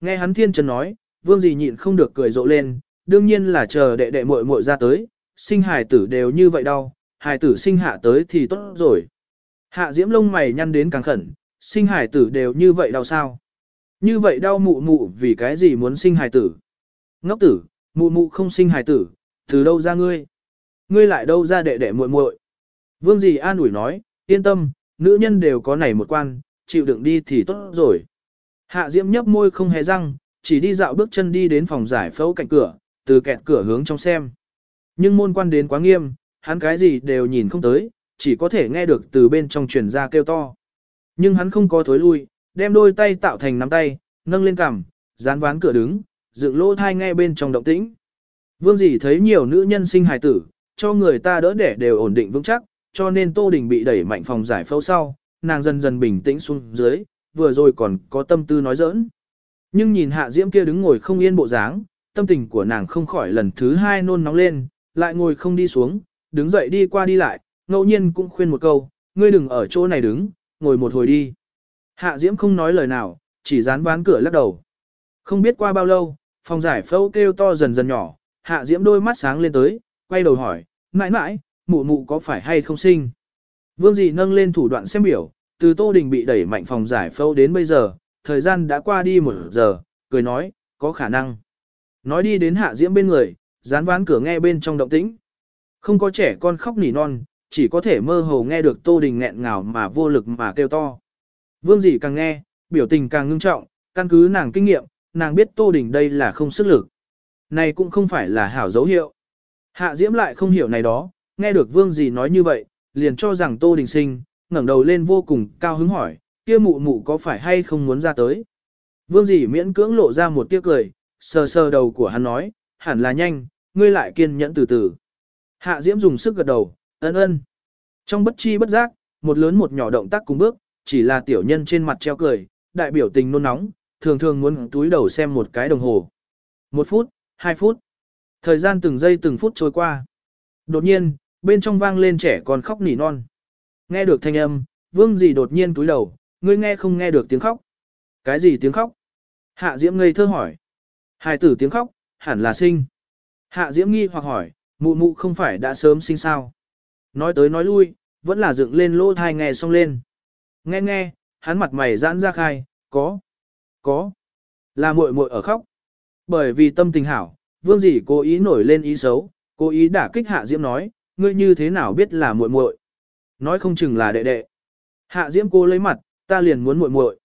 Nghe hắn thiên trần nói, vương gì nhịn không được cười rộ lên, đương nhiên là chờ đệ đệ muội muội ra tới, sinh hài tử đều như vậy đau. hài tử sinh hạ tới thì tốt rồi. Hạ diễm lông mày nhăn đến càng khẩn, sinh hài tử đều như vậy đau sao? Như vậy đau mụ mụ vì cái gì muốn sinh hài tử? Ngốc tử, mụ mụ không sinh hài tử, từ đâu ra ngươi? Ngươi lại đâu ra đệ đệ muội muội? Vương dì an ủi nói, yên tâm, nữ nhân đều có này một quan, chịu đựng đi thì tốt rồi. Hạ diễm nhấp môi không hề răng, chỉ đi dạo bước chân đi đến phòng giải phẫu cạnh cửa, từ kẹt cửa hướng trong xem. Nhưng môn quan đến quá nghiêm, hắn cái gì đều nhìn không tới, chỉ có thể nghe được từ bên trong truyền ra kêu to. Nhưng hắn không có thối lui, đem đôi tay tạo thành nắm tay, nâng lên cằm, dán ván cửa đứng, dựng lỗ thai nghe bên trong động tĩnh. Vương dì thấy nhiều nữ nhân sinh hài tử, cho người ta đỡ đẻ đều ổn định vững chắc, cho nên Tô Đình bị đẩy mạnh phòng giải phẫu sau, nàng dần dần bình tĩnh xuống dưới, vừa rồi còn có tâm tư nói giỡn. Nhưng nhìn Hạ Diễm kia đứng ngồi không yên bộ dáng, tâm tình của nàng không khỏi lần thứ hai nôn nóng lên, lại ngồi không đi xuống, đứng dậy đi qua đi lại, ngẫu nhiên cũng khuyên một câu, ngươi đừng ở chỗ này đứng, ngồi một hồi đi. Hạ Diễm không nói lời nào, chỉ dán ván cửa lắc đầu. Không biết qua bao lâu, phòng giải phẫu kêu to dần dần nhỏ, Hạ Diễm đôi mắt sáng lên tới, quay đầu hỏi, mãi mãi, mụ mụ có phải hay không sinh? Vương dì nâng lên thủ đoạn xem biểu, từ Tô Đình bị đẩy mạnh phòng giải phẫu đến bây giờ, thời gian đã qua đi một giờ, cười nói, có khả năng. Nói đi đến Hạ Diễm bên người, dán ván cửa nghe bên trong động tĩnh. Không có trẻ con khóc nỉ non, chỉ có thể mơ hồ nghe được Tô Đình nghẹn ngào mà vô lực mà kêu to. Vương dị càng nghe, biểu tình càng ngưng trọng, căn cứ nàng kinh nghiệm, nàng biết Tô Đình đây là không sức lực. Này cũng không phải là hảo dấu hiệu. Hạ Diễm lại không hiểu này đó, nghe được Vương dì nói như vậy, liền cho rằng Tô Đình sinh, ngẩng đầu lên vô cùng cao hứng hỏi, kia mụ mụ có phải hay không muốn ra tới. Vương dĩ miễn cưỡng lộ ra một tiếc cười, sờ sờ đầu của hắn nói, hẳn là nhanh, ngươi lại kiên nhẫn từ từ. Hạ Diễm dùng sức gật đầu, ân ân. Trong bất chi bất giác, một lớn một nhỏ động tác cùng bước, chỉ là tiểu nhân trên mặt treo cười, đại biểu tình nôn nóng, thường thường muốn túi đầu xem một cái đồng hồ. Một phút, hai phút. Thời gian từng giây từng phút trôi qua. Đột nhiên, bên trong vang lên trẻ con khóc nỉ non. Nghe được thanh âm, vương dì đột nhiên túi đầu, ngươi nghe không nghe được tiếng khóc. Cái gì tiếng khóc? Hạ Diễm ngây thơ hỏi. Hài tử tiếng khóc, hẳn là sinh. Hạ Diễm nghi hoặc hỏi, mụ mụ không phải đã sớm sinh sao? Nói tới nói lui, vẫn là dựng lên lỗ thai nghe xong lên. Nghe nghe, hắn mặt mày giãn ra khai, có, có, là muội muội ở khóc. Bởi vì tâm tình hảo, vương dì cố ý nổi lên ý xấu, cố ý đả kích Hạ Diễm nói, ngươi như thế nào biết là muội muội? Nói không chừng là đệ đệ. Hạ Diễm cô lấy mặt, ta liền muốn muội muội.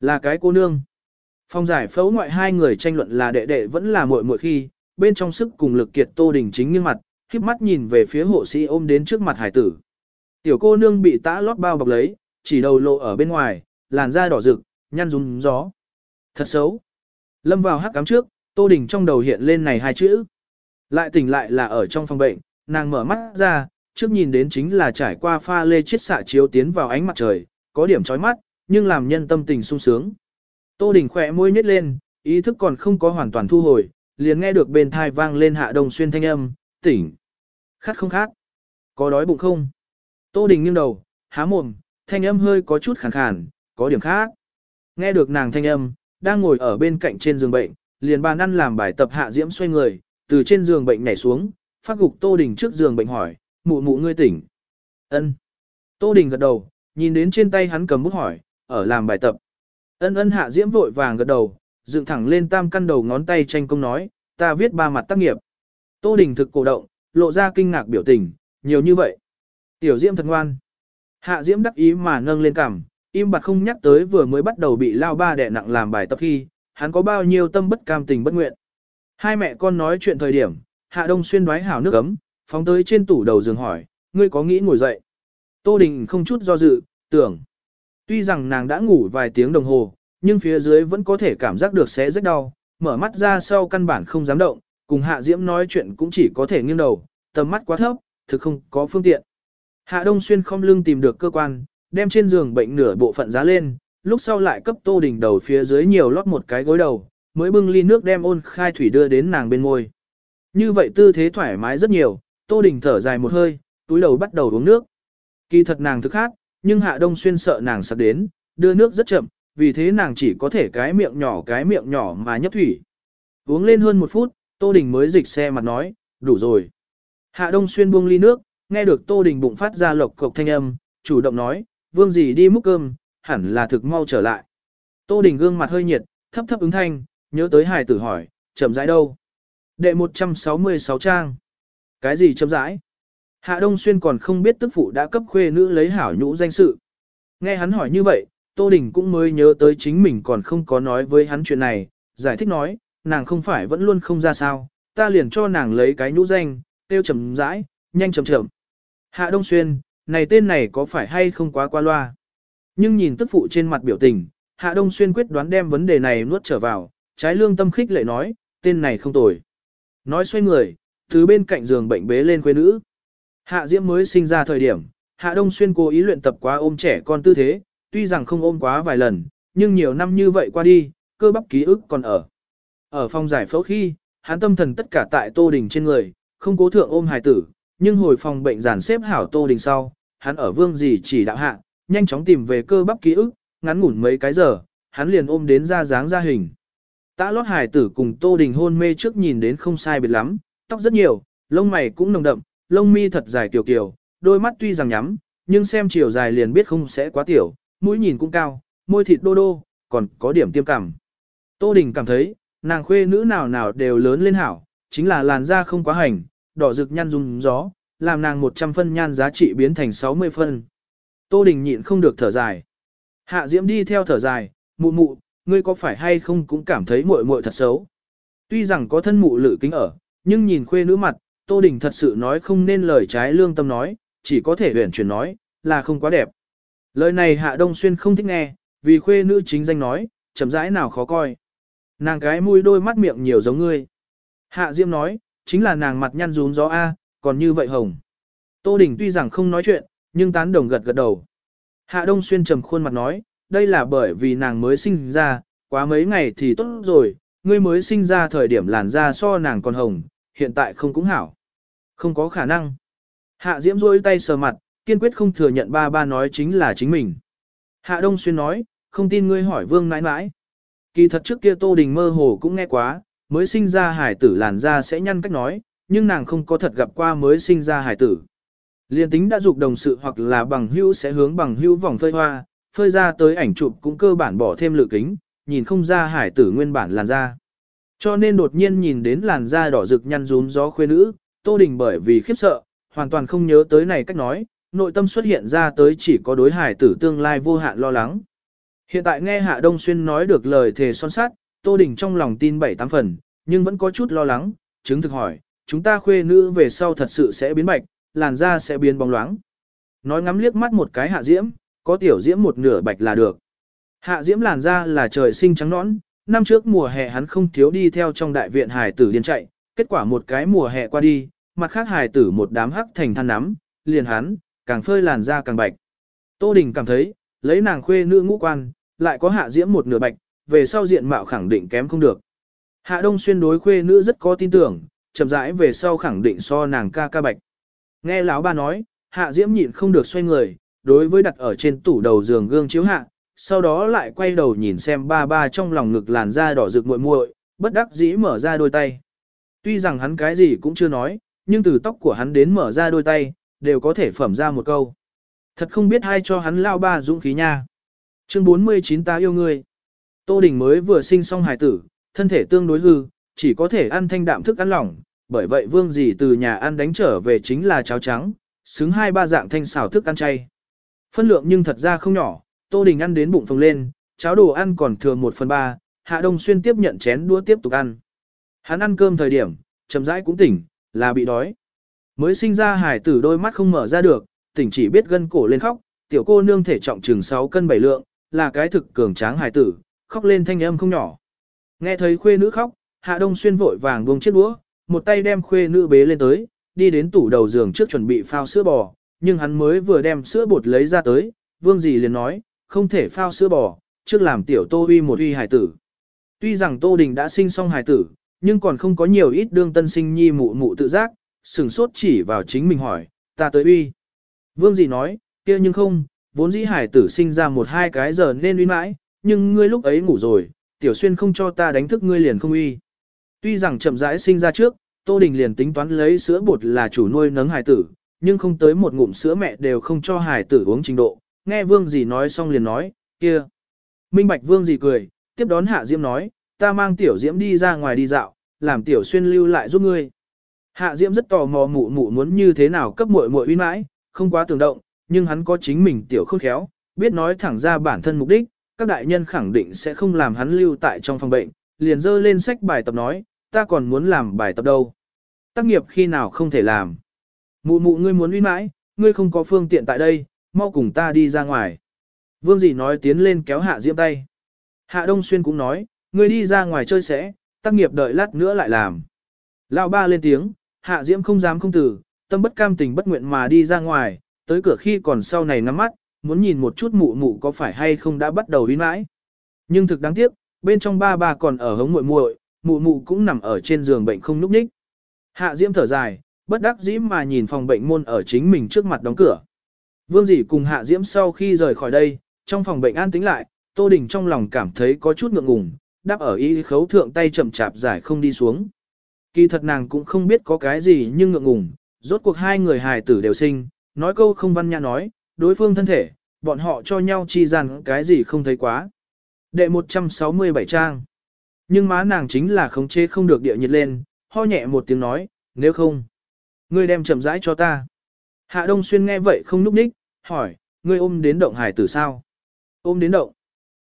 Là cái cô nương. Phong giải phẫu ngoại hai người tranh luận là đệ đệ vẫn là muội muội khi, bên trong sức cùng lực kiệt Tô Đình chính nghiêng mặt, khiếp mắt nhìn về phía hộ sĩ ôm đến trước mặt hải tử. Tiểu cô nương bị tã lót bao bọc lấy, chỉ đầu lộ ở bên ngoài, làn da đỏ rực, nhăn rúng gió. Thật xấu. Lâm vào hắc cắm trước, Tô Đình trong đầu hiện lên này hai chữ. Lại tỉnh lại là ở trong phòng bệnh, nàng mở mắt ra, trước nhìn đến chính là trải qua pha lê chiết xạ chiếu tiến vào ánh mặt trời, có điểm chói mắt, nhưng làm nhân tâm tình sung sướng. Tô Đình khỏe môi nhếch lên, ý thức còn không có hoàn toàn thu hồi, liền nghe được bên thai vang lên hạ đồng xuyên thanh âm, tỉnh. Khát không khát? Có đói bụng không? Tô Đình nghiêng đầu, há mồm, thanh âm hơi có chút khàn khàn, có điểm khác. Nghe được nàng thanh âm, đang ngồi ở bên cạnh trên giường bệnh, liền bàn ăn làm bài tập hạ diễm xoay người, từ trên giường bệnh nhảy xuống, phát gục Tô Đình trước giường bệnh hỏi, mụ mụ ngươi tỉnh. Ân. Tô Đình gật đầu, nhìn đến trên tay hắn cầm bút hỏi, ở làm bài tập. Ân ân hạ diễm vội vàng gật đầu, dựng thẳng lên tam căn đầu ngón tay tranh công nói, ta viết ba mặt tác nghiệp. Tô Đình thực cổ động, lộ ra kinh ngạc biểu tình, nhiều như vậy. Tiểu diễm thật ngoan. Hạ diễm đắc ý mà nâng lên cằm, im bặt không nhắc tới vừa mới bắt đầu bị lao ba đẻ nặng làm bài tập khi, hắn có bao nhiêu tâm bất cam tình bất nguyện. Hai mẹ con nói chuyện thời điểm, Hạ Đông Xuyên đoái hảo nước ấm, phóng tới trên tủ đầu giường hỏi, ngươi có nghĩ ngồi dậy? Tô Đình không chút do dự, tưởng. Tuy rằng nàng đã ngủ vài tiếng đồng hồ, nhưng phía dưới vẫn có thể cảm giác được xé rất đau, mở mắt ra sau căn bản không dám động, cùng Hạ Diễm nói chuyện cũng chỉ có thể nghiêng đầu, tầm mắt quá thấp, thực không có phương tiện. Hạ Đông Xuyên không lưng tìm được cơ quan, đem trên giường bệnh nửa bộ phận giá lên, lúc sau lại cấp Tô Đình đầu phía dưới nhiều lót một cái gối đầu, mới bưng ly nước đem ôn khai thủy đưa đến nàng bên môi. Như vậy tư thế thoải mái rất nhiều, Tô Đình thở dài một hơi, túi đầu bắt đầu uống nước. Kỳ thật nàng thức khác, nhưng Hạ Đông Xuyên sợ nàng sắp đến, đưa nước rất chậm, vì thế nàng chỉ có thể cái miệng nhỏ cái miệng nhỏ mà nhấp thủy. Uống lên hơn một phút, Tô Đình mới dịch xe mặt nói, đủ rồi. Hạ Đông Xuyên buông ly nước, nghe được Tô Đình bụng phát ra lộc cộc thanh âm, chủ động nói, vương gì đi múc cơm, hẳn là thực mau trở lại. Tô Đình gương mặt hơi nhiệt, thấp thấp ứng thanh, nhớ tới hài tử hỏi, chậm rãi đâu? Đệ 166 trang. Cái gì chậm rãi? Hạ Đông Xuyên còn không biết tức phụ đã cấp khuê nữ lấy hảo nhũ danh sự. Nghe hắn hỏi như vậy, Tô Đình cũng mới nhớ tới chính mình còn không có nói với hắn chuyện này, giải thích nói, nàng không phải vẫn luôn không ra sao, ta liền cho nàng lấy cái nhũ danh, tiêu chậm rãi, nhanh chậm chậm. Hạ Đông Xuyên, này tên này có phải hay không quá qua loa? Nhưng nhìn tức phụ trên mặt biểu tình, Hạ Đông Xuyên quyết đoán đem vấn đề này nuốt trở vào, trái lương tâm khích lệ nói, tên này không tồi. Nói xoay người, từ bên cạnh giường bệnh bế lên quê nữ. Hạ Diễm mới sinh ra thời điểm, Hạ Đông Xuyên cố ý luyện tập quá ôm trẻ con tư thế, tuy rằng không ôm quá vài lần, nhưng nhiều năm như vậy qua đi, cơ bắp ký ức còn ở. Ở phòng giải phẫu khi, hắn tâm thần tất cả tại Tô Đình trên người, không cố thượng ôm hài tử, nhưng hồi phòng bệnh giản xếp hảo Tô Đình sau, hắn ở vương gì chỉ đạo hạ, nhanh chóng tìm về cơ bắp ký ức, ngắn ngủn mấy cái giờ, hắn liền ôm đến ra dáng ra hình. Tã lót hài tử cùng Tô Đình hôn mê trước nhìn đến không sai biệt lắm, tóc rất nhiều, lông mày cũng nồng đậm, lông mi thật dài tiểu kiều, đôi mắt tuy rằng nhắm, nhưng xem chiều dài liền biết không sẽ quá tiểu, mũi nhìn cũng cao, môi thịt đô đô, còn có điểm tiêm cảm. Tô Đình cảm thấy, nàng khuê nữ nào nào đều lớn lên hảo, chính là làn da không quá hành, đỏ rực nhăn rung gió, làm nàng 100 phân nhan giá trị biến thành 60 phân. Tô Đình nhịn không được thở dài. Hạ Diễm đi theo thở dài, mụ mụ, ngươi có phải hay không cũng cảm thấy muội muội thật xấu. Tuy rằng có thân mụ lự kính ở, nhưng nhìn khuê nữ mặt, Tô Đình thật sự nói không nên lời trái lương tâm nói, chỉ có thể huyển chuyển nói, là không quá đẹp. Lời này Hạ Đông Xuyên không thích nghe, vì khuê nữ chính danh nói, chậm rãi nào khó coi. Nàng cái mũi đôi mắt miệng nhiều giống ngươi. Hạ Diễm nói, chính là nàng mặt nhăn rún gió A, còn như vậy hồng. Tô Đình tuy rằng không nói chuyện, nhưng tán đồng gật gật đầu. Hạ Đông Xuyên trầm khuôn mặt nói, đây là bởi vì nàng mới sinh ra, quá mấy ngày thì tốt rồi, ngươi mới sinh ra thời điểm làn da so nàng còn hồng, hiện tại không cũng hảo. Không có khả năng. Hạ Diễm rôi tay sờ mặt, kiên quyết không thừa nhận ba ba nói chính là chính mình. Hạ Đông Xuyên nói, không tin ngươi hỏi vương nãi nãi. Kỳ thật trước kia Tô Đình mơ hồ cũng nghe quá, mới sinh ra hải tử làn da sẽ nhăn cách nói, nhưng nàng không có thật gặp qua mới sinh ra hải tử. Liên tính đã dục đồng sự hoặc là bằng hữu sẽ hướng bằng hữu vòng phơi hoa, phơi ra tới ảnh chụp cũng cơ bản bỏ thêm lựa kính, nhìn không ra hải tử nguyên bản làn da. Cho nên đột nhiên nhìn đến làn da đỏ rực nhăn rúm gió khuê nữ, Tô Đình bởi vì khiếp sợ, hoàn toàn không nhớ tới này cách nói, nội tâm xuất hiện ra tới chỉ có đối hải tử tương lai vô hạn lo lắng. Hiện tại nghe Hạ Đông Xuyên nói được lời thề son sát, Tô Đình trong lòng tin bảy tám phần, nhưng vẫn có chút lo lắng, chứng thực hỏi, chúng ta khuê nữ về sau thật sự sẽ biến bạch, làn da sẽ biến bóng loáng. Nói ngắm liếc mắt một cái Hạ Diễm, có tiểu Diễm một nửa bạch là được. Hạ Diễm làn da là trời sinh trắng nõn, năm trước mùa hè hắn không thiếu đi theo trong đại viện hải tử điên chạy, kết quả một cái mùa hè qua đi, mặt khác hải tử một đám hắc thành than nắm, liền hắn, càng phơi làn da càng bạch. Tô Đình cảm thấy, lấy nàng khuê nữ ngũ quan, lại có hạ diễm một nửa bạch, về sau diện mạo khẳng định kém không được. Hạ Đông Xuyên đối khuê nữ rất có tin tưởng, chậm rãi về sau khẳng định so nàng ca ca bạch. Nghe lão ba nói, Hạ Diễm nhịn không được xoay người, đối với đặt ở trên tủ đầu giường gương chiếu hạ, sau đó lại quay đầu nhìn xem ba ba trong lòng ngực làn da đỏ rực muội muội, bất đắc dĩ mở ra đôi tay. Tuy rằng hắn cái gì cũng chưa nói, nhưng từ tóc của hắn đến mở ra đôi tay, đều có thể phẩm ra một câu. Thật không biết ai cho hắn lao ba dũng khí nha. Chương 49 ta yêu ngươi. Tô Đình mới vừa sinh xong hài tử, thân thể tương đối hư, chỉ có thể ăn thanh đạm thức ăn lỏng, bởi vậy vương gì từ nhà ăn đánh trở về chính là cháo trắng, xứng hai ba dạng thanh xào thức ăn chay. Phân lượng nhưng thật ra không nhỏ, Tô Đình ăn đến bụng phồng lên, cháo đồ ăn còn thừa một phần ba, Hạ Đông Xuyên tiếp nhận chén đũa tiếp tục ăn. Hắn ăn cơm thời điểm, chậm rãi cũng tỉnh, là bị đói. Mới sinh ra hải tử đôi mắt không mở ra được, tỉnh chỉ biết gân cổ lên khóc, tiểu cô nương thể trọng chừng 6 cân 7 lượng, là cái thực cường tráng hải tử, khóc lên thanh âm không nhỏ. Nghe thấy khuê nữ khóc, Hạ Đông Xuyên vội vàng buông chiếc đũa, một tay đem khuê nữ bế lên tới, đi đến tủ đầu giường trước chuẩn bị phao sữa bò, nhưng hắn mới vừa đem sữa bột lấy ra tới, vương dì liền nói, không thể phao sữa bò, trước làm tiểu tô uy một uy hài tử. Tuy rằng Tô Đình đã sinh xong hài tử, nhưng còn không có nhiều ít đương tân sinh nhi mụ mụ tự giác, sừng sốt chỉ vào chính mình hỏi, ta tới uy. Vương dị nói, kia nhưng không, vốn dĩ hài tử sinh ra một hai cái giờ nên uy mãi, nhưng ngươi lúc ấy ngủ rồi, tiểu xuyên không cho ta đánh thức ngươi liền không uy. Tuy rằng chậm rãi sinh ra trước, Tô Đình liền tính toán lấy sữa bột là chủ nuôi nấng hài tử, nhưng không tới một ngụm sữa mẹ đều không cho hài tử uống trình độ. Nghe Vương gì nói xong liền nói, kia. Minh Bạch Vương gì cười, tiếp đón Hạ Diễm nói, ta mang tiểu Diễm đi ra ngoài đi dạo, làm tiểu xuyên lưu lại giúp ngươi. Hạ Diễm rất tò mò mụ mụ muốn như thế nào cấp muội muội uy mãi, không quá tưởng động, nhưng hắn có chính mình tiểu khôn khéo, biết nói thẳng ra bản thân mục đích, các đại nhân khẳng định sẽ không làm hắn lưu tại trong phòng bệnh, liền dơ lên sách bài tập nói, ta còn muốn làm bài tập đâu. Tác nghiệp khi nào không thể làm. Mụ mụ ngươi muốn uy mãi, ngươi không có phương tiện tại đây, mau cùng ta đi ra ngoài. Vương Dị nói tiến lên kéo Hạ Diễm tay. Hạ Đông Xuyên cũng nói, ngươi đi ra ngoài chơi sẽ, tác nghiệp đợi lát nữa lại làm. Lão ba lên tiếng, Hạ Diễm không dám không từ, tâm bất cam tình bất nguyện mà đi ra ngoài, tới cửa khi còn sau này nắm mắt, muốn nhìn một chút mụ mụ có phải hay không đã bắt đầu uy mãi. Nhưng thực đáng tiếc, bên trong ba bà còn ở hống muội muội, mụ mụ cũng nằm ở trên giường bệnh không núp ních. Hạ Diễm thở dài, bất đắc dĩ mà nhìn phòng bệnh môn ở chính mình trước mặt đóng cửa. Vương Dị cùng Hạ Diễm sau khi rời khỏi đây, trong phòng bệnh an tĩnh lại, Tô Đình trong lòng cảm thấy có chút ngượng ngùng, đáp ở y khấu thượng tay chậm chạp giải không đi xuống. Kỳ thật nàng cũng không biết có cái gì nhưng ngượng ngùng, rốt cuộc hai người hài tử đều sinh, nói câu không văn nhã nói, đối phương thân thể, bọn họ cho nhau chi rằng cái gì không thấy quá. Đệ 167 trang. Nhưng má nàng chính là khống chế không được địa nhiệt lên, ho nhẹ một tiếng nói, nếu không, ngươi đem chậm rãi cho ta. Hạ Đông Xuyên nghe vậy không núp ních, hỏi, ngươi ôm đến động hải tử sao? Ôm đến động.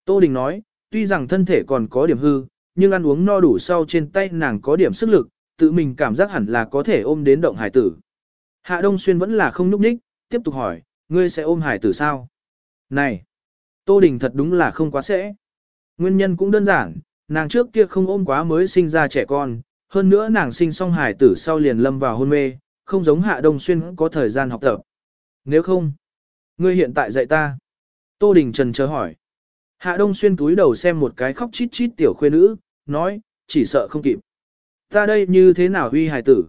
Tô Đình nói, tuy rằng thân thể còn có điểm hư, nhưng ăn uống no đủ sau trên tay nàng có điểm sức lực, tự mình cảm giác hẳn là có thể ôm đến động hải tử. Hạ Đông Xuyên vẫn là không núp ních, tiếp tục hỏi, ngươi sẽ ôm hải tử sao? Này, Tô Đình thật đúng là không quá sẽ. Nguyên nhân cũng đơn giản, nàng trước kia không ôm quá mới sinh ra trẻ con, hơn nữa nàng sinh xong hải tử sau liền lâm vào hôn mê, không giống Hạ Đông Xuyên có thời gian học tập. Nếu không, ngươi hiện tại dạy ta. Tô Đình Trần chờ hỏi. Hạ Đông Xuyên túi đầu xem một cái khóc chít chít tiểu khuê nữ, nói, chỉ sợ không kịp. Ta đây như thế nào huy hải tử?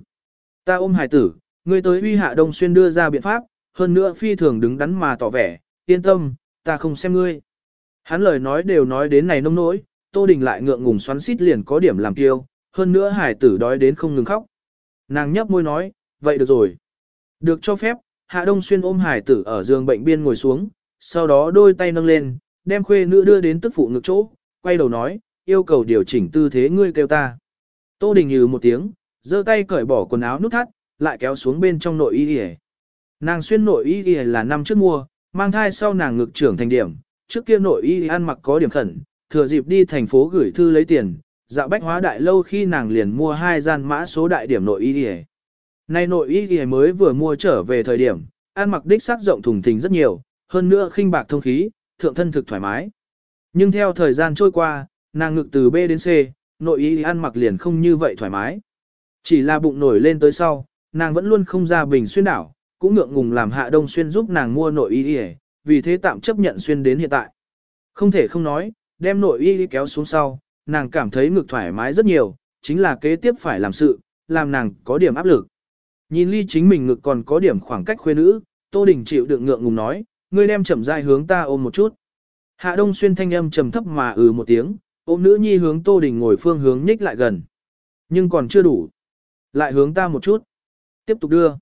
Ta ôm hải tử, ngươi tới huy Hạ Đông Xuyên đưa ra biện pháp, hơn nữa phi thường đứng đắn mà tỏ vẻ, yên tâm, ta không xem ngươi. Hắn lời nói đều nói đến này nông nỗi, Tô Đình lại ngượng ngùng xoắn xít liền có điểm làm kiêu, hơn nữa hải tử đói đến không ngừng khóc. Nàng nhấp môi nói, vậy được rồi. Được cho phép, Hạ Đông Xuyên ôm hải tử ở giường bệnh biên ngồi xuống, sau đó đôi tay nâng lên, đem khuê nữ đưa đến tức phụ ngực chỗ, quay đầu nói, yêu cầu điều chỉnh tư thế ngươi kêu ta. Tô Đình nhừ một tiếng, giơ tay cởi bỏ quần áo nút thắt, lại kéo xuống bên trong nội y y. Nàng xuyên nội y y là năm trước mua, mang thai sau nàng ngực trưởng thành điểm, trước kia nội y ăn mặc có điểm khẩn, thừa dịp đi thành phố gửi thư lấy tiền, dạo bách hóa đại lâu khi nàng liền mua hai gian mã số đại điểm nội y y. Nay nội y y mới vừa mua trở về thời điểm, ăn mặc đích sắc rộng thùng thình rất nhiều, hơn nữa khinh bạc thông khí, thượng thân thực thoải mái. Nhưng theo thời gian trôi qua, nàng ngực từ B đến C, nội y ăn mặc liền không như vậy thoải mái. Chỉ là bụng nổi lên tới sau, nàng vẫn luôn không ra bình xuyên đảo, cũng ngượng ngùng làm hạ đông xuyên giúp nàng mua nội y vì thế tạm chấp nhận xuyên đến hiện tại. Không thể không nói, đem nội y kéo xuống sau, nàng cảm thấy ngực thoải mái rất nhiều, chính là kế tiếp phải làm sự, làm nàng có điểm áp lực. Nhìn ly chính mình ngực còn có điểm khoảng cách khuê nữ, Tô Đình chịu đựng ngượng ngùng nói, ngươi đem chậm rãi hướng ta ôm một chút. Hạ Đông Xuyên thanh âm trầm thấp mà ừ một tiếng, ôm nữ nhi hướng Tô Đình ngồi phương hướng nhích lại gần. Nhưng còn chưa đủ. Lại hướng ta một chút. Tiếp tục đưa.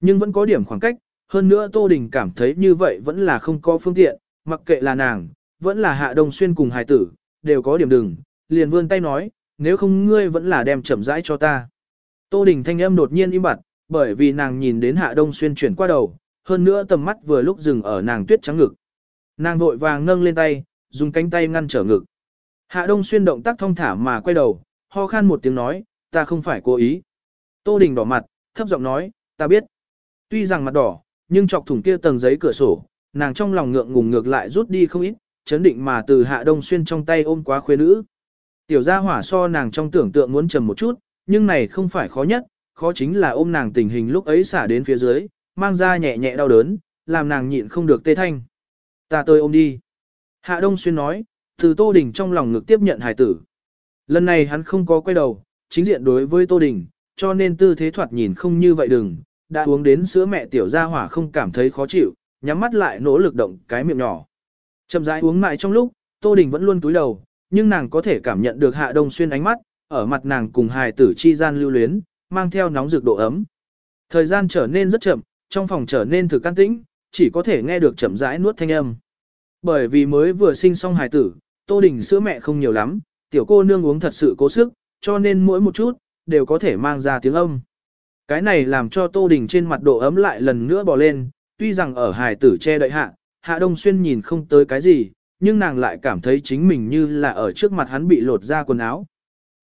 Nhưng vẫn có điểm khoảng cách, hơn nữa Tô Đình cảm thấy như vậy vẫn là không có phương tiện, mặc kệ là nàng, vẫn là Hạ Đông Xuyên cùng hài tử, đều có điểm đừng, liền vươn tay nói, nếu không ngươi vẫn là đem chậm rãi cho ta. Tô Đình thanh âm đột nhiên im bặt, bởi vì nàng nhìn đến Hạ Đông Xuyên chuyển qua đầu, hơn nữa tầm mắt vừa lúc dừng ở nàng tuyết trắng ngực. Nàng vội vàng nâng lên tay, dùng cánh tay ngăn trở ngực. Hạ Đông Xuyên động tác thong thả mà quay đầu, ho khan một tiếng nói, ta không phải cố ý. Tô Đình đỏ mặt, thấp giọng nói, ta biết. Tuy rằng mặt đỏ, nhưng chọc thủng kia tầng giấy cửa sổ, nàng trong lòng ngượng ngùng ngược lại rút đi không ít, chấn định mà từ Hạ Đông Xuyên trong tay ôm quá khuê nữ. Tiểu gia hỏa so nàng trong tưởng tượng muốn trầm một chút, nhưng này không phải khó nhất, khó chính là ôm nàng tình hình lúc ấy xả đến phía dưới, mang ra nhẹ nhẹ đau đớn, làm nàng nhịn không được tê thanh. Ta tôi ôm đi. Hạ Đông Xuyên nói, từ Tô Đình trong lòng ngực tiếp nhận hài tử. Lần này hắn không có quay đầu, chính diện đối với Tô Đình, cho nên tư thế thoạt nhìn không như vậy đừng, đã uống đến sữa mẹ tiểu gia hỏa không cảm thấy khó chịu, nhắm mắt lại nỗ lực động cái miệng nhỏ. Chậm rãi uống mãi trong lúc, Tô Đình vẫn luôn túi đầu, nhưng nàng có thể cảm nhận được Hạ Đông Xuyên ánh mắt, ở mặt nàng cùng hài tử chi gian lưu luyến, mang theo nóng rực độ ấm. Thời gian trở nên rất chậm, trong phòng trở nên thực can tĩnh, chỉ có thể nghe được chậm rãi nuốt thanh âm. Bởi vì mới vừa sinh xong hài tử, Tô Đình sữa mẹ không nhiều lắm, tiểu cô nương uống thật sự cố sức, cho nên mỗi một chút, đều có thể mang ra tiếng âm. Cái này làm cho Tô Đình trên mặt độ ấm lại lần nữa bò lên, tuy rằng ở hài tử che đợi hạ, Hạ Đông Xuyên nhìn không tới cái gì, nhưng nàng lại cảm thấy chính mình như là ở trước mặt hắn bị lột ra quần áo.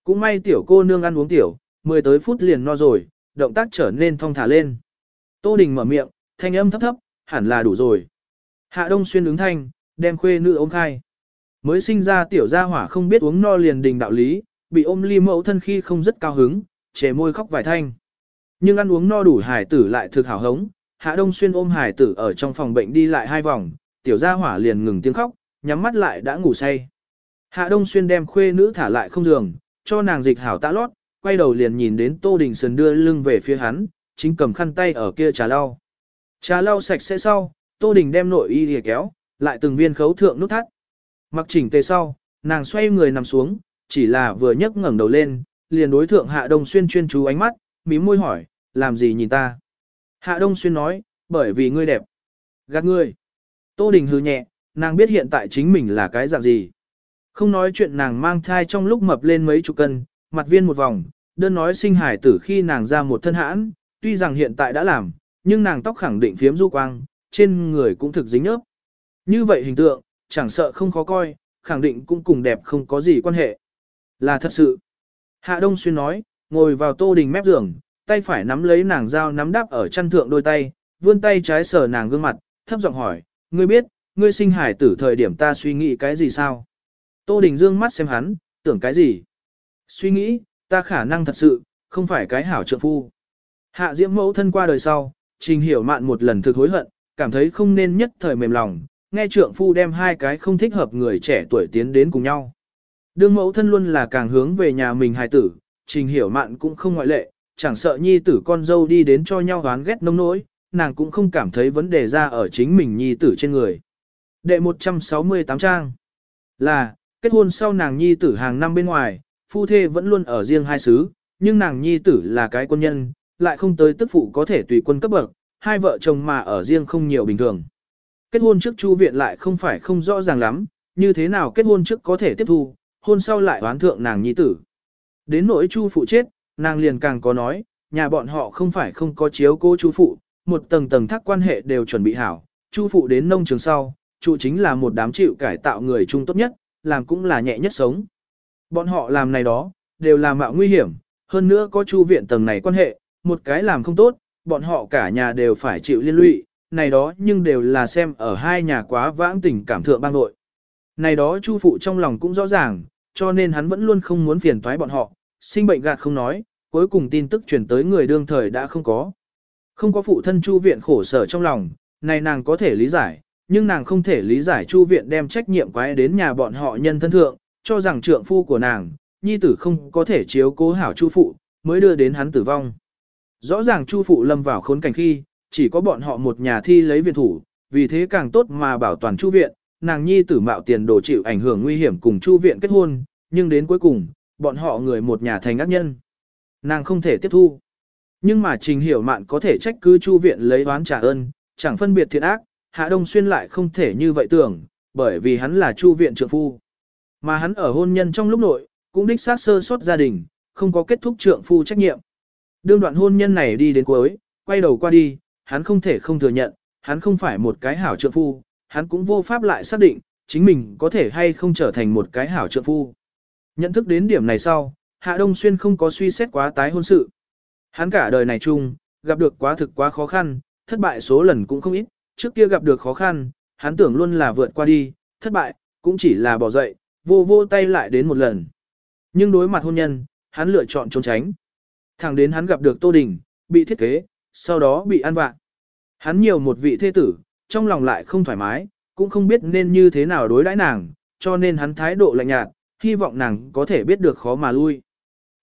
Cũng may tiểu cô nương ăn uống tiểu, mười tới phút liền no rồi, động tác trở nên thong thả lên. Tô Đình mở miệng, thanh âm thấp thấp, hẳn là đủ rồi. Hạ Đông Xuyên ứng thanh, đem khuê nữ ôm khai. Mới sinh ra tiểu gia hỏa không biết uống no liền đình đạo lý, bị ôm ly mẫu thân khi không rất cao hứng, trẻ môi khóc vài thanh. Nhưng ăn uống no đủ hải tử lại thực hảo hống, Hạ Đông Xuyên ôm hải tử ở trong phòng bệnh đi lại hai vòng, tiểu gia hỏa liền ngừng tiếng khóc, nhắm mắt lại đã ngủ say. Hạ Đông Xuyên đem khuê nữ thả lại không giường, cho nàng dịch hảo tã lót, quay đầu liền nhìn đến Tô Đình Sơn đưa lưng về phía hắn, chính cầm khăn tay ở kia trà lau. Trà lau sạch sẽ sau, Tô Đình đem nội y lìa kéo, lại từng viên khấu thượng nút thắt. Mặc chỉnh tề sau, nàng xoay người nằm xuống, chỉ là vừa nhấc ngẩng đầu lên, liền đối thượng Hạ Đông Xuyên chuyên chú ánh mắt, mím môi hỏi, làm gì nhìn ta? Hạ Đông Xuyên nói, bởi vì ngươi đẹp. Gạt ngươi. Tô Đình hừ nhẹ, nàng biết hiện tại chính mình là cái dạng gì. Không nói chuyện nàng mang thai trong lúc mập lên mấy chục cân, mặt viên một vòng, đơn nói sinh hải tử khi nàng ra một thân hãn, tuy rằng hiện tại đã làm, nhưng nàng tóc khẳng định phiếm du quang, trên người cũng thực dính nhớp. Như vậy hình tượng, chẳng sợ không khó coi, khẳng định cũng cùng đẹp không có gì quan hệ. Là thật sự. Hạ Đông Xuyên nói, ngồi vào tô đình mép giường, tay phải nắm lấy nàng dao nắm đáp ở chân thượng đôi tay, vươn tay trái sờ nàng gương mặt, thấp giọng hỏi, ngươi biết, ngươi sinh hải tử thời điểm ta suy nghĩ cái gì sao? Tô Đình dương mắt xem hắn, tưởng cái gì? Suy nghĩ, ta khả năng thật sự, không phải cái hảo trượng phu. Hạ diễm mẫu thân qua đời sau, trình hiểu mạn một lần thực hối hận, cảm thấy không nên nhất thời mềm lòng, nghe trượng phu đem hai cái không thích hợp người trẻ tuổi tiến đến cùng nhau. Đương mẫu thân luôn là càng hướng về nhà mình hài tử, trình hiểu mạn cũng không ngoại lệ, chẳng sợ nhi tử con dâu đi đến cho nhau oán ghét nông nỗi, nàng cũng không cảm thấy vấn đề ra ở chính mình nhi tử trên người. Đệ 168 trang là, kết hôn sau nàng nhi tử hàng năm bên ngoài, phu thê vẫn luôn ở riêng hai xứ, nhưng nàng nhi tử là cái quân nhân, lại không tới tức phụ có thể tùy quân cấp bậc, hai vợ chồng mà ở riêng không nhiều bình thường. Kết hôn trước chu viện lại không phải không rõ ràng lắm, như thế nào kết hôn trước có thể tiếp thu, hôn sau lại oán thượng nàng nhi tử. Đến nỗi chu phụ chết, nàng liền càng có nói, nhà bọn họ không phải không có chiếu cô chu phụ, một tầng tầng thác quan hệ đều chuẩn bị hảo, chu phụ đến nông trường sau, chu chính là một đám chịu cải tạo người trung tốt nhất, làm cũng là nhẹ nhất sống. Bọn họ làm này đó, đều là mạo nguy hiểm, hơn nữa có chu viện tầng này quan hệ, một cái làm không tốt, bọn họ cả nhà đều phải chịu liên lụy, này đó nhưng đều là xem ở hai nhà quá vãng tình cảm thượng bang nội. Này đó chu phụ trong lòng cũng rõ ràng, cho nên hắn vẫn luôn không muốn phiền toái bọn họ, sinh bệnh gạt không nói, cuối cùng tin tức truyền tới người đương thời đã không có. Không có phụ thân chu viện khổ sở trong lòng, này nàng có thể lý giải, nhưng nàng không thể lý giải chu viện đem trách nhiệm quái đến nhà bọn họ nhân thân thượng, cho rằng trượng phu của nàng, nhi tử không có thể chiếu cố hảo chu phụ, mới đưa đến hắn tử vong. Rõ ràng chu phụ lâm vào khốn cảnh khi, chỉ có bọn họ một nhà thi lấy viện thủ, vì thế càng tốt mà bảo toàn chu viện, nàng nhi tử mạo tiền đồ chịu ảnh hưởng nguy hiểm cùng chu viện kết hôn, nhưng đến cuối cùng, bọn họ người một nhà thành ác nhân. Nàng không thể tiếp thu. Nhưng mà trình hiểu mạn có thể trách cứ chu viện lấy oán trả ơn, chẳng phân biệt thiện ác, hạ đông xuyên lại không thể như vậy tưởng, bởi vì hắn là chu viện trượng phu. Mà hắn ở hôn nhân trong lúc nội, cũng đích xác sơ suất gia đình, không có kết thúc trượng phu trách nhiệm. Đương đoạn hôn nhân này đi đến cuối, quay đầu qua đi, hắn không thể không thừa nhận, hắn không phải một cái hảo trượng phu, hắn cũng vô pháp lại xác định, chính mình có thể hay không trở thành một cái hảo trượng phu. Nhận thức đến điểm này sau, Hạ Đông Xuyên không có suy xét quá tái hôn sự. Hắn cả đời này chung, gặp được quá thực quá khó khăn, thất bại số lần cũng không ít, trước kia gặp được khó khăn, hắn tưởng luôn là vượt qua đi, thất bại, cũng chỉ là bỏ dậy, vô vô tay lại đến một lần. Nhưng đối mặt hôn nhân, hắn lựa chọn trốn tránh. Thẳng đến hắn gặp được Tô Đình, bị thiết kế, sau đó bị ăn vạ. Hắn nhiều một vị thế tử, trong lòng lại không thoải mái, cũng không biết nên như thế nào đối đãi nàng, cho nên hắn thái độ lạnh nhạt, hy vọng nàng có thể biết được khó mà lui.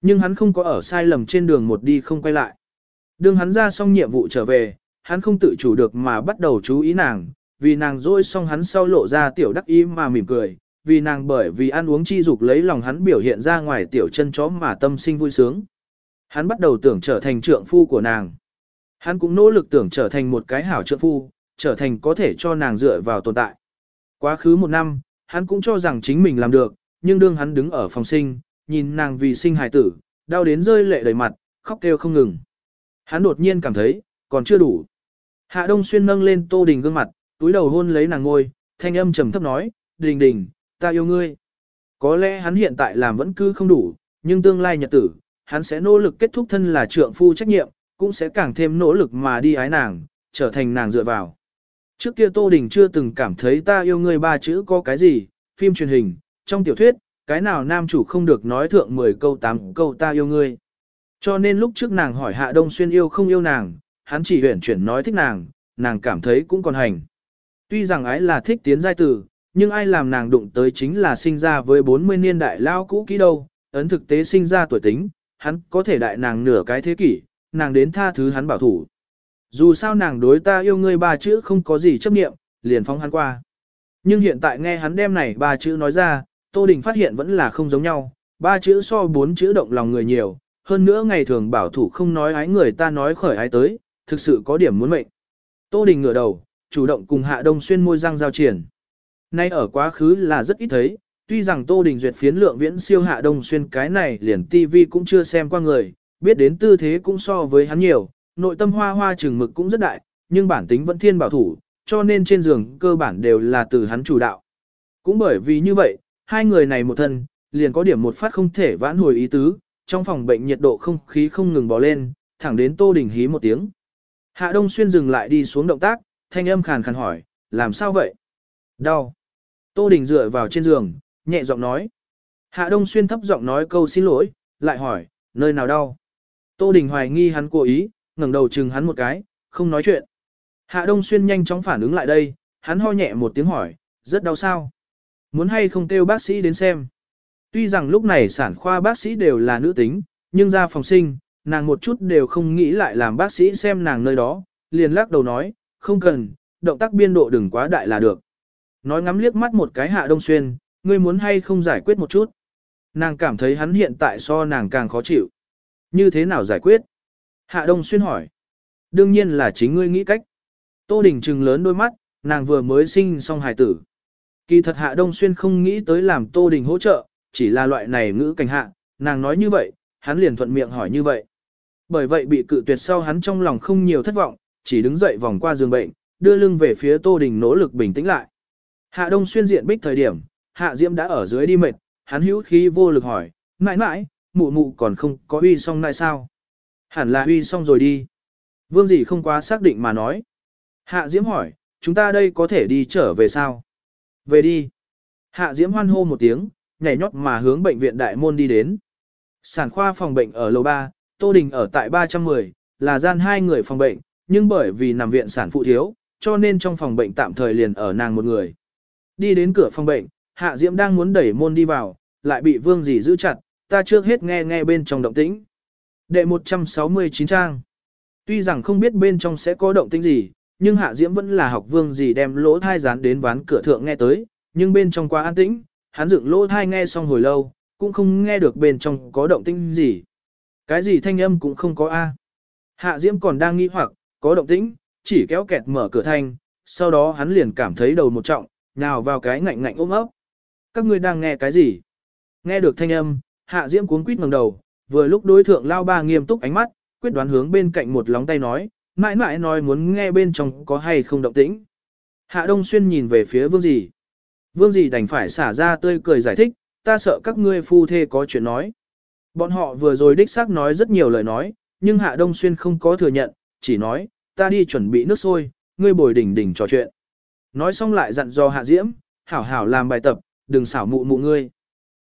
Nhưng hắn không có ở sai lầm trên đường một đi không quay lại. Đường hắn ra xong nhiệm vụ trở về, hắn không tự chủ được mà bắt đầu chú ý nàng, vì nàng dỗi xong hắn sau lộ ra tiểu đắc ý mà mỉm cười, vì nàng bởi vì ăn uống chi dục lấy lòng hắn biểu hiện ra ngoài tiểu chân chó mà tâm sinh vui sướng. Hắn bắt đầu tưởng trở thành trượng phu của nàng. Hắn cũng nỗ lực tưởng trở thành một cái hảo trượng phu, trở thành có thể cho nàng dựa vào tồn tại. Quá khứ một năm, hắn cũng cho rằng chính mình làm được, nhưng đương hắn đứng ở phòng sinh, nhìn nàng vì sinh hài tử, đau đến rơi lệ đầy mặt, khóc kêu không ngừng. Hắn đột nhiên cảm thấy, còn chưa đủ. Hạ Đông Xuyên nâng lên Tô Đình gương mặt, túi đầu hôn lấy nàng ngôi, thanh âm trầm thấp nói, Đình Đình, ta yêu ngươi. Có lẽ hắn hiện tại làm vẫn cứ không đủ, nhưng tương lai nhật tử, hắn sẽ nỗ lực kết thúc thân là trượng phu trách nhiệm, cũng sẽ càng thêm nỗ lực mà đi ái nàng, trở thành nàng dựa vào. Trước kia Tô Đình chưa từng cảm thấy ta yêu ngươi ba chữ có cái gì, phim truyền hình, trong tiểu thuyết, cái nào nam chủ không được nói thượng 10 câu 8 câu ta yêu ngươi. Cho nên lúc trước nàng hỏi Hạ Đông Xuyên yêu không yêu nàng, hắn chỉ huyển chuyển nói thích nàng, nàng cảm thấy cũng còn hành. Tuy rằng ái là thích tiến giai tử, nhưng ai làm nàng đụng tới chính là sinh ra với 40 niên đại lao cũ kỹ đâu, ấn thực tế sinh ra tuổi tính, hắn có thể đại nàng nửa cái thế kỷ, nàng đến tha thứ hắn bảo thủ. Dù sao nàng đối ta yêu ngươi ba chữ không có gì chấp niệm, liền phóng hắn qua. Nhưng hiện tại nghe hắn đem này ba chữ nói ra, Tô Đình phát hiện vẫn là không giống nhau, ba chữ so bốn chữ động lòng người nhiều, hơn nữa ngày thường bảo thủ không nói ái người ta nói khởi ái tới, thực sự có điểm muốn mệnh. Tô Đình ngửa đầu, chủ động cùng Hạ Đông Xuyên môi răng giao triển. Nay ở quá khứ là rất ít thấy, tuy rằng Tô Đình duyệt phiến lượng viễn siêu Hạ Đông Xuyên cái này liền TV cũng chưa xem qua người, biết đến tư thế cũng so với hắn nhiều, nội tâm hoa hoa trừng mực cũng rất đại, nhưng bản tính vẫn thiên bảo thủ, cho nên trên giường cơ bản đều là từ hắn chủ đạo. Cũng bởi vì như vậy, hai người này một thân, liền có điểm một phát không thể vãn hồi ý tứ, trong phòng bệnh nhiệt độ không khí không ngừng bò lên, thẳng đến Tô Đình hí một tiếng. Hạ Đông Xuyên dừng lại đi xuống động tác, thanh âm khàn khàn hỏi, làm sao vậy? Đau. Tô Đình dựa vào trên giường, nhẹ giọng nói. Hạ Đông Xuyên thấp giọng nói câu xin lỗi, lại hỏi, nơi nào đau? Tô Đình hoài nghi hắn cố ý, ngẩng đầu chừng hắn một cái, không nói chuyện. Hạ Đông Xuyên nhanh chóng phản ứng lại đây, hắn ho nhẹ một tiếng hỏi, rất đau sao? Muốn hay không kêu bác sĩ đến xem? Tuy rằng lúc này sản khoa bác sĩ đều là nữ tính, nhưng ra phòng sinh, nàng một chút đều không nghĩ lại làm bác sĩ xem nàng nơi đó, liền lắc đầu nói, không cần, động tác biên độ đừng quá đại là được. Nói ngắm liếc mắt một cái hạ đông xuyên, ngươi muốn hay không giải quyết một chút. Nàng cảm thấy hắn hiện tại so nàng càng khó chịu. Như thế nào giải quyết? Hạ đông xuyên hỏi. Đương nhiên là chính ngươi nghĩ cách. Tô Đình trừng lớn đôi mắt, nàng vừa mới sinh xong hài tử. Kỳ thật Hạ Đông Xuyên không nghĩ tới làm Tô Đình hỗ trợ, chỉ là loại này ngữ cảnh hạ, nàng nói như vậy, hắn liền thuận miệng hỏi như vậy. Bởi vậy bị cự tuyệt sau hắn trong lòng không nhiều thất vọng, chỉ đứng dậy vòng qua giường bệnh, đưa lưng về phía Tô Đình nỗ lực bình tĩnh lại. Hạ Đông xuyên diện bích thời điểm, Hạ Diễm đã ở dưới đi mệt, hắn hữu khí vô lực hỏi, mãi mãi, mụ mụ còn không có uy xong lại sao? Hẳn là uy xong rồi đi. Vương dì không quá xác định mà nói. Hạ Diễm hỏi, chúng ta đây có thể đi trở về sao? Về đi. Hạ Diễm hoan hô một tiếng, nhảy nhót mà hướng bệnh viện đại môn đi đến. Sản khoa phòng bệnh ở lầu 3, Tô Đình ở tại 310, là gian hai người phòng bệnh, nhưng bởi vì nằm viện sản phụ thiếu, cho nên trong phòng bệnh tạm thời liền ở nàng một người. Đi đến cửa phòng bệnh, Hạ Diễm đang muốn đẩy môn đi vào, lại bị Vương Dì giữ chặt, ta trước hết nghe nghe bên trong động tĩnh. Đệ 169 trang. Tuy rằng không biết bên trong sẽ có động tĩnh gì, nhưng Hạ Diễm vẫn là học Vương Dì đem lỗ thai dán đến ván cửa thượng nghe tới, nhưng bên trong quá an tĩnh, hắn dựng lỗ thai nghe xong hồi lâu, cũng không nghe được bên trong có động tĩnh gì. Cái gì thanh âm cũng không có a. Hạ Diễm còn đang nghi hoặc, có động tĩnh, chỉ kéo kẹt mở cửa thanh, sau đó hắn liền cảm thấy đầu một trọng, nào vào cái ngạnh ngạnh ôm ấp. Các ngươi đang nghe cái gì? Nghe được thanh âm, Hạ Diễm cuống quýt ngẩng đầu, vừa lúc đối thượng lao ba nghiêm túc ánh mắt, quyết đoán hướng bên cạnh một lóng tay nói, mãi mãi nói muốn nghe bên trong có hay không động tĩnh. Hạ Đông Xuyên nhìn về phía Vương Dì. Vương Dì đành phải xả ra tươi cười giải thích, ta sợ các ngươi phu thê có chuyện nói. Bọn họ vừa rồi đích xác nói rất nhiều lời nói, nhưng Hạ Đông Xuyên không có thừa nhận, chỉ nói, ta đi chuẩn bị nước sôi, ngươi bồi đỉnh đỉnh trò chuyện. Nói xong lại dặn dò Hạ Diễm, hảo hảo làm bài tập, đừng xảo mụ mụ ngươi.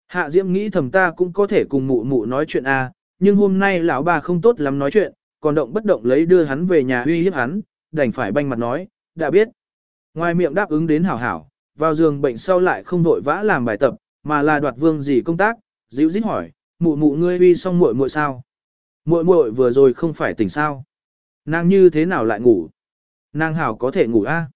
Hạ Diễm nghĩ thầm ta cũng có thể cùng mụ mụ nói chuyện à, nhưng hôm nay lão bà không tốt lắm nói chuyện, còn động bất động lấy đưa hắn về nhà uy hiếp hắn, đành phải banh mặt nói, đã biết. Ngoài miệng đáp ứng đến hảo hảo, vào giường bệnh sau lại không vội vã làm bài tập, mà là đoạt vương gì công tác, dịu dít hỏi, mụ mụ ngươi uy xong muội muội sao? Muội muội vừa rồi không phải tỉnh sao? Nàng như thế nào lại ngủ? Nàng hảo có thể ngủ a?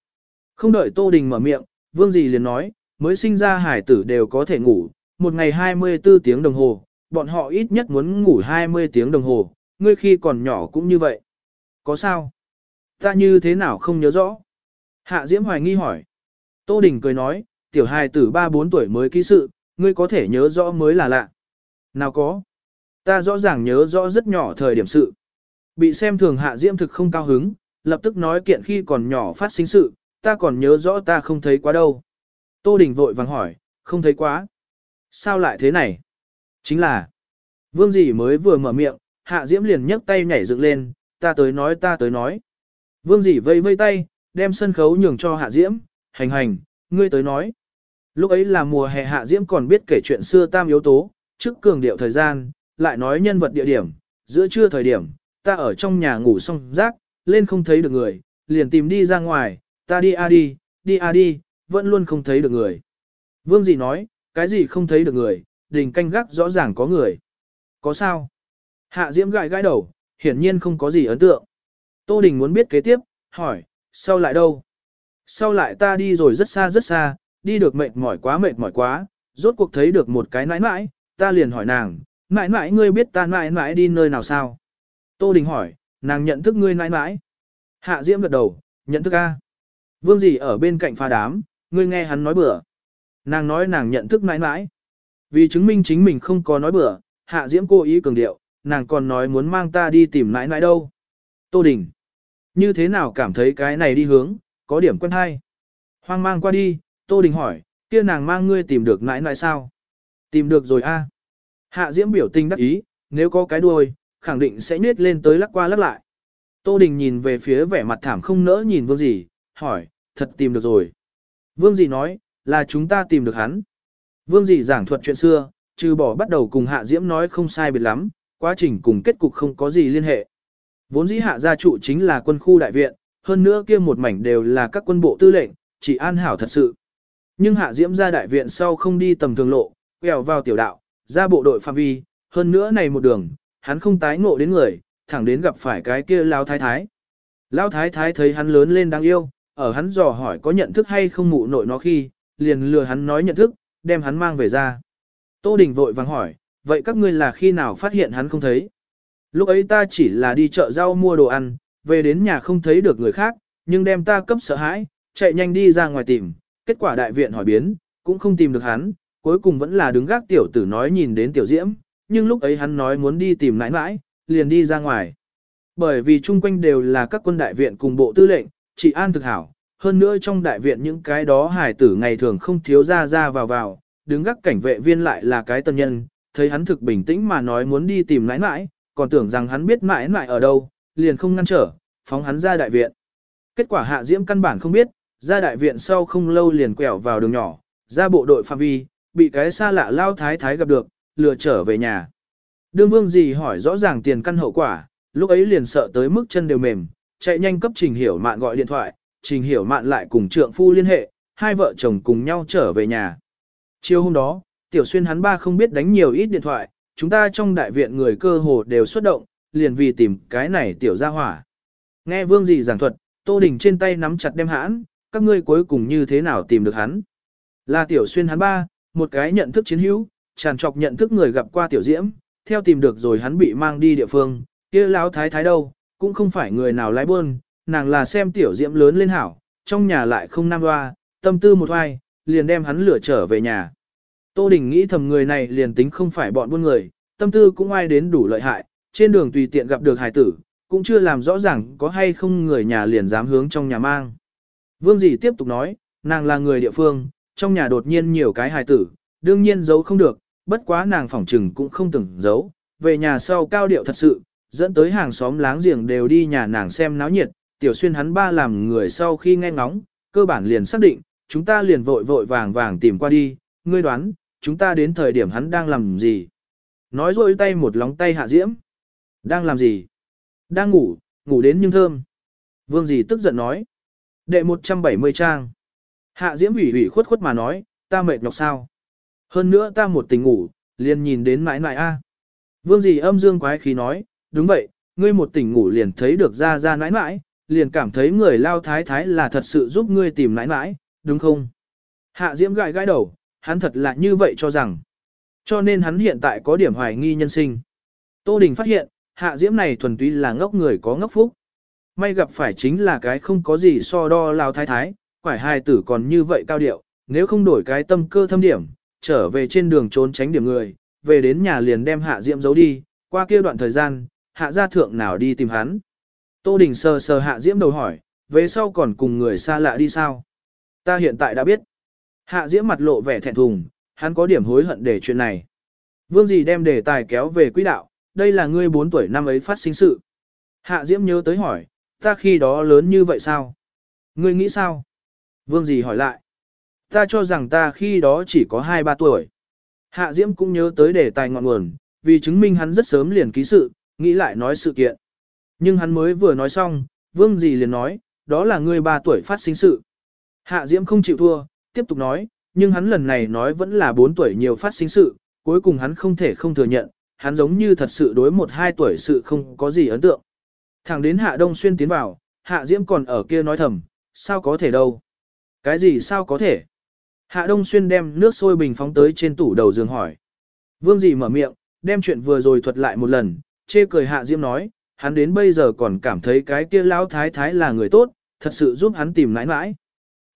Không đợi Tô Đình mở miệng, vương dì liền nói, mới sinh ra hải tử đều có thể ngủ, một ngày 24 tiếng đồng hồ, bọn họ ít nhất muốn ngủ 20 tiếng đồng hồ, ngươi khi còn nhỏ cũng như vậy. Có sao? Ta như thế nào không nhớ rõ? Hạ Diễm hoài nghi hỏi. Tô Đình cười nói, tiểu hài tử 3-4 tuổi mới ký sự, ngươi có thể nhớ rõ mới là lạ. Nào có? Ta rõ ràng nhớ rõ rất nhỏ thời điểm sự. Bị xem thường Hạ Diễm thực không cao hứng, lập tức nói kiện khi còn nhỏ phát sinh sự, ta còn nhớ rõ ta không thấy quá đâu. Tô Đình vội vàng hỏi, không thấy quá. Sao lại thế này? Chính là, vương dì mới vừa mở miệng, Hạ Diễm liền nhấc tay nhảy dựng lên, ta tới nói ta tới nói. Vương dì vây vây tay, đem sân khấu nhường cho Hạ Diễm, hành hành, ngươi tới nói. Lúc ấy là mùa hè Hạ Diễm còn biết kể chuyện xưa tam yếu tố, trước cường điệu thời gian, lại nói nhân vật địa điểm, giữa trưa thời điểm, ta ở trong nhà ngủ xong rác, lên không thấy được người, liền tìm đi ra ngoài, ta đi a đi, đi a đi, vẫn luôn không thấy được người. Vương dị nói, cái gì không thấy được người, đình canh gác rõ ràng có người. Có sao? Hạ Diễm gãi gãi đầu, hiển nhiên không có gì ấn tượng. Tô Đình muốn biết kế tiếp, hỏi, sau lại đâu? Sau lại ta đi rồi rất xa rất xa, đi được mệt mỏi quá mệt mỏi quá, rốt cuộc thấy được một cái nãi nãi, ta liền hỏi nàng, nãi nãi ngươi biết ta nãi nãi đi nơi nào sao? Tô Đình hỏi, nàng nhận thức ngươi nãi nãi. Hạ Diễm gật đầu, nhận thức a. Vương gì ở bên cạnh pha đám, ngươi nghe hắn nói bừa. Nàng nói nàng nhận thức nãi nãi. Vì chứng minh chính mình không có nói bừa, Hạ Diễm cố ý cường điệu, nàng còn nói muốn mang ta đi tìm nãi nãi đâu. Tô Đình. Như thế nào cảm thấy cái này đi hướng, có điểm quen hay. Hoang mang qua đi, Tô Đình hỏi, kia nàng mang ngươi tìm được nãi nãi sao? Tìm được rồi a. Hạ Diễm biểu tình đắc ý, nếu có cái đuôi, khẳng định sẽ nết lên tới lắc qua lắc lại. Tô Đình nhìn về phía vẻ mặt thảm không nỡ nhìn Vương gì, hỏi, thật tìm được rồi. Vương dị nói, là chúng ta tìm được hắn. Vương dị giảng thuật chuyện xưa, trừ bỏ bắt đầu cùng Hạ Diễm nói không sai biệt lắm, quá trình cùng kết cục không có gì liên hệ. Vốn dĩ Hạ gia trụ chính là quân khu đại viện, hơn nữa kia một mảnh đều là các quân bộ tư lệnh, chỉ an hảo thật sự. Nhưng Hạ Diễm ra đại viện sau không đi tầm thường lộ, quẹo vào tiểu đạo, ra bộ đội phạm vi, hơn nữa này một đường, hắn không tái ngộ đến người, thẳng đến gặp phải cái kia lao thái thái. Lao thái thái thấy hắn lớn lên đáng yêu, ở hắn dò hỏi có nhận thức hay không mụ nội nó khi, liền lừa hắn nói nhận thức, đem hắn mang về ra. Tô Đình vội vàng hỏi, vậy các ngươi là khi nào phát hiện hắn không thấy? Lúc ấy ta chỉ là đi chợ rau mua đồ ăn, về đến nhà không thấy được người khác, nhưng đem ta cấp sợ hãi, chạy nhanh đi ra ngoài tìm, kết quả đại viện hỏi biến, cũng không tìm được hắn, cuối cùng vẫn là đứng gác tiểu tử nói nhìn đến tiểu diễm, nhưng lúc ấy hắn nói muốn đi tìm nãi nãi, liền đi ra ngoài. Bởi vì chung quanh đều là các quân đại viện cùng bộ tư lệnh, chị an thực hảo, hơn nữa trong đại viện những cái đó hải tử ngày thường không thiếu ra ra vào vào, đứng gác cảnh vệ viên lại là cái tân nhân, thấy hắn thực bình tĩnh mà nói muốn đi tìm nãi nãi, còn tưởng rằng hắn biết nãi nãi ở đâu, liền không ngăn trở, phóng hắn ra đại viện. Kết quả hạ diễm căn bản không biết, ra đại viện sau không lâu liền quẹo vào đường nhỏ, ra bộ đội phạm vi, bị cái xa lạ lao thái thái gặp được, lừa trở về nhà. Đương vương gì hỏi rõ ràng tiền căn hậu quả, lúc ấy liền sợ tới mức chân đều mềm, chạy nhanh cấp Trình Hiểu Mạn gọi điện thoại, Trình Hiểu Mạn lại cùng trượng phu liên hệ, hai vợ chồng cùng nhau trở về nhà. Chiều hôm đó, Tiểu Xuyên hắn ba không biết đánh nhiều ít điện thoại, chúng ta trong đại viện người cơ hồ đều xuất động, liền vì tìm cái này Tiểu gia hỏa. Nghe vương gì giảng thuật, Tô Đình trên tay nắm chặt đem hãn, các ngươi cuối cùng như thế nào tìm được hắn. Là Tiểu Xuyên hắn ba, một cái nhận thức chiến hữu, tràn trọc nhận thức người gặp qua Tiểu Diễm, theo tìm được rồi hắn bị mang đi địa phương, kia lão thái thái đâu, cũng không phải người nào lái buôn, nàng là xem tiểu diễm lớn lên hảo, trong nhà lại không nam hoa, tâm tư một hoài, liền đem hắn lửa trở về nhà. Tô Đình nghĩ thầm người này liền tính không phải bọn buôn người, tâm tư cũng ai đến đủ lợi hại, trên đường tùy tiện gặp được hải tử, cũng chưa làm rõ ràng có hay không người nhà liền dám hướng trong nhà mang. Vương dì tiếp tục nói, nàng là người địa phương, trong nhà đột nhiên nhiều cái hài tử, đương nhiên giấu không được, bất quá nàng phỏng trừng cũng không từng giấu, về nhà sau cao điệu thật sự, dẫn tới hàng xóm láng giềng đều đi nhà nàng xem náo nhiệt, tiểu xuyên hắn ba làm người sau khi nghe ngóng, cơ bản liền xác định, chúng ta liền vội vội vàng vàng tìm qua đi, ngươi đoán, chúng ta đến thời điểm hắn đang làm gì? Nói rồi tay một lóng tay hạ diễm. Đang làm gì? Đang ngủ, ngủ đến nhưng thơm. Vương dì tức giận nói. Đệ 170 trang. Hạ diễm ủy ủy khuất khuất mà nói, ta mệt nhọc sao? Hơn nữa ta một tình ngủ, liền nhìn đến mãi mãi a. Vương dì âm dương quái khí nói, đúng vậy, ngươi một tỉnh ngủ liền thấy được ra ra nãi nãi, liền cảm thấy người lao thái thái là thật sự giúp ngươi tìm nãi nãi, đúng không? Hạ Diễm gãi gãi đầu, hắn thật là như vậy cho rằng. Cho nên hắn hiện tại có điểm hoài nghi nhân sinh. Tô Đình phát hiện, Hạ Diễm này thuần túy là ngốc người có ngốc phúc. May gặp phải chính là cái không có gì so đo lao thái thái, quải hai tử còn như vậy cao điệu, nếu không đổi cái tâm cơ thâm điểm, trở về trên đường trốn tránh điểm người, về đến nhà liền đem Hạ Diễm giấu đi, qua kia đoạn thời gian, Hạ gia thượng nào đi tìm hắn. Tô Đình sờ sờ Hạ Diễm đầu hỏi, về sau còn cùng người xa lạ đi sao? Ta hiện tại đã biết. Hạ Diễm mặt lộ vẻ thẹn thùng, hắn có điểm hối hận để chuyện này. Vương gì đem đề tài kéo về quỹ đạo, đây là ngươi 4 tuổi năm ấy phát sinh sự. Hạ Diễm nhớ tới hỏi, ta khi đó lớn như vậy sao? Ngươi nghĩ sao? Vương gì hỏi lại. Ta cho rằng ta khi đó chỉ có 2-3 tuổi. Hạ Diễm cũng nhớ tới đề tài ngọn nguồn, vì chứng minh hắn rất sớm liền ký sự, nghĩ lại nói sự kiện. Nhưng hắn mới vừa nói xong, Vương gì liền nói, đó là ngươi ba tuổi phát sinh sự. Hạ Diễm không chịu thua, tiếp tục nói, nhưng hắn lần này nói vẫn là 4 tuổi nhiều phát sinh sự, cuối cùng hắn không thể không thừa nhận, hắn giống như thật sự đối một hai tuổi sự không có gì ấn tượng. Thẳng đến Hạ Đông Xuyên tiến vào, Hạ Diễm còn ở kia nói thầm, sao có thể đâu? Cái gì sao có thể? Hạ Đông Xuyên đem nước sôi bình phóng tới trên tủ đầu giường hỏi. Vương dì mở miệng, đem chuyện vừa rồi thuật lại một lần, chê cười Hạ Diễm nói, hắn đến bây giờ còn cảm thấy cái kia lão thái thái là người tốt, thật sự giúp hắn tìm nãi nãi.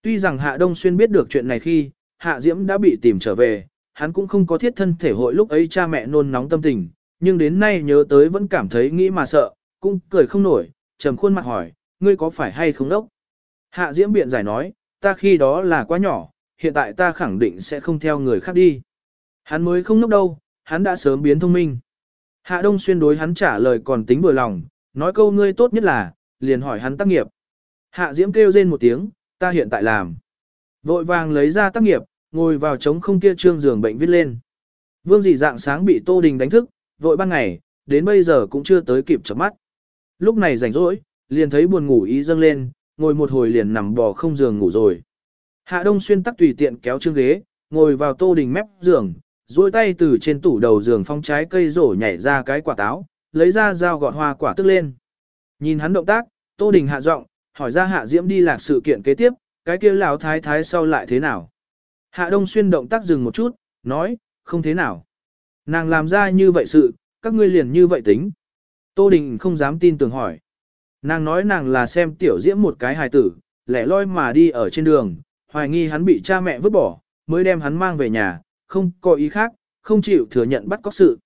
Tuy rằng Hạ Đông Xuyên biết được chuyện này khi, Hạ Diễm đã bị tìm trở về, hắn cũng không có thiết thân thể hội lúc ấy cha mẹ nôn nóng tâm tình, nhưng đến nay nhớ tới vẫn cảm thấy nghĩ mà sợ, cũng cười không nổi, trầm khuôn mặt hỏi, ngươi có phải hay không đốc? Hạ Diễm biện giải nói, ta khi đó là quá nhỏ, hiện tại ta khẳng định sẽ không theo người khác đi. Hắn mới không ngốc đâu, hắn đã sớm biến thông minh. Hạ Đông Xuyên đối hắn trả lời còn tính vừa lòng, nói câu ngươi tốt nhất là, liền hỏi hắn tác nghiệp. Hạ Diễm kêu rên một tiếng, ta hiện tại làm. Vội vàng lấy ra tác nghiệp, ngồi vào trống không kia trương giường bệnh viết lên. Vương dị dạng sáng bị Tô Đình đánh thức, vội ban ngày, đến bây giờ cũng chưa tới kịp chấm mắt. Lúc này rảnh rỗi, liền thấy buồn ngủ ý dâng lên, ngồi một hồi liền nằm bò không giường ngủ rồi. Hạ Đông Xuyên tắc tùy tiện kéo trương ghế, ngồi vào Tô Đình mép giường, duỗi tay từ trên tủ đầu giường phong trái cây rổ nhảy ra cái quả táo, lấy ra dao gọt hoa quả tức lên. Nhìn hắn động tác, Tô Đình hạ giọng, hỏi ra Hạ Diễm đi lạc sự kiện kế tiếp, cái kia lão thái thái sau lại thế nào. Hạ Đông Xuyên động tác dừng một chút, nói, không thế nào. Nàng làm ra như vậy sự, các ngươi liền như vậy tính. Tô Đình không dám tin tưởng hỏi. Nàng nói nàng là xem tiểu diễm một cái hài tử, lẻ loi mà đi ở trên đường, hoài nghi hắn bị cha mẹ vứt bỏ, mới đem hắn mang về nhà, không có ý khác, không chịu thừa nhận bắt cóc sự.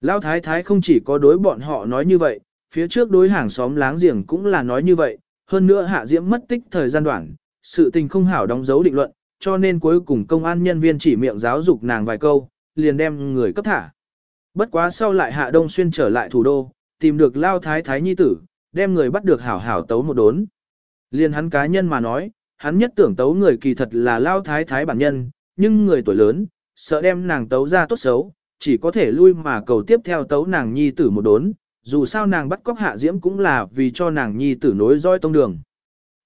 Lão thái thái không chỉ có đối bọn họ nói như vậy, phía trước đối hàng xóm láng giềng cũng là nói như vậy, hơn nữa hạ diễm mất tích thời gian đoạn, sự tình không hảo đóng dấu định luận, cho nên cuối cùng công an nhân viên chỉ miệng giáo dục nàng vài câu, liền đem người cấp thả. Bất quá sau lại hạ đông xuyên trở lại thủ đô, tìm được lao thái thái nhi tử, đem người bắt được hảo hảo tấu một đốn. Liền hắn cá nhân mà nói, hắn nhất tưởng tấu người kỳ thật là lao thái thái bản nhân, nhưng người tuổi lớn, sợ đem nàng tấu ra tốt xấu, chỉ có thể lui mà cầu tiếp theo tấu nàng nhi tử một đốn, dù sao nàng bắt cóc hạ diễm cũng là vì cho nàng nhi tử nối roi tông đường.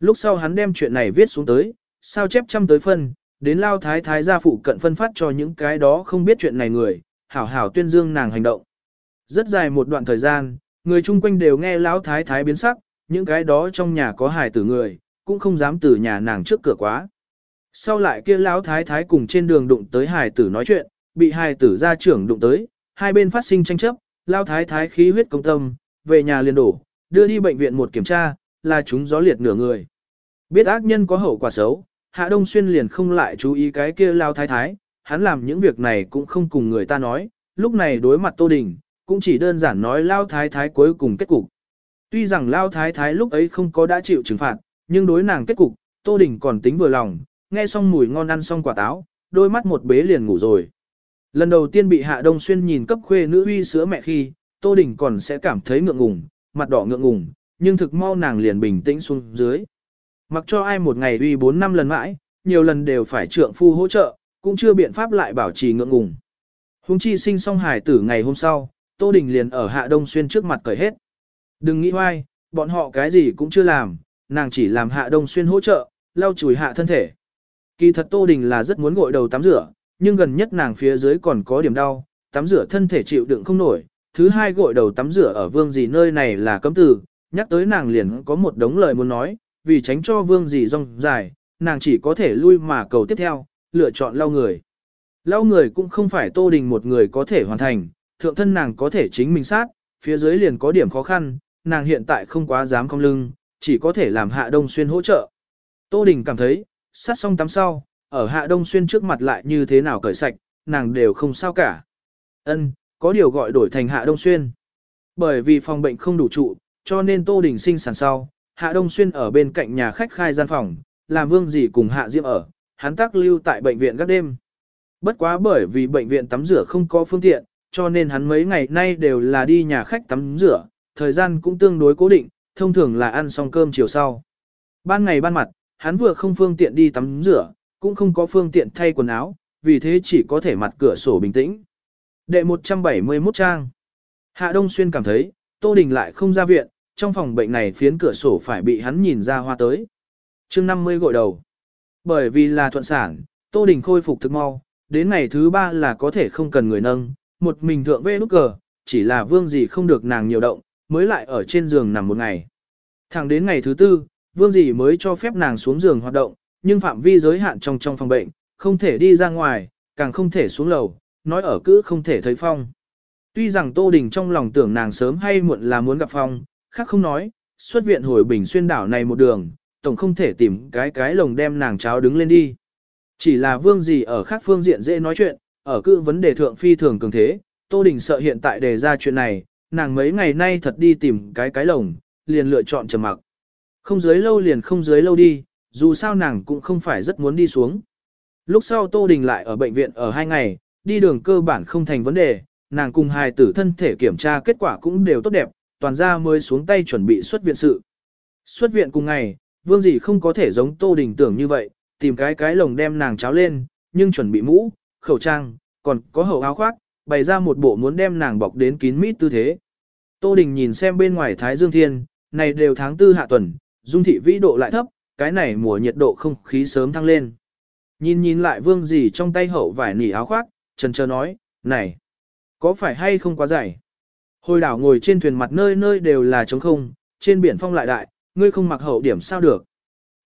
Lúc sau hắn đem chuyện này viết xuống tới, sao chép trăm tới phân, đến lao thái thái gia phụ cận phân phát cho những cái đó không biết chuyện này người, hảo hảo tuyên dương nàng hành động. Rất dài một đoạn thời gian, người chung quanh đều nghe lão thái thái biến sắc, những cái đó trong nhà có hài tử người, cũng không dám từ nhà nàng trước cửa quá. Sau lại kia lão thái thái cùng trên đường đụng tới hài tử nói chuyện, bị hài tử gia trưởng đụng tới, hai bên phát sinh tranh chấp, lão thái thái khí huyết công tâm, về nhà liền đổ, đưa đi bệnh viện một kiểm tra, là chúng gió liệt nửa người. Biết ác nhân có hậu quả xấu, Hạ Đông Xuyên liền không lại chú ý cái kia lao thái thái, hắn làm những việc này cũng không cùng người ta nói, lúc này đối mặt Tô Đình, cũng chỉ đơn giản nói lao thái thái cuối cùng kết cục. Tuy rằng lao thái thái lúc ấy không có đã chịu trừng phạt, nhưng đối nàng kết cục, Tô Đình còn tính vừa lòng, nghe xong mùi ngon ăn xong quả táo, đôi mắt một bế liền ngủ rồi. Lần đầu tiên bị Hạ Đông Xuyên nhìn cấp khuê nữ uy sữa mẹ khi, Tô Đình còn sẽ cảm thấy ngượng ngùng, mặt đỏ ngượng ngùng, nhưng thực mau nàng liền bình tĩnh xuống dưới. Mặc cho ai một ngày uy 4 năm lần mãi, nhiều lần đều phải trượng phu hỗ trợ, cũng chưa biện pháp lại bảo trì ngượng ngùng. Hùng chi sinh xong hài tử ngày hôm sau, Tô Đình liền ở Hạ Đông Xuyên trước mặt cởi hết. Đừng nghĩ hoài, bọn họ cái gì cũng chưa làm, nàng chỉ làm Hạ Đông Xuyên hỗ trợ, lau chùi hạ thân thể. Kỳ thật Tô Đình là rất muốn gội đầu tắm rửa, nhưng gần nhất nàng phía dưới còn có điểm đau, tắm rửa thân thể chịu đựng không nổi. Thứ hai gội đầu tắm rửa ở vương gì nơi này là cấm từ, nhắc tới nàng liền có một đống lời muốn nói, vì tránh cho vương gì rong dài, nàng chỉ có thể lui mà cầu tiếp theo, lựa chọn lau người. Lau người cũng không phải Tô Đình một người có thể hoàn thành, thượng thân nàng có thể chính mình sát, phía dưới liền có điểm khó khăn, nàng hiện tại không quá dám cong lưng, chỉ có thể làm Hạ Đông Xuyên hỗ trợ. Tô Đình cảm thấy, sát xong tắm sau, ở Hạ Đông Xuyên trước mặt lại như thế nào cởi sạch, nàng đều không sao cả. Ân, có điều gọi đổi thành Hạ Đông Xuyên. Bởi vì phòng bệnh không đủ trụ, cho nên Tô Đình sinh sản sau, Hạ Đông Xuyên ở bên cạnh nhà khách khai gian phòng, làm vương dì cùng Hạ Diễm ở, hắn tác lưu tại bệnh viện các đêm. Bất quá bởi vì bệnh viện tắm rửa không có phương tiện, cho nên hắn mấy ngày nay đều là đi nhà khách tắm rửa, thời gian cũng tương đối cố định, thông thường là ăn xong cơm chiều sau. Ban ngày ban mặt, hắn vừa không phương tiện đi tắm rửa, cũng không có phương tiện thay quần áo, vì thế chỉ có thể mặt cửa sổ bình tĩnh. Đệ 171 trang. Hạ Đông Xuyên cảm thấy, Tô Đình lại không ra viện, trong phòng bệnh này phiến cửa sổ phải bị hắn nhìn ra hoa tới. chương 50 gội đầu. Bởi vì là thuận sản, Tô Đình khôi phục thực mau, đến ngày thứ ba là có thể không cần người nâng, một mình thượng vê nút cờ, chỉ là vương gì không được nàng nhiều động, mới lại ở trên giường nằm một ngày. Thẳng đến ngày thứ tư, vương gì mới cho phép nàng xuống giường hoạt động, nhưng phạm vi giới hạn trong trong phòng bệnh, không thể đi ra ngoài, càng không thể xuống lầu, nói ở cứ không thể thấy phong. Tuy rằng Tô Đình trong lòng tưởng nàng sớm hay muộn là muốn gặp phong, khác không nói, xuất viện hồi bình xuyên đảo này một đường, tổng không thể tìm cái cái lồng đem nàng cháo đứng lên đi. Chỉ là vương gì ở khác phương diện dễ nói chuyện, ở cứ vấn đề thượng phi thường cường thế, Tô Đình sợ hiện tại đề ra chuyện này, nàng mấy ngày nay thật đi tìm cái cái lồng, liền lựa chọn trầm mặc. Không dưới lâu liền không dưới lâu đi, dù sao nàng cũng không phải rất muốn đi xuống. Lúc sau Tô Đình lại ở bệnh viện ở hai ngày, đi đường cơ bản không thành vấn đề, nàng cùng hài tử thân thể kiểm tra kết quả cũng đều tốt đẹp, toàn ra mới xuống tay chuẩn bị xuất viện sự. Xuất viện cùng ngày, vương dì không có thể giống Tô Đình tưởng như vậy, tìm cái cái lồng đem nàng cháo lên, nhưng chuẩn bị mũ, khẩu trang, còn có hậu áo khoác, bày ra một bộ muốn đem nàng bọc đến kín mít tư thế. Tô Đình nhìn xem bên ngoài Thái Dương Thiên, này đều tháng tư hạ tuần, dung thị vĩ độ lại thấp, cái này mùa nhiệt độ không khí sớm thăng lên. Nhìn nhìn lại vương gì trong tay hậu vải nỉ áo khoác, trần chờ nói, này, có phải hay không quá dày? Hồi đảo ngồi trên thuyền mặt nơi nơi đều là trống không, trên biển phong lại đại, ngươi không mặc hậu điểm sao được.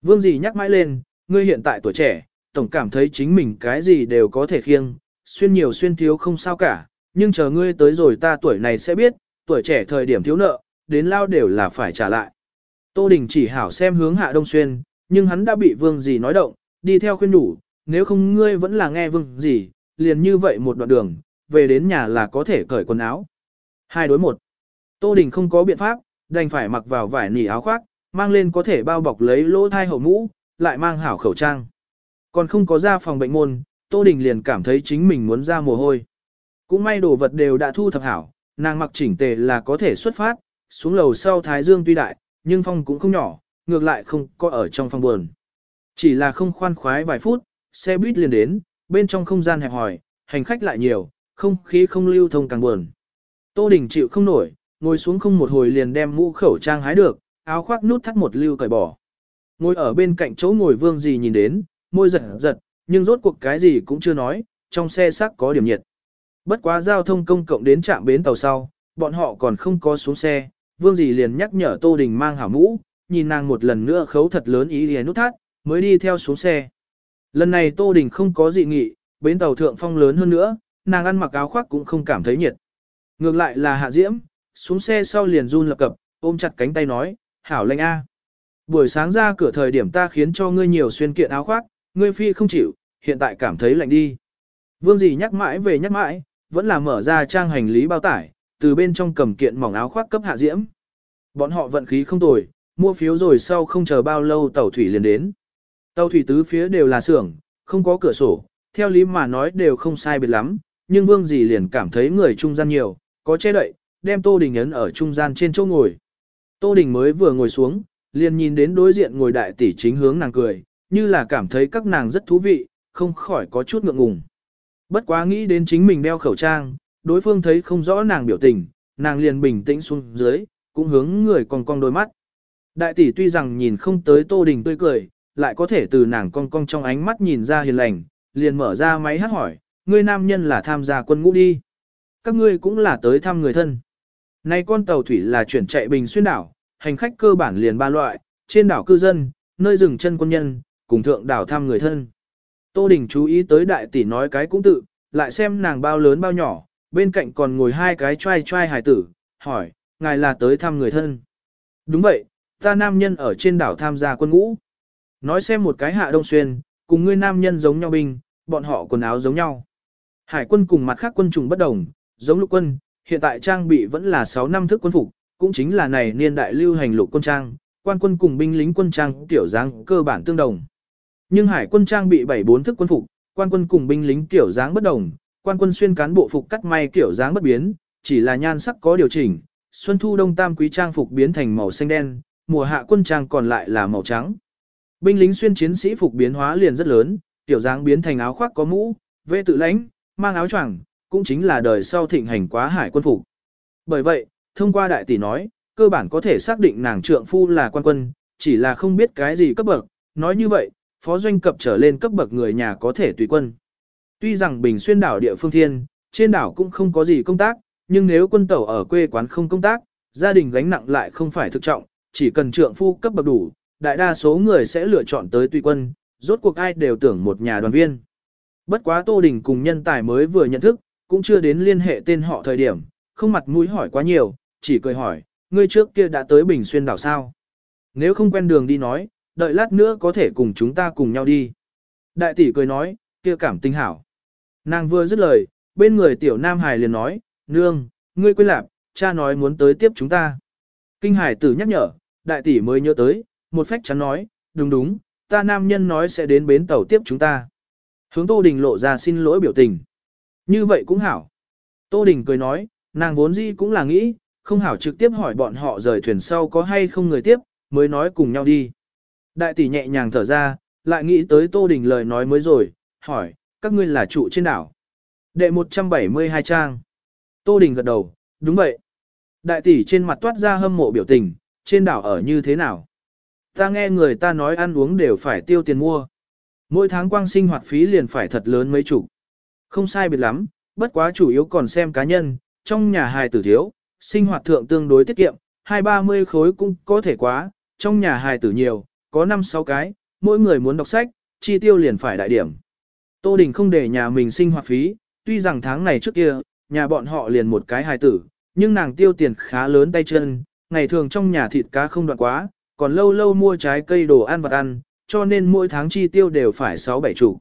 Vương gì nhắc mãi lên, ngươi hiện tại tuổi trẻ, tổng cảm thấy chính mình cái gì đều có thể khiêng, xuyên nhiều xuyên thiếu không sao cả, nhưng chờ ngươi tới rồi ta tuổi này sẽ biết, tuổi trẻ thời điểm thiếu nợ, đến lao đều là phải trả lại. Tô Đình chỉ hảo xem hướng hạ đông xuyên, nhưng hắn đã bị vương gì nói động, đi theo khuyên đủ, nếu không ngươi vẫn là nghe vương gì, liền như vậy một đoạn đường, về đến nhà là có thể cởi quần áo. Hai đối một. Tô Đình không có biện pháp, đành phải mặc vào vải nỉ áo khoác, mang lên có thể bao bọc lấy lỗ thai hậu mũ, lại mang hảo khẩu trang. Còn không có ra phòng bệnh môn, Tô Đình liền cảm thấy chính mình muốn ra mồ hôi. Cũng may đồ vật đều đã thu thập hảo, nàng mặc chỉnh tề là có thể xuất phát, xuống lầu sau Thái Dương tuy đại, nhưng phong cũng không nhỏ, ngược lại không có ở trong phòng buồn. Chỉ là không khoan khoái vài phút, xe buýt liền đến, bên trong không gian hẹp hòi, hành khách lại nhiều, không khí không lưu thông càng buồn. Tô Đình chịu không nổi, ngồi xuống không một hồi liền đem mũ khẩu trang hái được, áo khoác nút thắt một lưu cởi bỏ. Ngồi ở bên cạnh chỗ ngồi vương gì nhìn đến, môi giật giật, nhưng rốt cuộc cái gì cũng chưa nói, trong xe xác có điểm nhiệt. Bất quá giao thông công cộng đến trạm bến tàu sau, bọn họ còn không có xuống xe, vương dì liền nhắc nhở Tô Đình mang hảo mũ, nhìn nàng một lần nữa khấu thật lớn ý liền nút thắt, mới đi theo xuống xe. Lần này Tô Đình không có dị nghị, bến tàu thượng phong lớn hơn nữa, nàng ăn mặc áo khoác cũng không cảm thấy nhiệt. Ngược lại là Hạ Diễm, xuống xe sau liền run lập cập, ôm chặt cánh tay nói, hảo lệnh A. Buổi sáng ra cửa thời điểm ta khiến cho ngươi nhiều xuyên kiện áo khoác, ngươi phi không chịu, hiện tại cảm thấy lạnh đi. Vương dì nhắc mãi về nhắc mãi, vẫn là mở ra trang hành lý bao tải, từ bên trong cầm kiện mỏng áo khoác cấp hạ diễm. Bọn họ vận khí không tồi, mua phiếu rồi sau không chờ bao lâu tàu thủy liền đến. Tàu thủy tứ phía đều là xưởng, không có cửa sổ, theo lý mà nói đều không sai biệt lắm, nhưng vương dì liền cảm thấy người trung gian nhiều, có che đậy, đem Tô Đình ấn ở trung gian trên chỗ ngồi. Tô Đình mới vừa ngồi xuống, liền nhìn đến đối diện ngồi đại tỷ chính hướng nàng cười, như là cảm thấy các nàng rất thú vị, không khỏi có chút ngượng ngùng. Bất quá nghĩ đến chính mình đeo khẩu trang, đối phương thấy không rõ nàng biểu tình, nàng liền bình tĩnh xuống dưới, cũng hướng người cong cong đôi mắt. Đại tỷ tuy rằng nhìn không tới Tô Đình tươi cười, lại có thể từ nàng cong cong trong ánh mắt nhìn ra hiền lành, liền mở ra máy hát hỏi, ngươi nam nhân là tham gia quân ngũ đi. Các ngươi cũng là tới thăm người thân. Nay con tàu thủy là chuyển chạy bình xuyên đảo, hành khách cơ bản liền ba loại, trên đảo cư dân, nơi dừng chân quân nhân, cùng thượng đảo thăm người thân. Tô Đình chú ý tới đại tỷ nói cái cũng tự, lại xem nàng bao lớn bao nhỏ, bên cạnh còn ngồi hai cái trai trai hải tử, hỏi, ngài là tới thăm người thân. Đúng vậy, ta nam nhân ở trên đảo tham gia quân ngũ. Nói xem một cái hạ đông xuyên, cùng ngươi nam nhân giống nhau binh, bọn họ quần áo giống nhau. Hải quân cùng mặt khác quân chủng bất đồng, giống lục quân, hiện tại trang bị vẫn là 6 năm thức quân phục, cũng chính là này niên đại lưu hành lục quân trang, quan quân cùng binh lính quân trang tiểu dáng cơ bản tương đồng. Nhưng hải quân trang bị 74 thức quân phục, quan quân cùng binh lính tiểu dáng bất đồng, quan quân xuyên cán bộ phục cắt may kiểu dáng bất biến, chỉ là nhan sắc có điều chỉnh, xuân thu đông tam quý trang phục biến thành màu xanh đen, mùa hạ quân trang còn lại là màu trắng. Binh lính xuyên chiến sĩ phục biến hóa liền rất lớn, tiểu dáng biến thành áo khoác có mũ, vệ tự lãnh, mang áo choàng, cũng chính là đời sau thịnh hành quá hải quân phục. Bởi vậy, thông qua đại tỷ nói, cơ bản có thể xác định nàng trượng phu là quan quân, chỉ là không biết cái gì cấp bậc, nói như vậy, phó doanh cập trở lên cấp bậc người nhà có thể tùy quân. Tuy rằng Bình Xuyên đảo địa phương thiên, trên đảo cũng không có gì công tác, nhưng nếu quân tẩu ở quê quán không công tác, gia đình gánh nặng lại không phải thực trọng, chỉ cần trượng phu cấp bậc đủ, đại đa số người sẽ lựa chọn tới tùy quân, rốt cuộc ai đều tưởng một nhà đoàn viên. Bất quá Tô Đình cùng nhân tài mới vừa nhận thức, cũng chưa đến liên hệ tên họ thời điểm, không mặt mũi hỏi quá nhiều, chỉ cười hỏi, ngươi trước kia đã tới Bình Xuyên đảo sao? Nếu không quen đường đi nói, đợi lát nữa có thể cùng chúng ta cùng nhau đi. Đại tỷ cười nói, kia cảm tinh hảo. Nàng vừa dứt lời, bên người tiểu nam hải liền nói, nương, ngươi quên lạp, cha nói muốn tới tiếp chúng ta. Kinh hải tử nhắc nhở, đại tỷ mới nhớ tới, một phách chắn nói, đúng đúng, ta nam nhân nói sẽ đến bến tàu tiếp chúng ta. Hướng Tô Đình lộ ra xin lỗi biểu tình. Như vậy cũng hảo. Tô Đình cười nói, nàng vốn gì cũng là nghĩ, không hảo trực tiếp hỏi bọn họ rời thuyền sau có hay không người tiếp, mới nói cùng nhau đi. Đại tỷ nhẹ nhàng thở ra, lại nghĩ tới Tô Đình lời nói mới rồi, hỏi, các ngươi là trụ trên đảo. Đệ 172 trang. Tô Đình gật đầu, đúng vậy. Đại tỷ trên mặt toát ra hâm mộ biểu tình, trên đảo ở như thế nào? Ta nghe người ta nói ăn uống đều phải tiêu tiền mua. Mỗi tháng quang sinh hoạt phí liền phải thật lớn mấy chục. Không sai biệt lắm, bất quá chủ yếu còn xem cá nhân, trong nhà hài tử thiếu, sinh hoạt thượng tương đối tiết kiệm, hai ba mươi khối cũng có thể quá, trong nhà hài tử nhiều, có năm sáu cái, mỗi người muốn đọc sách, chi tiêu liền phải đại điểm. Tô Đình không để nhà mình sinh hoạt phí, tuy rằng tháng này trước kia, nhà bọn họ liền một cái hài tử, nhưng nàng tiêu tiền khá lớn tay chân, ngày thường trong nhà thịt cá không đoạn quá, còn lâu lâu mua trái cây đồ ăn vặt ăn, cho nên mỗi tháng chi tiêu đều phải 6-7 chủ.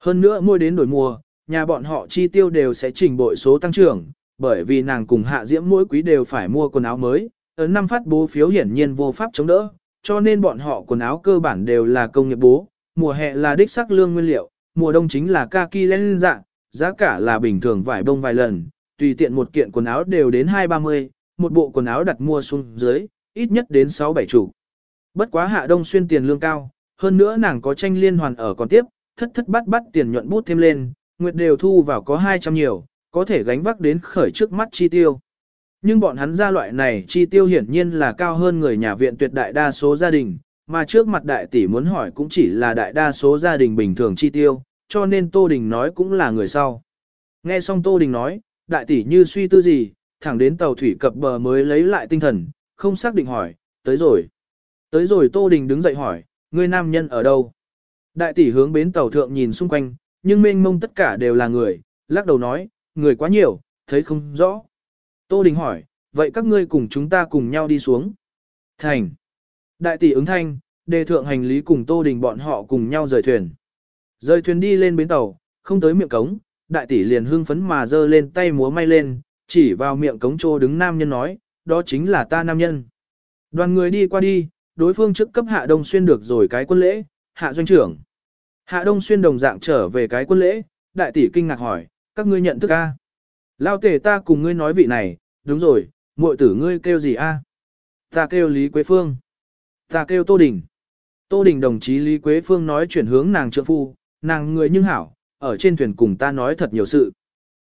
Hơn nữa mua đến đổi mùa, nhà bọn họ chi tiêu đều sẽ trình bội số tăng trưởng, bởi vì nàng cùng hạ diễm mỗi quý đều phải mua quần áo mới, ấn năm phát bố phiếu hiển nhiên vô pháp chống đỡ, cho nên bọn họ quần áo cơ bản đều là công nghiệp bố, mùa hè là đích sắc lương nguyên liệu, mùa đông chính là kaki lên dạng, giá cả là bình thường vải bông vài lần, tùy tiện một kiện quần áo đều đến 2-30, một bộ quần áo đặt mua xuống dưới, ít nhất đến 6-7 chủ. Bất quá hạ đông xuyên tiền lương cao, hơn nữa nàng có tranh liên hoàn ở còn tiếp, thất thất bắt bắt tiền nhuận bút thêm lên, nguyệt đều thu vào có 200 nhiều, có thể gánh vác đến khởi trước mắt chi tiêu. Nhưng bọn hắn gia loại này chi tiêu hiển nhiên là cao hơn người nhà viện tuyệt đại đa số gia đình, mà trước mặt đại tỷ muốn hỏi cũng chỉ là đại đa số gia đình bình thường chi tiêu, cho nên Tô Đình nói cũng là người sau. Nghe xong Tô Đình nói, đại tỷ như suy tư gì, thẳng đến tàu thủy cập bờ mới lấy lại tinh thần, không xác định hỏi, tới rồi. Tới rồi Tô Đình đứng dậy hỏi, người nam nhân ở đâu? Đại tỷ hướng bến tàu thượng nhìn xung quanh, nhưng mênh mông tất cả đều là người, lắc đầu nói, người quá nhiều, thấy không rõ. Tô Đình hỏi, vậy các ngươi cùng chúng ta cùng nhau đi xuống. Thành. Đại tỷ ứng thanh, đề thượng hành lý cùng Tô Đình bọn họ cùng nhau rời thuyền. Rời thuyền đi lên bến tàu, không tới miệng cống, đại tỷ liền hưng phấn mà giơ lên tay múa may lên, chỉ vào miệng cống trô đứng nam nhân nói, đó chính là ta nam nhân. Đoàn người đi qua đi, đối phương trước cấp hạ đông xuyên được rồi cái quân lễ, hạ doanh trưởng. Hạ đông xuyên đồng dạng trở về cái quân lễ, đại tỷ kinh ngạc hỏi, các ngươi nhận thức a? Lao tể ta cùng ngươi nói vị này, đúng rồi, muội tử ngươi kêu gì a? Ta kêu Lý Quế Phương. Ta kêu Tô Đình. Tô Đình đồng chí Lý Quế Phương nói chuyển hướng nàng trượng phu, nàng người nhưng hảo, ở trên thuyền cùng ta nói thật nhiều sự.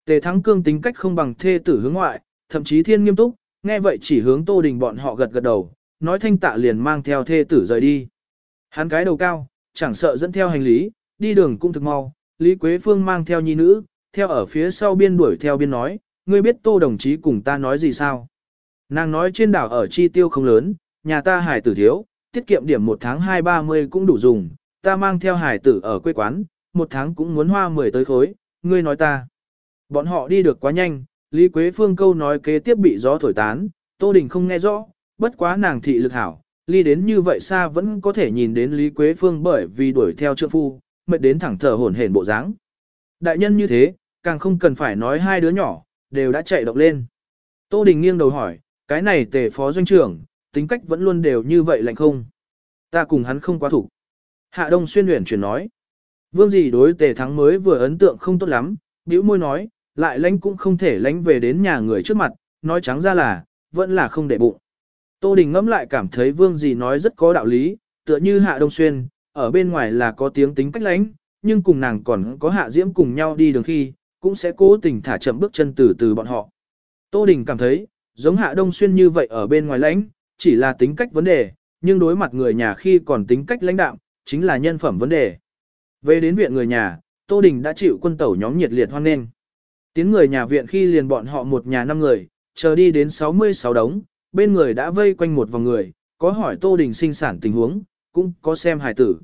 Tề Thắng Cương tính cách không bằng thê tử hướng ngoại, thậm chí thiên nghiêm túc, nghe vậy chỉ hướng Tô Đình bọn họ gật gật đầu, nói thanh tạ liền mang theo thê tử rời đi. Hắn cái đầu cao, chẳng sợ dẫn theo hành lý, đi đường cũng thực mau, Lý Quế Phương mang theo nhi nữ, theo ở phía sau biên đuổi theo biên nói, ngươi biết Tô đồng chí cùng ta nói gì sao? Nàng nói trên đảo ở chi tiêu không lớn, nhà ta hải tử thiếu, tiết kiệm điểm một tháng hai ba mươi cũng đủ dùng, ta mang theo hải tử ở quê quán, một tháng cũng muốn hoa mười tới khối, ngươi nói ta. Bọn họ đi được quá nhanh, Lý Quế Phương câu nói kế tiếp bị gió thổi tán, Tô Đình không nghe rõ, bất quá nàng thị lực hảo, ly đến như vậy xa vẫn có thể nhìn đến Lý Quế Phương bởi vì đuổi theo trượng phu, mệt đến thẳng thở hổn hển bộ dáng. Đại nhân như thế, càng không cần phải nói hai đứa nhỏ, đều đã chạy động lên. Tô Đình nghiêng đầu hỏi, cái này tề phó doanh trưởng, tính cách vẫn luôn đều như vậy lạnh không? Ta cùng hắn không quá thủ. Hạ Đông xuyên luyện chuyển nói. Vương gì đối tề thắng mới vừa ấn tượng không tốt lắm, bĩu môi nói, lại lãnh cũng không thể lãnh về đến nhà người trước mặt, nói trắng ra là, vẫn là không để bụng. Tô Đình ngẫm lại cảm thấy vương gì nói rất có đạo lý, tựa như Hạ Đông Xuyên, ở bên ngoài là có tiếng tính cách lãnh, nhưng cùng nàng còn có Hạ Diễm cùng nhau đi đường khi, cũng sẽ cố tình thả chậm bước chân từ từ bọn họ. Tô Đình cảm thấy, giống Hạ Đông Xuyên như vậy ở bên ngoài lãnh, chỉ là tính cách vấn đề, nhưng đối mặt người nhà khi còn tính cách lãnh đạm, chính là nhân phẩm vấn đề. Về đến viện người nhà, Tô Đình đã chịu quân tẩu nhóm nhiệt liệt hoan nghênh. Tiến người nhà viện khi liền bọn họ một nhà năm người, chờ đi đến 66 đống, bên người đã vây quanh một vòng người, có hỏi Tô Đình sinh sản tình huống, cũng có xem hài tử.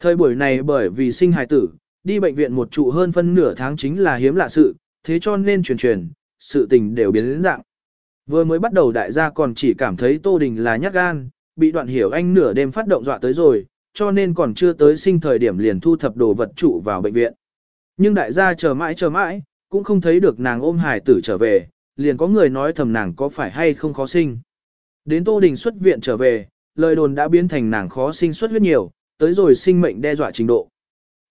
Thời buổi này bởi vì sinh hài tử, đi bệnh viện một trụ hơn phân nửa tháng chính là hiếm lạ sự, thế cho nên truyền truyền, sự tình đều biến đến dạng. Vừa mới bắt đầu đại gia còn chỉ cảm thấy Tô Đình là nhát gan, bị đoạn hiểu anh nửa đêm phát động dọa tới rồi, cho nên còn chưa tới sinh thời điểm liền thu thập đồ vật trụ vào bệnh viện. Nhưng đại gia chờ mãi chờ mãi, cũng không thấy được nàng ôm hài tử trở về, liền có người nói thầm nàng có phải hay không khó sinh. Đến Tô Đình xuất viện trở về, lời đồn đã biến thành nàng khó sinh xuất huyết nhiều, tới rồi sinh mệnh đe dọa trình độ.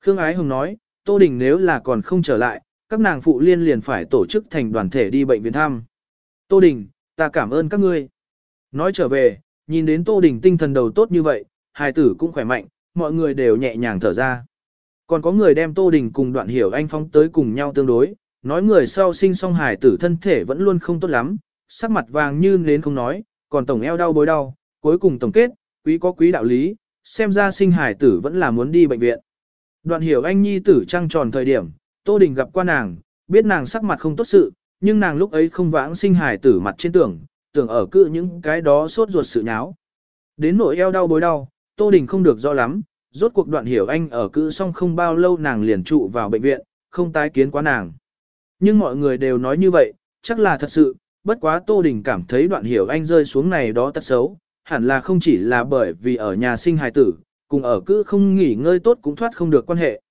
Khương Ái Hồng nói, Tô Đình nếu là còn không trở lại, các nàng phụ liên liền phải tổ chức thành đoàn thể đi bệnh viện thăm. Tô Đình, ta cảm ơn các ngươi. Nói trở về, nhìn đến Tô Đình tinh thần đầu tốt như vậy, hài tử cũng khỏe mạnh, mọi người đều nhẹ nhàng thở ra. Còn có người đem Tô Đình cùng đoạn hiểu anh phóng tới cùng nhau tương đối, nói người sau sinh song hài tử thân thể vẫn luôn không tốt lắm, sắc mặt vàng như nến không nói, còn tổng eo đau bối đau, cuối cùng tổng kết, quý có quý đạo lý, xem ra sinh hài tử vẫn là muốn đi bệnh viện. Đoạn hiểu anh nhi tử trăng tròn thời điểm, Tô Đình gặp qua nàng, biết nàng sắc mặt không tốt sự, nhưng nàng lúc ấy không vãng sinh hài tử mặt trên tưởng, tưởng ở cự những cái đó sốt ruột sự nháo. Đến nỗi eo đau bối đau, Tô Đình không được rõ lắm, rốt cuộc đoạn hiểu anh ở cự xong không bao lâu nàng liền trụ vào bệnh viện, không tái kiến quá nàng. Nhưng mọi người đều nói như vậy, chắc là thật sự, bất quá Tô Đình cảm thấy đoạn hiểu anh rơi xuống này đó tật xấu, hẳn là không chỉ là bởi vì ở nhà sinh hài tử, cùng ở cự không nghỉ ngơi tốt cũng thoát không được quan hệ.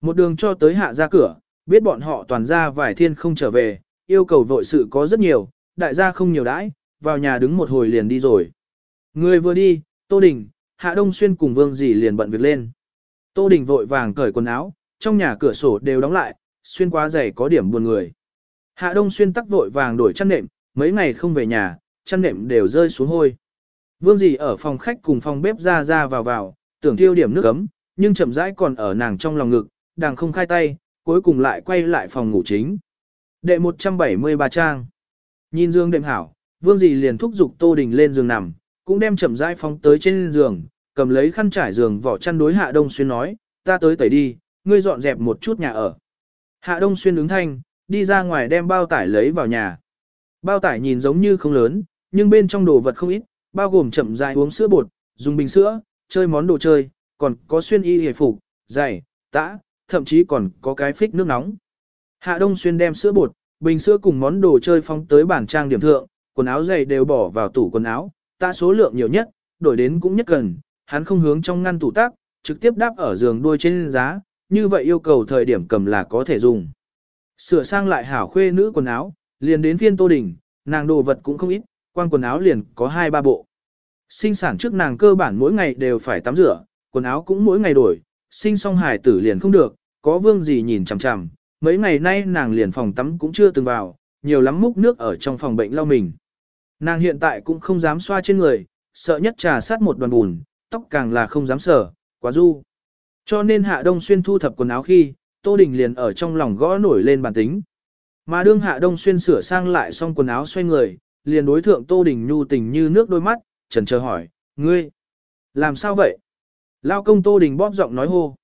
Một đường cho tới hạ ra cửa, biết bọn họ toàn ra vài thiên không trở về, yêu cầu vội sự có rất nhiều, đại gia không nhiều đãi, vào nhà đứng một hồi liền đi rồi. Người vừa đi, Tô Đình, Hạ Đông Xuyên cùng Vương Dì liền bận việc lên. Tô Đình vội vàng cởi quần áo, trong nhà cửa sổ đều đóng lại, xuyên quá dày có điểm buồn người. Hạ Đông Xuyên tắc vội vàng đổi chăn nệm, mấy ngày không về nhà, chăn nệm đều rơi xuống hôi. Vương dì ở phòng khách cùng phòng bếp ra ra vào vào, tưởng thiêu điểm nước ấm, nhưng chậm rãi còn ở nàng trong lòng ngực, đang không khai tay, cuối cùng lại quay lại phòng ngủ chính. Đệ 173 trang. Nhìn dương đệm hảo, vương dì liền thúc giục Tô Đình lên giường nằm, cũng đem chậm rãi phóng tới trên giường, cầm lấy khăn trải giường vỏ chăn đối Hạ Đông Xuyên nói, ta tới tẩy đi, ngươi dọn dẹp một chút nhà ở. Hạ Đông Xuyên ứng thanh, đi ra ngoài đem bao tải lấy vào nhà. Bao tải nhìn giống như không lớn, nhưng bên trong đồ vật không ít, bao gồm chậm rãi uống sữa bột, dùng bình sữa, chơi món đồ chơi, còn có xuyên y hề phục, giày, tã, thậm chí còn có cái phích nước nóng. Hạ Đông Xuyên đem sữa bột, bình sữa cùng món đồ chơi phong tới bản trang điểm thượng, quần áo giày đều bỏ vào tủ quần áo, ta số lượng nhiều nhất, đổi đến cũng nhất cần, hắn không hướng trong ngăn tủ tác, trực tiếp đáp ở giường đuôi trên giá, như vậy yêu cầu thời điểm cầm là có thể dùng. Sửa sang lại hảo khuê nữ quần áo, liền đến phiên tô đỉnh, nàng đồ vật cũng không ít, quan quần áo liền có hai ba bộ. Sinh sản trước nàng cơ bản mỗi ngày đều phải tắm rửa, quần áo cũng mỗi ngày đổi, sinh xong hải tử liền không được, có vương gì nhìn chằm chằm, mấy ngày nay nàng liền phòng tắm cũng chưa từng vào, nhiều lắm múc nước ở trong phòng bệnh lau mình. Nàng hiện tại cũng không dám xoa trên người, sợ nhất trà sát một đoàn bùn, tóc càng là không dám sở, quá du. Cho nên Hạ Đông Xuyên thu thập quần áo khi, Tô Đình liền ở trong lòng gõ nổi lên bản tính. Mà đương Hạ Đông Xuyên sửa sang lại xong quần áo xoay người, liền đối thượng Tô Đình nhu tình như nước đôi mắt, trần chờ hỏi, ngươi, làm sao vậy? Lao công Tô Đình bóp giọng nói hô.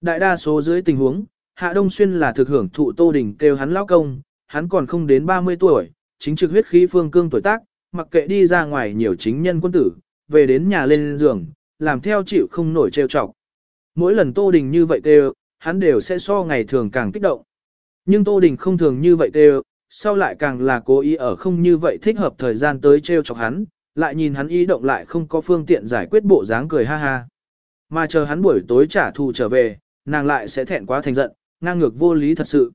Đại đa số dưới tình huống, Hạ Đông Xuyên là thực hưởng thụ Tô Đình kêu hắn lao công, hắn còn không đến 30 tuổi, chính trực huyết khí phương cương tuổi tác, mặc kệ đi ra ngoài nhiều chính nhân quân tử, về đến nhà lên giường, làm theo chịu không nổi trêu chọc. Mỗi lần Tô Đình như vậy kêu, hắn đều sẽ so ngày thường càng kích động. Nhưng Tô Đình không thường như vậy kêu, sau lại càng là cố ý ở không như vậy thích hợp thời gian tới trêu chọc hắn, lại nhìn hắn ý động lại không có phương tiện giải quyết bộ dáng cười ha ha. Mà chờ hắn buổi tối trả thù trở về, nàng lại sẽ thẹn quá thành giận, ngang ngược vô lý thật sự.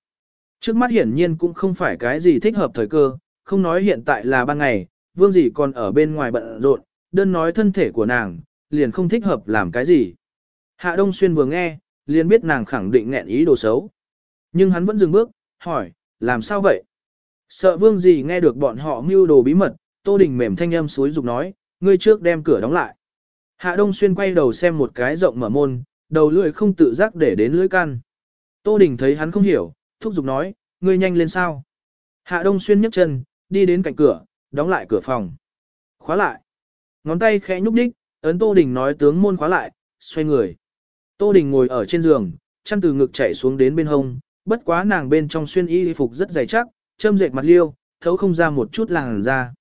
Trước mắt hiển nhiên cũng không phải cái gì thích hợp thời cơ, không nói hiện tại là ban ngày, vương gì còn ở bên ngoài bận rộn, đơn nói thân thể của nàng, liền không thích hợp làm cái gì. Hạ Đông Xuyên vừa nghe, liền biết nàng khẳng định nghẹn ý đồ xấu. Nhưng hắn vẫn dừng bước, hỏi, làm sao vậy? Sợ vương gì nghe được bọn họ mưu đồ bí mật, Tô Đình mềm thanh âm suối dục nói, ngươi trước đem cửa đóng lại. Hạ Đông Xuyên quay đầu xem một cái rộng mở môn, đầu lưỡi không tự giác để đến lưỡi căn. Tô Đình thấy hắn không hiểu, thúc giục nói, ngươi nhanh lên sao. Hạ Đông Xuyên nhấc chân, đi đến cạnh cửa, đóng lại cửa phòng. Khóa lại. Ngón tay khẽ nhúc đích, ấn Tô Đình nói tướng môn khóa lại, xoay người. Tô Đình ngồi ở trên giường, chăn từ ngực chảy xuống đến bên hông, bất quá nàng bên trong xuyên y phục rất dày chắc, châm dệt mặt liêu, thấu không ra một chút làng ra.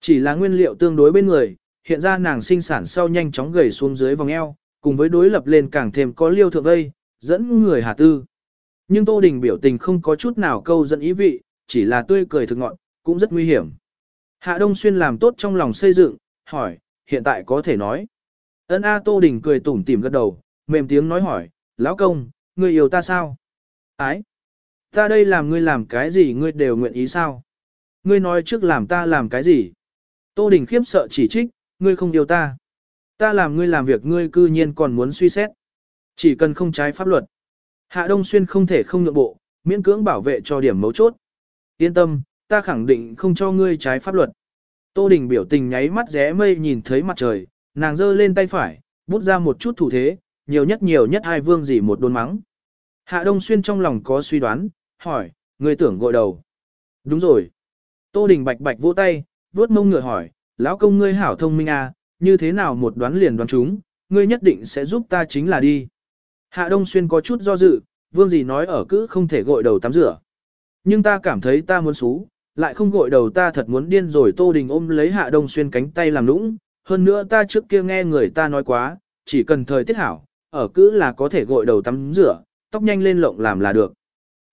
Chỉ là nguyên liệu tương đối bên người, hiện ra nàng sinh sản sau nhanh chóng gầy xuống dưới vòng eo, cùng với đối lập lên càng thêm có liêu thượng vây, dẫn người hà tư. Nhưng Tô Đình biểu tình không có chút nào câu dẫn ý vị, chỉ là tươi cười thực ngọn, cũng rất nguy hiểm. Hạ Đông Xuyên làm tốt trong lòng xây dựng, hỏi, hiện tại có thể nói. Ân A Tô Đình cười tủm tỉm gật đầu, mềm tiếng nói hỏi, lão công, ngươi yêu ta sao? Ái! Ta đây làm ngươi làm cái gì ngươi đều nguyện ý sao? Ngươi nói trước làm ta làm cái gì? Tô Đình khiếp sợ chỉ trích, ngươi không yêu ta. Ta làm ngươi làm việc ngươi cư nhiên còn muốn suy xét. Chỉ cần không trái pháp luật. Hạ Đông Xuyên không thể không nhượng bộ, miễn cưỡng bảo vệ cho điểm mấu chốt. Yên tâm, ta khẳng định không cho ngươi trái pháp luật. Tô Đình biểu tình nháy mắt rẽ mây nhìn thấy mặt trời, nàng giơ lên tay phải, bút ra một chút thủ thế, nhiều nhất nhiều nhất hai vương gì một đôn mắng. Hạ Đông Xuyên trong lòng có suy đoán, hỏi, ngươi tưởng gội đầu. Đúng rồi. Tô Đình bạch bạch vỗ tay, vuốt mông ngựa hỏi, lão công ngươi hảo thông minh à, như thế nào một đoán liền đoán chúng, ngươi nhất định sẽ giúp ta chính là đi. Hạ Đông Xuyên có chút do dự, vương gì nói ở cứ không thể gội đầu tắm rửa. Nhưng ta cảm thấy ta muốn xú, lại không gội đầu ta thật muốn điên rồi Tô Đình ôm lấy Hạ Đông Xuyên cánh tay làm nũng, hơn nữa ta trước kia nghe người ta nói quá, chỉ cần thời tiết hảo, ở cứ là có thể gội đầu tắm rửa, tóc nhanh lên lộng làm là được.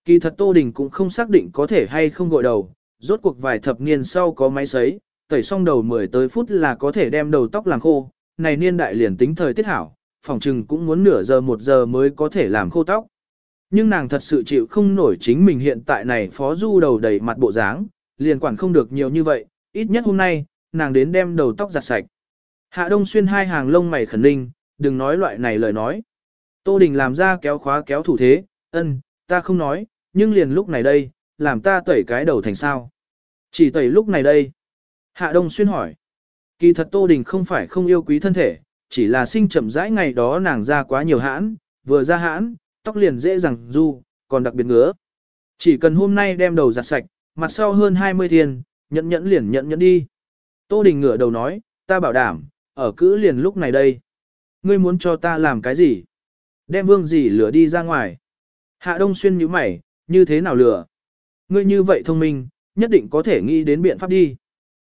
Kỳ thật Tô Đình cũng không xác định có thể hay không gội đầu, rốt cuộc vài thập niên sau có máy sấy, tẩy xong đầu 10 tới phút là có thể đem đầu tóc làm khô, này niên đại liền tính thời tiết hảo, phòng trừng cũng muốn nửa giờ một giờ mới có thể làm khô tóc. Nhưng nàng thật sự chịu không nổi chính mình hiện tại này phó du đầu đầy mặt bộ dáng, liền quản không được nhiều như vậy, ít nhất hôm nay, nàng đến đem đầu tóc giặt sạch. Hạ Đông Xuyên hai hàng lông mày khẩn ninh, đừng nói loại này lời nói. Tô Đình làm ra kéo khóa kéo thủ thế, ân, ta không nói, nhưng liền lúc này đây, làm ta tẩy cái đầu thành sao. Chỉ tẩy lúc này đây. Hạ Đông Xuyên hỏi. Kỳ thật Tô Đình không phải không yêu quý thân thể, chỉ là sinh chậm rãi ngày đó nàng ra quá nhiều hãn, vừa ra hãn, tóc liền dễ dàng du, còn đặc biệt ngứa. Chỉ cần hôm nay đem đầu giặt sạch, mặt sau hơn 20 thiên, nhẫn nhẫn liền nhẫn nhẫn đi. Tô Đình ngửa đầu nói, ta bảo đảm, ở cữ liền lúc này đây. Ngươi muốn cho ta làm cái gì? Đem vương gì lửa đi ra ngoài. Hạ Đông Xuyên nhíu mày, như thế nào lửa? Ngươi như vậy thông minh, nhất định có thể nghĩ đến biện pháp đi.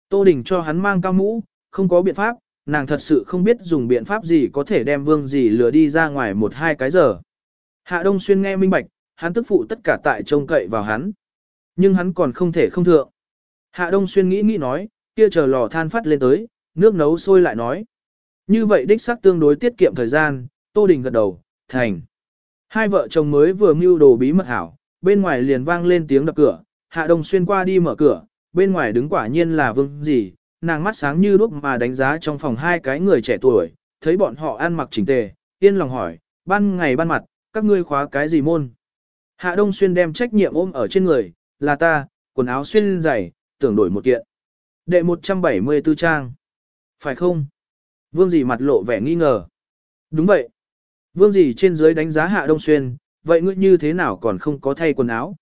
Tô Đình cho hắn mang cao mũ, không có biện pháp, nàng thật sự không biết dùng biện pháp gì có thể đem vương gì lừa đi ra ngoài một hai cái giờ. Hạ Đông Xuyên nghe minh bạch, hắn tức phụ tất cả tại trông cậy vào hắn. Nhưng hắn còn không thể không thượng. Hạ Đông Xuyên nghĩ nghĩ nói, kia chờ lò than phát lên tới, nước nấu sôi lại nói. Như vậy đích xác tương đối tiết kiệm thời gian, Tô Đình gật đầu, thành. Hai vợ chồng mới vừa mưu đồ bí mật hảo, bên ngoài liền vang lên tiếng đập cửa, Hạ Đông Xuyên qua đi mở cửa, bên ngoài đứng quả nhiên là vương gì, nàng mắt sáng như đuốc mà đánh giá trong phòng hai cái người trẻ tuổi, thấy bọn họ ăn mặc chỉnh tề, yên lòng hỏi, ban ngày ban mặt, các ngươi khóa cái gì môn? Hạ Đông Xuyên đem trách nhiệm ôm ở trên người, là ta, quần áo xuyên dày, tưởng đổi một kiện. Đệ 174 trang. Phải không? Vương dì mặt lộ vẻ nghi ngờ. Đúng vậy. Vương dì trên dưới đánh giá Hạ Đông Xuyên, vậy ngươi như thế nào còn không có thay quần áo?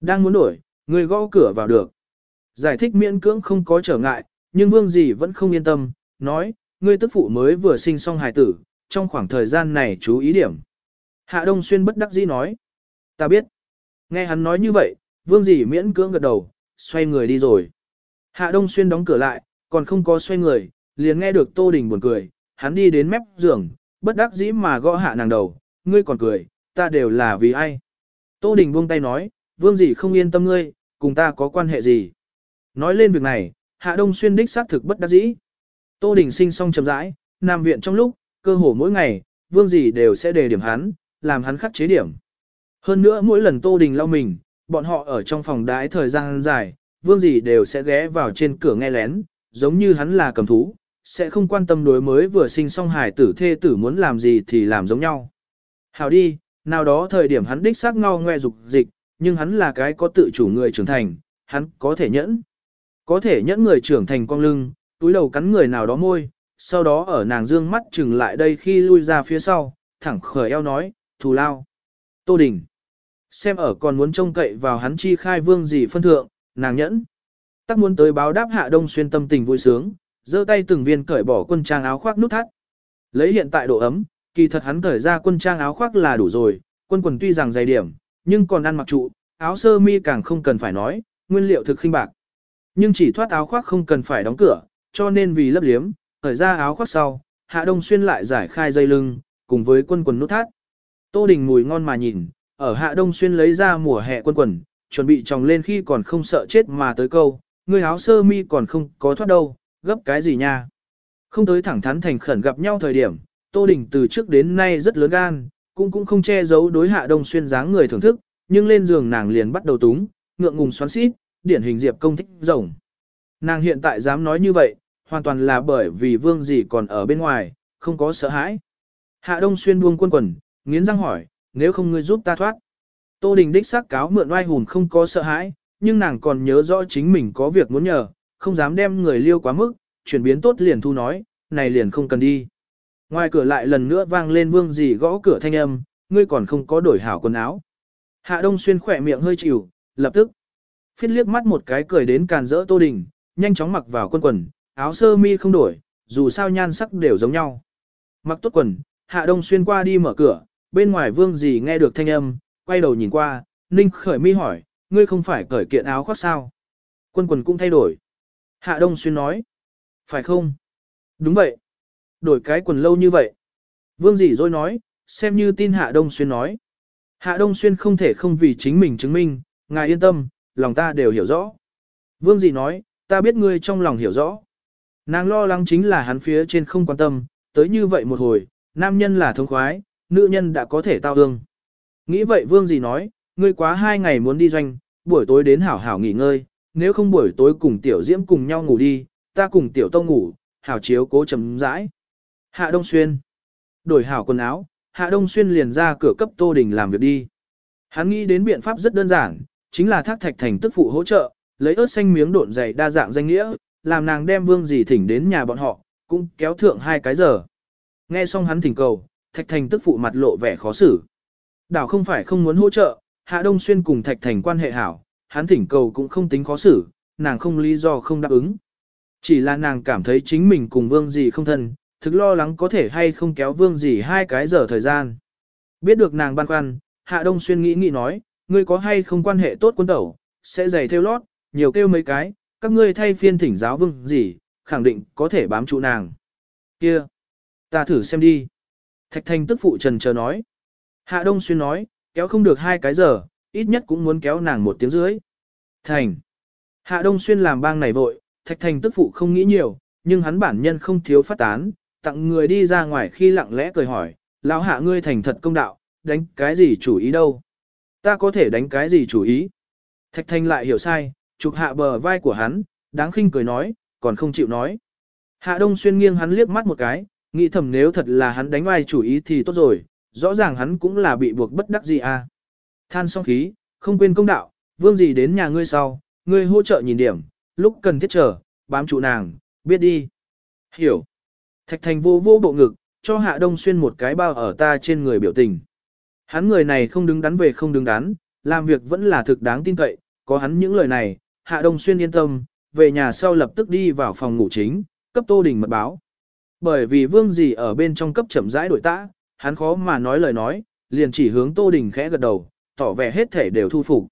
Đang muốn đổi, ngươi gõ cửa vào được. Giải thích miễn cưỡng không có trở ngại, nhưng vương dì vẫn không yên tâm, nói, ngươi tức phụ mới vừa sinh xong hài tử, trong khoảng thời gian này chú ý điểm. Hạ Đông Xuyên bất đắc dĩ nói, ta biết. Nghe hắn nói như vậy, vương dì miễn cưỡng gật đầu, xoay người đi rồi. Hạ Đông Xuyên đóng cửa lại, còn không có xoay người, liền nghe được Tô Đình buồn cười, hắn đi đến mép giường, bất đắc dĩ mà gõ hạ nàng đầu, ngươi còn cười, ta đều là vì ai. Tô Đình buông tay nói, vương dì không yên tâm ngươi, cùng ta có quan hệ gì. Nói lên việc này, Hạ Đông Xuyên đích xác thực bất đắc dĩ. Tô Đình sinh xong chậm rãi, nam viện trong lúc, cơ hồ mỗi ngày, vương gì đều sẽ đề điểm hắn, làm hắn khắc chế điểm. Hơn nữa mỗi lần Tô Đình lau mình, bọn họ ở trong phòng đái thời gian dài, vương gì đều sẽ ghé vào trên cửa nghe lén, giống như hắn là cầm thú, sẽ không quan tâm đối mới vừa sinh xong hài tử thê tử muốn làm gì thì làm giống nhau. Hào đi, nào đó thời điểm hắn đích xác ngao ngoe dục dịch, nhưng hắn là cái có tự chủ người trưởng thành, hắn có thể nhẫn. Có thể nhẫn người trưởng thành cong lưng, túi đầu cắn người nào đó môi, sau đó ở nàng dương mắt chừng lại đây khi lui ra phía sau, thẳng khởi eo nói, thù lao. Tô Đình. Xem ở còn muốn trông cậy vào hắn chi khai vương gì phân thượng, nàng nhẫn. Tắc muốn tới báo đáp hạ đông xuyên tâm tình vui sướng, giơ tay từng viên cởi bỏ quân trang áo khoác nút thắt. Lấy hiện tại độ ấm, kỳ thật hắn cởi ra quân trang áo khoác là đủ rồi, quân quần tuy rằng dày điểm, nhưng còn ăn mặc trụ, áo sơ mi càng không cần phải nói, nguyên liệu thực khinh bạc. Nhưng chỉ thoát áo khoác không cần phải đóng cửa, cho nên vì lấp liếm, thời ra áo khoác sau, hạ đông xuyên lại giải khai dây lưng, cùng với quân quần nút thắt. Tô Đình mùi ngon mà nhìn, ở hạ đông xuyên lấy ra mùa hè quân quần, chuẩn bị tròng lên khi còn không sợ chết mà tới câu, người áo sơ mi còn không có thoát đâu, gấp cái gì nha. Không tới thẳng thắn thành khẩn gặp nhau thời điểm, Tô Đình từ trước đến nay rất lớn gan, cũng cũng không che giấu đối hạ đông xuyên dáng người thưởng thức, nhưng lên giường nàng liền bắt đầu túng, ngượng ngùng xoắn xít, điển hình diệp công thích rồng. Nàng hiện tại dám nói như vậy, hoàn toàn là bởi vì vương gì còn ở bên ngoài, không có sợ hãi. Hạ đông xuyên buông quân quần, nghiến răng hỏi, nếu không ngươi giúp ta thoát. Tô Đình đích xác cáo mượn oai hùn không có sợ hãi, nhưng nàng còn nhớ rõ chính mình có việc muốn nhờ, không dám đem người liêu quá mức, chuyển biến tốt liền thu nói, này liền không cần đi. Ngoài cửa lại lần nữa vang lên vương gì gõ cửa thanh âm, ngươi còn không có đổi hảo quần áo. Hạ Đông Xuyên khỏe miệng hơi chịu, lập tức. Phiết liếc mắt một cái cười đến càn rỡ Tô Đình, nhanh chóng mặc vào quân quần, áo sơ mi không đổi, dù sao nhan sắc đều giống nhau. Mặc tốt quần, Hạ Đông Xuyên qua đi mở cửa, bên ngoài vương gì nghe được thanh âm, quay đầu nhìn qua, Ninh khởi mi hỏi, ngươi không phải cởi kiện áo khoác sao? Quân quần cũng thay đổi. Hạ Đông Xuyên nói, phải không? Đúng vậy. Đổi cái quần lâu như vậy. Vương Dị rồi nói, xem như tin Hạ Đông Xuyên nói. Hạ Đông Xuyên không thể không vì chính mình chứng minh, ngài yên tâm, lòng ta đều hiểu rõ. Vương Dị nói, ta biết ngươi trong lòng hiểu rõ. Nàng lo lắng chính là hắn phía trên không quan tâm, tới như vậy một hồi, nam nhân là thông khoái, nữ nhân đã có thể tao hương. Nghĩ vậy vương gì nói, ngươi quá hai ngày muốn đi doanh, buổi tối đến hảo hảo nghỉ ngơi, nếu không buổi tối cùng tiểu diễm cùng nhau ngủ đi, ta cùng tiểu tông ngủ, hảo chiếu cố chấm rãi. Hạ Đông Xuyên. Đổi hảo quần áo, Hạ Đông Xuyên liền ra cửa cấp Tô Đình làm việc đi. Hắn nghĩ đến biện pháp rất đơn giản, chính là thác thạch thành tức phụ hỗ trợ, lấy ớt xanh miếng độn dày đa dạng danh nghĩa, làm nàng đem vương gì thỉnh đến nhà bọn họ, cũng kéo thượng hai cái giờ. Nghe xong hắn thỉnh cầu, thạch thành tức phụ mặt lộ vẻ khó xử. Đảo không phải không muốn hỗ trợ, Hạ Đông Xuyên cùng thạch thành quan hệ hảo, hắn thỉnh cầu cũng không tính khó xử, nàng không lý do không đáp ứng. Chỉ là nàng cảm thấy chính mình cùng vương gì không thân, thực lo lắng có thể hay không kéo vương gì hai cái giờ thời gian. Biết được nàng băn khoăn, Hạ Đông Xuyên nghĩ nghĩ nói, ngươi có hay không quan hệ tốt quân tẩu, sẽ giày theo lót, nhiều kêu mấy cái, các ngươi thay phiên thỉnh giáo vương gì, khẳng định có thể bám trụ nàng. Kia, ta thử xem đi. Thạch Thanh tức phụ trần chờ nói. Hạ Đông Xuyên nói, kéo không được hai cái giờ, ít nhất cũng muốn kéo nàng một tiếng dưới. Thành. Hạ Đông Xuyên làm bang này vội, Thạch Thành tức phụ không nghĩ nhiều, nhưng hắn bản nhân không thiếu phát tán, tặng người đi ra ngoài khi lặng lẽ cười hỏi, lão hạ ngươi thành thật công đạo, đánh cái gì chủ ý đâu? Ta có thể đánh cái gì chủ ý? Thạch Thanh lại hiểu sai, chụp hạ bờ vai của hắn, đáng khinh cười nói, còn không chịu nói. Hạ Đông Xuyên nghiêng hắn liếc mắt một cái, nghĩ thầm nếu thật là hắn đánh vai chủ ý thì tốt rồi, rõ ràng hắn cũng là bị buộc bất đắc gì à. Than xong khí, không quên công đạo, vương gì đến nhà ngươi sau, ngươi hỗ trợ nhìn điểm, lúc cần thiết trở, bám trụ nàng, biết đi. Hiểu. Thạch thành vô vô bộ ngực, cho hạ đông xuyên một cái bao ở ta trên người biểu tình. Hắn người này không đứng đắn về không đứng đắn, làm việc vẫn là thực đáng tin cậy, có hắn những lời này, hạ đông xuyên yên tâm, về nhà sau lập tức đi vào phòng ngủ chính, cấp tô đình mật báo. Bởi vì vương gì ở bên trong cấp chậm rãi đổi tã, hắn khó mà nói lời nói, liền chỉ hướng tô đình khẽ gật đầu, tỏ vẻ hết thể đều thu phục.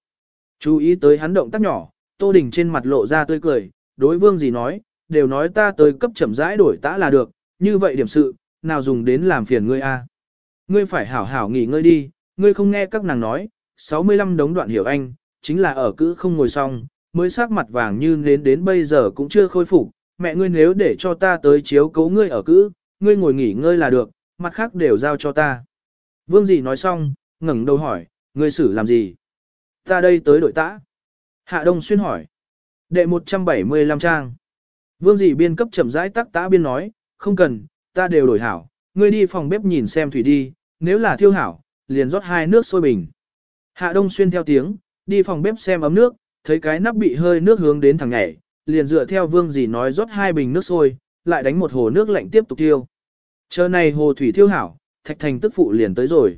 Chú ý tới hắn động tác nhỏ, tô đình trên mặt lộ ra tươi cười, đối vương gì nói, đều nói ta tới cấp chậm rãi đổi tã là được, như vậy điểm sự, nào dùng đến làm phiền ngươi a? Ngươi phải hảo hảo nghỉ ngơi đi, ngươi không nghe các nàng nói, 65 đống đoạn hiểu anh, chính là ở cữ không ngồi xong, mới sắc mặt vàng như đến đến bây giờ cũng chưa khôi phục, mẹ ngươi nếu để cho ta tới chiếu cấu ngươi ở cữ, ngươi ngồi nghỉ ngơi là được, mặt khác đều giao cho ta. Vương dì nói xong, ngẩng đầu hỏi, ngươi xử làm gì? Ta đây tới đội tã. Hạ Đông Xuyên hỏi. Đệ 175 trang. Vương dì biên cấp chậm rãi tắc tã biên nói, không cần, ta đều đổi hảo, ngươi đi phòng bếp nhìn xem thủy đi, nếu là thiêu hảo, liền rót hai nước sôi bình. Hạ Đông Xuyên theo tiếng, đi phòng bếp xem ấm nước, thấy cái nắp bị hơi nước hướng đến thằng nhảy, liền dựa theo vương dì nói rót hai bình nước sôi, lại đánh một hồ nước lạnh tiếp tục thiêu. Chờ này hồ thủy thiêu hảo, thạch thành tức phụ liền tới rồi.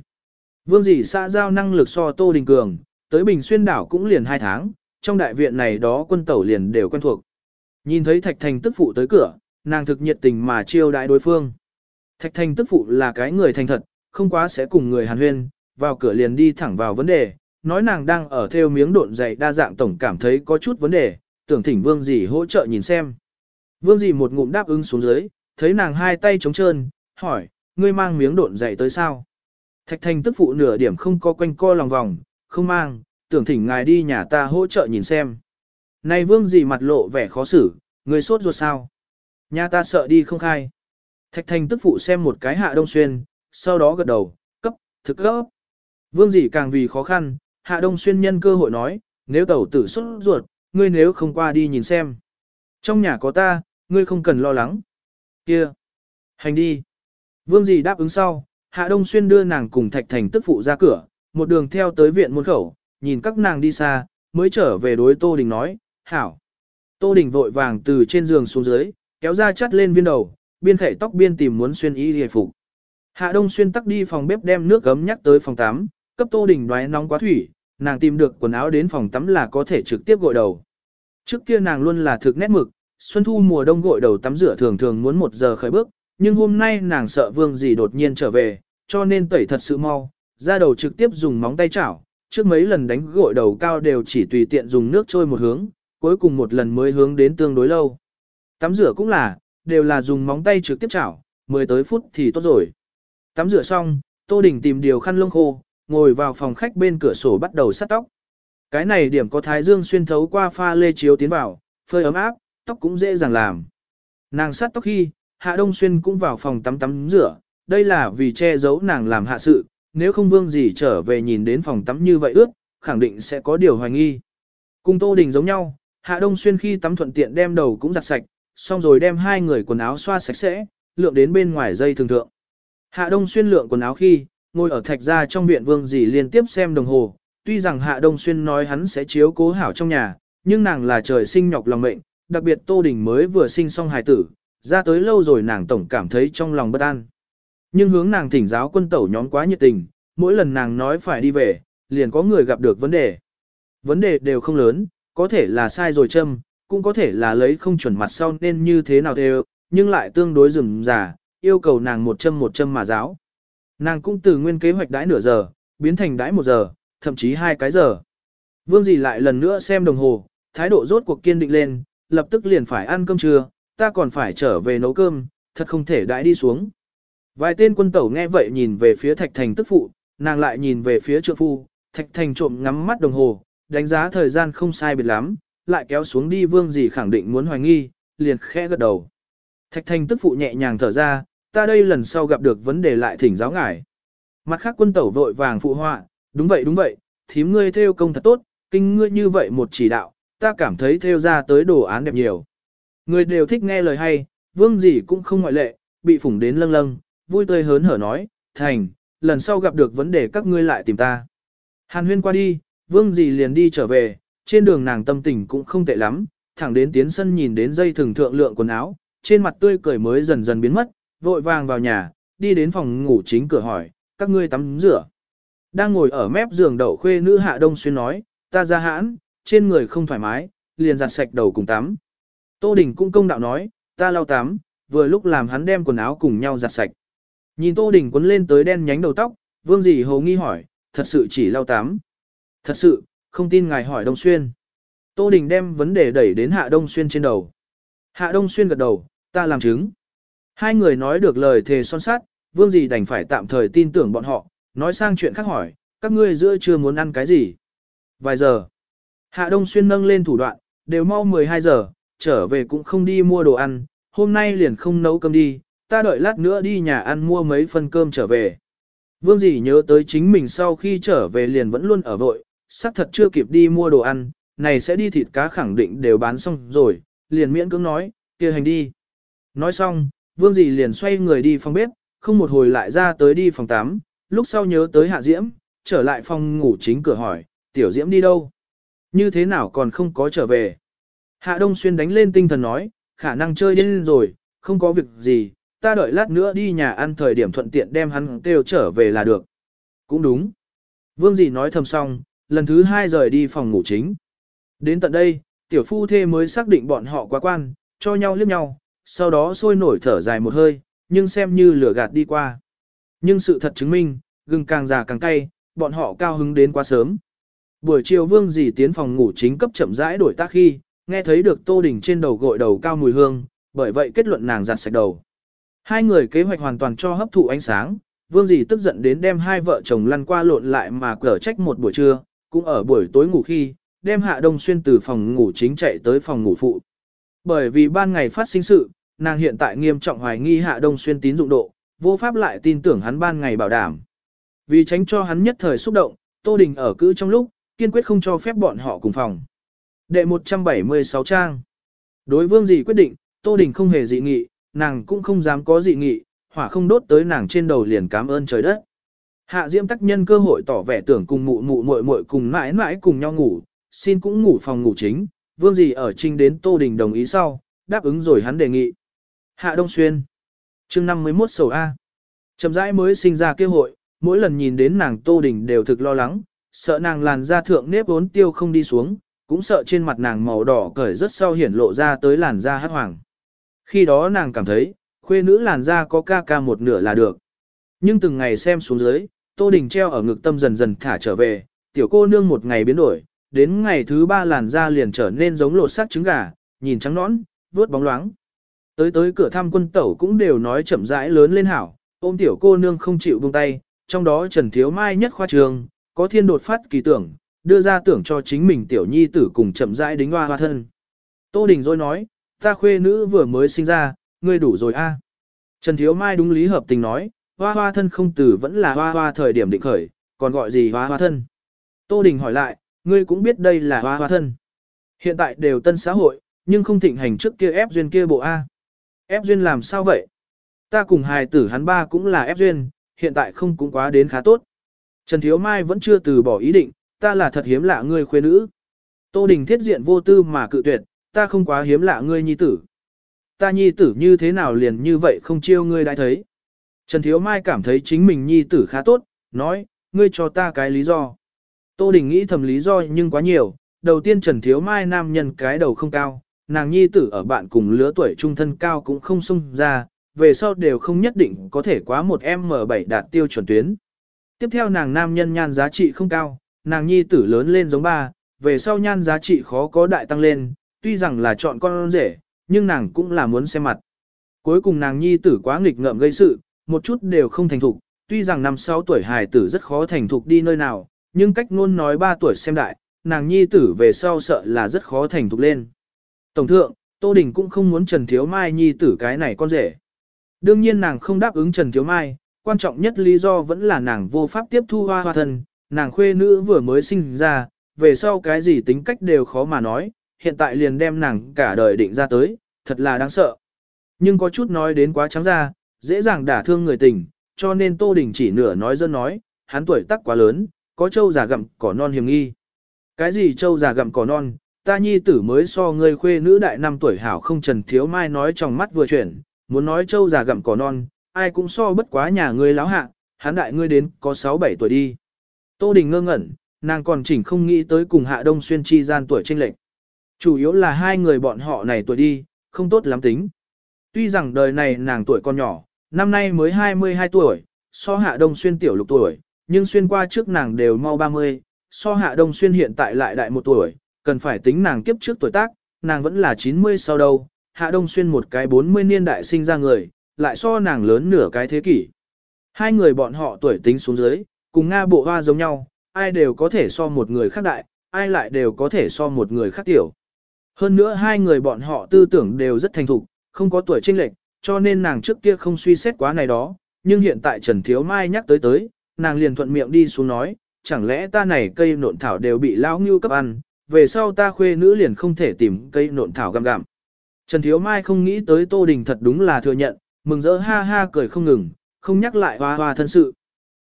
Vương dì xã giao năng lực so Tô Đình Cường, tới Bình Xuyên đảo cũng liền hai tháng, trong đại viện này đó quân tẩu liền đều quen thuộc. Nhìn thấy thạch thành tức phụ tới cửa, nàng thực nhiệt tình mà chiêu đãi đối phương. Thạch thành tức phụ là cái người thành thật, không quá sẽ cùng người hàn huyên, vào cửa liền đi thẳng vào vấn đề, nói nàng đang ở theo miếng độn dày đa dạng tổng cảm thấy có chút vấn đề, tưởng thỉnh vương dì hỗ trợ nhìn xem. Vương dì một ngụm đáp ứng xuống dưới, thấy nàng hai tay trống trơn, hỏi, ngươi mang miếng độn dày tới sao? Thạch thành tức phụ nửa điểm không có quanh co lòng vòng, không mang, tưởng thỉnh ngài đi nhà ta hỗ trợ nhìn xem. Này vương dì mặt lộ vẻ khó xử, ngươi sốt ruột sao? Nhà ta sợ đi không khai. Thạch thành tức phụ xem một cái hạ đông xuyên, sau đó gật đầu, cấp, thực cấp. Vương dì càng vì khó khăn, hạ đông xuyên nhân cơ hội nói, nếu tẩu tử xuất ruột, ngươi nếu không qua đi nhìn xem. Trong nhà có ta, ngươi không cần lo lắng. Kia, hành đi. Vương dì đáp ứng sau, hạ đông xuyên đưa nàng cùng thạch thành tức phụ ra cửa, một đường theo tới viện môn khẩu, nhìn các nàng đi xa, mới trở về đối Tô Đình nói, hảo. Tô Đình vội vàng từ trên giường xuống dưới, kéo ra chắt lên viên đầu, biên khẩy tóc biên tìm muốn xuyên y hề phục. Hạ Đông xuyên tắc đi phòng bếp đem nước gấm nhắc tới phòng tắm, cấp Tô Đình đoái nóng quá thủy, nàng tìm được quần áo đến phòng tắm là có thể trực tiếp gội đầu. Trước kia nàng luôn là thực nét mực, xuân thu mùa đông gội đầu tắm rửa thường thường muốn một giờ khởi bước, nhưng hôm nay nàng sợ vương gì đột nhiên trở về, cho nên tẩy thật sự mau, ra đầu trực tiếp dùng móng tay chảo, trước mấy lần đánh gội đầu cao đều chỉ tùy tiện dùng nước trôi một hướng, cuối cùng một lần mới hướng đến tương đối lâu. Tắm rửa cũng là, đều là dùng móng tay trực tiếp chảo, 10 tới phút thì tốt rồi. Tắm rửa xong, Tô Đình tìm điều khăn lông khô, ngồi vào phòng khách bên cửa sổ bắt đầu sắt tóc. Cái này điểm có thái dương xuyên thấu qua pha lê chiếu tiến vào, phơi ấm áp, tóc cũng dễ dàng làm. Nàng sắt tóc khi, Hạ Đông Xuyên cũng vào phòng tắm tắm rửa, đây là vì che giấu nàng làm hạ sự, nếu không vương gì trở về nhìn đến phòng tắm như vậy ướt, khẳng định sẽ có điều hoài nghi. Cùng Tô Đình giống nhau, Hạ Đông Xuyên khi tắm thuận tiện đem đầu cũng giặt sạch, xong rồi đem hai người quần áo xoa sạch sẽ, lượng đến bên ngoài dây thường thượng. Hạ Đông Xuyên lượng quần áo khi, ngồi ở thạch gia trong viện vương dì liên tiếp xem đồng hồ, tuy rằng Hạ Đông Xuyên nói hắn sẽ chiếu cố hảo trong nhà, nhưng nàng là trời sinh nhọc lòng mệnh, đặc biệt Tô Đình mới vừa sinh xong hài tử, ra tới lâu rồi nàng tổng cảm thấy trong lòng bất an. Nhưng hướng nàng thỉnh giáo quân tẩu nhóm quá nhiệt tình, mỗi lần nàng nói phải đi về, liền có người gặp được vấn đề. Vấn đề đều không lớn, có thể là sai rồi châm, cũng có thể là lấy không chuẩn mặt sau nên như thế nào thế, nhưng lại tương đối rừng giả, yêu cầu nàng một châm một châm mà giáo. Nàng cũng từ nguyên kế hoạch đãi nửa giờ, biến thành đãi một giờ, thậm chí hai cái giờ. Vương gì lại lần nữa xem đồng hồ, thái độ rốt cuộc kiên định lên, lập tức liền phải ăn cơm trưa, ta còn phải trở về nấu cơm, thật không thể đãi đi xuống. Vài tên quân tẩu nghe vậy nhìn về phía thạch thành tức phụ, nàng lại nhìn về phía trượng phu, thạch thành trộm ngắm mắt đồng hồ, đánh giá thời gian không sai biệt lắm, lại kéo xuống đi vương gì khẳng định muốn hoài nghi, liền khẽ gật đầu. Thạch thành tức phụ nhẹ nhàng thở ra, ta đây lần sau gặp được vấn đề lại thỉnh giáo ngài. Mặt khác quân tẩu vội vàng phụ họa, đúng vậy đúng vậy, thím ngươi theo công thật tốt, kinh ngươi như vậy một chỉ đạo, ta cảm thấy theo ra tới đồ án đẹp nhiều. Người đều thích nghe lời hay, vương gì cũng không ngoại lệ, bị phủng đến lâng lâng, vui tươi hớn hở nói, thành, lần sau gặp được vấn đề các ngươi lại tìm ta. Hàn huyên qua đi, vương gì liền đi trở về, trên đường nàng tâm tình cũng không tệ lắm, thẳng đến tiến sân nhìn đến dây thừng thượng lượng quần áo, trên mặt tươi cười mới dần dần biến mất, vội vàng vào nhà, đi đến phòng ngủ chính cửa hỏi, các ngươi tắm rửa. Đang ngồi ở mép giường đậu khuê nữ hạ đông xuyên nói, ta ra hãn, trên người không thoải mái, liền giặt sạch đầu cùng tắm. Tô Đình cũng công đạo nói, ta lau tắm, vừa lúc làm hắn đem quần áo cùng nhau giặt sạch. Nhìn Tô Đình quấn lên tới đen nhánh đầu tóc, vương dì hồ nghi hỏi, thật sự chỉ lau tắm. Thật sự, không tin ngài hỏi Đông Xuyên. Tô Đình đem vấn đề đẩy đến Hạ Đông Xuyên trên đầu. Hạ Đông Xuyên gật đầu, ta làm chứng. Hai người nói được lời thề son sát, vương dì đành phải tạm thời tin tưởng bọn họ, nói sang chuyện khác hỏi, các ngươi giữa chưa muốn ăn cái gì? Vài giờ. Hạ Đông Xuyên nâng lên thủ đoạn, đều mau 12 giờ, trở về cũng không đi mua đồ ăn, hôm nay liền không nấu cơm đi, ta đợi lát nữa đi nhà ăn mua mấy phần cơm trở về. Vương dì nhớ tới chính mình sau khi trở về liền vẫn luôn ở vội, xác thật chưa kịp đi mua đồ ăn, này sẽ đi thịt cá khẳng định đều bán xong rồi, liền miễn cưỡng nói, kia hành đi. Nói xong, vương dì liền xoay người đi phòng bếp, không một hồi lại ra tới đi phòng tắm, lúc sau nhớ tới hạ diễm, trở lại phòng ngủ chính cửa hỏi, tiểu diễm đi đâu? Như thế nào còn không có trở về? Hạ Đông Xuyên đánh lên tinh thần nói, khả năng chơi điên rồi, không có việc gì, ta đợi lát nữa đi nhà ăn thời điểm thuận tiện đem hắn kêu trở về là được. Cũng đúng. Vương dì nói thầm xong, lần thứ hai rời đi phòng ngủ chính. Đến tận đây, tiểu phu thê mới xác định bọn họ quá quan, cho nhau liếc nhau, sau đó sôi nổi thở dài một hơi, nhưng xem như lửa gạt đi qua. Nhưng sự thật chứng minh, gừng càng già càng cay, bọn họ cao hứng đến quá sớm. Buổi chiều vương dì tiến phòng ngủ chính cấp chậm rãi đổi tác khi, nghe thấy được tô đỉnh trên đầu gội đầu cao mùi hương, bởi vậy kết luận nàng giặt sạch đầu. Hai người kế hoạch hoàn toàn cho hấp thụ ánh sáng, vương dì tức giận đến đem hai vợ chồng lăn qua lộn lại mà cở trách một buổi trưa, cũng ở buổi tối ngủ khi, đem hạ đông xuyên từ phòng ngủ chính chạy tới phòng ngủ phụ. Bởi vì ban ngày phát sinh sự, nàng hiện tại nghiêm trọng hoài nghi hạ đông xuyên tín dụng độ, vô pháp lại tin tưởng hắn ban ngày bảo đảm. Vì tránh cho hắn nhất thời xúc động, Tô Đình ở cữ trong lúc, kiên quyết không cho phép bọn họ cùng phòng. Đệ 176 trang. Đối vương gì quyết định, Tô Đình không hề dị nghị, nàng cũng không dám có dị nghị, hỏa không đốt tới nàng trên đầu liền cảm ơn trời đất. Hạ Diễm tác nhân cơ hội tỏ vẻ tưởng cùng mụ mụ muội muội cùng mãi mãi cùng nhau ngủ, xin cũng ngủ phòng ngủ chính, vương gì ở trinh đến Tô Đình đồng ý sau, đáp ứng rồi hắn đề nghị. Hạ Đông Xuyên chương 51 sầu A. Chậm rãi mới sinh ra kế hội, mỗi lần nhìn đến nàng Tô Đình đều thực lo lắng, sợ nàng làn da thượng nếp vốn tiêu không đi xuống, cũng sợ trên mặt nàng màu đỏ cởi rất sau hiển lộ ra tới làn da hát hoàng. Khi đó nàng cảm thấy, khuê nữ làn da có ca ca một nửa là được. Nhưng từng ngày xem xuống dưới, Tô Đình treo ở ngực tâm dần dần thả trở về, tiểu cô nương một ngày biến đổi, đến ngày thứ ba làn da liền trở nên giống lột sắc trứng gà, nhìn trắng nõn, vớt bóng loáng. Tới tới cửa thăm quân tẩu cũng đều nói chậm rãi lớn lên hảo, ôm tiểu cô nương không chịu buông tay, trong đó Trần Thiếu Mai nhất khoa trường, có thiên đột phát kỳ tưởng, đưa ra tưởng cho chính mình tiểu nhi tử cùng chậm rãi đính hoa hoa thân. Tô Đình rồi nói, ta khuê nữ vừa mới sinh ra, ngươi đủ rồi a. Trần Thiếu Mai đúng lý hợp tình nói, hoa hoa thân không tử vẫn là hoa hoa thời điểm định khởi, còn gọi gì hoa hoa thân. Tô Đình hỏi lại, ngươi cũng biết đây là hoa hoa thân. Hiện tại đều tân xã hội, nhưng không thịnh hành trước kia ép duyên kia bộ A. Ép duyên làm sao vậy? Ta cùng hài tử hắn ba cũng là ép duyên, hiện tại không cũng quá đến khá tốt. Trần Thiếu Mai vẫn chưa từ bỏ ý định, ta là thật hiếm lạ ngươi khuê nữ. Tô Đình thiết diện vô tư mà cự tuyệt, ta không quá hiếm lạ ngươi nhi tử. Ta nhi tử như thế nào liền như vậy không chiêu ngươi đã thấy. Trần Thiếu Mai cảm thấy chính mình nhi tử khá tốt, nói, ngươi cho ta cái lý do. Tô Đình nghĩ thầm lý do nhưng quá nhiều, đầu tiên Trần Thiếu Mai nam nhân cái đầu không cao, nàng nhi tử ở bạn cùng lứa tuổi trung thân cao cũng không xung ra, về sau đều không nhất định có thể quá một M7 đạt tiêu chuẩn tuyến. Tiếp theo nàng nam nhân nhan giá trị không cao, nàng nhi tử lớn lên giống ba, về sau nhan giá trị khó có đại tăng lên, tuy rằng là chọn con rể, nhưng nàng cũng là muốn xem mặt. Cuối cùng nàng nhi tử quá nghịch ngợm gây sự, một chút đều không thành thục, tuy rằng năm sáu tuổi hài tử rất khó thành thục đi nơi nào, nhưng cách ngôn nói 3 tuổi xem đại, nàng nhi tử về sau sợ là rất khó thành thục lên. Tổng thượng, Tô Đình cũng không muốn Trần Thiếu Mai nhi tử cái này con rể. Đương nhiên nàng không đáp ứng Trần Thiếu Mai, quan trọng nhất lý do vẫn là nàng vô pháp tiếp thu hoa hoa thân, nàng khuê nữ vừa mới sinh ra, về sau cái gì tính cách đều khó mà nói, hiện tại liền đem nàng cả đời định ra tới, thật là đáng sợ. Nhưng có chút nói đến quá trắng ra, dễ dàng đả thương người tình, cho nên Tô Đình chỉ nửa nói dân nói, hắn tuổi tác quá lớn, có châu già gặm cỏ non hiểm nghi. Cái gì châu già gặm cỏ non, ta nhi tử mới so ngươi khuê nữ đại năm tuổi hảo không trần thiếu mai nói trong mắt vừa chuyển, muốn nói châu già gặm cỏ non, ai cũng so bất quá nhà ngươi láo hạ, hắn đại ngươi đến có 6-7 tuổi đi. Tô Đình ngơ ngẩn, nàng còn chỉnh không nghĩ tới cùng hạ đông xuyên chi gian tuổi tranh lệch. Chủ yếu là hai người bọn họ này tuổi đi, không tốt lắm tính. Tuy rằng đời này nàng tuổi còn nhỏ, năm nay mới 22 tuổi, so hạ đông xuyên tiểu lục tuổi, nhưng xuyên qua trước nàng đều mau 30, so hạ đông xuyên hiện tại lại đại một tuổi, cần phải tính nàng kiếp trước tuổi tác, nàng vẫn là 90 sau đâu, hạ đông xuyên một cái 40 niên đại sinh ra người, lại so nàng lớn nửa cái thế kỷ. Hai người bọn họ tuổi tính xuống dưới, cùng Nga bộ hoa giống nhau, ai đều có thể so một người khác đại, ai lại đều có thể so một người khác tiểu. Hơn nữa hai người bọn họ tư tưởng đều rất thành thục, không có tuổi chênh lệch, cho nên nàng trước kia không suy xét quá này đó, nhưng hiện tại Trần Thiếu Mai nhắc tới tới, nàng liền thuận miệng đi xuống nói, chẳng lẽ ta này cây nộn thảo đều bị lão ngưu cấp ăn, về sau ta khuê nữ liền không thể tìm cây nộn thảo gặm gặm. Trần Thiếu Mai không nghĩ tới Tô Đình thật đúng là thừa nhận, mừng rỡ ha ha cười không ngừng, không nhắc lại hoa hoa thân sự.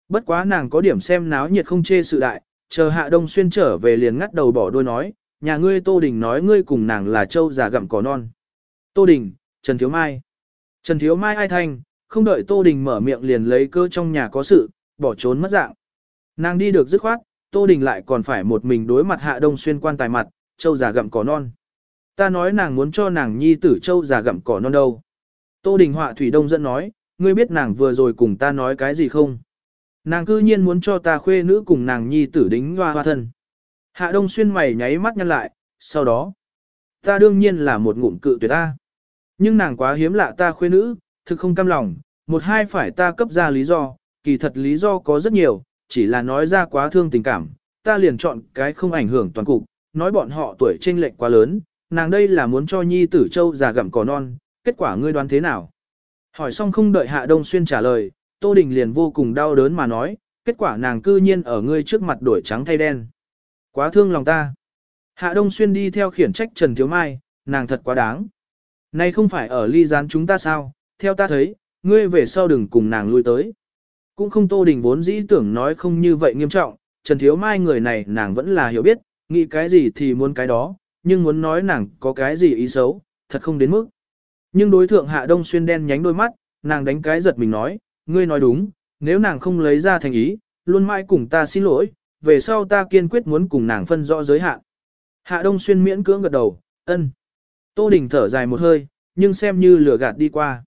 Bất quá nàng có điểm xem náo nhiệt không chê sự đại, chờ Hạ Đông Xuyên trở về liền ngắt đầu bỏ đuôi nói, nhà ngươi Tô Đình nói ngươi cùng nàng là châu già gặm cỏ non. Tô Đình, Trần Thiếu Mai. Trần Thiếu Mai ai thanh, không đợi Tô Đình mở miệng liền lấy cơ trong nhà có sự, bỏ trốn mất dạng. Nàng đi được dứt khoát, Tô Đình lại còn phải một mình đối mặt Hạ Đông Xuyên quan tài mặt, châu già gặm cỏ non. Ta nói nàng muốn cho nàng nhi tử châu già gặm cỏ non đâu. Tô Đình họa Thủy Đông dẫn nói, ngươi biết nàng vừa rồi cùng ta nói cái gì không? Nàng cư nhiên muốn cho ta khuê nữ cùng nàng nhi tử đính hoa hoa thân. Hạ Đông Xuyên mày nháy mắt nhăn lại, sau đó, ta đương nhiên là một ngụm cự tuyệt ta. Nhưng nàng quá hiếm lạ ta khuê nữ, thực không cam lòng, một hai phải ta cấp ra lý do, kỳ thật lý do có rất nhiều, chỉ là nói ra quá thương tình cảm, ta liền chọn cái không ảnh hưởng toàn cục, nói bọn họ tuổi chênh lệch quá lớn, nàng đây là muốn cho nhi tử châu già gặm cỏ non, kết quả ngươi đoán thế nào? Hỏi xong không đợi Hạ Đông Xuyên trả lời, Tô Đình liền vô cùng đau đớn mà nói, kết quả nàng cư nhiên ở ngươi trước mặt đổi trắng thay đen. Quá thương lòng ta. Hạ Đông Xuyên đi theo khiển trách Trần Thiếu Mai, nàng thật quá đáng. Này không phải ở ly gián chúng ta sao, theo ta thấy, ngươi về sau đừng cùng nàng lui tới. Cũng không Tô Đình vốn dĩ tưởng nói không như vậy nghiêm trọng, Trần Thiếu Mai người này nàng vẫn là hiểu biết, nghĩ cái gì thì muốn cái đó, nhưng muốn nói nàng có cái gì ý xấu, thật không đến mức. Nhưng đối thượng Hạ Đông Xuyên đen nhánh đôi mắt, nàng đánh cái giật mình nói, ngươi nói đúng, nếu nàng không lấy ra thành ý, luôn mãi cùng ta xin lỗi, về sau ta kiên quyết muốn cùng nàng phân rõ giới hạn. Hạ Đông Xuyên miễn cưỡng gật đầu, ân. Tô Đình thở dài một hơi, nhưng xem như lừa gạt đi qua.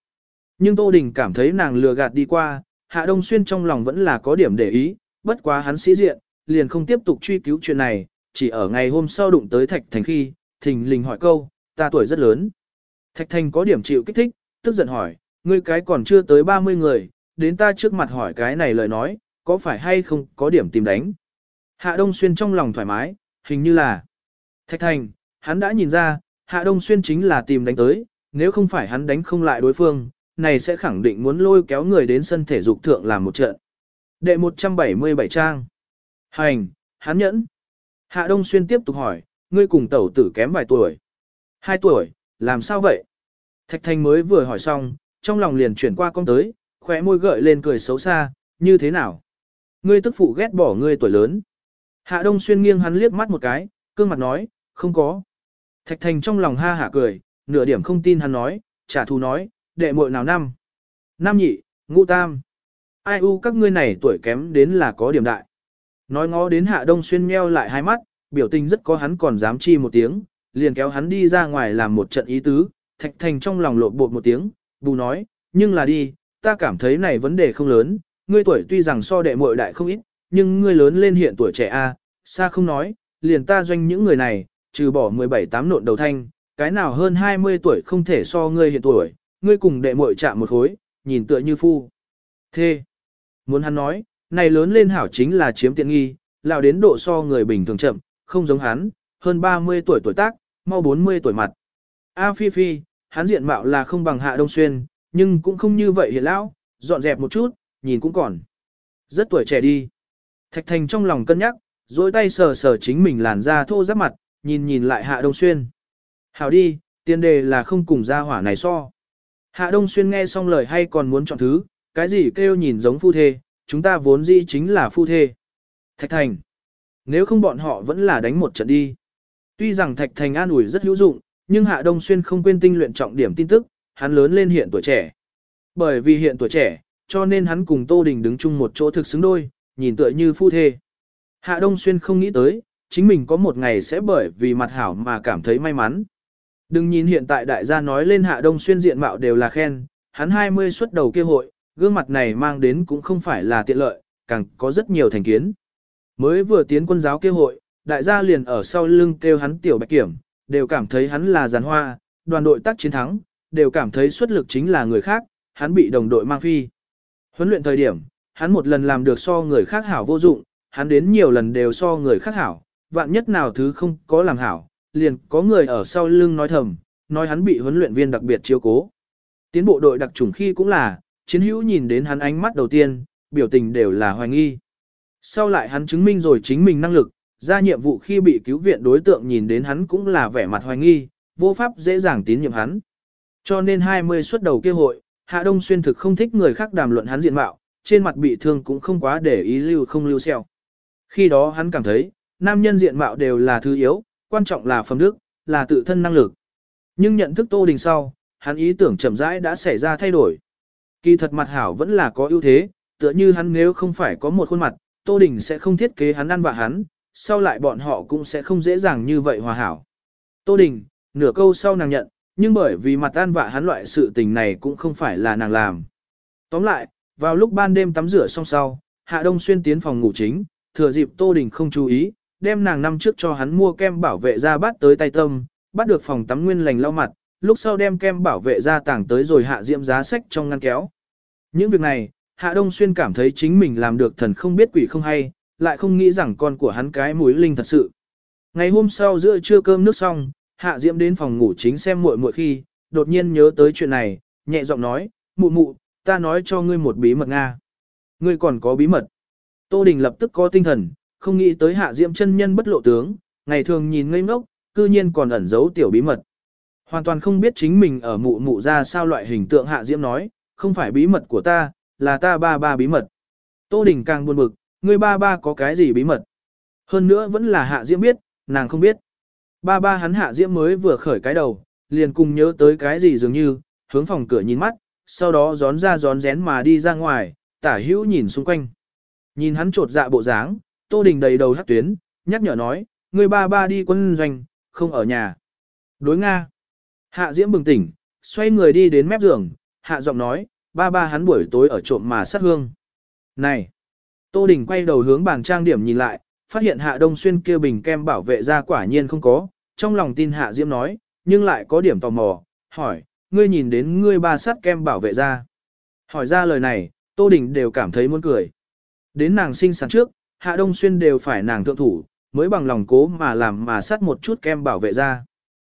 Nhưng Tô Đình cảm thấy nàng lừa gạt đi qua, Hạ Đông Xuyên trong lòng vẫn là có điểm để ý, bất quá hắn sĩ diện, liền không tiếp tục truy cứu chuyện này, chỉ ở ngày hôm sau đụng tới Thạch Thành khi, thình lình hỏi câu, ta tuổi rất lớn. Thạch Thành có điểm chịu kích thích, tức giận hỏi, ngươi cái còn chưa tới 30 người, đến ta trước mặt hỏi cái này lời nói, có phải hay không có điểm tìm đánh. Hạ Đông Xuyên trong lòng thoải mái, hình như là Thạch Thành, hắn đã nhìn ra, Hạ Đông Xuyên chính là tìm đánh tới, nếu không phải hắn đánh không lại đối phương, này sẽ khẳng định muốn lôi kéo người đến sân thể dục thượng làm một trận. Đệ 177 trang. Hành, hắn nhẫn. Hạ Đông Xuyên tiếp tục hỏi, ngươi cùng tẩu tử kém vài tuổi. Hai tuổi, làm sao vậy? Thạch Thành mới vừa hỏi xong, trong lòng liền chuyển qua con tới, khóe môi gợi lên cười xấu xa, như thế nào? Ngươi tức phụ ghét bỏ ngươi tuổi lớn. Hạ Đông Xuyên nghiêng hắn liếc mắt một cái, cương mặt nói, không có. Thạch Thành trong lòng ha hả cười, nửa điểm không tin hắn nói, trả thù nói, đệ muội nào năm? Năm nhị, ngũ tam. Ai u các ngươi này tuổi kém đến là có điểm đại. Nói ngó đến Hạ Đông Xuyên meo lại hai mắt, biểu tình rất có hắn còn dám chi một tiếng, liền kéo hắn đi ra ngoài làm một trận ý tứ, Thạch Thành trong lòng lộn bột một tiếng, bù nói, nhưng là đi, ta cảm thấy này vấn đề không lớn, ngươi tuổi tuy rằng so đệ muội đại không ít, nhưng ngươi lớn lên hiện tuổi trẻ a, xa không nói, liền ta doanh những người này, trừ bỏ 17 tám nộn đầu thanh, cái nào hơn 20 tuổi không thể so ngươi hiện tuổi, ngươi cùng đệ muội chạm một khối, nhìn tựa như phu. Thê. Muốn hắn nói, này lớn lên hảo chính là chiếm tiện nghi, lão đến độ so người bình thường chậm, không giống hắn, hơn 30 tuổi tuổi tác, mau 40 tuổi mặt. A Phi Phi, hắn diện mạo là không bằng Hạ Đông Xuyên, nhưng cũng không như vậy hiện lão, dọn dẹp một chút, nhìn cũng còn. Rất tuổi trẻ đi. Thạch Thành trong lòng cân nhắc, dối tay sờ sờ chính mình làn da thô ráp mặt, nhìn nhìn lại Hạ Đông Xuyên. Hảo đi, tiền đề là không cùng gia hỏa này so. Hạ Đông Xuyên nghe xong lời hay còn muốn chọn thứ, cái gì kêu nhìn giống phu thê, chúng ta vốn dĩ chính là phu thê. Thạch Thành. Nếu không bọn họ vẫn là đánh một trận đi. Tuy rằng Thạch Thành an ủi rất hữu dụng, nhưng Hạ Đông Xuyên không quên tinh luyện trọng điểm tin tức, hắn lớn lên hiện tuổi trẻ. Bởi vì hiện tuổi trẻ, cho nên hắn cùng Tô Đình đứng chung một chỗ thực xứng đôi, nhìn tựa như phu thê. Hạ Đông Xuyên không nghĩ tới, chính mình có một ngày sẽ bởi vì mặt hảo mà cảm thấy may mắn. Đừng nhìn hiện tại đại gia nói lên Hạ Đông Xuyên diện mạo đều là khen, hắn 20 xuất đầu kia hội, gương mặt này mang đến cũng không phải là tiện lợi, càng có rất nhiều thành kiến. Mới vừa tiến quân giáo kia hội, đại gia liền ở sau lưng kêu hắn tiểu bạch kiểm, đều cảm thấy hắn là giàn hoa, đoàn đội tác chiến thắng, đều cảm thấy xuất lực chính là người khác, hắn bị đồng đội mang phi. Huấn luyện thời điểm, hắn một lần làm được so người khác hảo vô dụng, hắn đến nhiều lần đều so người khác hảo, vạn nhất nào thứ không có làm hảo, liền có người ở sau lưng nói thầm, nói hắn bị huấn luyện viên đặc biệt chiếu cố. Tiến bộ đội đặc trùng khi cũng là, chiến hữu nhìn đến hắn ánh mắt đầu tiên, biểu tình đều là hoài nghi. Sau lại hắn chứng minh rồi chính mình năng lực, ra nhiệm vụ khi bị cứu viện đối tượng nhìn đến hắn cũng là vẻ mặt hoài nghi, vô pháp dễ dàng tín nhiệm hắn. Cho nên 20 suất đầu kêu hội, Hạ Đông Xuyên thực không thích người khác đàm luận hắn diện mạo, trên mặt bị thương cũng không quá để ý lưu không lưu xeo. Khi đó hắn cảm thấy, nam nhân diện mạo đều là thứ yếu, quan trọng là phẩm đức, là tự thân năng lực. Nhưng nhận thức Tô Đình sau, hắn ý tưởng chậm rãi đã xảy ra thay đổi. Kỳ thật mặt hảo vẫn là có ưu thế, tựa như hắn nếu không phải có một khuôn mặt, Tô Đình sẽ không thiết kế hắn ăn vạ hắn, sau lại bọn họ cũng sẽ không dễ dàng như vậy hòa hảo. Tô Đình, nửa câu sau nàng nhận, nhưng bởi vì mặt ăn vạ hắn loại sự tình này cũng không phải là nàng làm. Tóm lại, vào lúc ban đêm tắm rửa xong sau, Hạ Đông Xuyên tiến phòng ngủ chính, thừa dịp Tô Đình không chú ý, đem nàng năm trước cho hắn mua kem bảo vệ da bắt tới tay tâm, bắt được phòng tắm nguyên lành lau mặt, lúc sau đem kem bảo vệ da tàng tới rồi hạ diễm giá sách trong ngăn kéo. Những việc này, Hạ Đông Xuyên cảm thấy chính mình làm được thần không biết quỷ không hay, lại không nghĩ rằng con của hắn cái mũi linh thật sự. Ngày hôm sau giữa trưa cơm nước xong, Hạ Diễm đến phòng ngủ chính xem muội muội khi, đột nhiên nhớ tới chuyện này, nhẹ giọng nói, mụ mụ, ta nói cho ngươi một bí mật Nga. Ngươi còn có bí mật. Tô Đình lập tức có tinh thần, không nghĩ tới Hạ Diễm chân nhân bất lộ tướng, ngày thường nhìn ngây ngốc, cư nhiên còn ẩn giấu tiểu bí mật. Hoàn toàn không biết chính mình ở mụ mụ ra sao loại hình tượng Hạ Diễm nói, không phải bí mật của ta, là ta ba ba bí mật. Tô Đình càng buồn bực, ngươi ba ba có cái gì bí mật. Hơn nữa vẫn là Hạ Diễm biết, nàng không biết. Ba ba hắn Hạ Diễm mới vừa khởi cái đầu, liền cùng nhớ tới cái gì dường như, hướng phòng cửa nhìn mắt, sau đó gión ra gión rén mà đi ra ngoài, tả hữu nhìn xung quanh. Nhìn hắn trột dạ bộ dáng, Tô Đình đầy đầu hắc tuyến, nhắc nhở nói, người ba ba đi quân doanh, không ở nhà. Đối Nga. Hạ Diễm bừng tỉnh, xoay người đi đến mép giường, hạ giọng nói, ba ba hắn buổi tối ở trộm mà sát hương. Này! Tô Đình quay đầu hướng bàn trang điểm nhìn lại, phát hiện Hạ Đông Xuyên kia bình kem bảo vệ ra quả nhiên không có, trong lòng tin Hạ Diễm nói, nhưng lại có điểm tò mò, hỏi, ngươi nhìn đến ngươi ba sát kem bảo vệ ra. Hỏi ra lời này, Tô Đình đều cảm thấy muốn cười. Đến nàng sinh sản trước, Hạ Đông Xuyên đều phải nàng thượng thủ, mới bằng lòng cố mà làm mà sát một chút kem bảo vệ ra.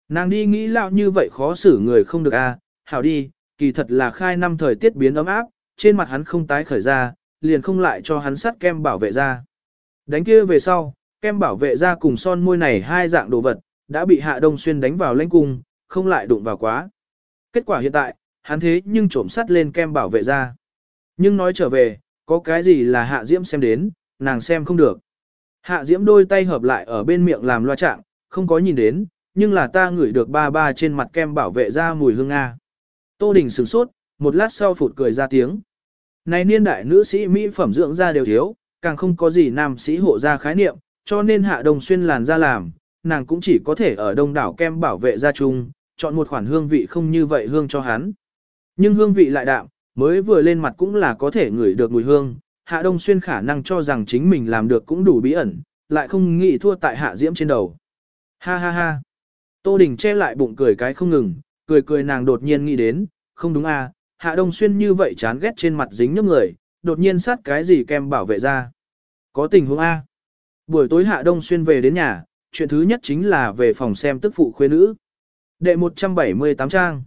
Nàng đi nghĩ lão như vậy khó xử người không được a, à, hảo đi, kỳ thật là khai năm thời tiết biến ấm áp, trên mặt hắn không tái khởi ra, liền không lại cho hắn sát kem bảo vệ ra. Đánh kia về sau, kem bảo vệ ra cùng son môi này hai dạng đồ vật, đã bị Hạ Đông Xuyên đánh vào lãnh cung, không lại đụng vào quá. Kết quả hiện tại, hắn thế nhưng trộm sắt lên kem bảo vệ ra. Nhưng nói trở về, có cái gì là Hạ Diễm xem đến, nàng xem không được. Hạ Diễm đôi tay hợp lại ở bên miệng làm loa trạng, không có nhìn đến, nhưng là ta ngửi được ba ba trên mặt kem bảo vệ ra mùi hương Nga. Tô Đình sửng sốt, một lát sau phụt cười ra tiếng. Này niên đại nữ sĩ mỹ phẩm dưỡng da đều thiếu, càng không có gì nam sĩ hộ da khái niệm, cho nên hạ đồng xuyên làn da làm, nàng cũng chỉ có thể ở đông đảo kem bảo vệ da chung, chọn một khoản hương vị không như vậy hương cho hắn. Nhưng hương vị lại đạm, mới vừa lên mặt cũng là có thể ngửi được mùi hương, hạ đông xuyên khả năng cho rằng chính mình làm được cũng đủ bí ẩn, lại không nghĩ thua tại hạ diễm trên đầu. Ha ha ha. Tô Đình che lại bụng cười cái không ngừng, cười cười nàng đột nhiên nghĩ đến, không đúng à, Hạ Đông Xuyên như vậy chán ghét trên mặt dính nhấp người, đột nhiên sát cái gì kem bảo vệ ra. Có tình huống A. Buổi tối Hạ Đông Xuyên về đến nhà, chuyện thứ nhất chính là về phòng xem tức phụ khuê nữ. Đệ 178 trang.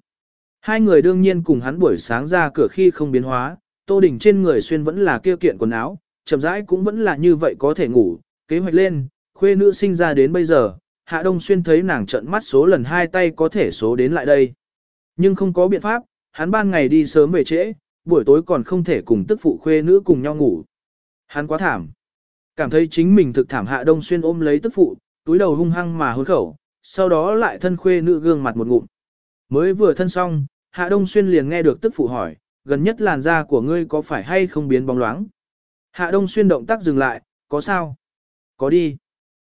Hai người đương nhiên cùng hắn buổi sáng ra cửa khi không biến hóa, Tô Đình trên người xuyên vẫn là kia kiện quần áo, chậm rãi cũng vẫn là như vậy có thể ngủ, kế hoạch lên, khuê nữ sinh ra đến bây giờ, Hạ Đông Xuyên thấy nàng trận mắt số lần hai tay có thể số đến lại đây. Nhưng không có biện pháp, hắn ban ngày đi sớm về trễ, buổi tối còn không thể cùng tức phụ khuê nữ cùng nhau ngủ. Hắn quá thảm. Cảm thấy chính mình thực thảm Hạ Đông Xuyên ôm lấy tức phụ, túi đầu hung hăng mà hôn khẩu, sau đó lại thân khuê nữ gương mặt một ngụm. Mới vừa thân xong, Hạ Đông Xuyên liền nghe được tức phụ hỏi, gần nhất làn da của ngươi có phải hay không biến bóng loáng? Hạ Đông Xuyên động tác dừng lại, có sao? Có đi.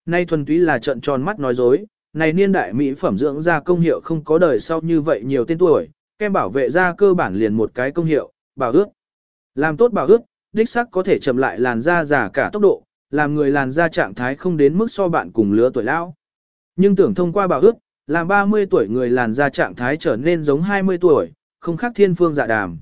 Nay thuần túy là trận tròn mắt nói dối, này niên đại mỹ phẩm dưỡng da công hiệu không có đời sau như vậy nhiều tên tuổi, kem bảo vệ da cơ bản liền một cái công hiệu, bảo ước Làm tốt bảo ước đích sắc có thể chậm lại làn da già cả tốc độ, làm người làn da trạng thái không đến mức so bạn cùng lứa tuổi lão. Nhưng tưởng thông qua bảo ước làm 30 tuổi người làn da trạng thái trở nên giống 20 tuổi, không khác thiên phương dạ đàm.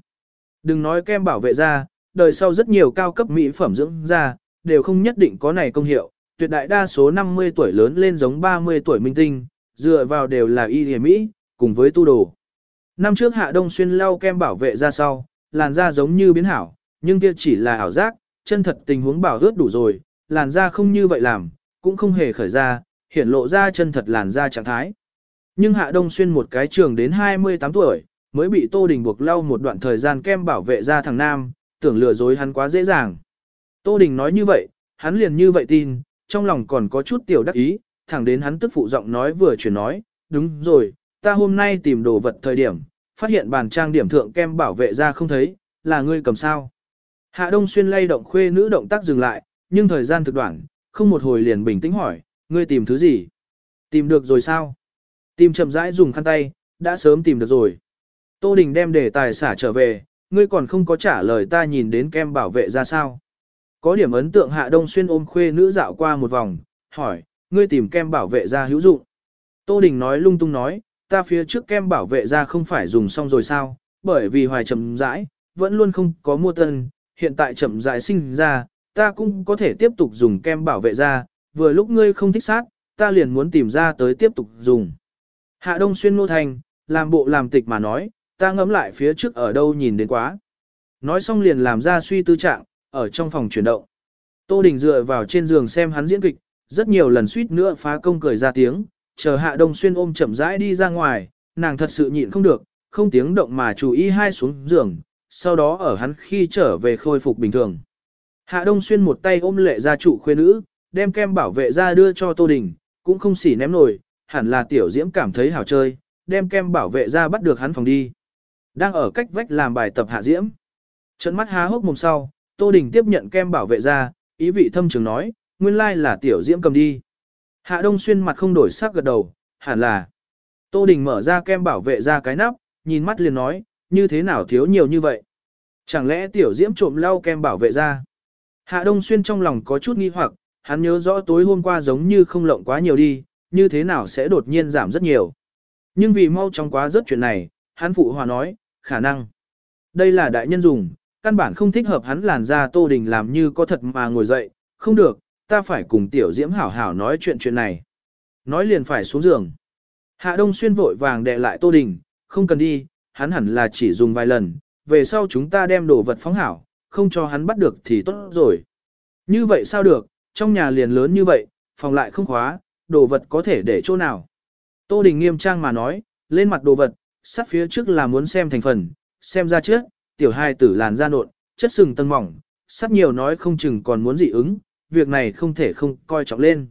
Đừng nói kem bảo vệ da, đời sau rất nhiều cao cấp mỹ phẩm dưỡng da, đều không nhất định có này công hiệu, tuyệt đại đa số 50 tuổi lớn lên giống 30 tuổi minh tinh, dựa vào đều là y hề mỹ, cùng với tu đồ. Năm trước Hạ Đông Xuyên lau kem bảo vệ da sau, làn da giống như biến hảo, nhưng kia chỉ là ảo giác, chân thật tình huống bảo ướt đủ rồi, làn da không như vậy làm, cũng không hề khởi ra, hiển lộ ra chân thật làn da trạng thái. Nhưng Hạ Đông Xuyên một cái trường đến 28 tuổi, mới bị Tô Đình buộc lau một đoạn thời gian kem bảo vệ ra thằng Nam, tưởng lừa dối hắn quá dễ dàng. Tô Đình nói như vậy, hắn liền như vậy tin, trong lòng còn có chút tiểu đắc ý, thẳng đến hắn tức phụ giọng nói vừa chuyển nói, đúng rồi, ta hôm nay tìm đồ vật thời điểm, phát hiện bàn trang điểm thượng kem bảo vệ ra không thấy, là ngươi cầm sao. Hạ Đông Xuyên lay động khuê nữ động tác dừng lại, nhưng thời gian thực đoạn, không một hồi liền bình tĩnh hỏi, ngươi tìm thứ gì? Tìm được rồi sao? Tìm chậm rãi dùng khăn tay, đã sớm tìm được rồi. Tô Đình đem đề tài xả trở về, ngươi còn không có trả lời ta nhìn đến kem bảo vệ ra sao. Có điểm ấn tượng Hạ Đông Xuyên ôm khuê nữ dạo qua một vòng, hỏi, ngươi tìm kem bảo vệ ra hữu dụng. Tô Đình nói lung tung nói, ta phía trước kem bảo vệ ra không phải dùng xong rồi sao, bởi vì hoài chậm rãi, vẫn luôn không có mua tân, hiện tại chậm rãi sinh ra, ta cũng có thể tiếp tục dùng kem bảo vệ ra, vừa lúc ngươi không thích sát, ta liền muốn tìm ra tới tiếp tục dùng. Hạ Đông Xuyên nô thành, làm bộ làm tịch mà nói, ta ngẫm lại phía trước ở đâu nhìn đến quá. Nói xong liền làm ra suy tư trạng, ở trong phòng chuyển động. Tô Đình dựa vào trên giường xem hắn diễn kịch, rất nhiều lần suýt nữa phá công cười ra tiếng, chờ Hạ Đông Xuyên ôm chậm rãi đi ra ngoài, nàng thật sự nhịn không được, không tiếng động mà chú ý hai xuống giường, sau đó ở hắn khi trở về khôi phục bình thường. Hạ Đông Xuyên một tay ôm lệ gia trụ khuê nữ, đem kem bảo vệ ra đưa cho Tô Đình, cũng không xỉ ném nổi, hẳn là tiểu diễm cảm thấy hảo chơi, đem kem bảo vệ ra bắt được hắn phòng đi. Đang ở cách vách làm bài tập hạ diễm. Trận mắt há hốc mồm sau, Tô Đình tiếp nhận kem bảo vệ ra, ý vị thâm trường nói, nguyên lai là tiểu diễm cầm đi. Hạ Đông Xuyên mặt không đổi sắc gật đầu, hẳn là. Tô Đình mở ra kem bảo vệ ra cái nắp, nhìn mắt liền nói, như thế nào thiếu nhiều như vậy. Chẳng lẽ tiểu diễm trộm lau kem bảo vệ ra. Hạ Đông Xuyên trong lòng có chút nghi hoặc, hắn nhớ rõ tối hôm qua giống như không lộng quá nhiều đi, như thế nào sẽ đột nhiên giảm rất nhiều. Nhưng vì mau chóng quá rất chuyện này, hắn phụ hòa nói, khả năng. Đây là đại nhân dùng, căn bản không thích hợp hắn làn da Tô Đình làm như có thật mà ngồi dậy, không được, ta phải cùng tiểu diễm hảo hảo nói chuyện chuyện này. Nói liền phải xuống giường. Hạ Đông Xuyên vội vàng đè lại Tô Đình, không cần đi, hắn hẳn là chỉ dùng vài lần, về sau chúng ta đem đồ vật phóng hảo, không cho hắn bắt được thì tốt rồi. Như vậy sao được, trong nhà liền lớn như vậy, phòng lại không khóa, đồ vật có thể để chỗ nào. Tô Đình nghiêm trang mà nói, lên mặt đồ vật, sát phía trước là muốn xem thành phần, xem ra trước, tiểu hai tử làn da nộn, chất sừng tân mỏng, sát nhiều nói không chừng còn muốn dị ứng, việc này không thể không coi trọng lên.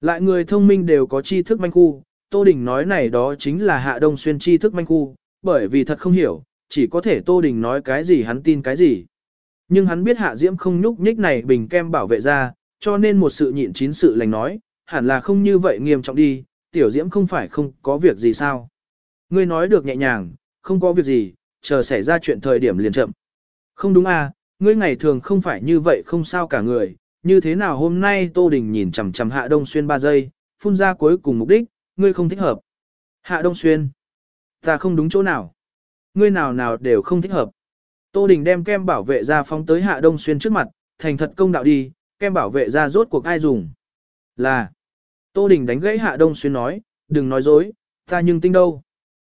Lại người thông minh đều có tri thức manh khu, Tô Đình nói này đó chính là Hạ Đông Xuyên tri thức manh khu, bởi vì thật không hiểu, chỉ có thể Tô Đình nói cái gì hắn tin cái gì. Nhưng hắn biết Hạ Diễm không nhúc nhích này bình kem bảo vệ ra, cho nên một sự nhịn chín sự lành nói, hẳn là không như vậy nghiêm trọng đi, tiểu Diễm không phải không có việc gì sao. Ngươi nói được nhẹ nhàng, không có việc gì, chờ xảy ra chuyện thời điểm liền chậm. Không đúng à, ngươi ngày thường không phải như vậy không sao cả người, như thế nào hôm nay Tô Đình nhìn chằm chằm Hạ Đông Xuyên 3 giây, phun ra cuối cùng mục đích, ngươi không thích hợp. Hạ Đông Xuyên, ta không đúng chỗ nào. Ngươi nào nào đều không thích hợp. Tô Đình đem kem bảo vệ ra phóng tới Hạ Đông Xuyên trước mặt, thành thật công đạo đi, kem bảo vệ ra rốt cuộc ai dùng. Là, Tô Đình đánh gãy Hạ Đông Xuyên nói, đừng nói dối, ta nhưng tinh đâu.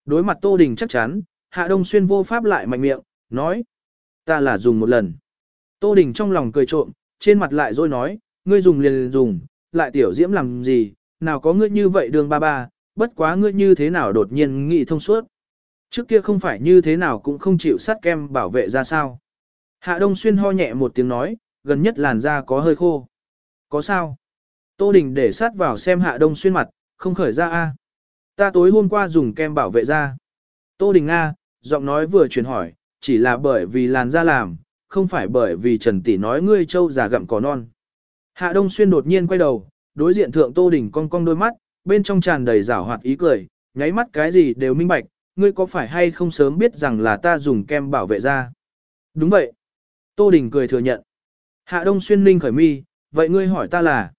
Đối mặt Tô Đình chắc chắn, Hạ Đông Xuyên vô pháp lại mạnh miệng, nói, ta là dùng một lần. Tô Đình trong lòng cười trộm, trên mặt lại rồi nói, ngươi dùng liền dùng, lại tiểu diễm làm gì, nào có ngươi như vậy đường ba ba, bất quá ngươi như thế nào đột nhiên nghĩ thông suốt. Trước kia không phải như thế nào cũng không chịu sát kem bảo vệ ra sao. Hạ Đông Xuyên ho nhẹ một tiếng nói, gần nhất làn da có hơi khô. Có sao? Tô Đình để sát vào xem Hạ Đông Xuyên mặt, không khởi ra a. Ta tối hôm qua dùng kem bảo vệ da. Tô Đình Nga, giọng nói vừa chuyển hỏi, chỉ là bởi vì làn da làm, không phải bởi vì Trần Tỷ nói ngươi trâu già gặm cỏ non. Hạ Đông Xuyên đột nhiên quay đầu, đối diện thượng Tô Đình cong cong đôi mắt, bên trong tràn đầy rảo hoạt ý cười, nháy mắt cái gì đều minh bạch, ngươi có phải hay không sớm biết rằng là ta dùng kem bảo vệ da? Đúng vậy. Tô Đình cười thừa nhận. Hạ Đông Xuyên ninh khởi mi, vậy ngươi hỏi ta là?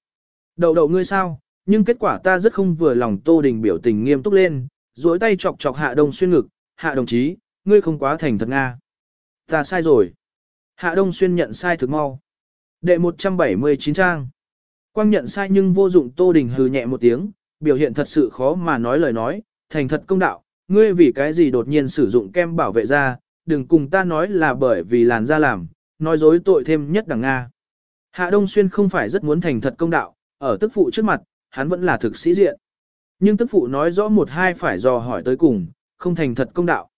đầu đầu ngươi sao? Nhưng kết quả ta rất không vừa lòng Tô Đình biểu tình nghiêm túc lên, duỗi tay chọc chọc Hạ Đông Xuyên ngực, Hạ đồng chí, ngươi không quá thành thật Nga. Ta sai rồi. Hạ Đông Xuyên nhận sai thực mau. Đệ 179 trang. Quang nhận sai nhưng vô dụng Tô Đình hừ nhẹ một tiếng, biểu hiện thật sự khó mà nói lời nói, thành thật công đạo, ngươi vì cái gì đột nhiên sử dụng kem bảo vệ da, đừng cùng ta nói là bởi vì làn da làm, nói dối tội thêm nhất đẳng Nga. Hạ Đông Xuyên không phải rất muốn thành thật công đạo, ở tức phụ trước mặt, hắn vẫn là thực sĩ diện. Nhưng tức phụ nói rõ một hai phải dò hỏi tới cùng, không thành thật công đạo.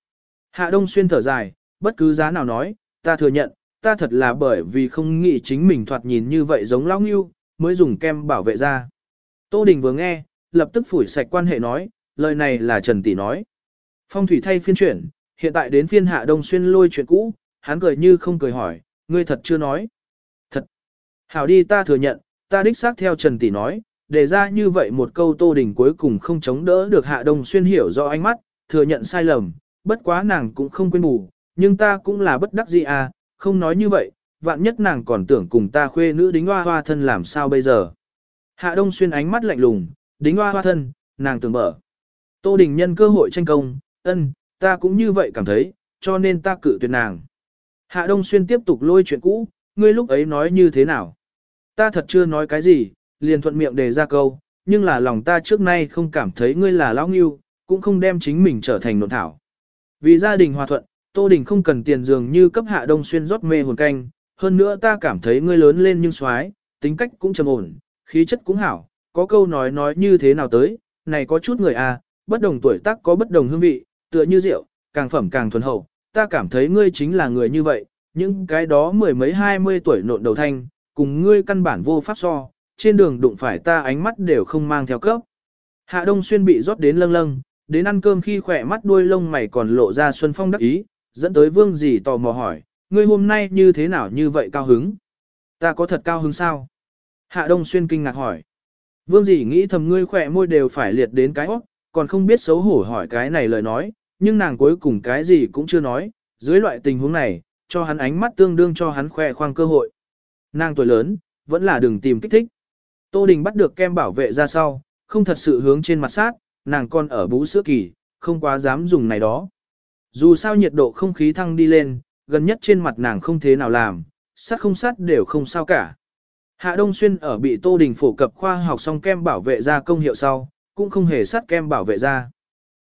Hạ Đông Xuyên thở dài, bất cứ giá nào nói, ta thừa nhận, ta thật là bởi vì không nghĩ chính mình thoạt nhìn như vậy giống lão nghiêu, mới dùng kem bảo vệ da. Tô Đình vừa nghe, lập tức phủi sạch quan hệ nói, lời này là Trần Tỷ nói. Phong thủy thay phiên chuyển, hiện tại đến phiên Hạ Đông Xuyên lôi chuyện cũ, hắn cười như không cười hỏi, ngươi thật chưa nói. Thật. Hảo đi ta thừa nhận, ta đích xác theo Trần Tỷ nói, đề ra như vậy một câu Tô Đình cuối cùng không chống đỡ được Hạ Đông Xuyên hiểu rõ ánh mắt, thừa nhận sai lầm, bất quá nàng cũng không quên ngủ nhưng ta cũng là bất đắc dĩ à, không nói như vậy, vạn nhất nàng còn tưởng cùng ta khuê nữ đính hoa hoa thân làm sao bây giờ. Hạ Đông Xuyên ánh mắt lạnh lùng, đính hoa hoa thân, nàng tưởng mở. Tô Đình nhân cơ hội tranh công, ân, ta cũng như vậy cảm thấy, cho nên ta cự tuyệt nàng. Hạ Đông Xuyên tiếp tục lôi chuyện cũ, ngươi lúc ấy nói như thế nào? Ta thật chưa nói cái gì, liền thuận miệng đề ra câu, nhưng là lòng ta trước nay không cảm thấy ngươi là lão nghiêu, cũng không đem chính mình trở thành nộn thảo. Vì gia đình hòa thuận, Tô Đình không cần tiền dường như cấp Hạ Đông Xuyên rót mê hồn canh, hơn nữa ta cảm thấy ngươi lớn lên nhưng xoái, tính cách cũng trầm ổn, khí chất cũng hảo, có câu nói nói như thế nào tới, này có chút người à, bất đồng tuổi tác có bất đồng hương vị, tựa như rượu, càng phẩm càng thuần hậu, ta cảm thấy ngươi chính là người như vậy, những cái đó mười mấy hai mươi tuổi nộn đầu thanh, cùng ngươi căn bản vô pháp so, trên đường đụng phải ta ánh mắt đều không mang theo cấp. Hạ Đông Xuyên bị rót đến lâng lâng, đến ăn cơm khi khỏe mắt đuôi lông mày còn lộ ra xuân phong đắc ý, dẫn tới vương dì tò mò hỏi, ngươi hôm nay như thế nào như vậy cao hứng? Ta có thật cao hứng sao? Hạ Đông Xuyên kinh ngạc hỏi. Vương dì nghĩ thầm ngươi khỏe môi đều phải liệt đến cái óc, còn không biết xấu hổ hỏi cái này lời nói, nhưng nàng cuối cùng cái gì cũng chưa nói, dưới loại tình huống này, cho hắn ánh mắt tương đương cho hắn khoe khoang cơ hội. Nàng tuổi lớn, vẫn là đừng tìm kích thích. Tô Đình bắt được kem bảo vệ ra sau, không thật sự hướng trên mặt sát, nàng còn ở bú sữa kỳ, không quá dám dùng này đó. Dù sao nhiệt độ không khí thăng đi lên, gần nhất trên mặt nàng không thế nào làm, sát không sát đều không sao cả. Hạ Đông Xuyên ở bị Tô Đình phổ cập khoa học xong kem bảo vệ da công hiệu sau, cũng không hề sát kem bảo vệ da.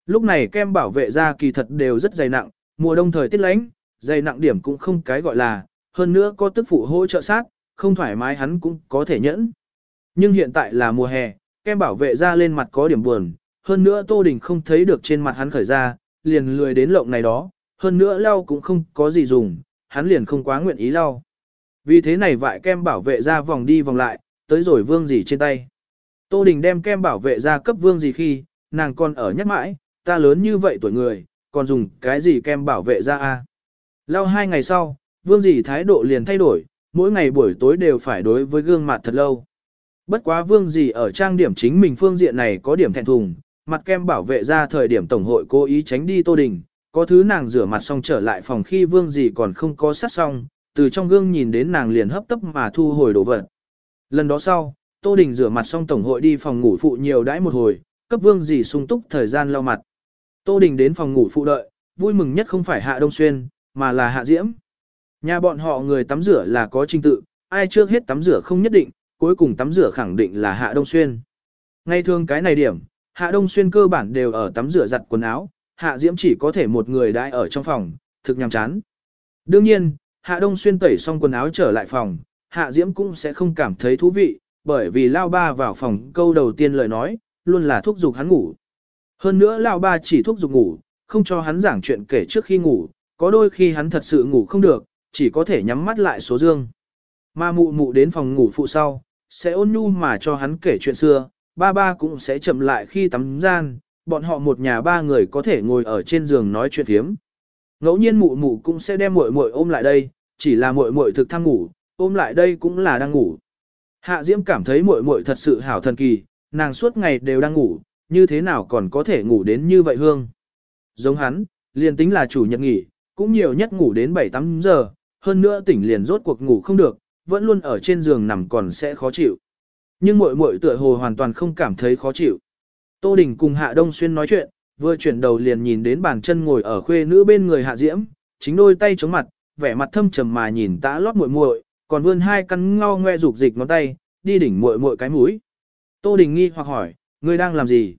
Lúc này kem bảo vệ da kỳ thật đều rất dày nặng, mùa đông thời tiết lạnh, dày nặng điểm cũng không cái gọi là, hơn nữa có tức phụ hỗ trợ sát, không thoải mái hắn cũng có thể nhẫn. Nhưng hiện tại là mùa hè, kem bảo vệ da lên mặt có điểm buồn, hơn nữa Tô Đình không thấy được trên mặt hắn khởi ra, liền lười đến lộng này đó, hơn nữa lau cũng không có gì dùng, hắn liền không quá nguyện ý lau. Vì thế này vại kem bảo vệ da vòng đi vòng lại, tới rồi vương gì trên tay. Tô Đình đem kem bảo vệ da cấp vương gì khi, nàng còn ở nhắc mãi, ta lớn như vậy tuổi người, còn dùng cái gì kem bảo vệ da a? Lau hai ngày sau, vương gì thái độ liền thay đổi, mỗi ngày buổi tối đều phải đối với gương mặt thật lâu. Bất quá vương gì ở trang điểm chính mình phương diện này có điểm thẹn thùng, mặt kem bảo vệ ra thời điểm tổng hội cố ý tránh đi tô đình, có thứ nàng rửa mặt xong trở lại phòng khi vương gì còn không có sát xong, từ trong gương nhìn đến nàng liền hấp tấp mà thu hồi đồ vật. Lần đó sau, tô đình rửa mặt xong tổng hội đi phòng ngủ phụ nhiều đãi một hồi, cấp vương gì sung túc thời gian lau mặt. Tô đình đến phòng ngủ phụ đợi, vui mừng nhất không phải hạ đông xuyên, mà là hạ diễm. Nhà bọn họ người tắm rửa là có trình tự, ai trước hết tắm rửa không nhất định, cuối cùng tắm rửa khẳng định là Hạ Đông Xuyên. Ngay thường cái này điểm, Hạ Đông Xuyên cơ bản đều ở tắm rửa giặt quần áo, Hạ Diễm chỉ có thể một người đãi ở trong phòng, thực nhàm chán. Đương nhiên, Hạ Đông Xuyên tẩy xong quần áo trở lại phòng, Hạ Diễm cũng sẽ không cảm thấy thú vị, bởi vì Lao Ba vào phòng câu đầu tiên lời nói, luôn là thúc giục hắn ngủ. Hơn nữa Lao Ba chỉ thúc giục ngủ, không cho hắn giảng chuyện kể trước khi ngủ, có đôi khi hắn thật sự ngủ không được, chỉ có thể nhắm mắt lại số dương. Ma mụ mụ đến phòng ngủ phụ sau, sẽ ôn nhu mà cho hắn kể chuyện xưa, ba ba cũng sẽ chậm lại khi tắm gian, bọn họ một nhà ba người có thể ngồi ở trên giường nói chuyện thiếm. Ngẫu nhiên mụ mụ cũng sẽ đem muội muội ôm lại đây, chỉ là muội muội thực tham ngủ, ôm lại đây cũng là đang ngủ. Hạ Diễm cảm thấy muội muội thật sự hảo thần kỳ, nàng suốt ngày đều đang ngủ, như thế nào còn có thể ngủ đến như vậy hương. Giống hắn, liền tính là chủ nhật nghỉ, cũng nhiều nhất ngủ đến 7-8 giờ, hơn nữa tỉnh liền rốt cuộc ngủ không được, vẫn luôn ở trên giường nằm còn sẽ khó chịu. Nhưng muội muội tựa hồ hoàn toàn không cảm thấy khó chịu. Tô Đình cùng Hạ Đông Xuyên nói chuyện, vừa chuyển đầu liền nhìn đến bàn chân ngồi ở khuê nữ bên người Hạ Diễm, chính đôi tay chống mặt, vẻ mặt thâm trầm mà nhìn tã lót muội muội, còn vươn hai căn ngao ngoe rục dịch ngón tay, đi đỉnh muội muội cái mũi. Tô Đình nghi hoặc hỏi, ngươi đang làm gì?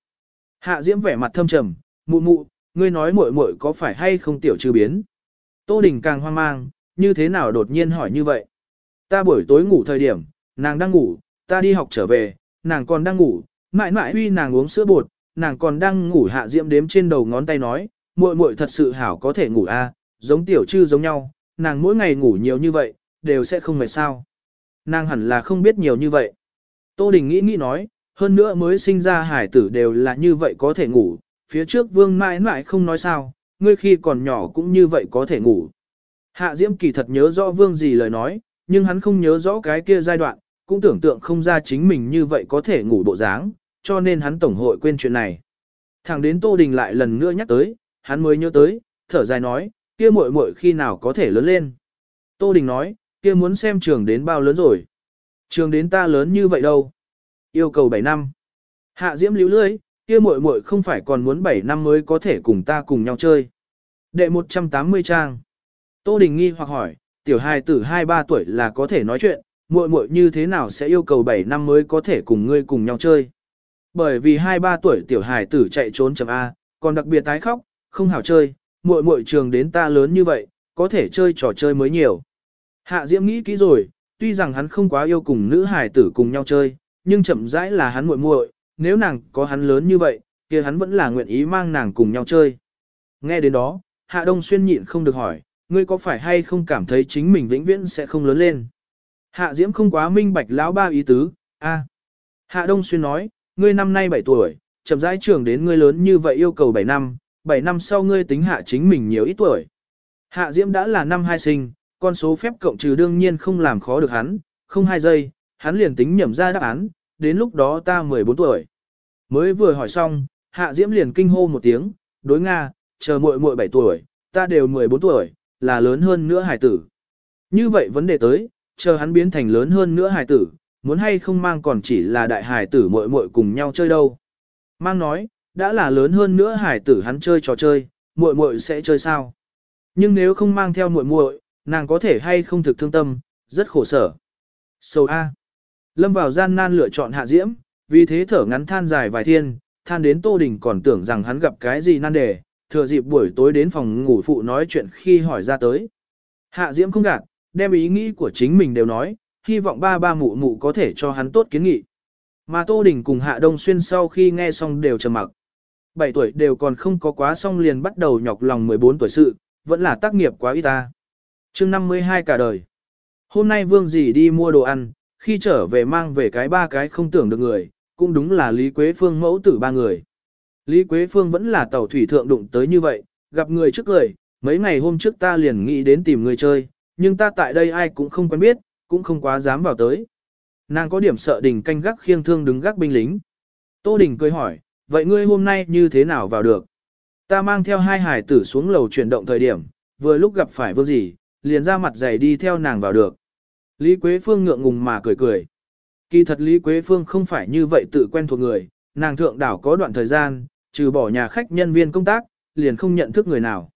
Hạ Diễm vẻ mặt thâm trầm, mụ mụ, ngươi nói muội muội có phải hay không tiểu trừ biến? Tô Đình càng hoang mang, như thế nào đột nhiên hỏi như vậy? Ta buổi tối ngủ thời điểm, nàng đang ngủ, ta đi học trở về, nàng còn đang ngủ, mãi mãi huy nàng uống sữa bột, nàng còn đang ngủ hạ diễm đếm trên đầu ngón tay nói, muội muội thật sự hảo có thể ngủ a, à, giống tiểu chư giống nhau, nàng mỗi ngày ngủ nhiều như vậy, đều sẽ không mệt sao. Nàng hẳn là không biết nhiều như vậy. Tô Đình nghĩ nghĩ nói, hơn nữa mới sinh ra hải tử đều là như vậy có thể ngủ, phía trước vương mãi mãi không nói sao, ngươi khi còn nhỏ cũng như vậy có thể ngủ. Hạ Diễm kỳ thật nhớ rõ vương gì lời nói, nhưng hắn không nhớ rõ cái kia giai đoạn, cũng tưởng tượng không ra chính mình như vậy có thể ngủ bộ dáng, cho nên hắn tổng hội quên chuyện này. Thẳng đến Tô Đình lại lần nữa nhắc tới, hắn mới nhớ tới, thở dài nói, kia muội muội khi nào có thể lớn lên. Tô Đình nói, kia muốn xem trường đến bao lớn rồi. Trường đến ta lớn như vậy đâu. Yêu cầu 7 năm. Hạ Diễm lưu lưới, kia muội muội không phải còn muốn 7 năm mới có thể cùng ta cùng nhau chơi. Đệ 180 trang. Tô Đình nghi hoặc hỏi, tiểu hài tử 2-3 tuổi là có thể nói chuyện, muội muội như thế nào sẽ yêu cầu 7 năm mới có thể cùng ngươi cùng nhau chơi. Bởi vì 2-3 tuổi tiểu hài tử chạy trốn chậm A, còn đặc biệt tái khóc, không hảo chơi, muội muội trường đến ta lớn như vậy, có thể chơi trò chơi mới nhiều. Hạ Diễm nghĩ kỹ rồi, tuy rằng hắn không quá yêu cùng nữ hài tử cùng nhau chơi, nhưng chậm rãi là hắn muội muội, nếu nàng có hắn lớn như vậy, kia hắn vẫn là nguyện ý mang nàng cùng nhau chơi. Nghe đến đó, Hạ Đông Xuyên nhịn không được hỏi, ngươi có phải hay không cảm thấy chính mình vĩnh viễn sẽ không lớn lên? Hạ Diễm không quá minh bạch lão ba ý tứ, a. Hạ Đông Xuyên nói, ngươi năm nay 7 tuổi, chậm rãi trưởng đến ngươi lớn như vậy yêu cầu 7 năm, 7 năm sau ngươi tính hạ chính mình nhiều ít tuổi. Hạ Diễm đã là năm hai sinh, con số phép cộng trừ đương nhiên không làm khó được hắn, không hai giây, hắn liền tính nhẩm ra đáp án, đến lúc đó ta 14 tuổi. Mới vừa hỏi xong, Hạ Diễm liền kinh hô một tiếng, đối Nga, chờ muội muội 7 tuổi, ta đều 14 tuổi, là lớn hơn nữa hải tử. Như vậy vấn đề tới, chờ hắn biến thành lớn hơn nữa hải tử, muốn hay không mang còn chỉ là đại hải tử muội muội cùng nhau chơi đâu. Mang nói, đã là lớn hơn nữa hải tử hắn chơi trò chơi, muội muội sẽ chơi sao? Nhưng nếu không mang theo muội muội, nàng có thể hay không thực thương tâm, rất khổ sở. Sầu A. Lâm vào gian nan lựa chọn hạ diễm, vì thế thở ngắn than dài vài thiên, than đến Tô Đình còn tưởng rằng hắn gặp cái gì nan đề, thừa dịp buổi tối đến phòng ngủ phụ nói chuyện khi hỏi ra tới. Hạ diễm không gạt, đem ý nghĩ của chính mình đều nói, hy vọng ba ba mụ mụ có thể cho hắn tốt kiến nghị. Mà Tô Đình cùng Hạ Đông Xuyên sau khi nghe xong đều trầm mặc. 7 tuổi đều còn không có quá xong liền bắt đầu nhọc lòng 14 tuổi sự, vẫn là tác nghiệp quá ít ta. chương 52 cả đời. Hôm nay Vương dì đi mua đồ ăn, khi trở về mang về cái ba cái không tưởng được người, cũng đúng là Lý Quế Phương mẫu tử ba người. Lý Quế Phương vẫn là tàu thủy thượng đụng tới như vậy, gặp người trước cười, mấy ngày hôm trước ta liền nghĩ đến tìm người chơi, nhưng ta tại đây ai cũng không quen biết, cũng không quá dám vào tới. Nàng có điểm sợ đình canh gác khiêng thương đứng gác binh lính. Tô Đình cười hỏi, vậy ngươi hôm nay như thế nào vào được? Ta mang theo hai hải tử xuống lầu chuyển động thời điểm, vừa lúc gặp phải vương gì, liền ra mặt dày đi theo nàng vào được. Lý Quế Phương ngượng ngùng mà cười cười. Kỳ thật Lý Quế Phương không phải như vậy tự quen thuộc người, nàng thượng đảo có đoạn thời gian, trừ bỏ nhà khách nhân viên công tác, liền không nhận thức người nào.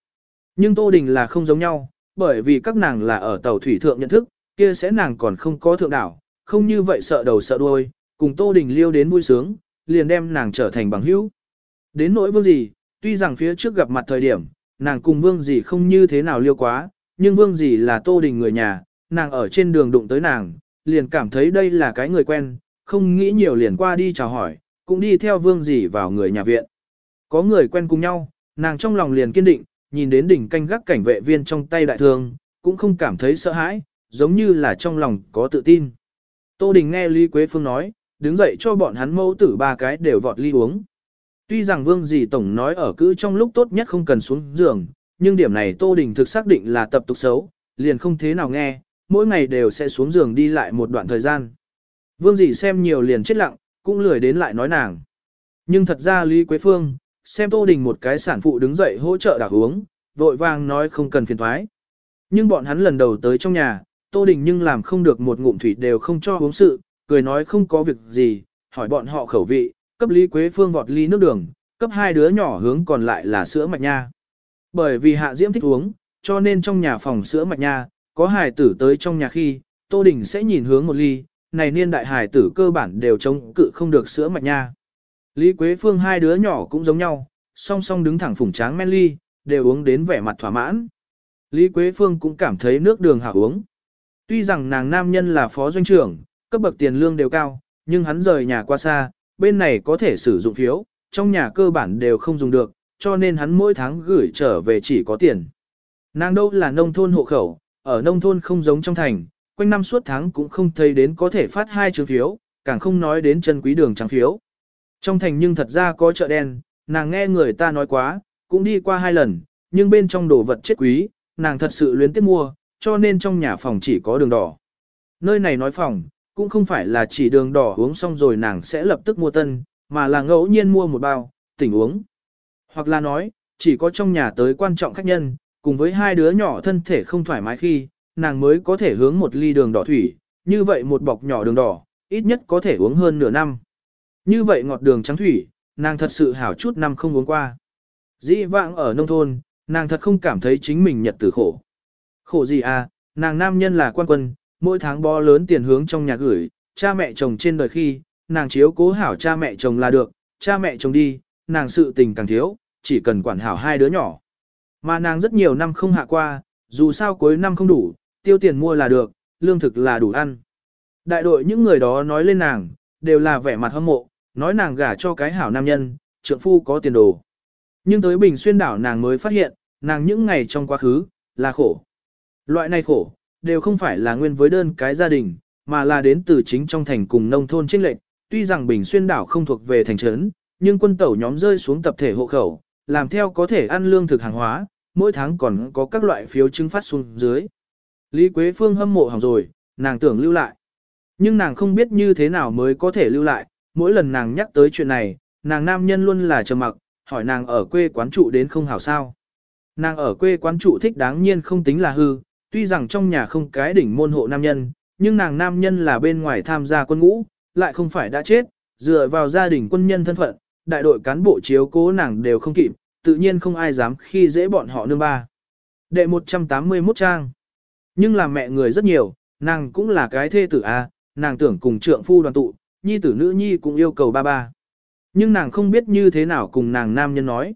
Nhưng Tô Đình là không giống nhau, bởi vì các nàng là ở tàu thủy thượng nhận thức, kia sẽ nàng còn không có thượng đảo, không như vậy sợ đầu sợ đuôi, cùng Tô Đình liêu đến vui sướng, liền đem nàng trở thành bằng hữu. Đến nỗi vương gì, tuy rằng phía trước gặp mặt thời điểm, nàng cùng vương gì không như thế nào liêu quá, nhưng vương gì là Tô Đình người nhà, nàng ở trên đường đụng tới nàng, liền cảm thấy đây là cái người quen, không nghĩ nhiều liền qua đi chào hỏi, cũng đi theo vương gì vào người nhà viện. Có người quen cùng nhau, nàng trong lòng liền kiên định, nhìn đến đỉnh canh gác cảnh vệ viên trong tay đại thương, cũng không cảm thấy sợ hãi, giống như là trong lòng có tự tin. Tô Đình nghe Lý Quế Phương nói, đứng dậy cho bọn hắn mẫu tử ba cái đều vọt ly uống. Tuy rằng Vương Dì Tổng nói ở cữ trong lúc tốt nhất không cần xuống giường, nhưng điểm này Tô Đình thực xác định là tập tục xấu, liền không thế nào nghe, mỗi ngày đều sẽ xuống giường đi lại một đoạn thời gian. Vương Dì xem nhiều liền chết lặng, cũng lười đến lại nói nàng. Nhưng thật ra Lý Quế Phương, xem Tô Đình một cái sản phụ đứng dậy hỗ trợ đảo uống, vội vàng nói không cần phiền thoái. Nhưng bọn hắn lần đầu tới trong nhà, Tô Đình nhưng làm không được một ngụm thủy đều không cho uống sự, cười nói không có việc gì, hỏi bọn họ khẩu vị, cấp Lý Quế Phương vọt ly nước đường, cấp hai đứa nhỏ hướng còn lại là sữa mạch nha. Bởi vì Hạ Diễm thích uống, cho nên trong nhà phòng sữa mạch nha, có hài tử tới trong nhà khi, Tô Đình sẽ nhìn hướng một ly, này niên đại hài tử cơ bản đều chống cự không được sữa mạch nha. Lý Quế Phương hai đứa nhỏ cũng giống nhau, song song đứng thẳng phủng tráng men ly, đều uống đến vẻ mặt thỏa mãn. Lý Quế Phương cũng cảm thấy nước đường hảo uống. Tuy rằng nàng nam nhân là phó doanh trưởng, cấp bậc tiền lương đều cao, nhưng hắn rời nhà qua xa, bên này có thể sử dụng phiếu, trong nhà cơ bản đều không dùng được, cho nên hắn mỗi tháng gửi trở về chỉ có tiền. Nàng đâu là nông thôn hộ khẩu, ở nông thôn không giống trong thành, quanh năm suốt tháng cũng không thấy đến có thể phát hai chữ phiếu, càng không nói đến chân quý đường trắng phiếu. Trong thành nhưng thật ra có chợ đen, nàng nghe người ta nói quá, cũng đi qua hai lần, nhưng bên trong đồ vật chết quý, nàng thật sự luyến tiếc mua, cho nên trong nhà phòng chỉ có đường đỏ. Nơi này nói phòng, cũng không phải là chỉ đường đỏ uống xong rồi nàng sẽ lập tức mua tân, mà là ngẫu nhiên mua một bao, tỉnh uống. Hoặc là nói, chỉ có trong nhà tới quan trọng khách nhân, cùng với hai đứa nhỏ thân thể không thoải mái khi, nàng mới có thể hướng một ly đường đỏ thủy, như vậy một bọc nhỏ đường đỏ, ít nhất có thể uống hơn nửa năm. Như vậy ngọt đường trắng thủy, nàng thật sự hảo chút năm không uống qua. Dĩ vãng ở nông thôn, nàng thật không cảm thấy chính mình nhật tử khổ. Khổ gì à, nàng nam nhân là quan quân, mỗi tháng bo lớn tiền hướng trong nhà gửi, cha mẹ chồng trên đời khi, nàng chiếu cố hảo cha mẹ chồng là được, cha mẹ chồng đi, nàng sự tình càng thiếu, chỉ cần quản hảo hai đứa nhỏ. Mà nàng rất nhiều năm không hạ qua, dù sao cuối năm không đủ, tiêu tiền mua là được, lương thực là đủ ăn. Đại đội những người đó nói lên nàng, đều là vẻ mặt hâm mộ, nói nàng gả cho cái hảo nam nhân, trượng phu có tiền đồ. Nhưng tới Bình Xuyên đảo nàng mới phát hiện, nàng những ngày trong quá khứ, là khổ. Loại này khổ, đều không phải là nguyên với đơn cái gia đình, mà là đến từ chính trong thành cùng nông thôn trinh lệnh. Tuy rằng Bình Xuyên đảo không thuộc về thành trấn, nhưng quân tẩu nhóm rơi xuống tập thể hộ khẩu, làm theo có thể ăn lương thực hàng hóa, mỗi tháng còn có các loại phiếu chứng phát xuống dưới. Lý Quế Phương hâm mộ hỏng rồi, nàng tưởng lưu lại. Nhưng nàng không biết như thế nào mới có thể lưu lại, mỗi lần nàng nhắc tới chuyện này, nàng nam nhân luôn là trầm mặc, hỏi nàng ở quê quán trụ đến không hảo sao. Nàng ở quê quán trụ thích đáng nhiên không tính là hư, tuy rằng trong nhà không cái đỉnh môn hộ nam nhân, nhưng nàng nam nhân là bên ngoài tham gia quân ngũ, lại không phải đã chết, dựa vào gia đình quân nhân thân phận, đại đội cán bộ chiếu cố nàng đều không kịp, tự nhiên không ai dám khi dễ bọn họ nương ba. Đệ 181 trang. Nhưng là mẹ người rất nhiều, nàng cũng là cái thê tử A, nàng tưởng cùng trượng phu đoàn tụ, nhi tử nữ nhi cũng yêu cầu ba ba. Nhưng nàng không biết như thế nào cùng nàng nam nhân nói.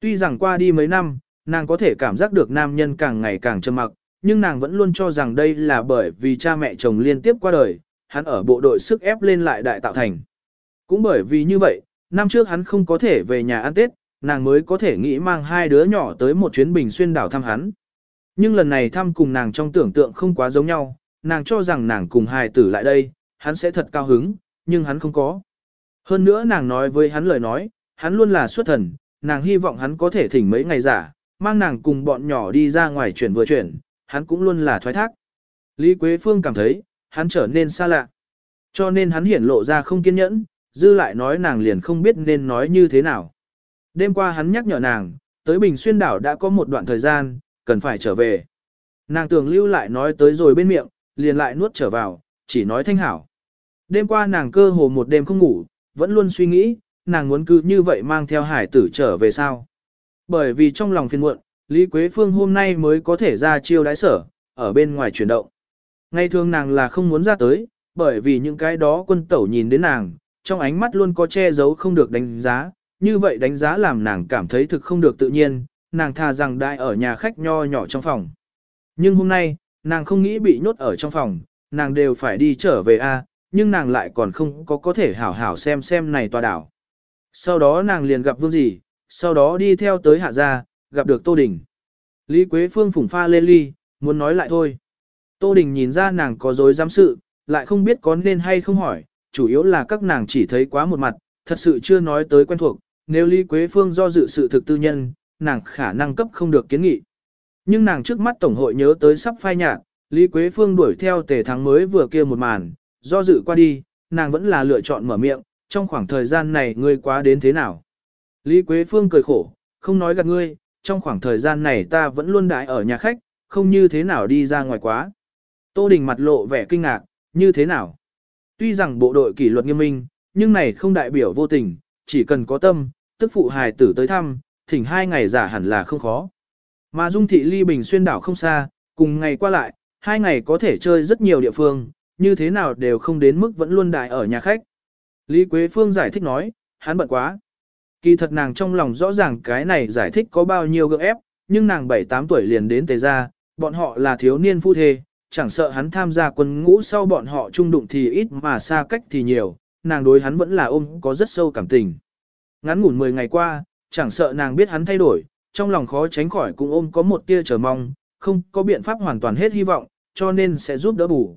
Tuy rằng qua đi mấy năm, nàng có thể cảm giác được nam nhân càng ngày càng trầm mặc, nhưng nàng vẫn luôn cho rằng đây là bởi vì cha mẹ chồng liên tiếp qua đời, hắn ở bộ đội sức ép lên lại đại tạo thành. Cũng bởi vì như vậy, năm trước hắn không có thể về nhà ăn Tết, nàng mới có thể nghĩ mang hai đứa nhỏ tới một chuyến bình xuyên đảo thăm hắn. Nhưng lần này thăm cùng nàng trong tưởng tượng không quá giống nhau, nàng cho rằng nàng cùng hài tử lại đây, hắn sẽ thật cao hứng, nhưng hắn không có. Hơn nữa nàng nói với hắn lời nói, hắn luôn là xuất thần, nàng hy vọng hắn có thể thỉnh mấy ngày giả, mang nàng cùng bọn nhỏ đi ra ngoài chuyển vừa chuyển, hắn cũng luôn là thoái thác. Lý Quế Phương cảm thấy, hắn trở nên xa lạ. Cho nên hắn hiển lộ ra không kiên nhẫn, dư lại nói nàng liền không biết nên nói như thế nào. Đêm qua hắn nhắc nhở nàng, tới Bình Xuyên đảo đã có một đoạn thời gian, cần phải trở về. Nàng tưởng lưu lại nói tới rồi bên miệng, liền lại nuốt trở vào, chỉ nói thanh hảo. Đêm qua nàng cơ hồ một đêm không ngủ, vẫn luôn suy nghĩ, nàng muốn cứ như vậy mang theo hải tử trở về sao. Bởi vì trong lòng phiền muộn, Lý Quế Phương hôm nay mới có thể ra chiêu đái sở, ở bên ngoài chuyển động. Ngày thường nàng là không muốn ra tới, bởi vì những cái đó quân tẩu nhìn đến nàng, trong ánh mắt luôn có che giấu không được đánh giá, như vậy đánh giá làm nàng cảm thấy thực không được tự nhiên, nàng thà rằng đại ở nhà khách nho nhỏ trong phòng. Nhưng hôm nay, nàng không nghĩ bị nhốt ở trong phòng, nàng đều phải đi trở về A, nhưng nàng lại còn không có có thể hảo hảo xem xem này tòa đảo. Sau đó nàng liền gặp Vương Dì, sau đó đi theo tới hạ gia, gặp được Tô Đình. Lý Quế Phương phủng pha lên ly, muốn nói lại thôi. Tô Đình nhìn ra nàng có dối giám sự, lại không biết có nên hay không hỏi, chủ yếu là các nàng chỉ thấy quá một mặt, thật sự chưa nói tới quen thuộc, nếu Lý Quế Phương do dự sự thực tư nhân, nàng khả năng cấp không được kiến nghị. Nhưng nàng trước mắt Tổng hội nhớ tới sắp phai nhạt, Lý Quế Phương đuổi theo tề thắng mới vừa kia một màn, do dự qua đi, nàng vẫn là lựa chọn mở miệng, trong khoảng thời gian này ngươi quá đến thế nào. Lý Quế Phương cười khổ, không nói gạt ngươi, trong khoảng thời gian này ta vẫn luôn đãi ở nhà khách, không như thế nào đi ra ngoài quá. Tô Đình mặt lộ vẻ kinh ngạc, như thế nào? Tuy rằng bộ đội kỷ luật nghiêm minh, nhưng này không đại biểu vô tình, chỉ cần có tâm, tức phụ hài tử tới thăm, thỉnh hai ngày giả hẳn là không khó. Mà Dung Thị Ly Bình xuyên đảo không xa, cùng ngày qua lại, hai ngày có thể chơi rất nhiều địa phương, như thế nào đều không đến mức vẫn luôn đại ở nhà khách. Lý Quế Phương giải thích nói, hắn bận quá. Kỳ thật nàng trong lòng rõ ràng cái này giải thích có bao nhiêu gượng ép, nhưng nàng 7-8 tuổi liền đến tề ra, bọn họ là thiếu niên phu thê, chẳng sợ hắn tham gia quân ngũ sau bọn họ chung đụng thì ít mà xa cách thì nhiều, nàng đối hắn vẫn là ôm có rất sâu cảm tình. Ngắn ngủn 10 ngày qua, chẳng sợ nàng biết hắn thay đổi, trong lòng khó tránh khỏi cũng ôm có một tia chờ mong, không có biện pháp hoàn toàn hết hy vọng, cho nên sẽ giúp đỡ bù.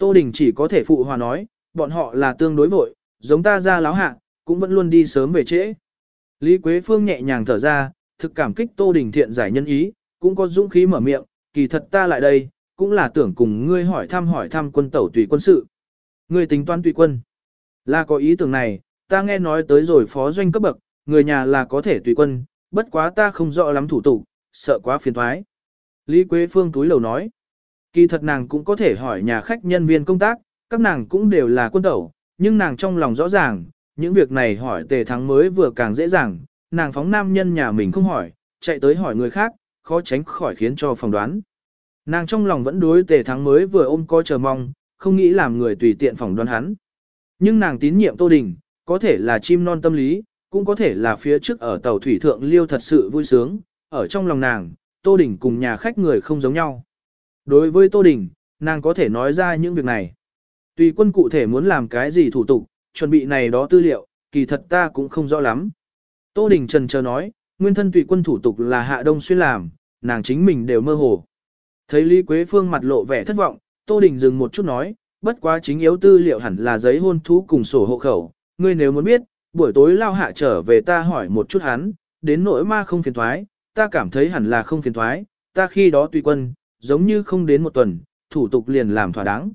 Tô Đình chỉ có thể phụ hòa nói, bọn họ là tương đối vội, giống ta ra láo hạ, cũng vẫn luôn đi sớm về trễ. Lý Quế Phương nhẹ nhàng thở ra, thực cảm kích Tô Đình thiện giải nhân ý, cũng có dũng khí mở miệng, kỳ thật ta lại đây, cũng là tưởng cùng ngươi hỏi thăm hỏi thăm quân tẩu tùy quân sự. Ngươi tính toán tùy quân. Là có ý tưởng này, ta nghe nói tới rồi phó doanh cấp bậc, người nhà là có thể tùy quân, bất quá ta không rõ lắm thủ tục, sợ quá phiền thoái. Lý Quế Phương túi lầu nói, kỳ thật nàng cũng có thể hỏi nhà khách nhân viên công tác, các nàng cũng đều là quân tẩu, nhưng nàng trong lòng rõ ràng, những việc này hỏi tề thắng mới vừa càng dễ dàng, nàng phóng nam nhân nhà mình không hỏi, chạy tới hỏi người khác, khó tránh khỏi khiến cho phòng đoán. Nàng trong lòng vẫn đối tề thắng mới vừa ôm coi chờ mong, không nghĩ làm người tùy tiện phỏng đoán hắn. Nhưng nàng tín nhiệm Tô Đình, có thể là chim non tâm lý, cũng có thể là phía trước ở tàu thủy thượng liêu thật sự vui sướng, ở trong lòng nàng, Tô Đình cùng nhà khách người không giống nhau. Đối với Tô Đình, nàng có thể nói ra những việc này. Tùy quân cụ thể muốn làm cái gì thủ tục, chuẩn bị này đó tư liệu, kỳ thật ta cũng không rõ lắm. Tô Đình trần chờ nói, nguyên thân tùy quân thủ tục là hạ đông xuyên làm, nàng chính mình đều mơ hồ. Thấy Lý Quế Phương mặt lộ vẻ thất vọng, Tô Đình dừng một chút nói, bất quá chính yếu tư liệu hẳn là giấy hôn thú cùng sổ hộ khẩu, ngươi nếu muốn biết, buổi tối lao hạ trở về ta hỏi một chút hắn, đến nỗi ma không phiền thoái, ta cảm thấy hẳn là không phiền thoái, ta khi đó tùy quân, giống như không đến một tuần, thủ tục liền làm thỏa đáng.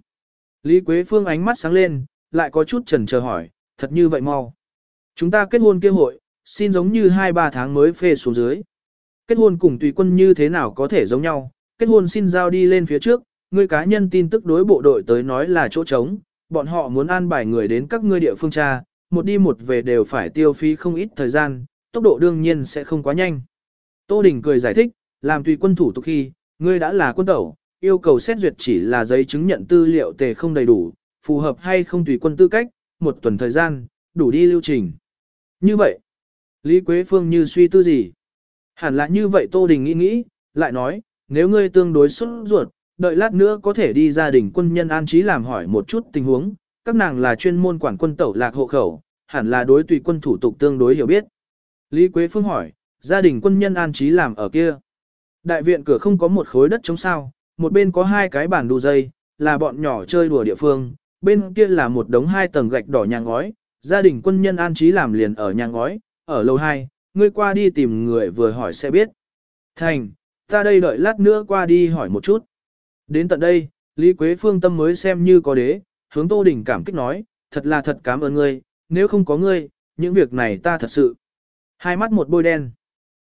Lý Quế Phương ánh mắt sáng lên, lại có chút trần chờ hỏi, thật như vậy mau. Chúng ta kết hôn kia hội, xin giống như 2-3 tháng mới phê xuống dưới. Kết hôn cùng tùy quân như thế nào có thể giống nhau, kết hôn xin giao đi lên phía trước, người cá nhân tin tức đối bộ đội tới nói là chỗ trống, bọn họ muốn an bài người đến các ngươi địa phương tra, một đi một về đều phải tiêu phí không ít thời gian, tốc độ đương nhiên sẽ không quá nhanh. Tô Đình cười giải thích, làm tùy quân thủ tục khi, ngươi đã là quân tẩu, yêu cầu xét duyệt chỉ là giấy chứng nhận tư liệu tề không đầy đủ, phù hợp hay không tùy quân tư cách, một tuần thời gian, đủ đi lưu trình. Như vậy, Lý Quế Phương như suy tư gì? Hẳn là như vậy Tô Đình nghĩ nghĩ, lại nói, nếu ngươi tương đối xuất ruột, đợi lát nữa có thể đi gia đình quân nhân an trí làm hỏi một chút tình huống, các nàng là chuyên môn quản quân tẩu lạc hộ khẩu, hẳn là đối tùy quân thủ tục tương đối hiểu biết. Lý Quế Phương hỏi, gia đình quân nhân an trí làm ở kia. Đại viện cửa không có một khối đất chống sao, một bên có hai cái bàn đu dây, là bọn nhỏ chơi đùa địa phương, bên kia là một đống hai tầng gạch đỏ nhà ngói, gia đình quân nhân an trí làm liền ở nhà ngói, ở lầu 2, ngươi qua đi tìm người vừa hỏi sẽ biết. Thành, ta đây đợi lát nữa qua đi hỏi một chút. Đến tận đây, Lý Quế Phương tâm mới xem như có đế, hướng Tô Đình cảm kích nói, thật là thật cảm ơn ngươi, nếu không có ngươi, những việc này ta thật sự. Hai mắt một bôi đen.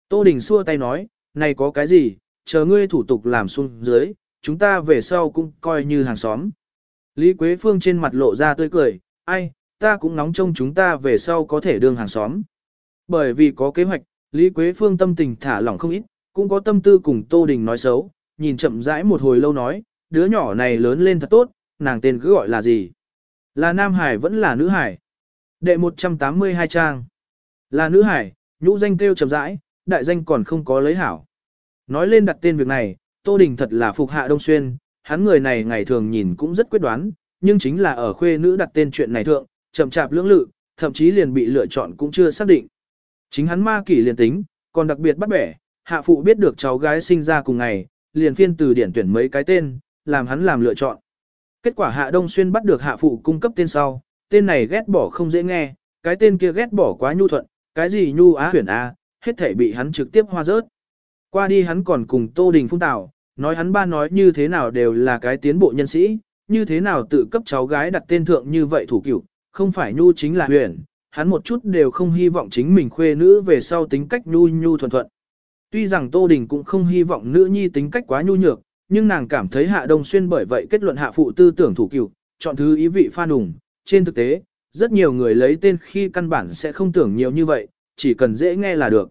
Tô Đình xua tay nói, này có cái gì, chờ ngươi thủ tục làm xuống dưới, chúng ta về sau cũng coi như hàng xóm. Lý Quế Phương trên mặt lộ ra tươi cười, ai, ta cũng nóng trông chúng ta về sau có thể đương hàng xóm. Bởi vì có kế hoạch, Lý Quế Phương tâm tình thả lỏng không ít, cũng có tâm tư cùng Tô Đình nói xấu, nhìn chậm rãi một hồi lâu nói, đứa nhỏ này lớn lên thật tốt, nàng tên cứ gọi là gì? Là Nam Hải vẫn là nữ Hải? Đệ 182 trang. Là nữ Hải, nhũ danh kêu chậm rãi, đại danh còn không có lấy hảo. Nói lên đặt tên việc này, Tô Đình thật là phục hạ Đông Xuyên, hắn người này ngày thường nhìn cũng rất quyết đoán, nhưng chính là ở khuê nữ đặt tên chuyện này thượng, chậm chạp lưỡng lự, thậm chí liền bị lựa chọn cũng chưa xác định. Chính hắn ma kỷ liền tính, còn đặc biệt bắt bẻ, hạ phụ biết được cháu gái sinh ra cùng ngày, liền phiên từ điển tuyển mấy cái tên, làm hắn làm lựa chọn. Kết quả hạ đông xuyên bắt được hạ phụ cung cấp tên sau, tên này ghét bỏ không dễ nghe, cái tên kia ghét bỏ quá nhu thuận, cái gì nhu á huyền a, hết thể bị hắn trực tiếp hoa rớt. Qua đi hắn còn cùng Tô Đình phung tảo, nói hắn ba nói như thế nào đều là cái tiến bộ nhân sĩ, như thế nào tự cấp cháu gái đặt tên thượng như vậy thủ cửu, không phải nhu chính là huyền, hắn một chút đều không hy vọng chính mình khuê nữ về sau tính cách nhu nhu thuận thuận. Tuy rằng Tô Đình cũng không hy vọng nữ nhi tính cách quá nhu nhược, nhưng nàng cảm thấy Hạ Đông Xuyên bởi vậy kết luận hạ phụ tư tưởng thủ cửu, chọn thứ ý vị pha nùng, Trên thực tế, rất nhiều người lấy tên khi căn bản sẽ không tưởng nhiều như vậy, chỉ cần dễ nghe là được.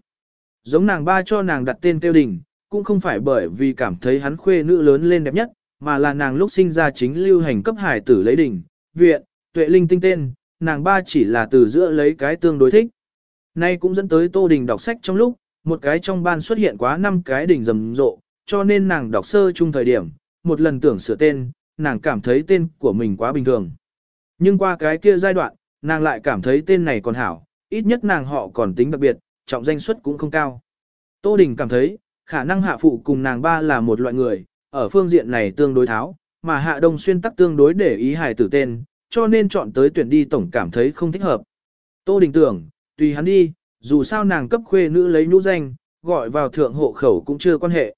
Giống nàng ba cho nàng đặt tên tiêu đình, cũng không phải bởi vì cảm thấy hắn khuê nữ lớn lên đẹp nhất, mà là nàng lúc sinh ra chính lưu hành cấp hải tử lấy đỉnh, viện, tuệ linh tinh tên, nàng ba chỉ là từ giữa lấy cái tương đối thích. Nay cũng dẫn tới Tô Đình đọc sách trong lúc, một cái trong ban xuất hiện quá năm cái đỉnh rầm rộ, cho nên nàng đọc sơ chung thời điểm, một lần tưởng sửa tên, nàng cảm thấy tên của mình quá bình thường. Nhưng qua cái kia giai đoạn, nàng lại cảm thấy tên này còn hảo, ít nhất nàng họ còn tính đặc biệt, trọng danh suất cũng không cao. Tô Đình cảm thấy, khả năng hạ phụ cùng nàng ba là một loại người, ở phương diện này tương đối tháo, mà hạ đông xuyên tắc tương đối để ý hài tử tên, cho nên chọn tới tuyển đi tổng cảm thấy không thích hợp. Tô Đình tưởng, tùy hắn đi, dù sao nàng cấp khuê nữ lấy nhũ danh, gọi vào thượng hộ khẩu cũng chưa quan hệ.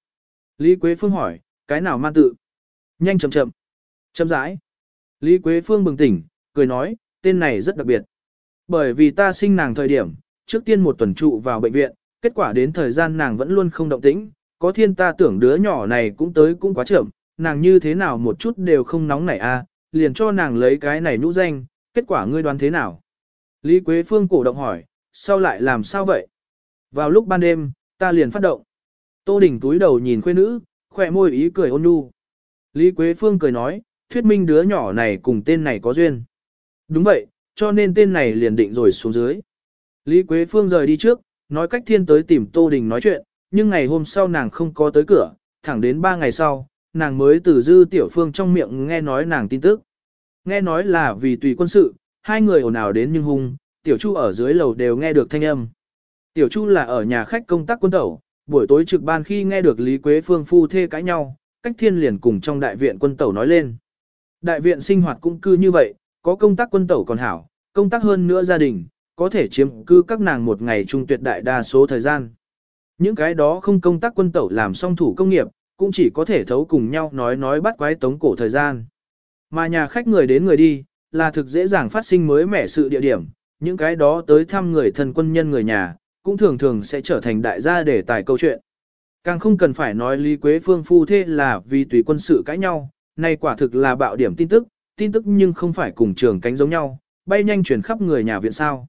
Lý Quế Phương hỏi, cái nào man tự? Nhanh chậm chậm. Chậm rãi. Lý Quế Phương bừng tỉnh, cười nói, tên này rất đặc biệt. Bởi vì ta sinh nàng thời điểm, trước tiên một tuần trụ vào bệnh viện, kết quả đến thời gian nàng vẫn luôn không động tĩnh, có thiên ta tưởng đứa nhỏ này cũng tới cũng quá chậm, nàng như thế nào một chút đều không nóng nảy a, à, liền cho nàng lấy cái này nhũ danh, kết quả ngươi đoán thế nào? Lý Quế Phương cổ động hỏi, sao lại làm sao vậy? Vào lúc ban đêm, ta liền phát động. Tô Đình túi đầu nhìn khuê nữ, khỏe môi ý cười ôn nhu. Lý Quế Phương cười nói, thuyết minh đứa nhỏ này cùng tên này có duyên. Đúng vậy, cho nên tên này liền định rồi xuống dưới. Lý Quế Phương rời đi trước, nói cách thiên tới tìm Tô Đình nói chuyện, nhưng ngày hôm sau nàng không có tới cửa, thẳng đến 3 ngày sau, nàng mới từ dư tiểu phương trong miệng nghe nói nàng tin tức. Nghe nói là vì tùy quân sự, hai người ồn ào đến nhưng hung, tiểu chu ở dưới lầu đều nghe được thanh âm. Tiểu chu là ở nhà khách công tác quân tẩu, buổi tối trực ban khi nghe được Lý Quế Phương phu thê cãi nhau, cách thiên liền cùng trong đại viện quân tẩu nói lên. Đại viện sinh hoạt cũng cư như vậy, có công tác quân tẩu còn hảo, công tác hơn nữa gia đình, có thể chiếm cư các nàng một ngày trung tuyệt đại đa số thời gian. Những cái đó không công tác quân tẩu làm song thủ công nghiệp, cũng chỉ có thể thấu cùng nhau nói nói bắt quái tống cổ thời gian. Mà nhà khách người đến người đi, là thực dễ dàng phát sinh mới mẻ sự địa điểm, những cái đó tới thăm người thân quân nhân người nhà, cũng thường thường sẽ trở thành đại gia để tài câu chuyện. Càng không cần phải nói Lý Quế Phương phu thế là vì tùy quân sự cãi nhau, này quả thực là bạo điểm tin tức, tin tức nhưng không phải cùng trường cánh giống nhau, bay nhanh chuyển khắp người nhà viện sao.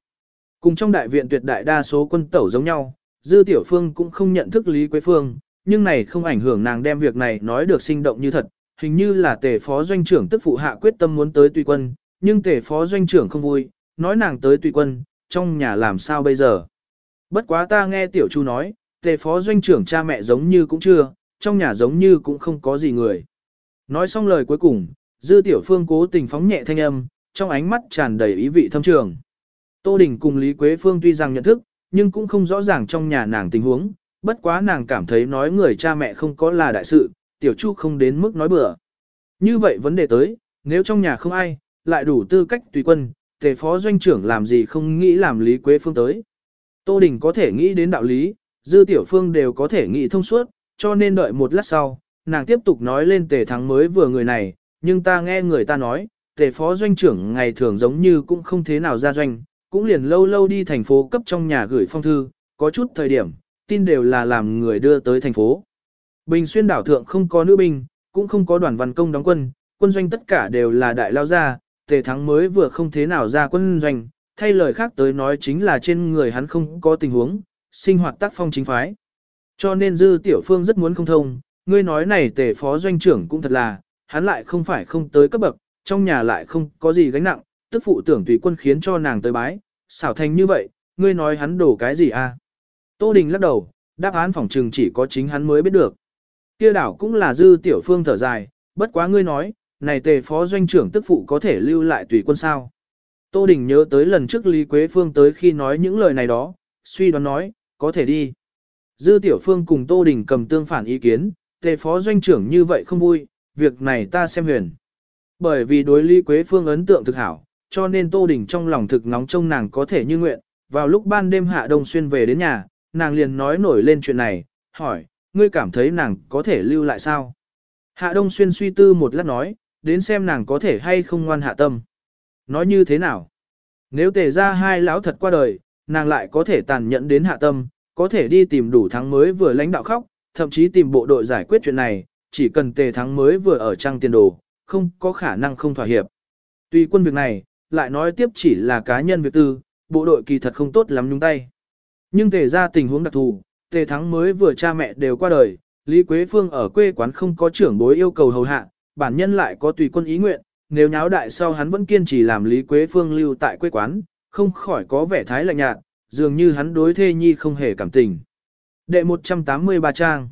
Cùng trong đại viện tuyệt đại đa số quân tẩu giống nhau, Dư Tiểu Phương cũng không nhận thức Lý Quế Phương, nhưng này không ảnh hưởng nàng đem việc này nói được sinh động như thật, hình như là tề phó doanh trưởng tức phụ hạ quyết tâm muốn tới tùy quân, nhưng tề phó doanh trưởng không vui, nói nàng tới tùy quân, trong nhà làm sao bây giờ. Bất quá ta nghe Tiểu Chu nói, tề phó doanh trưởng cha mẹ giống như cũng chưa, trong nhà giống như cũng không có gì người. Nói xong lời cuối cùng, Dư Tiểu Phương cố tình phóng nhẹ thanh âm, trong ánh mắt tràn đầy ý vị thâm trường. Tô Đình cùng Lý Quế Phương tuy rằng nhận thức, nhưng cũng không rõ ràng trong nhà nàng tình huống, bất quá nàng cảm thấy nói người cha mẹ không có là đại sự, Tiểu Chu không đến mức nói bừa. Như vậy vấn đề tới, nếu trong nhà không ai, lại đủ tư cách tùy quân, tề phó doanh trưởng làm gì không nghĩ làm Lý Quế Phương tới. Tô Đình có thể nghĩ đến đạo lý, Dư Tiểu Phương đều có thể nghĩ thông suốt, cho nên đợi một lát sau, nàng tiếp tục nói lên tề thắng mới vừa người này, nhưng ta nghe người ta nói, tề phó doanh trưởng ngày thường giống như cũng không thế nào ra doanh, cũng liền lâu lâu đi thành phố cấp trong nhà gửi phong thư, có chút thời điểm, tin đều là làm người đưa tới thành phố. Bình xuyên đảo thượng không có nữ binh, cũng không có đoàn văn công đóng quân, quân doanh tất cả đều là đại lao gia, tề thắng mới vừa không thế nào ra quân doanh, thay lời khác tới nói chính là trên người hắn không có tình huống, sinh hoạt tác phong chính phái. Cho nên dư tiểu phương rất muốn không thông, ngươi nói này tề phó doanh trưởng cũng thật là, hắn lại không phải không tới cấp bậc, trong nhà lại không có gì gánh nặng, tức phụ tưởng tùy quân khiến cho nàng tới bái, xảo thành như vậy, ngươi nói hắn đổ cái gì à? Tô Đình lắc đầu, đáp án phỏng trừng chỉ có chính hắn mới biết được. Kia đảo cũng là dư tiểu phương thở dài, bất quá ngươi nói, này tề phó doanh trưởng tức phụ có thể lưu lại tùy quân sao. Tô Đình nhớ tới lần trước Lý Quế Phương tới khi nói những lời này đó, suy đoán nói, có thể đi. Dư tiểu phương cùng Tô Đình cầm tương phản ý kiến, tề phó doanh trưởng như vậy không vui, việc này ta xem huyền. Bởi vì đối Lý Quế Phương ấn tượng thực hảo, cho nên Tô Đình trong lòng thực nóng trông nàng có thể như nguyện. Vào lúc ban đêm Hạ Đông Xuyên về đến nhà, nàng liền nói nổi lên chuyện này, hỏi, ngươi cảm thấy nàng có thể lưu lại sao? Hạ Đông Xuyên suy tư một lát nói, đến xem nàng có thể hay không ngoan hạ tâm. Nói như thế nào? Nếu tề ra hai lão thật qua đời, nàng lại có thể tàn nhẫn đến hạ tâm, có thể đi tìm đủ thắng mới vừa lãnh đạo khóc, thậm chí tìm bộ đội giải quyết chuyện này, chỉ cần tề thắng mới vừa ở trang tiền đồ, không có khả năng không thỏa hiệp. Tuy quân việc này, lại nói tiếp chỉ là cá nhân việc tư, bộ đội kỳ thật không tốt lắm nhúng tay. Nhưng tề ra tình huống đặc thù, tề thắng mới vừa cha mẹ đều qua đời, Lý Quế Phương ở quê quán không có trưởng bối yêu cầu hầu hạ, bản nhân lại có tùy quân ý nguyện, nếu nháo đại sau hắn vẫn kiên trì làm Lý Quế Phương lưu tại quê quán, không khỏi có vẻ thái lạnh nhạt, dường như hắn đối thê nhi không hề cảm tình. Đệ 183 trang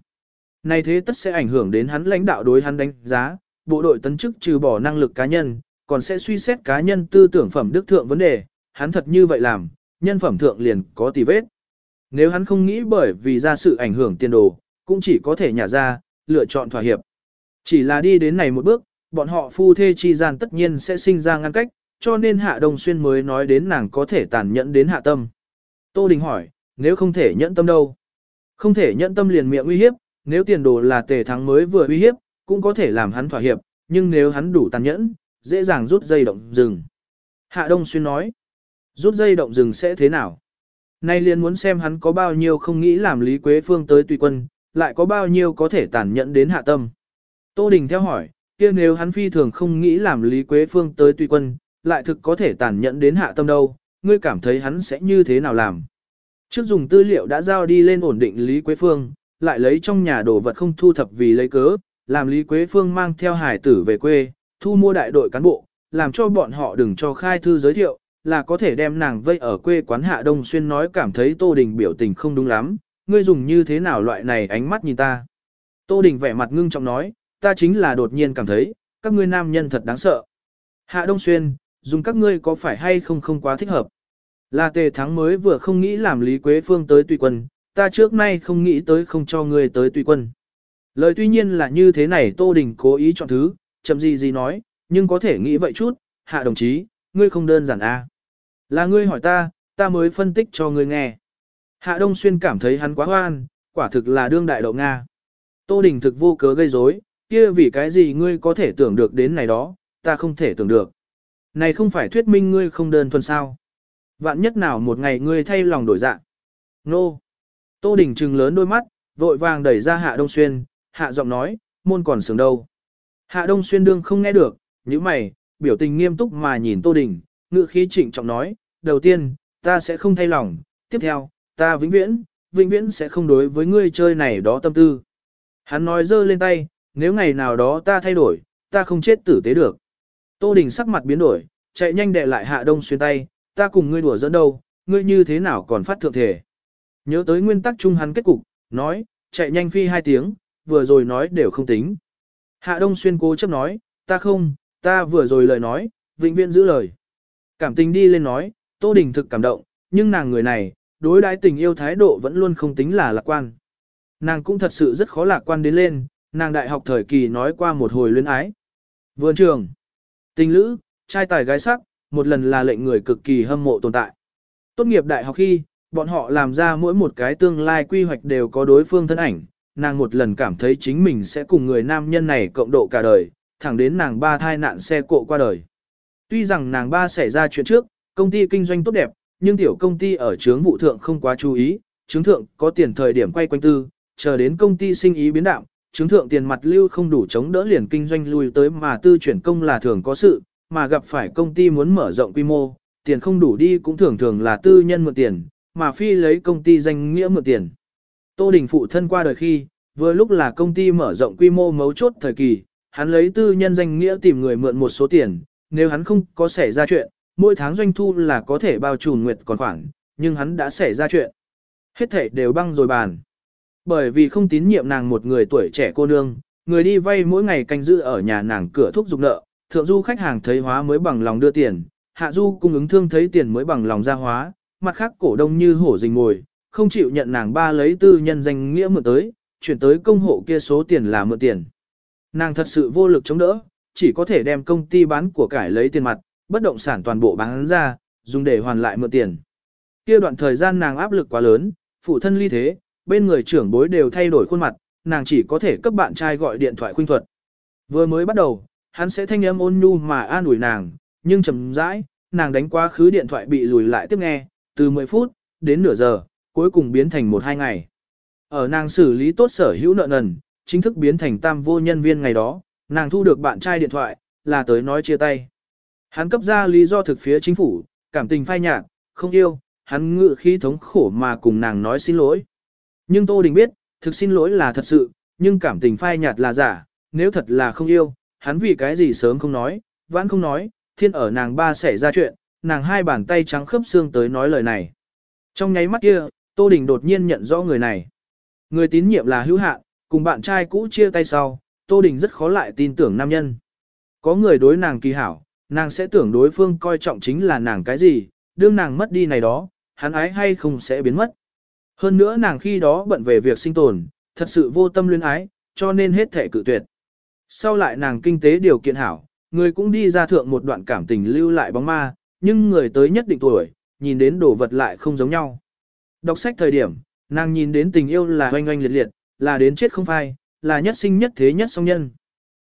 Này thế tất sẽ ảnh hưởng đến hắn lãnh đạo đối hắn đánh giá, bộ đội tấn chức trừ bỏ năng lực cá nhân, còn sẽ suy xét cá nhân tư tưởng phẩm đức thượng vấn đề, hắn thật như vậy làm, nhân phẩm thượng liền có tì vết. Nếu hắn không nghĩ bởi vì ra sự ảnh hưởng tiền đồ, cũng chỉ có thể nhả ra, lựa chọn thỏa hiệp. Chỉ là đi đến này một bước, bọn họ phu thê chi gian tất nhiên sẽ sinh ra ngăn cách, cho nên Hạ Đông Xuyên mới nói đến nàng có thể tàn nhẫn đến hạ tâm. Tô Đình hỏi, nếu không thể nhẫn tâm đâu? Không thể nhẫn tâm liền miệng uy hiếp, nếu tiền đồ là tề thắng mới vừa uy hiếp, cũng có thể làm hắn thỏa hiệp, nhưng nếu hắn đủ tàn nhẫn, dễ dàng rút dây động rừng. Hạ Đông Xuyên nói, rút dây động rừng sẽ thế nào? Nay liền muốn xem hắn có bao nhiêu không nghĩ làm Lý Quế Phương tới tùy quân, lại có bao nhiêu có thể tàn nhẫn đến hạ tâm. Tô Đình theo hỏi, kia nếu hắn phi thường không nghĩ làm Lý Quế Phương tới tùy quân, lại thực có thể tàn nhẫn đến hạ tâm đâu, ngươi cảm thấy hắn sẽ như thế nào làm. Trước dùng tư liệu đã giao đi lên ổn định Lý Quế Phương, lại lấy trong nhà đồ vật không thu thập vì lấy cớ, làm Lý Quế Phương mang theo hải tử về quê, thu mua đại đội cán bộ, làm cho bọn họ đừng cho khai thư giới thiệu, là có thể đem nàng vây ở quê quán Hạ Đông Xuyên nói cảm thấy Tô Đình biểu tình không đúng lắm, ngươi dùng như thế nào loại này ánh mắt nhìn ta. Tô Đình vẻ mặt ngưng trọng nói, ta chính là đột nhiên cảm thấy, các ngươi nam nhân thật đáng sợ. Hạ Đông Xuyên, dùng các ngươi có phải hay không không quá thích hợp. Là tề thắng mới vừa không nghĩ làm Lý Quế Phương tới tùy quân, ta trước nay không nghĩ tới không cho ngươi tới tùy quân. Lời tuy nhiên là như thế này Tô Đình cố ý chọn thứ, chậm gì gì nói, nhưng có thể nghĩ vậy chút, hạ đồng chí, ngươi không đơn giản a à. Là ngươi hỏi ta, ta mới phân tích cho ngươi nghe. Hạ Đông Xuyên cảm thấy hắn quá hoan, quả thực là đương đại đậu Nga. Tô Đình thực vô cớ gây rối, kia vì cái gì ngươi có thể tưởng được đến này đó, ta không thể tưởng được. Này không phải thuyết minh ngươi không đơn thuần sao. Vạn nhất nào một ngày ngươi thay lòng đổi dạng, Nô. Tô Đình trừng lớn đôi mắt, vội vàng đẩy ra Hạ Đông Xuyên, Hạ giọng nói, môn còn sướng đâu. Hạ Đông Xuyên đương không nghe được, như mày, biểu tình nghiêm túc mà nhìn Tô Đình, ngự khí trịnh trọng nói, đầu tiên, ta sẽ không thay lòng, tiếp theo, ta vĩnh viễn, vĩnh viễn sẽ không đối với ngươi chơi này đó tâm tư. Hắn nói dơ lên tay, nếu ngày nào đó ta thay đổi, ta không chết tử tế được. Tô Đình sắc mặt biến đổi, chạy nhanh đệ lại Hạ Đông Xuyên tay, ta cùng ngươi đùa dẫn đâu, ngươi như thế nào còn phát thượng thể. Nhớ tới nguyên tắc chung hắn kết cục, nói, chạy nhanh phi hai tiếng, vừa rồi nói đều không tính. Hạ Đông Xuyên cố chấp nói, ta không, ta vừa rồi lời nói, vĩnh viễn giữ lời. Cảm tình đi lên nói, Tô Đình thực cảm động, nhưng nàng người này, đối đãi tình yêu thái độ vẫn luôn không tính là lạc quan. Nàng cũng thật sự rất khó lạc quan đến lên, nàng đại học thời kỳ nói qua một hồi luyến ái. Vườn trường, tình lữ, trai tài gái sắc, một lần là lệnh người cực kỳ hâm mộ tồn tại. Tốt nghiệp đại học khi, bọn họ làm ra mỗi một cái tương lai quy hoạch đều có đối phương thân ảnh, nàng một lần cảm thấy chính mình sẽ cùng người nam nhân này cộng độ cả đời, thẳng đến nàng ba thai nạn xe cộ qua đời. Tuy rằng nàng ba xảy ra chuyện trước, công ty kinh doanh tốt đẹp, nhưng tiểu công ty ở trướng vụ thượng không quá chú ý, trướng thượng có tiền thời điểm quay quanh tư, chờ đến công ty sinh ý biến đạo, trướng thượng tiền mặt lưu không đủ chống đỡ liền kinh doanh lui tới mà tư chuyển công là thường có sự, mà gặp phải công ty muốn mở rộng quy mô, tiền không đủ đi cũng thường thường là tư nhân mượn tiền, mà phi lấy công ty danh nghĩa mượn tiền. Tô Đình phụ thân qua đời khi, vừa lúc là công ty mở rộng quy mô mấu chốt thời kỳ, hắn lấy tư nhân danh nghĩa tìm người mượn một số tiền, nếu hắn không có xảy ra chuyện, mỗi tháng doanh thu là có thể bao trùm nguyệt còn khoảng, nhưng hắn đã xảy ra chuyện. Hết thể đều băng rồi bàn. Bởi vì không tín nhiệm nàng một người tuổi trẻ cô nương, người đi vay mỗi ngày canh giữ ở nhà nàng cửa thúc dục nợ, thượng du khách hàng thấy hóa mới bằng lòng đưa tiền, hạ du cung ứng thương thấy tiền mới bằng lòng ra hóa, mặt khác cổ đông như hổ rình ngồi, không chịu nhận nàng ba lấy tư nhân danh nghĩa mượn tới, chuyển tới công hộ kia số tiền là mượn tiền. Nàng thật sự vô lực chống đỡ, chỉ có thể đem công ty bán của cải lấy tiền mặt, bất động sản toàn bộ bán ra, dùng để hoàn lại mượn tiền. Kia đoạn thời gian nàng áp lực quá lớn, phụ thân ly thế, bên người trưởng bối đều thay đổi khuôn mặt, nàng chỉ có thể cấp bạn trai gọi điện thoại khuyên thuật. Vừa mới bắt đầu, hắn sẽ thanh âm ôn nhu mà an ủi nàng, nhưng chậm rãi, nàng đánh quá khứ điện thoại bị lùi lại tiếp nghe, từ 10 phút đến nửa giờ, cuối cùng biến thành một hai ngày. Ở nàng xử lý tốt sở hữu nợ nần, chính thức biến thành tam vô nhân viên ngày đó, nàng thu được bạn trai điện thoại, là tới nói chia tay. Hắn cấp ra lý do thực phía chính phủ, cảm tình phai nhạt, không yêu, hắn ngự khi thống khổ mà cùng nàng nói xin lỗi. Nhưng Tô Đình biết, thực xin lỗi là thật sự, nhưng cảm tình phai nhạt là giả, nếu thật là không yêu, hắn vì cái gì sớm không nói, vãn không nói, thiên ở nàng ba xảy ra chuyện, nàng hai bàn tay trắng khớp xương tới nói lời này. Trong nháy mắt kia, Tô Đình đột nhiên nhận rõ người này. Người tín nhiệm là hữu hạn, cùng bạn trai cũ chia tay sau, Tô Đình rất khó lại tin tưởng nam nhân. Có người đối nàng kỳ hảo, nàng sẽ tưởng đối phương coi trọng chính là nàng cái gì, đương nàng mất đi này đó, hắn ái hay không sẽ biến mất. Hơn nữa nàng khi đó bận về việc sinh tồn, thật sự vô tâm luyến ái, cho nên hết thể cự tuyệt. Sau lại nàng kinh tế điều kiện hảo, người cũng đi ra thượng một đoạn cảm tình lưu lại bóng ma, nhưng người tới nhất định tuổi, nhìn đến đồ vật lại không giống nhau. Đọc sách thời điểm, nàng nhìn đến tình yêu là oanh oanh liệt liệt, là đến chết không phai, là nhất sinh nhất thế nhất song nhân.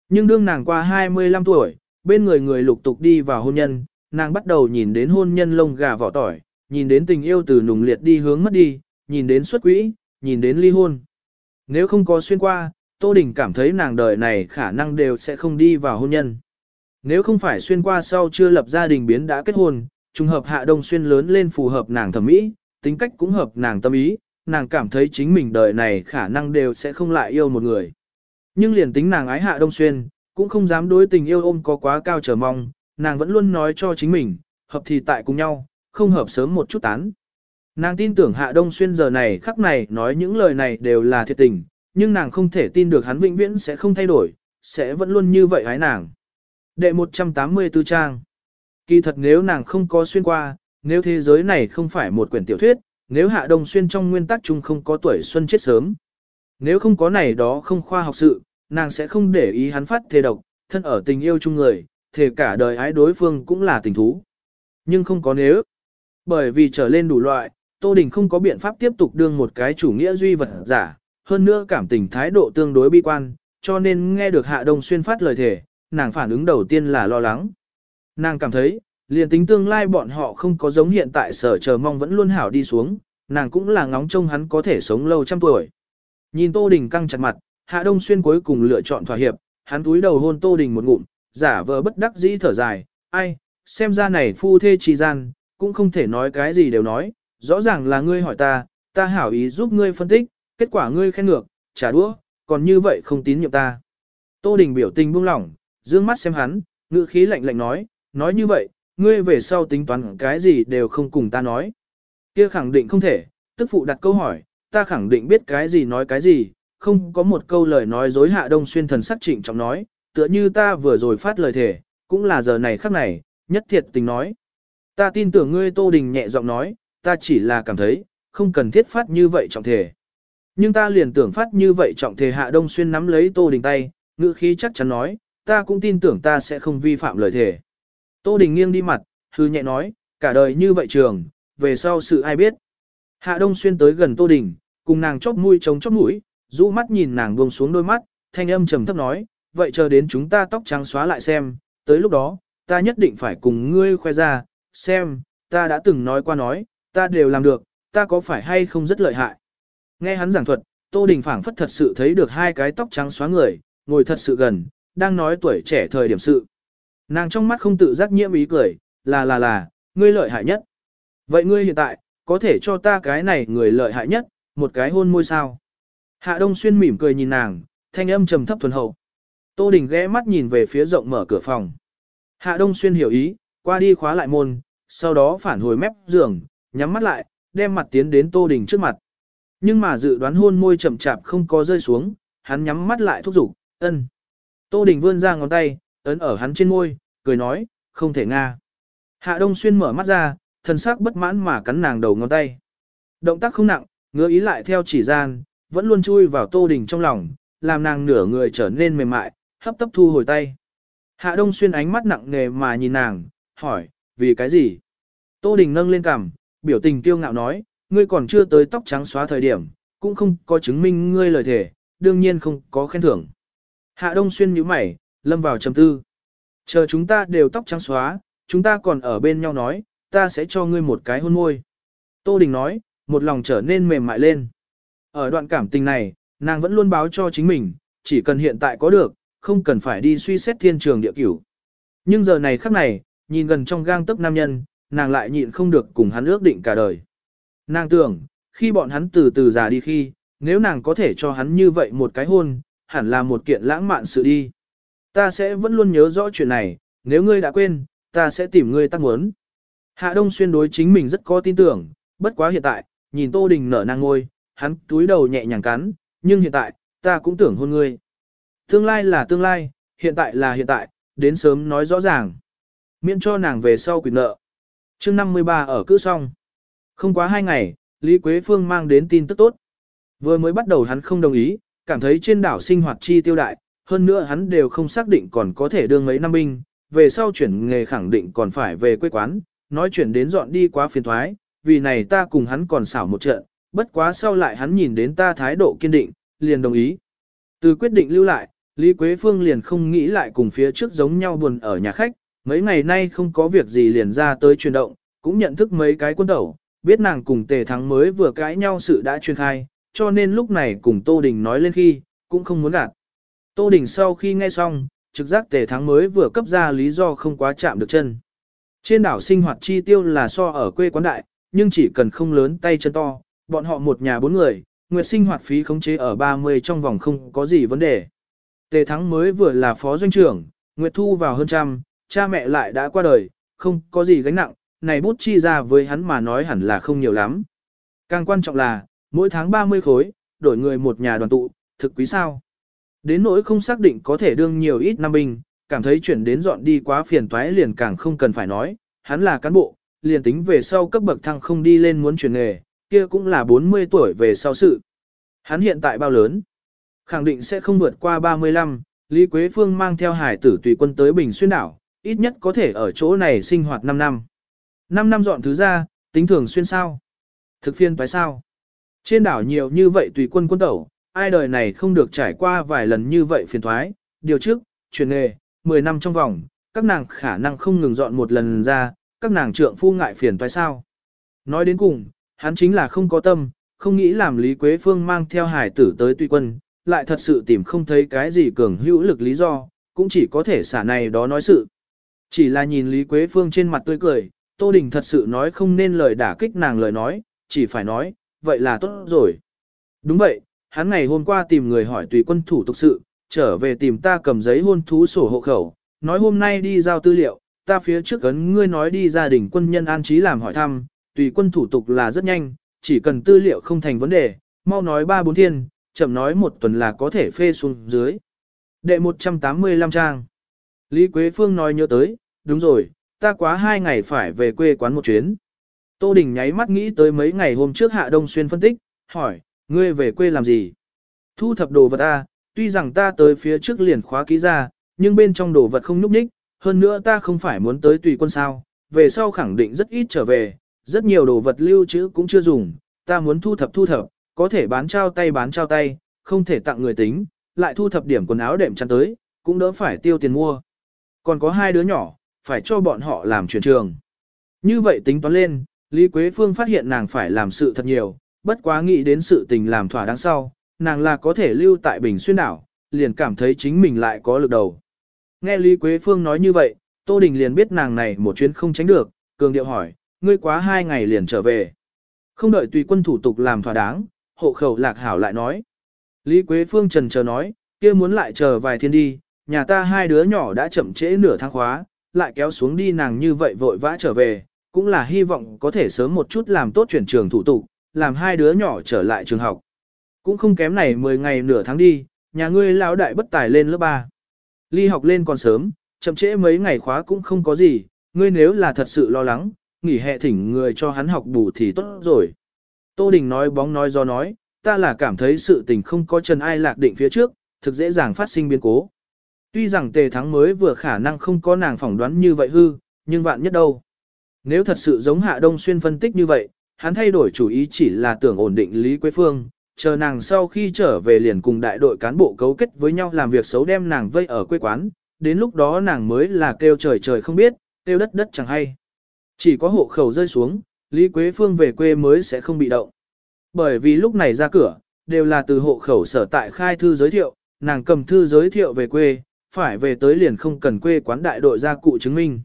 Nhưng đương nàng qua 25 tuổi, bên người người lục tục đi vào hôn nhân, nàng bắt đầu nhìn đến hôn nhân lông gà vỏ tỏi, nhìn đến tình yêu từ nùng liệt đi hướng mất đi, nhìn đến xuất quỹ, nhìn đến ly hôn. Nếu không có xuyên qua, Tô Đình cảm thấy nàng đời này khả năng đều sẽ không đi vào hôn nhân. Nếu không phải xuyên qua sau chưa lập gia đình biến đã kết hôn, trùng hợp hạ đông xuyên lớn lên phù hợp nàng thẩm mỹ, tính cách cũng hợp nàng tâm ý, nàng cảm thấy chính mình đời này khả năng đều sẽ không lại yêu một người. Nhưng liền tính nàng ái hạ đông xuyên, cũng không dám đối tình yêu ôm có quá cao trở mong, nàng vẫn luôn nói cho chính mình, hợp thì tại cùng nhau, không hợp sớm một chút tán. Nàng tin tưởng Hạ Đông Xuyên giờ này khắc này nói những lời này đều là thiệt tình, nhưng nàng không thể tin được hắn vĩnh viễn sẽ không thay đổi, sẽ vẫn luôn như vậy hái nàng. Đệ 184 trang Kỳ thật nếu nàng không có xuyên qua, nếu thế giới này không phải một quyển tiểu thuyết, nếu Hạ Đông Xuyên trong nguyên tắc chung không có tuổi xuân chết sớm. Nếu không có này đó không khoa học sự, nàng sẽ không để ý hắn phát thề độc, thân ở tình yêu chung người, thề cả đời ái đối phương cũng là tình thú. Nhưng không có nếu. Bởi vì trở lên đủ loại, Tô Đình không có biện pháp tiếp tục đương một cái chủ nghĩa duy vật giả, hơn nữa cảm tình thái độ tương đối bi quan, cho nên nghe được Hạ Đông Xuyên phát lời thề, nàng phản ứng đầu tiên là lo lắng. Nàng cảm thấy, liền tính tương lai bọn họ không có giống hiện tại sở chờ mong vẫn luôn hảo đi xuống, nàng cũng là ngóng trông hắn có thể sống lâu trăm tuổi. Nhìn Tô Đình căng chặt mặt, Hạ Đông Xuyên cuối cùng lựa chọn thỏa hiệp, hắn túi đầu hôn Tô Đình một ngụm, giả vờ bất đắc dĩ thở dài, ai, xem ra này phu thê trì gian, cũng không thể nói cái gì đều nói, rõ ràng là ngươi hỏi ta, ta hảo ý giúp ngươi phân tích, kết quả ngươi khen ngược, trả đũa, còn như vậy không tín nhiệm ta. Tô Đình biểu tình buông lỏng, dương mắt xem hắn, ngữ khí lạnh lạnh nói, nói như vậy, ngươi về sau tính toán cái gì đều không cùng ta nói. Kia khẳng định không thể, tức phụ đặt câu hỏi, ta khẳng định biết cái gì nói cái gì, không có một câu lời nói dối hạ đông xuyên thần sắc trịnh trọng nói, tựa như ta vừa rồi phát lời thể, cũng là giờ này khắc này, nhất thiệt tình nói. Ta tin tưởng ngươi Tô Đình nhẹ giọng nói, ta chỉ là cảm thấy, không cần thiết phát như vậy trọng thể. Nhưng ta liền tưởng phát như vậy trọng thể hạ đông xuyên nắm lấy Tô Đình tay, ngữ khí chắc chắn nói, ta cũng tin tưởng ta sẽ không vi phạm lời thể. Tô Đình nghiêng đi mặt, hư nhẹ nói, cả đời như vậy trường, về sau sự ai biết. Hạ đông xuyên tới gần Tô Đình, cùng nàng chóp mũi chống chóp mũi, rũ mắt nhìn nàng buông xuống đôi mắt, thanh âm trầm thấp nói, vậy chờ đến chúng ta tóc trắng xóa lại xem, tới lúc đó, ta nhất định phải cùng ngươi khoe ra, xem, ta đã từng nói qua nói, ta đều làm được, ta có phải hay không rất lợi hại. Nghe hắn giảng thuật, Tô Đình phảng phất thật sự thấy được hai cái tóc trắng xóa người, ngồi thật sự gần, đang nói tuổi trẻ thời điểm sự. Nàng trong mắt không tự giác nhiễm ý cười, là là là, ngươi lợi hại nhất. Vậy ngươi hiện tại, có thể cho ta cái này người lợi hại nhất, một cái hôn môi sao. Hạ Đông Xuyên mỉm cười nhìn nàng, thanh âm trầm thấp thuần hậu. Tô Đình ghé mắt nhìn về phía rộng mở cửa phòng. Hạ Đông Xuyên hiểu ý, qua đi khóa lại môn, sau đó phản hồi mép giường, nhắm mắt lại, đem mặt tiến đến Tô Đình trước mặt. Nhưng mà dự đoán hôn môi chậm chạp không có rơi xuống, hắn nhắm mắt lại thúc giục, ân. Tô Đình vươn ra ngón tay, ấn ở hắn trên môi, cười nói, không thể nga. Hạ Đông Xuyên mở mắt ra, thần sắc bất mãn mà cắn nàng đầu ngón tay. Động tác không nặng, ngứa ý lại theo chỉ gian, vẫn luôn chui vào Tô Đình trong lòng, làm nàng nửa người trở nên mềm mại, hấp tấp thu hồi tay. Hạ Đông Xuyên ánh mắt nặng nề mà nhìn nàng, hỏi, vì cái gì? Tô Đình nâng lên cằm, biểu tình kiêu ngạo nói, ngươi còn chưa tới tóc trắng xóa thời điểm, cũng không có chứng minh ngươi lời thể, đương nhiên không có khen thưởng. Hạ Đông Xuyên nhíu mày, lâm vào trầm tư. Chờ chúng ta đều tóc trắng xóa, chúng ta còn ở bên nhau nói, ta sẽ cho ngươi một cái hôn môi. Tô Đình nói, một lòng trở nên mềm mại lên. Ở đoạn cảm tình này, nàng vẫn luôn báo cho chính mình, chỉ cần hiện tại có được, không cần phải đi suy xét thiên trường địa cửu. Nhưng giờ này khắc này, nhìn gần trong gang tấc nam nhân, nàng lại nhịn không được cùng hắn ước định cả đời. Nàng tưởng, khi bọn hắn từ từ già đi khi, nếu nàng có thể cho hắn như vậy một cái hôn, hẳn là một kiện lãng mạn sự đi. Ta sẽ vẫn luôn nhớ rõ chuyện này, nếu ngươi đã quên, ta sẽ tìm ngươi tăng muốn. Hạ Đông Xuyên đối chính mình rất có tin tưởng, bất quá hiện tại, nhìn Tô Đình nở nang ngôi, hắn túi đầu nhẹ nhàng cắn, nhưng hiện tại, ta cũng tưởng hôn ngươi. Tương lai là tương lai, hiện tại là hiện tại, đến sớm nói rõ ràng. Miễn cho nàng về sau quyền nợ. chương 53 ở cứ xong. Không quá hai ngày, Lý Quế Phương mang đến tin tức tốt. Vừa mới bắt đầu hắn không đồng ý, cảm thấy trên đảo sinh hoạt chi tiêu đại, hơn nữa hắn đều không xác định còn có thể đương mấy năm binh, về sau chuyển nghề khẳng định còn phải về quê quán, nói chuyển đến dọn đi quá phiền thoái, vì này ta cùng hắn còn xảo một trận, bất quá sau lại hắn nhìn đến ta thái độ kiên định, liền đồng ý. Từ quyết định lưu lại, Lý Quế Phương liền không nghĩ lại cùng phía trước giống nhau buồn ở nhà khách, mấy ngày nay không có việc gì liền ra tới chuyển động, cũng nhận thức mấy cái quân đầu, biết nàng cùng tề thắng mới vừa cãi nhau sự đã truyền khai, cho nên lúc này cùng Tô Đình nói lên khi, cũng không muốn gạt. Tô Đình sau khi nghe xong, trực giác tề thắng mới vừa cấp ra lý do không quá chạm được chân. Trên đảo sinh hoạt chi tiêu là so ở quê quán đại, nhưng chỉ cần không lớn tay chân to, bọn họ một nhà bốn người, nguyệt sinh hoạt phí khống chế ở 30 trong vòng không có gì vấn đề. Tề Thắng mới vừa là phó doanh trưởng, nguyệt thu vào hơn trăm, cha mẹ lại đã qua đời, không có gì gánh nặng, này bút chi ra với hắn mà nói hẳn là không nhiều lắm. Càng quan trọng là, mỗi tháng 30 khối, đổi người một nhà đoàn tụ, thực quý sao. Đến nỗi không xác định có thể đương nhiều ít năm binh, cảm thấy chuyển đến dọn đi quá phiền toái liền càng không cần phải nói, hắn là cán bộ, liền tính về sau cấp bậc thăng không đi lên muốn chuyển nghề, kia cũng là 40 tuổi về sau sự. Hắn hiện tại bao lớn? Khẳng định sẽ không vượt qua 35, Lý Quế Phương mang theo hải tử tùy quân tới Bình Xuyên đảo, ít nhất có thể ở chỗ này sinh hoạt 5 năm. 5 năm dọn thứ ra, tính thường xuyên sao? Thực phiên phải sao? Trên đảo nhiều như vậy tùy quân quân tẩu, ai đời này không được trải qua vài lần như vậy phiền thoái, điều trước, chuyển nghề, 10 năm trong vòng, các nàng khả năng không ngừng dọn một lần ra, các nàng trượng phu ngại phiền toái sao. Nói đến cùng, hắn chính là không có tâm, không nghĩ làm Lý Quế Phương mang theo hải tử tới tùy quân, lại thật sự tìm không thấy cái gì cường hữu lực lý do, cũng chỉ có thể xả này đó nói sự. Chỉ là nhìn Lý Quế Phương trên mặt tươi cười, Tô Đình thật sự nói không nên lời đả kích nàng lời nói, chỉ phải nói, vậy là tốt rồi. Đúng vậy, hắn ngày hôm qua tìm người hỏi tùy quân thủ tục sự, trở về tìm ta cầm giấy hôn thú sổ hộ khẩu, nói hôm nay đi giao tư liệu, ta phía trước ấn ngươi nói đi gia đình quân nhân an trí làm hỏi thăm, tùy quân thủ tục là rất nhanh, chỉ cần tư liệu không thành vấn đề, mau nói ba bốn thiên, chậm nói một tuần là có thể phê xuống dưới. Đệ 185 trang. Lý Quế Phương nói nhớ tới, đúng rồi, ta quá hai ngày phải về quê quán một chuyến. Tô Đình nháy mắt nghĩ tới mấy ngày hôm trước Hạ Đông Xuyên phân tích, hỏi, ngươi về quê làm gì? Thu thập đồ vật ta, tuy rằng ta tới phía trước liền khóa ký ra, nhưng bên trong đồ vật không nhúc nhích, hơn nữa ta không phải muốn tới tùy quân sao, về sau khẳng định rất ít trở về, rất nhiều đồ vật lưu trữ cũng chưa dùng, ta muốn thu thập thu thập, có thể bán trao tay bán trao tay, không thể tặng người tính, lại thu thập điểm quần áo đệm chăn tới, cũng đỡ phải tiêu tiền mua. Còn có hai đứa nhỏ, phải cho bọn họ làm chuyển trường. Như vậy tính toán lên, Lý Quế Phương phát hiện nàng phải làm sự thật nhiều, bất quá nghĩ đến sự tình làm thỏa đáng sau, nàng là có thể lưu tại Bình Xuyên đảo, liền cảm thấy chính mình lại có lực đầu. Nghe Lý Quế Phương nói như vậy, Tô Đình liền biết nàng này một chuyến không tránh được, cường điệu hỏi, ngươi quá hai ngày liền trở về. Không đợi tùy quân thủ tục làm thỏa đáng, hộ khẩu lạc hảo lại nói. Lý Quế Phương trần chờ nói, kia muốn lại chờ vài thiên đi, nhà ta hai đứa nhỏ đã chậm trễ nửa tháng khóa, lại kéo xuống đi nàng như vậy vội vã trở về, cũng là hy vọng có thể sớm một chút làm tốt chuyển trường thủ tục, làm hai đứa nhỏ trở lại trường học. Cũng không kém này 10 ngày nửa tháng đi, nhà ngươi lão đại bất tài lên lớp 3. Ly học lên còn sớm, chậm trễ mấy ngày khóa cũng không có gì, ngươi nếu là thật sự lo lắng, nghỉ hè thỉnh người cho hắn học bù thì tốt rồi. Tô Đình nói bóng nói do nói, ta là cảm thấy sự tình không có chân ai lạc định phía trước, thực dễ dàng phát sinh biến cố. Tuy rằng tề thắng mới vừa khả năng không có nàng phỏng đoán như vậy hư, nhưng vạn nhất đâu. Nếu thật sự giống Hạ Đông Xuyên phân tích như vậy, hắn thay đổi chủ ý chỉ là tưởng ổn định Lý Quế Phương, chờ nàng sau khi trở về liền cùng đại đội cán bộ cấu kết với nhau làm việc xấu đem nàng vây ở quê quán, đến lúc đó nàng mới là kêu trời trời không biết, kêu đất đất chẳng hay. Chỉ có hộ khẩu rơi xuống, Lý Quế Phương về quê mới sẽ không bị động. Bởi vì lúc này ra cửa, đều là từ hộ khẩu sở tại khai thư giới thiệu, nàng cầm thư giới thiệu về quê, phải về tới liền không cần quê quán đại đội gia cụ chứng minh.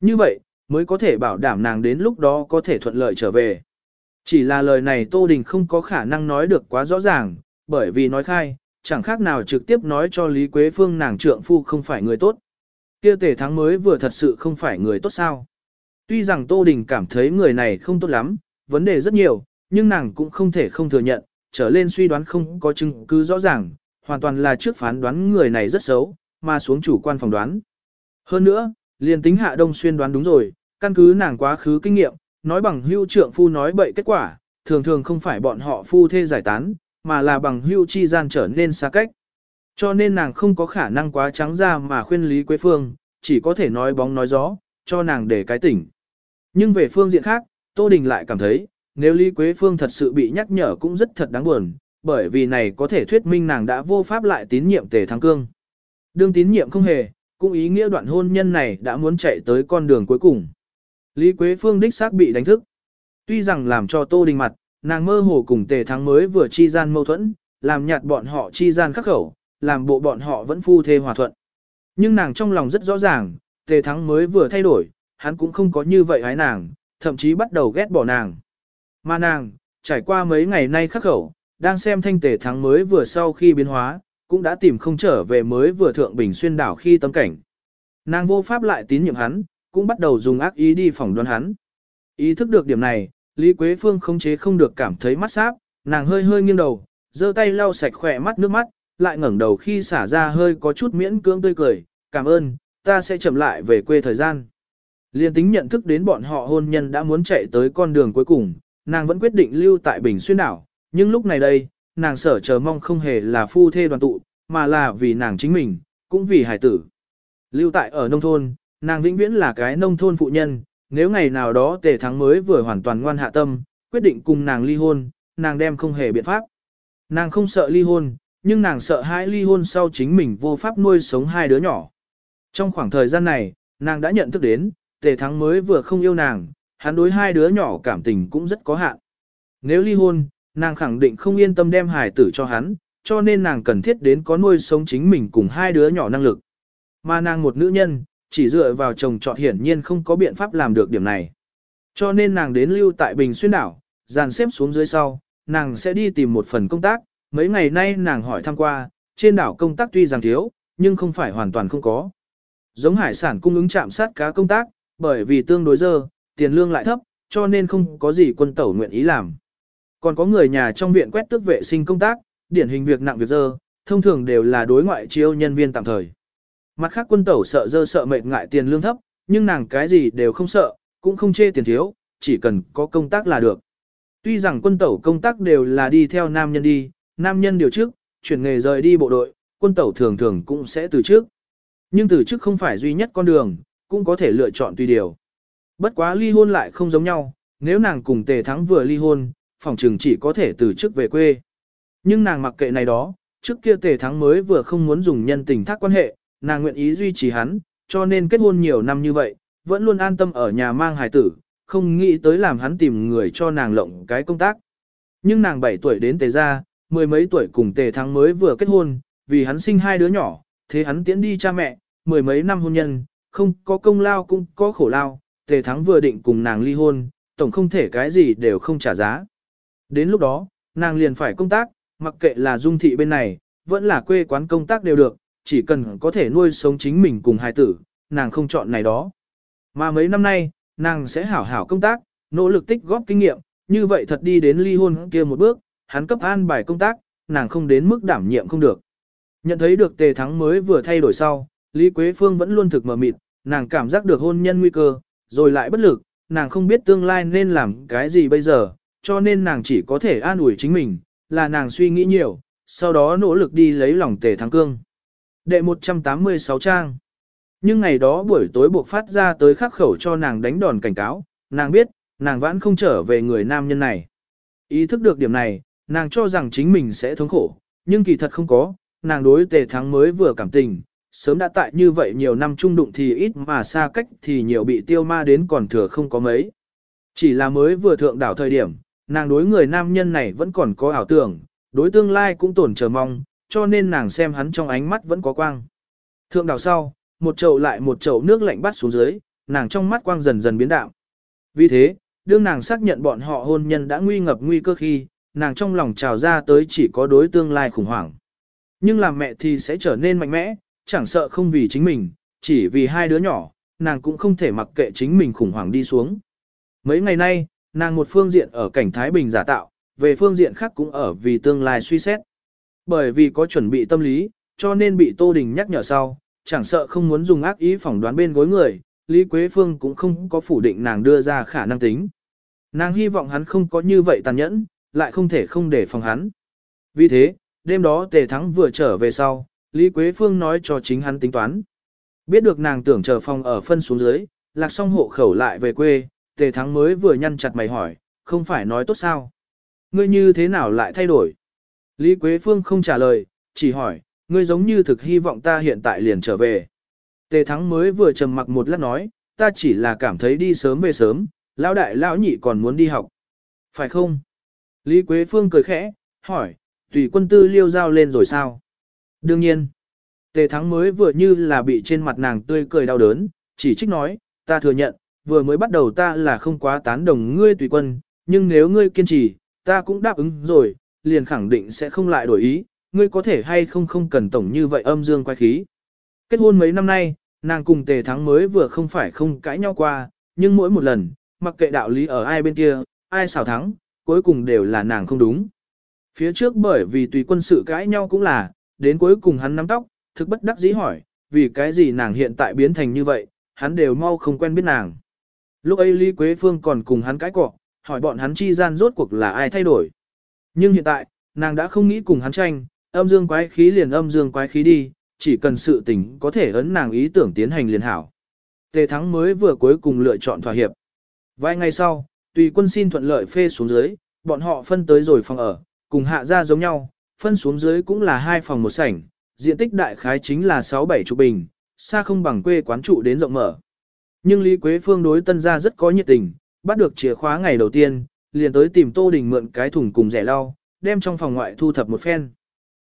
Như vậy, mới có thể bảo đảm nàng đến lúc đó có thể thuận lợi trở về. Chỉ là lời này Tô Đình không có khả năng nói được quá rõ ràng, bởi vì nói khai, chẳng khác nào trực tiếp nói cho Lý Quế Phương nàng trượng phu không phải người tốt. Kia tề thắng mới vừa thật sự không phải người tốt sao. Tuy rằng Tô Đình cảm thấy người này không tốt lắm, vấn đề rất nhiều, nhưng nàng cũng không thể không thừa nhận, trở lên suy đoán không có chứng cứ rõ ràng, hoàn toàn là trước phán đoán người này rất xấu, mà xuống chủ quan phòng đoán. Hơn nữa, liền tính hạ đông xuyên đoán đúng rồi, căn cứ nàng quá khứ kinh nghiệm, nói bằng hưu trượng phu nói bậy kết quả, thường thường không phải bọn họ phu thê giải tán, mà là bằng hưu chi gian trở nên xa cách. Cho nên nàng không có khả năng quá trắng ra mà khuyên Lý Quế Phương, chỉ có thể nói bóng nói gió, cho nàng để cái tỉnh. Nhưng về phương diện khác, Tô Đình lại cảm thấy, nếu Lý Quế Phương thật sự bị nhắc nhở cũng rất thật đáng buồn, bởi vì này có thể thuyết minh nàng đã vô pháp lại tín nhiệm Tề Thắng Cương. Đương tín nhiệm không hề, cũng ý nghĩa đoạn hôn nhân này đã muốn chạy tới con đường cuối cùng. Lý Quế Phương đích xác bị đánh thức. Tuy rằng làm cho Tô Đình mặt, nàng mơ hồ cùng Tề Thắng mới vừa chi gian mâu thuẫn, làm nhạt bọn họ chi gian khắc khẩu, làm bộ bọn họ vẫn phu thê hòa thuận. Nhưng nàng trong lòng rất rõ ràng, Tề Thắng mới vừa thay đổi, hắn cũng không có như vậy hái nàng, thậm chí bắt đầu ghét bỏ nàng. Mà nàng, trải qua mấy ngày nay khắc khẩu, đang xem thanh Tề Thắng mới vừa sau khi biến hóa, cũng đã tìm không trở về mới vừa thượng bình xuyên đảo khi tâm cảnh. Nàng vô pháp lại tín nhiệm hắn, cũng bắt đầu dùng ác ý đi phỏng đoán hắn. Ý thức được điểm này, Lý Quế Phương không chế không được cảm thấy mắt sáp, nàng hơi hơi nghiêng đầu, giơ tay lau sạch khỏe mắt nước mắt, lại ngẩng đầu khi xả ra hơi có chút miễn cưỡng tươi cười, cảm ơn, ta sẽ chậm lại về quê thời gian. Liên tính nhận thức đến bọn họ hôn nhân đã muốn chạy tới con đường cuối cùng, nàng vẫn quyết định lưu tại Bình Xuyên đảo, nhưng lúc này đây, nàng sở chờ mong không hề là phu thê đoàn tụ, mà là vì nàng chính mình, cũng vì hải tử. Lưu tại ở nông thôn, nàng vĩnh viễn là cái nông thôn phụ nhân, nếu ngày nào đó tề thắng mới vừa hoàn toàn ngoan hạ tâm, quyết định cùng nàng ly hôn, nàng đem không hề biện pháp. Nàng không sợ ly hôn, nhưng nàng sợ hai ly hôn sau chính mình vô pháp nuôi sống hai đứa nhỏ. Trong khoảng thời gian này, nàng đã nhận thức đến, tề thắng mới vừa không yêu nàng, hắn đối hai đứa nhỏ cảm tình cũng rất có hạn. Nếu ly hôn, nàng khẳng định không yên tâm đem hài tử cho hắn, cho nên nàng cần thiết đến có nuôi sống chính mình cùng hai đứa nhỏ năng lực. Mà nàng một nữ nhân, chỉ dựa vào chồng trọt hiển nhiên không có biện pháp làm được điểm này. Cho nên nàng đến lưu tại Bình Xuyên đảo, dàn xếp xuống dưới sau, nàng sẽ đi tìm một phần công tác, mấy ngày nay nàng hỏi thăm qua, trên đảo công tác tuy rằng thiếu, nhưng không phải hoàn toàn không có. Giống hải sản cung ứng chạm sát cá công tác, bởi vì tương đối dơ, tiền lương lại thấp, cho nên không có gì quân tẩu nguyện ý làm. Còn có người nhà trong viện quét tước vệ sinh công tác, điển hình việc nặng việc dơ, thông thường đều là đối ngoại chiêu nhân viên tạm thời. Mặt khác quân tẩu sợ dơ sợ mệt ngại tiền lương thấp, nhưng nàng cái gì đều không sợ, cũng không chê tiền thiếu, chỉ cần có công tác là được. Tuy rằng quân tẩu công tác đều là đi theo nam nhân đi, nam nhân điều trước, chuyển nghề rời đi bộ đội, quân tẩu thường thường cũng sẽ từ trước. Nhưng từ trước không phải duy nhất con đường, cũng có thể lựa chọn tùy điều. Bất quá ly hôn lại không giống nhau, nếu nàng cùng tề thắng vừa ly hôn, phòng trường chỉ có thể từ trước về quê. Nhưng nàng mặc kệ này đó, trước kia tề thắng mới vừa không muốn dùng nhân tình thác quan hệ, nàng nguyện ý duy trì hắn, cho nên kết hôn nhiều năm như vậy, vẫn luôn an tâm ở nhà mang hài tử, không nghĩ tới làm hắn tìm người cho nàng lộng cái công tác. Nhưng nàng 7 tuổi đến tề ra, mười mấy tuổi cùng tề thắng mới vừa kết hôn, vì hắn sinh hai đứa nhỏ, thế hắn tiễn đi cha mẹ, mười mấy năm hôn nhân, không có công lao cũng có khổ lao, tề thắng vừa định cùng nàng ly hôn, tổng không thể cái gì đều không trả giá. Đến lúc đó, nàng liền phải công tác, mặc kệ là dung thị bên này, vẫn là quê quán công tác đều được, chỉ cần có thể nuôi sống chính mình cùng hài tử, nàng không chọn này đó. Mà mấy năm nay, nàng sẽ hảo hảo công tác, nỗ lực tích góp kinh nghiệm, như vậy thật đi đến ly hôn kia một bước, hắn cấp an bài công tác, nàng không đến mức đảm nhiệm không được. Nhận thấy được tề thắng mới vừa thay đổi sau, Lý Quế Phương vẫn luôn thực mờ mịt, nàng cảm giác được hôn nhân nguy cơ, rồi lại bất lực, nàng không biết tương lai nên làm cái gì bây giờ, cho nên nàng chỉ có thể an ủi chính mình, là nàng suy nghĩ nhiều, sau đó nỗ lực đi lấy lòng tề thắng cương. Đệ 186 trang Nhưng ngày đó buổi tối buộc phát ra tới khắc khẩu cho nàng đánh đòn cảnh cáo, nàng biết, nàng vẫn không trở về người nam nhân này. Ý thức được điểm này, nàng cho rằng chính mình sẽ thống khổ, nhưng kỳ thật không có, nàng đối tề thắng mới vừa cảm tình, sớm đã tại như vậy nhiều năm trung đụng thì ít mà xa cách thì nhiều bị tiêu ma đến còn thừa không có mấy. Chỉ là mới vừa thượng đảo thời điểm, nàng đối người nam nhân này vẫn còn có ảo tưởng, đối tương lai cũng tổn chờ mong, cho nên nàng xem hắn trong ánh mắt vẫn có quang. Thượng đảo sau, một chậu lại một chậu nước lạnh bắt xuống dưới, nàng trong mắt quang dần dần biến đạo. Vì thế, đương nàng xác nhận bọn họ hôn nhân đã nguy ngập nguy cơ khi, nàng trong lòng trào ra tới chỉ có đối tương lai khủng hoảng. Nhưng làm mẹ thì sẽ trở nên mạnh mẽ, chẳng sợ không vì chính mình, chỉ vì hai đứa nhỏ, nàng cũng không thể mặc kệ chính mình khủng hoảng đi xuống. Mấy ngày nay, nàng một phương diện ở cảnh Thái Bình giả tạo, về phương diện khác cũng ở vì tương lai suy xét. Bởi vì có chuẩn bị tâm lý, cho nên bị Tô Đình nhắc nhở sau, chẳng sợ không muốn dùng ác ý phỏng đoán bên gối người, Lý Quế Phương cũng không có phủ định nàng đưa ra khả năng tính. Nàng hy vọng hắn không có như vậy tàn nhẫn, lại không thể không để phòng hắn. Vì thế, đêm đó Tề Thắng vừa trở về sau, Lý Quế Phương nói cho chính hắn tính toán. Biết được nàng tưởng chờ phòng ở phân xuống dưới, lạc xong hộ khẩu lại về quê, Tề Thắng mới vừa nhăn chặt mày hỏi, không phải nói tốt sao? Ngươi như thế nào lại thay đổi? Lý Quế Phương không trả lời, chỉ hỏi, ngươi giống như thực hy vọng ta hiện tại liền trở về. Tề Thắng mới vừa trầm mặc một lát nói, ta chỉ là cảm thấy đi sớm về sớm, lão đại lão nhị còn muốn đi học. Phải không? Lý Quế Phương cười khẽ, hỏi, tùy quân tư liêu giao lên rồi sao? Đương nhiên. Tề Thắng mới vừa như là bị trên mặt nàng tươi cười đau đớn, chỉ trích nói, ta thừa nhận, vừa mới bắt đầu ta là không quá tán đồng ngươi tùy quân, nhưng nếu ngươi kiên trì, ta cũng đáp ứng rồi, liền khẳng định sẽ không lại đổi ý, ngươi có thể hay không không cần tổng như vậy âm dương quay khí. Kết hôn mấy năm nay, nàng cùng tề thắng mới vừa không phải không cãi nhau qua, nhưng mỗi một lần, mặc kệ đạo lý ở ai bên kia, ai xảo thắng, cuối cùng đều là nàng không đúng. Phía trước bởi vì tùy quân sự cãi nhau cũng là, đến cuối cùng hắn nắm tóc, thực bất đắc dĩ hỏi, vì cái gì nàng hiện tại biến thành như vậy, hắn đều mau không quen biết nàng. Lúc ấy Lý Quế Phương còn cùng hắn cãi cọ, hỏi bọn hắn chi gian rốt cuộc là ai thay đổi. Nhưng hiện tại, nàng đã không nghĩ cùng hắn tranh, âm dương quái khí liền âm dương quái khí đi, chỉ cần sự tình có thể ấn nàng ý tưởng tiến hành liền hảo. Tề Thắng mới vừa cuối cùng lựa chọn thỏa hiệp. Vài ngày sau, tùy quân xin thuận lợi phê xuống dưới, bọn họ phân tới rồi phòng ở, cùng hạ ra giống nhau, phân xuống dưới cũng là hai phòng một sảnh, diện tích đại khái chính là 6-7 chục bình, xa không bằng quê quán trụ đến rộng mở. Nhưng Lý Quế Phương đối tân gia rất có nhiệt tình, bắt được chìa khóa ngày đầu tiên, liền tới tìm Tô Đình mượn cái thùng cùng rẻ lau, đem trong phòng ngoại thu thập một phen.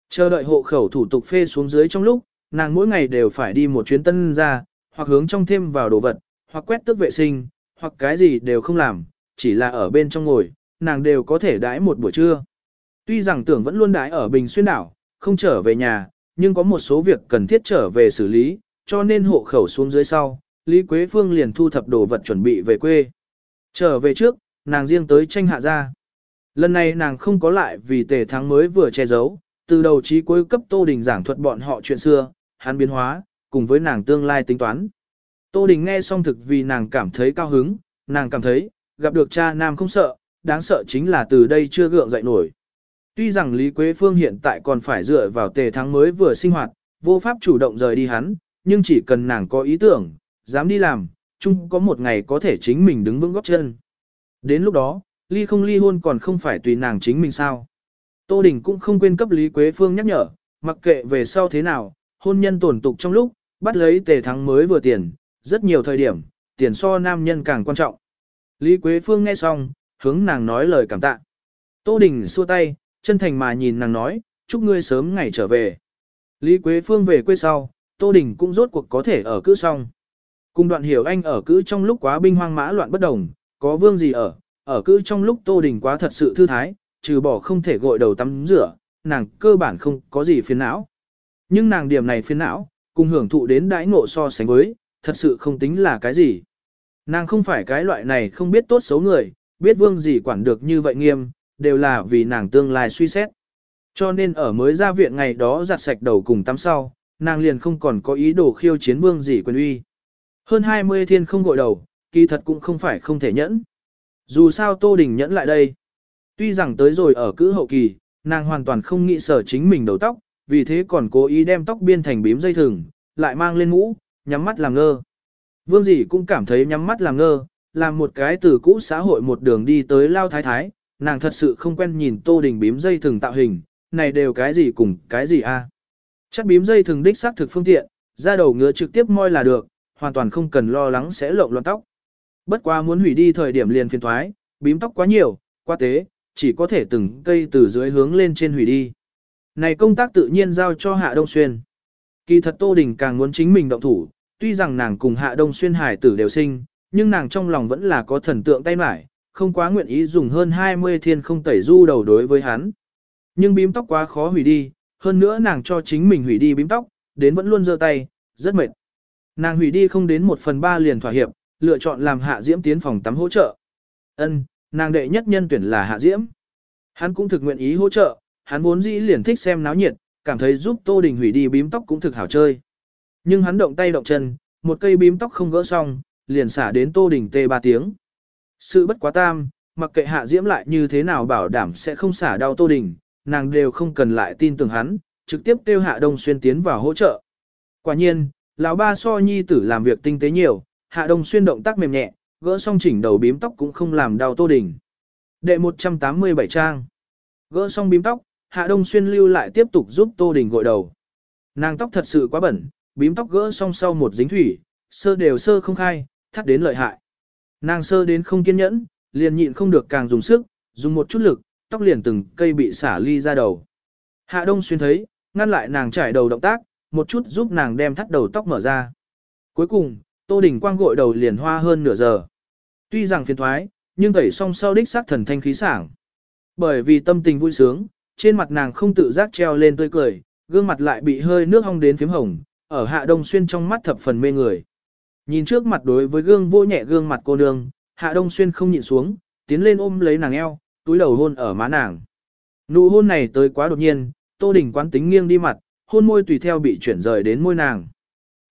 Chờ đợi hộ khẩu thủ tục phê xuống dưới trong lúc, nàng mỗi ngày đều phải đi một chuyến tân ra, hoặc hướng trong thêm vào đồ vật, hoặc quét tước vệ sinh, hoặc cái gì đều không làm, chỉ là ở bên trong ngồi, nàng đều có thể đãi một buổi trưa. Tuy rằng tưởng vẫn luôn đãi ở Bình Xuyên đảo, không trở về nhà, nhưng có một số việc cần thiết trở về xử lý, cho nên hộ khẩu xuống dưới sau, Lý Quế Phương liền thu thập đồ vật chuẩn bị về quê. Trở về trước, nàng riêng tới tranh hạ ra. Lần này nàng không có lại vì tề thắng mới vừa che giấu, từ đầu chí cuối cấp Tô Đình giảng thuật bọn họ chuyện xưa, hắn biến hóa, cùng với nàng tương lai tính toán. Tô Đình nghe xong thực vì nàng cảm thấy cao hứng, nàng cảm thấy, gặp được cha nam không sợ, đáng sợ chính là từ đây chưa gượng dậy nổi. Tuy rằng Lý Quế Phương hiện tại còn phải dựa vào tề thắng mới vừa sinh hoạt, vô pháp chủ động rời đi hắn, nhưng chỉ cần nàng có ý tưởng, dám đi làm, chung có một ngày có thể chính mình đứng vững góp chân. Đến lúc đó, ly không ly hôn còn không phải tùy nàng chính mình sao. Tô Đình cũng không quên cấp Lý Quế Phương nhắc nhở, mặc kệ về sau thế nào, hôn nhân tổn tục trong lúc, bắt lấy tề thắng mới vừa tiền, rất nhiều thời điểm, tiền so nam nhân càng quan trọng. Lý Quế Phương nghe xong, hướng nàng nói lời cảm tạ. Tô Đình xua tay, chân thành mà nhìn nàng nói, chúc ngươi sớm ngày trở về. Lý Quế Phương về quê sau, Tô Đình cũng rốt cuộc có thể ở cữ xong. Cùng đoạn hiểu anh ở cữ trong lúc quá binh hoang mã loạn bất đồng, có vương gì ở, ở cứ trong lúc Tô Đình quá thật sự thư thái, trừ bỏ không thể gội đầu tắm rửa, nàng cơ bản không có gì phiền não. Nhưng nàng điểm này phiền não, cùng hưởng thụ đến đãi ngộ so sánh với, thật sự không tính là cái gì. Nàng không phải cái loại này không biết tốt xấu người, biết vương gì quản được như vậy nghiêm, đều là vì nàng tương lai suy xét. Cho nên ở mới ra viện ngày đó giặt sạch đầu cùng tắm sau, nàng liền không còn có ý đồ khiêu chiến vương gì quyền uy. Hơn 20 thiên không gội đầu, kỳ thật cũng không phải không thể nhẫn. Dù sao Tô Đình nhẫn lại đây. Tuy rằng tới rồi ở cữ hậu kỳ, nàng hoàn toàn không nghĩ sở chính mình đầu tóc, vì thế còn cố ý đem tóc biên thành bím dây thừng, lại mang lên mũ, nhắm mắt làm ngơ. Vương dĩ cũng cảm thấy nhắm mắt làm ngơ, làm một cái từ cũ xã hội một đường đi tới lao thái thái, nàng thật sự không quen nhìn Tô Đình bím dây thừng tạo hình, này đều cái gì cùng cái gì a? Chắc bím dây thừng đích xác thực phương tiện, ra đầu ngứa trực tiếp moi là được, hoàn toàn không cần lo lắng sẽ lộn loạn tóc. Bất quá muốn hủy đi thời điểm liền phiền thoái, bím tóc quá nhiều, quá tế, chỉ có thể từng cây từ dưới hướng lên trên hủy đi. Này công tác tự nhiên giao cho Hạ Đông Xuyên. Kỳ thật Tô Đình càng muốn chính mình động thủ, tuy rằng nàng cùng Hạ Đông Xuyên hải tử đều sinh, nhưng nàng trong lòng vẫn là có thần tượng tay mải, không quá nguyện ý dùng hơn 20 thiên không tẩy du đầu đối với hắn. Nhưng bím tóc quá khó hủy đi, hơn nữa nàng cho chính mình hủy đi bím tóc, đến vẫn luôn giơ tay, rất mệt. Nàng hủy đi không đến một phần ba liền thỏa hiệp, lựa chọn làm hạ diễm tiến phòng tắm hỗ trợ. Ân, nàng đệ nhất nhân tuyển là hạ diễm. Hắn cũng thực nguyện ý hỗ trợ, hắn vốn dĩ liền thích xem náo nhiệt, cảm thấy giúp Tô Đình hủy đi bím tóc cũng thực hảo chơi. Nhưng hắn động tay động chân, một cây bím tóc không gỡ xong, liền xả đến Tô Đình tê ba tiếng. Sự bất quá tam, mặc kệ hạ diễm lại như thế nào bảo đảm sẽ không xả đau Tô Đình, nàng đều không cần lại tin tưởng hắn, trực tiếp kêu hạ đông xuyên tiến vào hỗ trợ. Quả nhiên, lão ba so nhi tử làm việc tinh tế nhiều, hạ đông xuyên động tác mềm nhẹ, gỡ xong chỉnh đầu bím tóc cũng không làm đau Tô Đình. Đệ 187 trang. Gỡ xong bím tóc, Hạ Đông Xuyên lưu lại tiếp tục giúp Tô Đình gội đầu. Nàng tóc thật sự quá bẩn, bím tóc gỡ xong sau một dính thủy, sơ đều sơ không khai, thắt đến lợi hại. Nàng sơ đến không kiên nhẫn, liền nhịn không được càng dùng sức, dùng một chút lực, tóc liền từng cây bị xả ly ra đầu. Hạ Đông Xuyên thấy, ngăn lại nàng trải đầu động tác, một chút giúp nàng đem thắt đầu tóc mở ra. Cuối cùng, Tô Đình Quang gội đầu liền hoa hơn nửa giờ. Tuy rằng phiền thoái, nhưng tẩy xong sau đích xác thần thanh khí sảng. Bởi vì tâm tình vui sướng, trên mặt nàng không tự giác treo lên tươi cười, gương mặt lại bị hơi nước hong đến phím hồng, ở hạ đông xuyên trong mắt thập phần mê người. Nhìn trước mặt đối với gương vô nhẹ gương mặt cô nương, hạ đông xuyên không nhịn xuống, tiến lên ôm lấy nàng eo, túi đầu hôn ở má nàng. Nụ hôn này tới quá đột nhiên, tô đỉnh quán tính nghiêng đi mặt, hôn môi tùy theo bị chuyển rời đến môi nàng.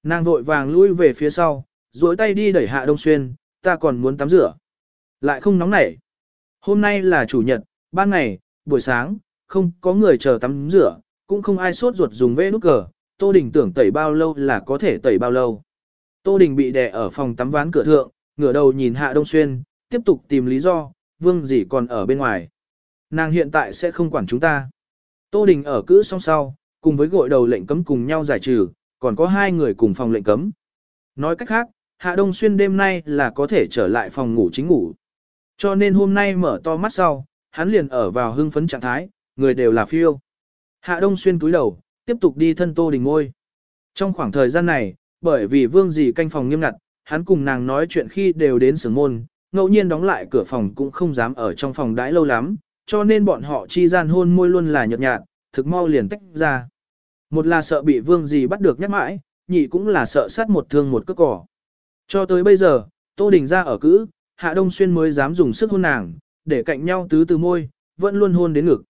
Nàng vội vàng lui về phía sau, duỗi tay đi đẩy hạ đông xuyên, ta còn muốn tắm rửa. Lại không nóng nảy. Hôm nay là chủ nhật, ban ngày, buổi sáng, không có người chờ tắm rửa, cũng không ai sốt ruột dùng vê nút cờ, Tô Đình tưởng tẩy bao lâu là có thể tẩy bao lâu. Tô Đình bị đè ở phòng tắm ván cửa thượng, ngửa đầu nhìn Hạ Đông Xuyên, tiếp tục tìm lý do, vương gì còn ở bên ngoài. Nàng hiện tại sẽ không quản chúng ta. Tô Đình ở cữ song sau, cùng với gội đầu lệnh cấm cùng nhau giải trừ, còn có hai người cùng phòng lệnh cấm. Nói cách khác, Hạ Đông Xuyên đêm nay là có thể trở lại phòng ngủ chính ngủ. Cho nên hôm nay mở to mắt sau, hắn liền ở vào hưng phấn trạng thái, người đều là phiêu. Hạ Đông Xuyên túi đầu, tiếp tục đi thân Tô Đình ngôi. Trong khoảng thời gian này, bởi vì vương dì canh phòng nghiêm ngặt, hắn cùng nàng nói chuyện khi đều đến sướng môn, ngẫu nhiên đóng lại cửa phòng cũng không dám ở trong phòng đãi lâu lắm, cho nên bọn họ chi gian hôn môi luôn là nhợt nhạt, thực mau liền tách ra. Một là sợ bị vương gì bắt được nhắc mãi, nhị cũng là sợ sát một thương một cước cỏ. Cho tới bây giờ, Tô Đình ra ở cữ, Hạ Đông Xuyên mới dám dùng sức hôn nàng, để cạnh nhau tứ từ môi, vẫn luôn hôn đến ngực.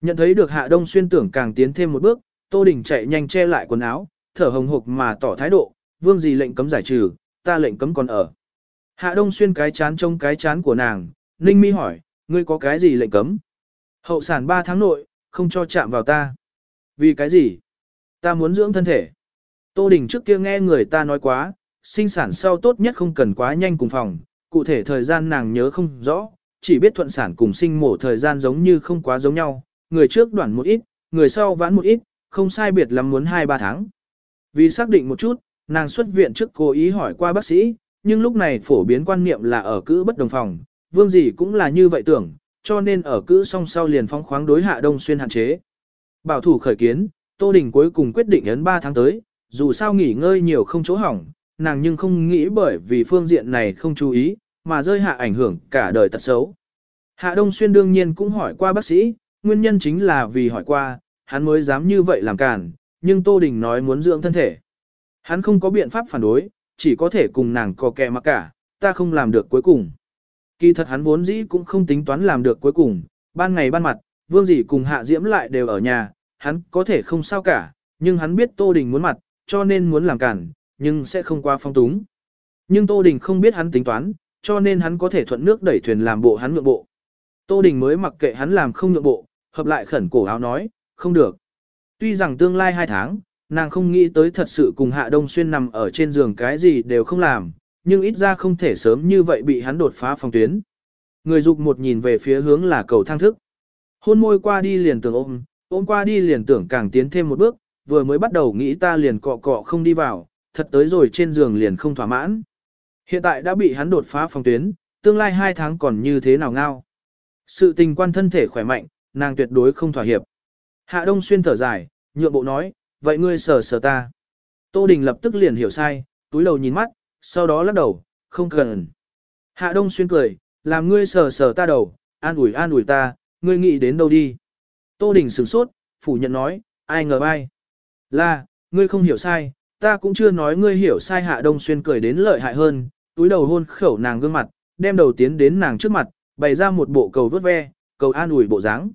Nhận thấy được Hạ Đông Xuyên tưởng càng tiến thêm một bước, Tô Đình chạy nhanh che lại quần áo, thở hồng hộc mà tỏ thái độ, vương gì lệnh cấm giải trừ, ta lệnh cấm còn ở. Hạ Đông Xuyên cái chán trông cái chán của nàng, Ninh Mi hỏi, ngươi có cái gì lệnh cấm? Hậu sản 3 tháng nội, không cho chạm vào ta. Vì cái gì? Ta muốn dưỡng thân thể. Tô Đình trước kia nghe người ta nói quá, sinh sản sau tốt nhất không cần quá nhanh cùng phòng, cụ thể thời gian nàng nhớ không rõ, chỉ biết thuận sản cùng sinh mổ thời gian giống như không quá giống nhau, người trước đoạn một ít, người sau vãn một ít, không sai biệt lắm muốn 2-3 tháng. Vì xác định một chút, nàng xuất viện trước cố ý hỏi qua bác sĩ, nhưng lúc này phổ biến quan niệm là ở cữ bất đồng phòng, vương gì cũng là như vậy tưởng, cho nên ở cữ song sau liền phong khoáng đối hạ đông xuyên hạn chế. Bảo thủ khởi kiến, Tô Đình cuối cùng quyết định ấn 3 tháng tới, dù sao nghỉ ngơi nhiều không chỗ hỏng, nàng nhưng không nghĩ bởi vì phương diện này không chú ý, mà rơi hạ ảnh hưởng cả đời tật xấu. Hạ Đông Xuyên đương nhiên cũng hỏi qua bác sĩ, nguyên nhân chính là vì hỏi qua, hắn mới dám như vậy làm cản, nhưng Tô Đình nói muốn dưỡng thân thể. Hắn không có biện pháp phản đối, chỉ có thể cùng nàng co kè mặc cả, ta không làm được cuối cùng. Kỳ thật hắn vốn dĩ cũng không tính toán làm được cuối cùng, ban ngày ban mặt, vương dĩ cùng hạ diễm lại đều ở nhà, hắn có thể không sao cả, nhưng hắn biết Tô Đình muốn mặt, cho nên muốn làm cản, nhưng sẽ không qua phong túng. Nhưng Tô Đình không biết hắn tính toán, cho nên hắn có thể thuận nước đẩy thuyền làm bộ hắn nhượng bộ. Tô Đình mới mặc kệ hắn làm không nhượng bộ, hợp lại khẩn cổ áo nói, không được. Tuy rằng tương lai hai tháng, nàng không nghĩ tới thật sự cùng Hạ Đông Xuyên nằm ở trên giường cái gì đều không làm, nhưng ít ra không thể sớm như vậy bị hắn đột phá phòng tuyến. Người dục một nhìn về phía hướng là cầu thang thức. Hôn môi qua đi liền tưởng ôm, ôm qua đi liền tưởng càng tiến thêm một bước, vừa mới bắt đầu nghĩ ta liền cọ cọ không đi vào, thật tới rồi trên giường liền không thỏa mãn. Hiện tại đã bị hắn đột phá phòng tuyến, tương lai hai tháng còn như thế nào ngao. Sự tình quan thân thể khỏe mạnh, nàng tuyệt đối không thỏa hiệp. Hạ Đông Xuyên thở dài, nhượng bộ nói, vậy ngươi sờ sờ ta. Tô Đình lập tức liền hiểu sai, túi đầu nhìn mắt, sau đó lắc đầu, không cần. Hạ Đông Xuyên cười, làm ngươi sờ sờ ta đầu, an ủi an ủi ta, ngươi nghĩ đến đâu đi. Tô Đình sửng sốt, phủ nhận nói, ai ngờ ai. Là, ngươi không hiểu sai, ta cũng chưa nói ngươi hiểu sai Hạ Đông Xuyên cười đến lợi hại hơn, túi đầu hôn khẩu nàng gương mặt, đem đầu tiến đến nàng trước mặt, bày ra một bộ cầu vớt ve, cầu an ủi bộ dáng.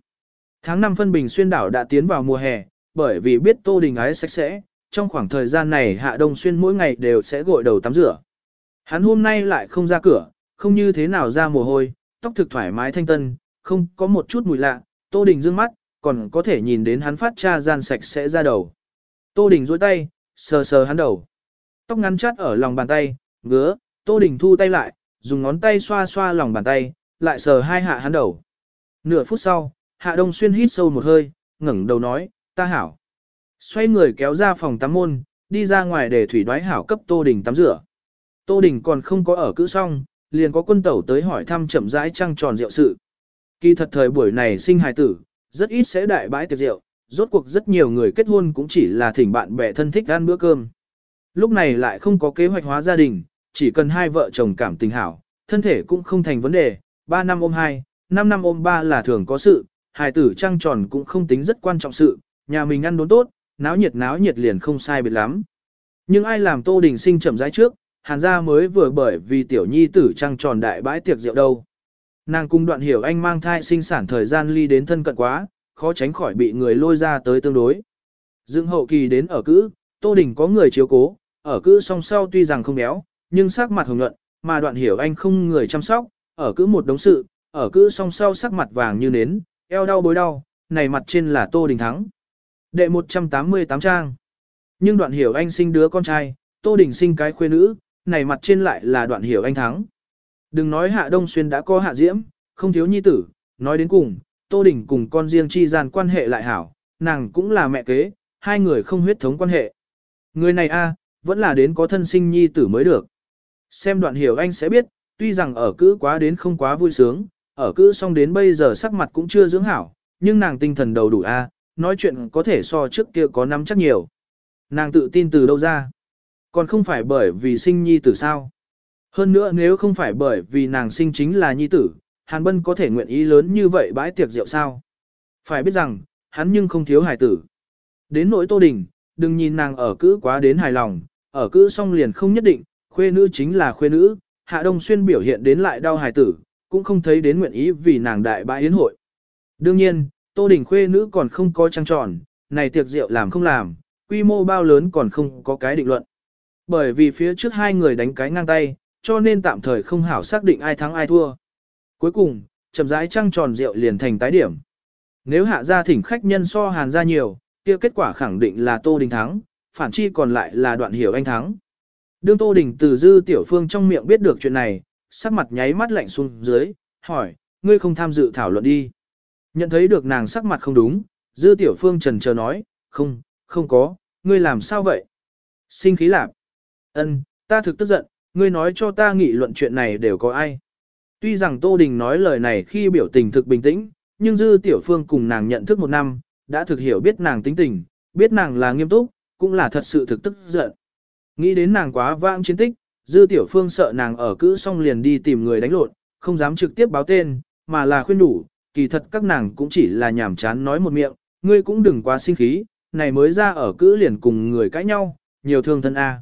Tháng 5 phân bình xuyên đảo đã tiến vào mùa hè, bởi vì biết Tô Đình ái sạch sẽ, trong khoảng thời gian này Hạ Đông Xuyên mỗi ngày đều sẽ gội đầu tắm rửa. Hắn hôm nay lại không ra cửa, không như thế nào ra mồ hôi, tóc thực thoải mái thanh tân, không có một chút mùi lạ, Tô Đình dương mắt, còn có thể nhìn đến hắn phát cha gian sạch sẽ ra đầu. Tô Đình duỗi tay, sờ sờ hắn đầu. Tóc ngắn chát ở lòng bàn tay, ngứa, Tô Đình thu tay lại, dùng ngón tay xoa xoa lòng bàn tay, lại sờ hai hạ hắn đầu. Nửa phút sau, Hạ Đông Xuyên hít sâu một hơi, ngẩng đầu nói, ta hảo. Xoay người kéo ra phòng tắm môn, đi ra ngoài để thủy đoái hảo cấp Tô Đình tắm rửa. Tô Đình còn không có ở cữ xong, liền có quân tẩu tới hỏi thăm chậm rãi trăng tròn rượu sự. Kỳ thật thời buổi này sinh hài tử, rất ít sẽ đại bãi tiệc rượu, rốt cuộc rất nhiều người kết hôn cũng chỉ là thỉnh bạn bè thân thích ăn bữa cơm. Lúc này lại không có kế hoạch hóa gia đình, chỉ cần hai vợ chồng cảm tình hảo, thân thể cũng không thành vấn đề, 3 năm ôm 2, 5 năm ôm 3 là thường có sự, hài tử trăng tròn cũng không tính rất quan trọng sự, nhà mình ăn đốn tốt, náo nhiệt náo nhiệt liền không sai biệt lắm. Nhưng ai làm Tô Đình sinh chậm rãi trước, hàn gia mới vừa bởi vì tiểu nhi tử trăng tròn đại bãi tiệc rượu đâu. Nàng cung đoạn hiểu anh mang thai sinh sản thời gian ly đến thân cận quá, khó tránh khỏi bị người lôi ra tới tương đối. Dương hậu kỳ đến ở cữ, Tô Đình có người chiếu cố, ở cữ song sau tuy rằng không béo, nhưng sắc mặt hồng nhuận, mà đoạn hiểu anh không người chăm sóc, ở cữ một đống sự, ở cữ song sau sắc mặt vàng như nến, eo đau bối đau, này mặt trên là Tô Đình thắng. Đệ 188 trang. Nhưng đoạn hiểu anh sinh đứa con trai, Tô Đình sinh cái khuê nữ, này mặt trên lại là đoạn hiểu anh thắng. Đừng nói Hạ Đông Xuyên đã có Hạ Diễm, không thiếu nhi tử, nói đến cùng, Tô Đình cùng con riêng chi gian quan hệ lại hảo, nàng cũng là mẹ kế, hai người không huyết thống quan hệ. Người này a vẫn là đến có thân sinh nhi tử mới được. Xem đoạn hiểu anh sẽ biết, tuy rằng ở cữ quá đến không quá vui sướng, ở cữ xong đến bây giờ sắc mặt cũng chưa dưỡng hảo, nhưng nàng tinh thần đầu đủ a nói chuyện có thể so trước kia có nắm chắc nhiều. Nàng tự tin từ đâu ra? Còn không phải bởi vì sinh nhi tử sao? Hơn nữa nếu không phải bởi vì nàng sinh chính là nhi tử, Hàn Bân có thể nguyện ý lớn như vậy bãi tiệc rượu sao? Phải biết rằng, hắn nhưng không thiếu hài tử. Đến nỗi Tô Đình, đừng nhìn nàng ở cữ quá đến hài lòng, ở cữ xong liền không nhất định, khuê nữ chính là khuê nữ, Hạ Đông Xuyên biểu hiện đến lại đau hài tử, cũng không thấy đến nguyện ý vì nàng đại bãi yến hội. Đương nhiên, Tô Đình khuê nữ còn không có trăng tròn, này tiệc rượu làm không làm, quy mô bao lớn còn không có cái định luận. Bởi vì phía trước hai người đánh cái ngang tay, cho nên tạm thời không hảo xác định ai thắng ai thua. Cuối cùng, chậm rãi trăng tròn rượu liền thành tái điểm. Nếu hạ gia thỉnh khách nhân so hàn ra nhiều, kia kết quả khẳng định là Tô Đình thắng, phản chi còn lại là đoạn hiểu anh thắng. Đương Tô Đình từ dư tiểu phương trong miệng biết được chuyện này, sắc mặt nháy mắt lạnh xuống dưới, hỏi, ngươi không tham dự thảo luận đi. Nhận thấy được nàng sắc mặt không đúng, dư tiểu phương trần chờ nói, không, không có, ngươi làm sao vậy? Sinh khí lạc. Ân, ta thực tức giận, ngươi nói cho ta nghị luận chuyện này đều có ai. Tuy rằng Tô Đình nói lời này khi biểu tình thực bình tĩnh, nhưng Dư Tiểu Phương cùng nàng nhận thức một năm, đã thực hiểu biết nàng tính tình, biết nàng là nghiêm túc, cũng là thật sự thực tức giận. Nghĩ đến nàng quá vãng chiến tích, Dư Tiểu Phương sợ nàng ở cữ xong liền đi tìm người đánh lộn, không dám trực tiếp báo tên, mà là khuyên đủ, kỳ thật các nàng cũng chỉ là nhảm chán nói một miệng, ngươi cũng đừng quá sinh khí, này mới ra ở cữ liền cùng người cãi nhau, nhiều thương thân A.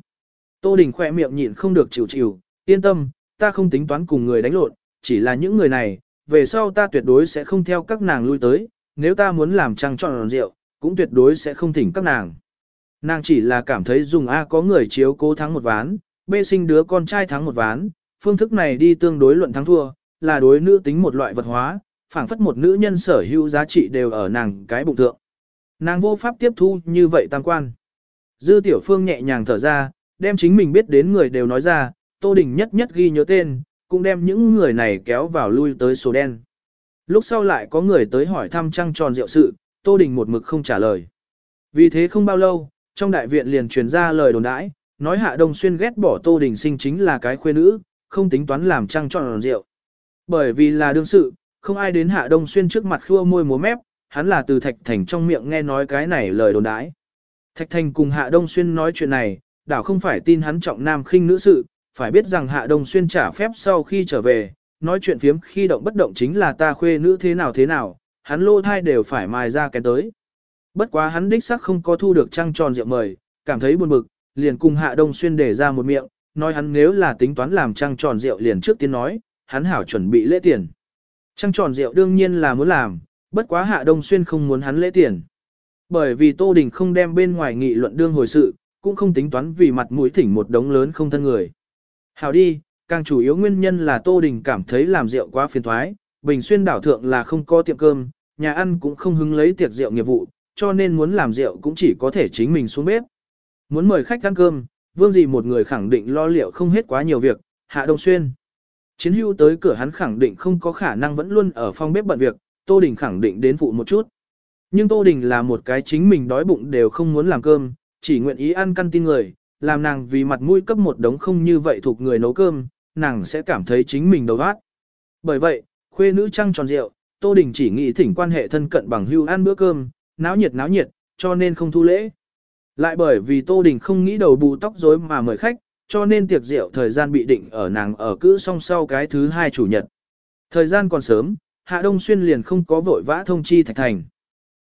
Tô Đình khỏe miệng nhịn không được chịu chịu, yên tâm, ta không tính toán cùng người đánh lộn, chỉ là những người này, về sau ta tuyệt đối sẽ không theo các nàng lui tới, nếu ta muốn làm trăng tròn rượu, cũng tuyệt đối sẽ không thỉnh các nàng. Nàng chỉ là cảm thấy dùng A có người chiếu cố thắng một ván, B sinh đứa con trai thắng một ván, phương thức này đi tương đối luận thắng thua, là đối nữ tính một loại vật hóa, phảng phất một nữ nhân sở hữu giá trị đều ở nàng cái bụng thượng. Nàng vô pháp tiếp thu như vậy tam quan. Dư tiểu phương nhẹ nhàng thở ra, đem chính mình biết đến người đều nói ra, Tô Đình nhất nhất ghi nhớ tên, cũng đem những người này kéo vào lui tới số đen. Lúc sau lại có người tới hỏi thăm trăng tròn rượu sự, Tô Đình một mực không trả lời. Vì thế không bao lâu, trong đại viện liền truyền ra lời đồn đãi, nói Hạ Đông Xuyên ghét bỏ Tô Đình sinh chính là cái khuê nữ, không tính toán làm trăng tròn rượu. Bởi vì là đương sự, không ai đến Hạ Đông Xuyên trước mặt khua môi múa mép, hắn là từ Thạch Thành trong miệng nghe nói cái này lời đồn đãi. Thạch Thành cùng Hạ Đông Xuyên nói chuyện này, đảo không phải tin hắn trọng nam khinh nữ sự, phải biết rằng Hạ Đông Xuyên trả phép sau khi trở về, nói chuyện phiếm khi động bất động chính là ta khuê nữ thế nào thế nào, hắn lô thai đều phải mài ra cái tới. Bất quá hắn đích xác không có thu được trăng tròn rượu mời, cảm thấy buồn bực, liền cùng Hạ Đông Xuyên để ra một miệng, nói hắn nếu là tính toán làm trăng tròn rượu liền trước tiên nói, hắn hảo chuẩn bị lễ tiền. Trăng tròn rượu đương nhiên là muốn làm, bất quá Hạ Đông Xuyên không muốn hắn lễ tiền. Bởi vì Tô Đình không đem bên ngoài nghị luận đương hồi sự, cũng không tính toán vì mặt mũi thỉnh một đống lớn không thân người. Hảo đi, càng chủ yếu nguyên nhân là Tô Đình cảm thấy làm rượu quá phiền thoái, Bình Xuyên đảo thượng là không có tiệm cơm, nhà ăn cũng không hứng lấy tiệc rượu nghiệp vụ, cho nên muốn làm rượu cũng chỉ có thể chính mình xuống bếp. Muốn mời khách ăn cơm, vương gì một người khẳng định lo liệu không hết quá nhiều việc, Hạ Đông Xuyên. Chiến hưu tới cửa hắn khẳng định không có khả năng vẫn luôn ở phòng bếp bận việc, Tô Đình khẳng định đến phụ một chút. Nhưng Tô Đình là một cái chính mình đói bụng đều không muốn làm cơm, chỉ nguyện ý ăn căn tin người, làm nàng vì mặt mũi cấp một đống không như vậy thuộc người nấu cơm, nàng sẽ cảm thấy chính mình đầu ác. Bởi vậy, khuê nữ trăng tròn rượu, Tô Đình chỉ nghĩ thỉnh quan hệ thân cận bằng hưu ăn bữa cơm, náo nhiệt náo nhiệt, cho nên không thu lễ. Lại bởi vì Tô Đình không nghĩ đầu bù tóc rối mà mời khách, cho nên tiệc rượu thời gian bị định ở nàng ở cữ song sau cái thứ hai chủ nhật. Thời gian còn sớm, Hạ Đông Xuyên liền không có vội vã thông chi Thạch Thành.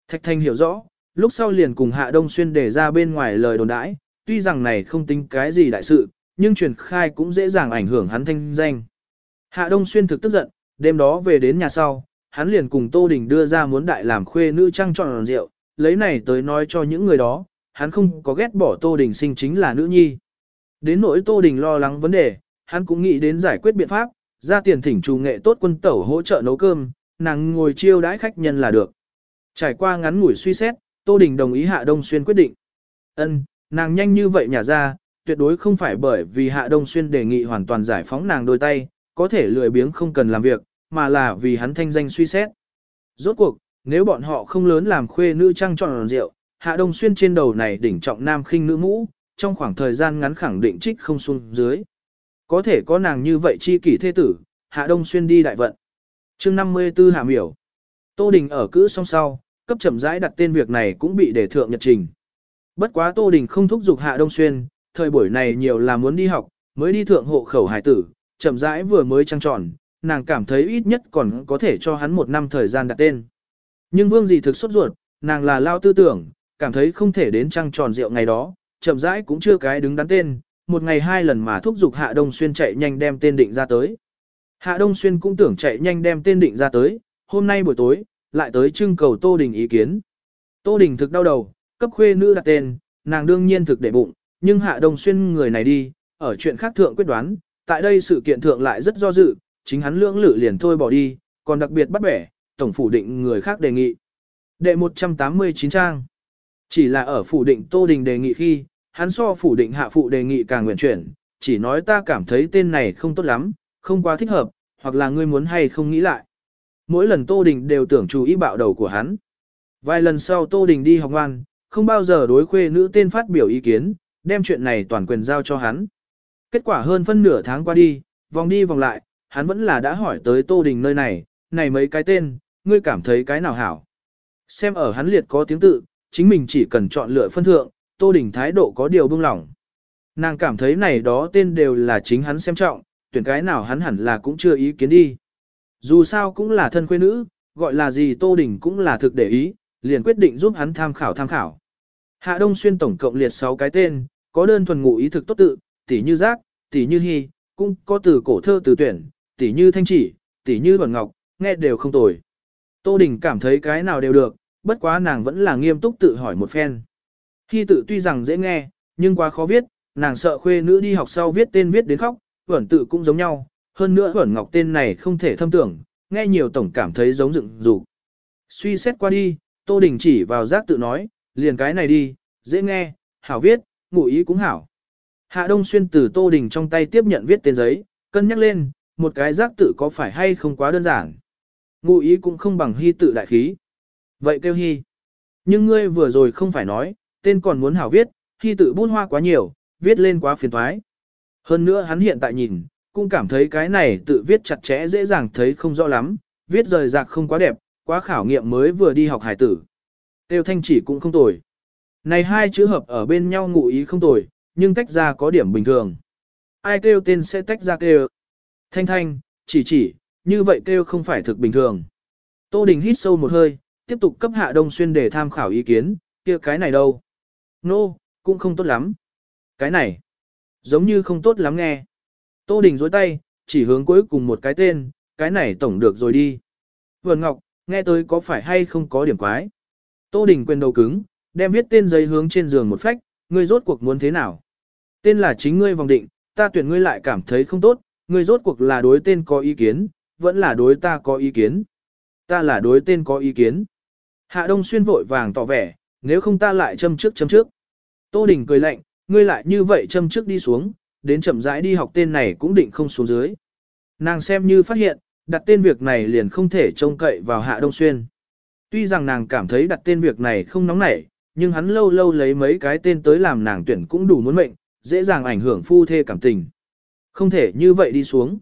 Thạch Thành hiểu rõ, lúc sau liền cùng Hạ Đông Xuyên để ra bên ngoài lời đồn đãi, tuy rằng này không tính cái gì đại sự, nhưng truyền khai cũng dễ dàng ảnh hưởng hắn thanh danh. Hạ Đông Xuyên thực tức giận, đêm đó về đến nhà sau, hắn liền cùng Tô Đình đưa ra muốn đại làm khuê nữ trăng tròn rượu, lấy này tới nói cho những người đó, hắn không có ghét bỏ Tô Đình sinh chính là nữ nhi. Đến nỗi Tô Đình lo lắng vấn đề, hắn cũng nghĩ đến giải quyết biện pháp, ra tiền thỉnh trù nghệ tốt quân tẩu hỗ trợ nấu cơm, nàng ngồi chiêu đãi khách nhân là được. Trải qua ngắn ngủi suy xét, Tô Đình đồng ý Hạ Đông Xuyên quyết định. Ân, nàng nhanh như vậy nhả ra, tuyệt đối không phải bởi vì Hạ Đông Xuyên đề nghị hoàn toàn giải phóng nàng đôi tay, có thể lười biếng không cần làm việc, mà là vì hắn thanh danh suy xét. Rốt cuộc, nếu bọn họ không lớn làm khuê nữ trăng tròn rượu, Hạ Đông Xuyên trên đầu này đỉnh trọng nam khinh nữ mũ, trong khoảng thời gian ngắn khẳng định trích không xuống dưới. Có thể có nàng như vậy chi kỷ thế tử, Hạ Đông Xuyên đi đại vận. chương 54 Hạ Miểu. Tô Đình ở cữ song sau, cấp chậm rãi đặt tên việc này cũng bị để thượng nhật trình. Bất quá Tô Đình không thúc giục Hạ Đông Xuyên, thời buổi này nhiều là muốn đi học, mới đi thượng hộ khẩu hải tử, chậm rãi vừa mới trăng tròn, nàng cảm thấy ít nhất còn có thể cho hắn một năm thời gian đặt tên. Nhưng vương gì thực xuất ruột, nàng là lao tư tưởng, cảm thấy không thể đến trăng tròn rượu ngày đó, chậm rãi cũng chưa cái đứng đắn tên, một ngày hai lần mà thúc giục Hạ Đông Xuyên chạy nhanh đem tên định ra tới. Hạ Đông Xuyên cũng tưởng chạy nhanh đem tên định ra tới, hôm nay buổi tối, lại tới trưng cầu Tô Đình ý kiến. Tô Đình thực đau đầu, cấp khuê nữ đặt tên, nàng đương nhiên thực để bụng, nhưng Hạ Đông Xuyên người này đi, ở chuyện khác thượng quyết đoán, tại đây sự kiện thượng lại rất do dự, chính hắn lưỡng lự liền thôi bỏ đi, còn đặc biệt bắt bẻ, tổng phủ định người khác đề nghị. Đệ 189 trang. Chỉ là ở phủ định Tô Đình đề nghị khi, hắn so phủ định hạ phụ đề nghị càng nguyện chuyển, chỉ nói ta cảm thấy tên này không tốt lắm, không quá thích hợp, hoặc là ngươi muốn hay không nghĩ lại. Mỗi lần Tô Đình đều tưởng chú ý bạo đầu của hắn. Vài lần sau Tô Đình đi học ngoan, không bao giờ đối khuê nữ tên phát biểu ý kiến, đem chuyện này toàn quyền giao cho hắn. Kết quả hơn phân nửa tháng qua đi, vòng đi vòng lại, hắn vẫn là đã hỏi tới Tô Đình nơi này, này mấy cái tên, ngươi cảm thấy cái nào hảo. Xem ở hắn liệt có tiếng tự, chính mình chỉ cần chọn lựa phân thượng, Tô Đình thái độ có điều bưng lỏng. Nàng cảm thấy này đó tên đều là chính hắn xem trọng, tuyển cái nào hắn hẳn là cũng chưa ý kiến đi. Dù sao cũng là thân quê nữ, gọi là gì Tô Đình cũng là thực để ý, liền quyết định giúp hắn tham khảo tham khảo. Hạ Đông Xuyên tổng cộng liệt 6 cái tên, có đơn thuần ngụ ý thực tốt tự, tỷ như giác, tỷ như hy, cũng có từ cổ thơ từ tuyển, tỷ như thanh chỉ, tỷ như thuần ngọc, nghe đều không tồi. Tô Đình cảm thấy cái nào đều được, bất quá nàng vẫn là nghiêm túc tự hỏi một phen. Hy tự tuy rằng dễ nghe, nhưng quá khó viết, nàng sợ khuê nữ đi học sau viết tên viết đến khóc, thuần tự cũng giống nhau, hơn nữa huẩn ngọc tên này không thể thâm tưởng, nghe nhiều tổng cảm thấy giống dựng dục. Suy xét qua đi, Tô Đình chỉ vào giác tự nói, liền cái này đi, dễ nghe, hảo viết, ngụ ý cũng hảo. Hạ Đông Xuyên từ Tô Đình trong tay tiếp nhận viết tên giấy, cân nhắc lên, một cái giác tự có phải hay không quá đơn giản. Ngụ ý cũng không bằng hy tự đại khí. Vậy kêu hy. Nhưng ngươi vừa rồi không phải nói, tên còn muốn hảo viết, hy tự bút hoa quá nhiều, viết lên quá phiền thoái. Hơn nữa hắn hiện tại nhìn, cũng cảm thấy cái này tự viết chặt chẽ dễ dàng thấy không rõ lắm, viết rời rạc không quá đẹp, quá khảo nghiệm mới vừa đi học hải tử. Tiêu thanh chỉ cũng không tồi. Này hai chữ hợp ở bên nhau ngụ ý không tồi, nhưng tách ra có điểm bình thường. Ai kêu tên sẽ tách ra kêu. Thanh thanh, chỉ chỉ, như vậy kêu không phải thực bình thường. Tô Đình hít sâu một hơi, tiếp tục cấp Hạ Đông Xuyên để tham khảo ý kiến, kia cái này đâu? Nô, no, cũng không tốt lắm. Cái này, giống như không tốt lắm nghe. Tô Đình dối tay, chỉ hướng cuối cùng một cái tên, cái này tổng được rồi đi. Vườn Ngọc, nghe tới có phải hay không có điểm quái. Tô Đình quên đầu cứng, đem viết tên giấy hướng trên giường một phách, ngươi rốt cuộc muốn thế nào? Tên là chính ngươi vòng định, ta tuyển ngươi lại cảm thấy không tốt, ngươi rốt cuộc là đối tên có ý kiến, vẫn là đối ta có ý kiến. Ta là đối tên có ý kiến. Hạ Đông Xuyên vội vàng tỏ vẻ, nếu không ta lại châm trước châm trước. Tô Đình cười lạnh, ngươi lại như vậy châm trước đi xuống, đến chậm rãi đi học tên này cũng định không xuống dưới. Nàng xem như phát hiện, đặt tên việc này liền không thể trông cậy vào Hạ Đông Xuyên. Tuy rằng nàng cảm thấy đặt tên việc này không nóng nảy, nhưng hắn lâu lâu lấy mấy cái tên tới làm nàng tuyển cũng đủ muốn mệnh, dễ dàng ảnh hưởng phu thê cảm tình. Không thể như vậy đi xuống.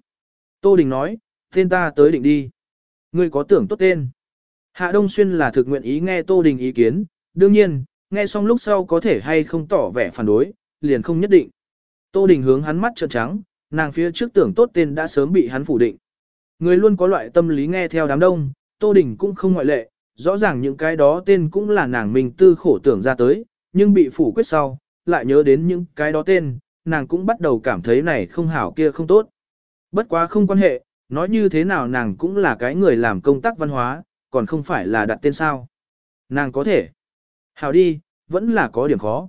Tô Đình nói, tên ta tới định đi. Ngươi có tưởng tốt tên. Hạ Đông Xuyên là thực nguyện ý nghe Tô Đình ý kiến, đương nhiên, nghe xong lúc sau có thể hay không tỏ vẻ phản đối, liền không nhất định. Tô Đình hướng hắn mắt trợn trắng, nàng phía trước tưởng tốt tên đã sớm bị hắn phủ định. Người luôn có loại tâm lý nghe theo đám đông, Tô Đình cũng không ngoại lệ, rõ ràng những cái đó tên cũng là nàng mình tư khổ tưởng ra tới, nhưng bị phủ quyết sau, lại nhớ đến những cái đó tên, nàng cũng bắt đầu cảm thấy này không hảo kia không tốt. Bất quá không quan hệ, nói như thế nào nàng cũng là cái người làm công tác văn hóa, còn không phải là đặt tên sao. Nàng có thể. Hảo đi, vẫn là có điểm khó.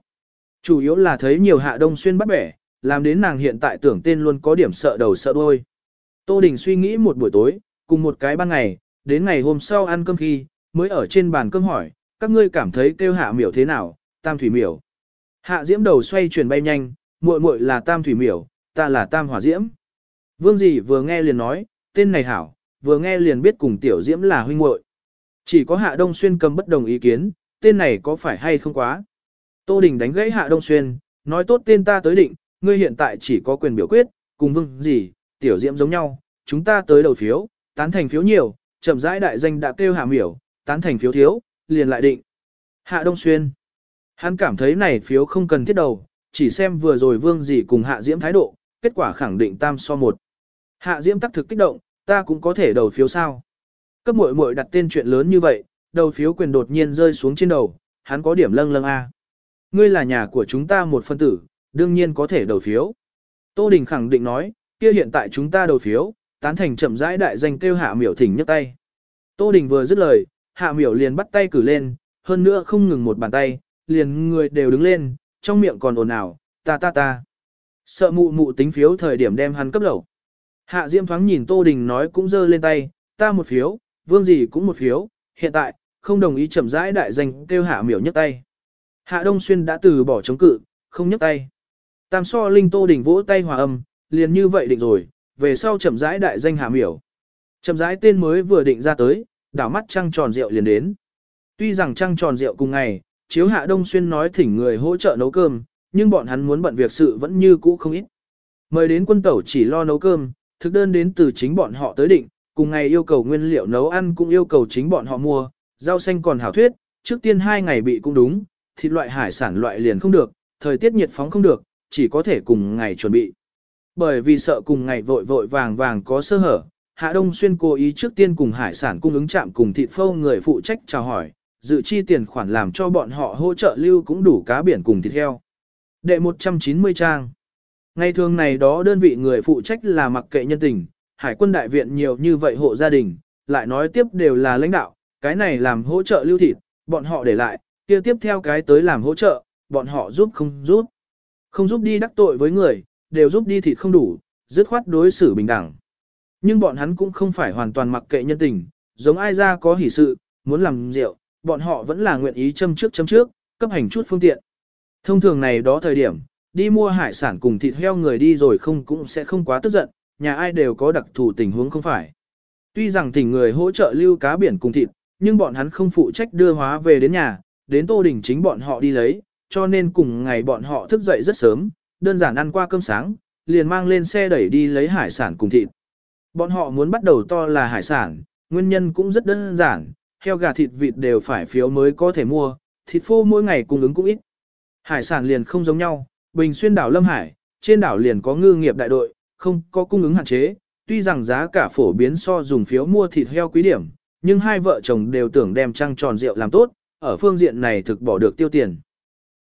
Chủ yếu là thấy nhiều hạ đông xuyên bắt bẻ, làm đến nàng hiện tại tưởng tên luôn có điểm sợ đầu sợ đuôi. Tô Đình suy nghĩ một buổi tối, cùng một cái ban ngày, đến ngày hôm sau ăn cơm khi, mới ở trên bàn cơm hỏi, các ngươi cảm thấy kêu hạ miểu thế nào, tam thủy miểu. Hạ diễm đầu xoay chuyển bay nhanh, muội muội là tam thủy miểu, ta là tam hỏa diễm. Vương dì vừa nghe liền nói, tên này hảo, vừa nghe liền biết cùng tiểu diễm là huynh muội. Chỉ có hạ đông xuyên cầm bất đồng ý kiến, tên này có phải hay không quá. Tô Đình đánh gãy hạ đông xuyên, nói tốt tên ta tới định, ngươi hiện tại chỉ có quyền biểu quyết, cùng vương gì, tiểu diễm giống nhau, chúng ta tới đầu phiếu, tán thành phiếu nhiều, chậm rãi đại danh đã kêu hạ miểu, tán thành phiếu thiếu, liền lại định. Hạ Đông Xuyên. Hắn cảm thấy này phiếu không cần thiết đầu, chỉ xem vừa rồi vương gì cùng hạ diễm thái độ, kết quả khẳng định tam so một. Hạ diễm tắc thực kích động, ta cũng có thể đầu phiếu sao. Cấp muội muội đặt tên chuyện lớn như vậy, đầu phiếu quyền đột nhiên rơi xuống trên đầu, hắn có điểm lâng lâng a. Ngươi là nhà của chúng ta một phân tử, đương nhiên có thể đầu phiếu. Tô Đình khẳng định nói, kia hiện tại chúng ta đầu phiếu, tán thành chậm rãi đại danh kêu hạ miểu thỉnh nhấc tay. Tô Đình vừa dứt lời, hạ miểu liền bắt tay cử lên, hơn nữa không ngừng một bàn tay, liền người đều đứng lên, trong miệng còn ồn ào, ta ta ta. Sợ mụ mụ tính phiếu thời điểm đem hắn cấp lẩu. Hạ Diêm thoáng nhìn Tô Đình nói cũng giơ lên tay, ta một phiếu, vương gì cũng một phiếu, hiện tại, không đồng ý chậm rãi đại danh kêu hạ miểu nhấc tay. Hạ Đông Xuyên đã từ bỏ chống cự, không nhấc tay. Tam so linh Tô đỉnh vỗ tay hòa âm, liền như vậy định rồi, về sau chậm rãi đại danh hạ miểu. Chậm rãi tên mới vừa định ra tới, đảo mắt trăng tròn rượu liền đến. Tuy rằng trăng tròn rượu cùng ngày, chiếu hạ đông xuyên nói thỉnh người hỗ trợ nấu cơm, nhưng bọn hắn muốn bận việc sự vẫn như cũ không ít. Mời đến quân tẩu chỉ lo nấu cơm, thực đơn đến từ chính bọn họ tới định, cùng ngày yêu cầu nguyên liệu nấu ăn cũng yêu cầu chính bọn họ mua, rau xanh còn hảo thuyết, trước tiên hai ngày bị cũng đúng, thịt loại hải sản loại liền không được, thời tiết nhiệt phóng không được, chỉ có thể cùng ngày chuẩn bị. Bởi vì sợ cùng ngày vội vội vàng vàng có sơ hở, Hạ Đông Xuyên cố ý trước tiên cùng hải sản cung ứng chạm cùng thịt phâu người phụ trách chào hỏi, dự chi tiền khoản làm cho bọn họ hỗ trợ lưu cũng đủ cá biển cùng thịt heo. Đệ 190 trang. Ngày thường này đó đơn vị người phụ trách là mặc kệ nhân tình, hải quân đại viện nhiều như vậy hộ gia đình, lại nói tiếp đều là lãnh đạo, cái này làm hỗ trợ lưu thịt, bọn họ để lại, kia tiếp theo cái tới làm hỗ trợ, bọn họ giúp không giúp. Không giúp đi đắc tội với người, đều giúp đi thịt không đủ, dứt khoát đối xử bình đẳng. Nhưng bọn hắn cũng không phải hoàn toàn mặc kệ nhân tình, giống ai ra có hỷ sự, muốn làm rượu, bọn họ vẫn là nguyện ý châm trước châm trước, cấp hành chút phương tiện. Thông thường này đó thời điểm, đi mua hải sản cùng thịt heo người đi rồi không cũng sẽ không quá tức giận, nhà ai đều có đặc thù tình huống không phải. Tuy rằng thỉnh người hỗ trợ lưu cá biển cùng thịt, nhưng bọn hắn không phụ trách đưa hóa về đến nhà, đến Tô Đình chính bọn họ đi lấy, cho nên cùng ngày bọn họ thức dậy rất sớm, đơn giản ăn qua cơm sáng, liền mang lên xe đẩy đi lấy hải sản cùng thịt. Bọn họ muốn bắt đầu to là hải sản, nguyên nhân cũng rất đơn giản, heo gà thịt vịt đều phải phiếu mới có thể mua, thịt phô mỗi ngày cung ứng cũng ít. Hải sản liền không giống nhau, bình xuyên đảo Lâm Hải, trên đảo liền có ngư nghiệp đại đội, không có cung ứng hạn chế, tuy rằng giá cả phổ biến so dùng phiếu mua thịt heo quý điểm, nhưng hai vợ chồng đều tưởng đem trăng tròn rượu làm tốt, ở phương diện này thực bỏ được tiêu tiền.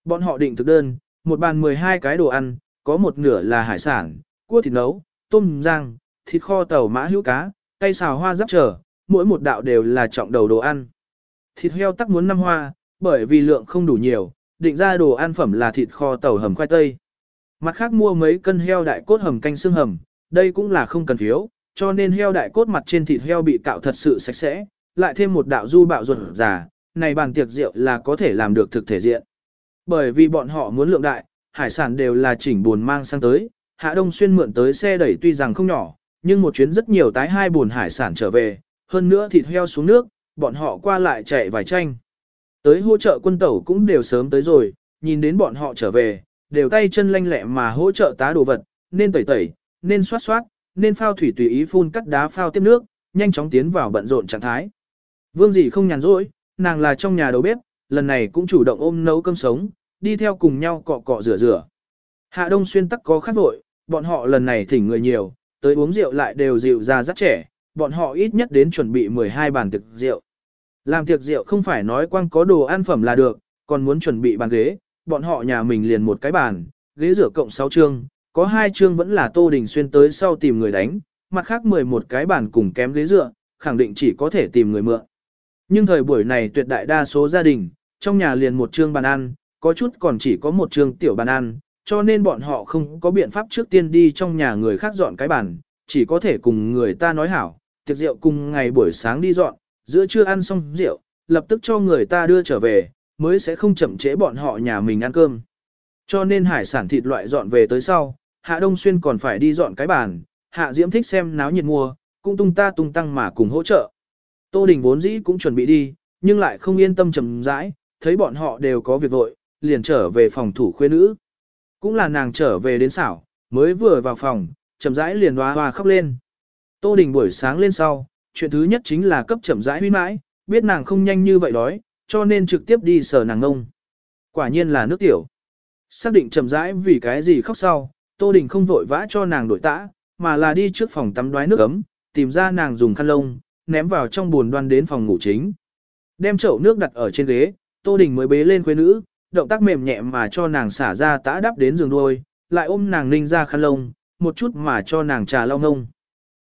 Bọn họ định thực đơn, một bàn 12 cái đồ ăn, có một nửa là hải sản, cua thịt nấu, tôm rang, thịt kho tàu mã hữu cá, cây xào hoa giáp trở, mỗi một đạo đều là trọng đầu đồ ăn. Thịt heo tắc muốn năm hoa, bởi vì lượng không đủ nhiều, định ra đồ ăn phẩm là thịt kho tàu hầm khoai tây. Mặt khác mua mấy cân heo đại cốt hầm canh xương hầm, đây cũng là không cần phiếu, cho nên heo đại cốt mặt trên thịt heo bị cạo thật sự sạch sẽ, lại thêm một đạo du bạo ruột già, này bàn tiệc rượu là có thể làm được thực thể diện. Bởi vì bọn họ muốn lượng đại, hải sản đều là chỉnh buồn mang sang tới, Hạ Đông Xuyên mượn tới xe đẩy tuy rằng không nhỏ, nhưng một chuyến rất nhiều tái hai buồn hải sản trở về, hơn nữa thịt heo xuống nước, bọn họ qua lại chạy vài tranh. Tới hỗ trợ quân tẩu cũng đều sớm tới rồi, nhìn đến bọn họ trở về, đều tay chân lanh lẹ mà hỗ trợ tá đồ vật, nên tẩy tẩy, nên xoát xoát, nên phao thủy tùy ý phun cắt đá phao tiếp nước, nhanh chóng tiến vào bận rộn trạng thái. Vương dì không nhàn rỗi, nàng là trong nhà đầu bếp, lần này cũng chủ động ôm nấu cơm sống, đi theo cùng nhau cọ cọ rửa rửa. Hạ Đông Xuyên tắc có khát vội, bọn họ lần này thỉnh người nhiều, tới uống rượu lại đều rượu ra rất trẻ, bọn họ ít nhất đến chuẩn bị 12 bàn thực rượu. Làm tiệc rượu không phải nói quang có đồ ăn phẩm là được, còn muốn chuẩn bị bàn ghế, bọn họ nhà mình liền một cái bàn, ghế rửa cộng 6 chương, có hai chương vẫn là Tô Đình Xuyên tới sau tìm người đánh, mặt khác 11 cái bàn cùng kém ghế dựa, khẳng định chỉ có thể tìm người mượn. Nhưng thời buổi này tuyệt đại đa số gia đình, trong nhà liền một trương bàn ăn, có chút còn chỉ có một trương tiểu bàn ăn, cho nên bọn họ không có biện pháp trước tiên đi trong nhà người khác dọn cái bàn, chỉ có thể cùng người ta nói hảo, tiệc rượu cùng ngày buổi sáng đi dọn, giữa trưa ăn xong rượu, lập tức cho người ta đưa trở về, mới sẽ không chậm trễ bọn họ nhà mình ăn cơm. Cho nên hải sản thịt loại dọn về tới sau, Hạ Đông Xuyên còn phải đi dọn cái bàn, Hạ Diễm thích xem náo nhiệt mua, cũng tung ta tung tăng mà cùng hỗ trợ. Tô Đình vốn dĩ cũng chuẩn bị đi, nhưng lại không yên tâm chầm rãi, thấy bọn họ đều có việc vội, liền trở về phòng thủ khuê nữ. Cũng là nàng trở về đến xảo, mới vừa vào phòng, chậm rãi liền hoa hoa khóc lên. Tô Đình buổi sáng lên sau, chuyện thứ nhất chính là cấp chậm rãi huy mãi, biết nàng không nhanh như vậy đói, cho nên trực tiếp đi sờ nàng ngông. Quả nhiên là nước tiểu. Xác định chậm rãi vì cái gì khóc sau, Tô Đình không vội vã cho nàng đổi tã, mà là đi trước phòng tắm đoái nước ấm, tìm ra nàng dùng khăn lông, ném vào trong buồn đoan đến phòng ngủ chính. Đem chậu nước đặt ở trên ghế, Tô Đình mới bế lên quê nữ, động tác mềm nhẹ mà cho nàng xả ra tã đắp đến giường đuôi, lại ôm nàng ninh ra khăn lông, một chút mà cho nàng trà lau ngông.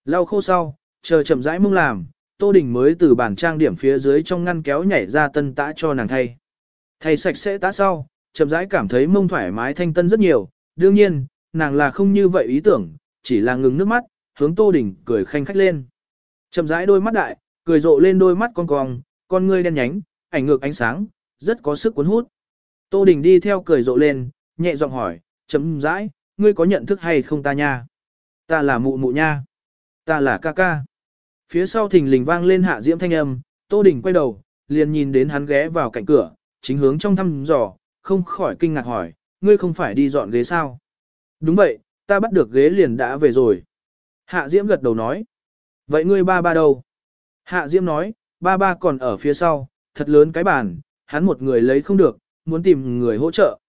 Lau khô sau, chờ chậm rãi mông làm, Tô Đình mới từ bàn trang điểm phía dưới trong ngăn kéo nhảy ra tân tã cho nàng thay. Thay sạch sẽ tã sau, chậm rãi cảm thấy mông thoải mái thanh tân rất nhiều, đương nhiên, nàng là không như vậy ý tưởng, chỉ là ngừng nước mắt, hướng Tô Đình cười khanh khách lên. Chậm rãi đôi mắt đại, cười rộ lên đôi mắt con cong, con ngươi đen nhánh, ảnh ngược ánh sáng, rất có sức cuốn hút. Tô Đình đi theo cười rộ lên, nhẹ giọng hỏi, chấm rãi, ngươi có nhận thức hay không ta nha? Ta là mụ mụ nha. Ta là ca ca. Phía sau thình lình vang lên hạ diễm thanh âm, Tô Đình quay đầu, liền nhìn đến hắn ghé vào cạnh cửa, chính hướng trong thăm dò, không khỏi kinh ngạc hỏi, ngươi không phải đi dọn ghế sao? Đúng vậy, ta bắt được ghế liền đã về rồi. Hạ diễm gật đầu nói. Vậy ngươi ba ba đâu? Hạ diễm nói, ba ba còn ở phía sau, thật lớn cái bàn, hắn một người lấy không được, muốn tìm người hỗ trợ.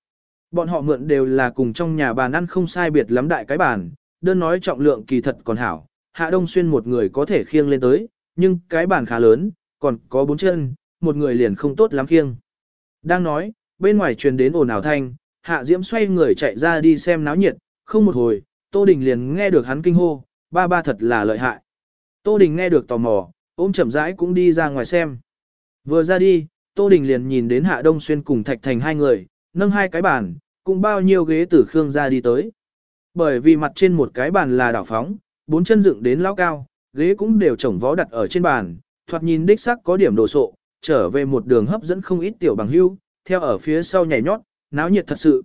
Bọn họ mượn đều là cùng trong nhà bàn ăn không sai biệt lắm đại cái bàn, đơn nói trọng lượng kỳ thật còn hảo, Hạ Đông Xuyên một người có thể khiêng lên tới, nhưng cái bàn khá lớn, còn có bốn chân, một người liền không tốt lắm khiêng. Đang nói, bên ngoài truyền đến ồn ào thanh, Hạ Diễm xoay người chạy ra đi xem náo nhiệt, không một hồi, Tô Đình liền nghe được hắn kinh hô, ba ba thật là lợi hại. Tô Đình nghe được tò mò, ôm chậm rãi cũng đi ra ngoài xem. Vừa ra đi, Tô Đình liền nhìn đến Hạ Đông Xuyên cùng Thạch Thành hai người, nâng hai cái bàn, cùng bao nhiêu ghế từ Khương ra đi tới. Bởi vì mặt trên một cái bàn là đảo phóng, bốn chân dựng đến lao cao, ghế cũng đều chồng vó đặt ở trên bàn, thoạt nhìn đích sắc có điểm đồ sộ, trở về một đường hấp dẫn không ít tiểu bằng hưu, theo ở phía sau nhảy nhót, náo nhiệt thật sự.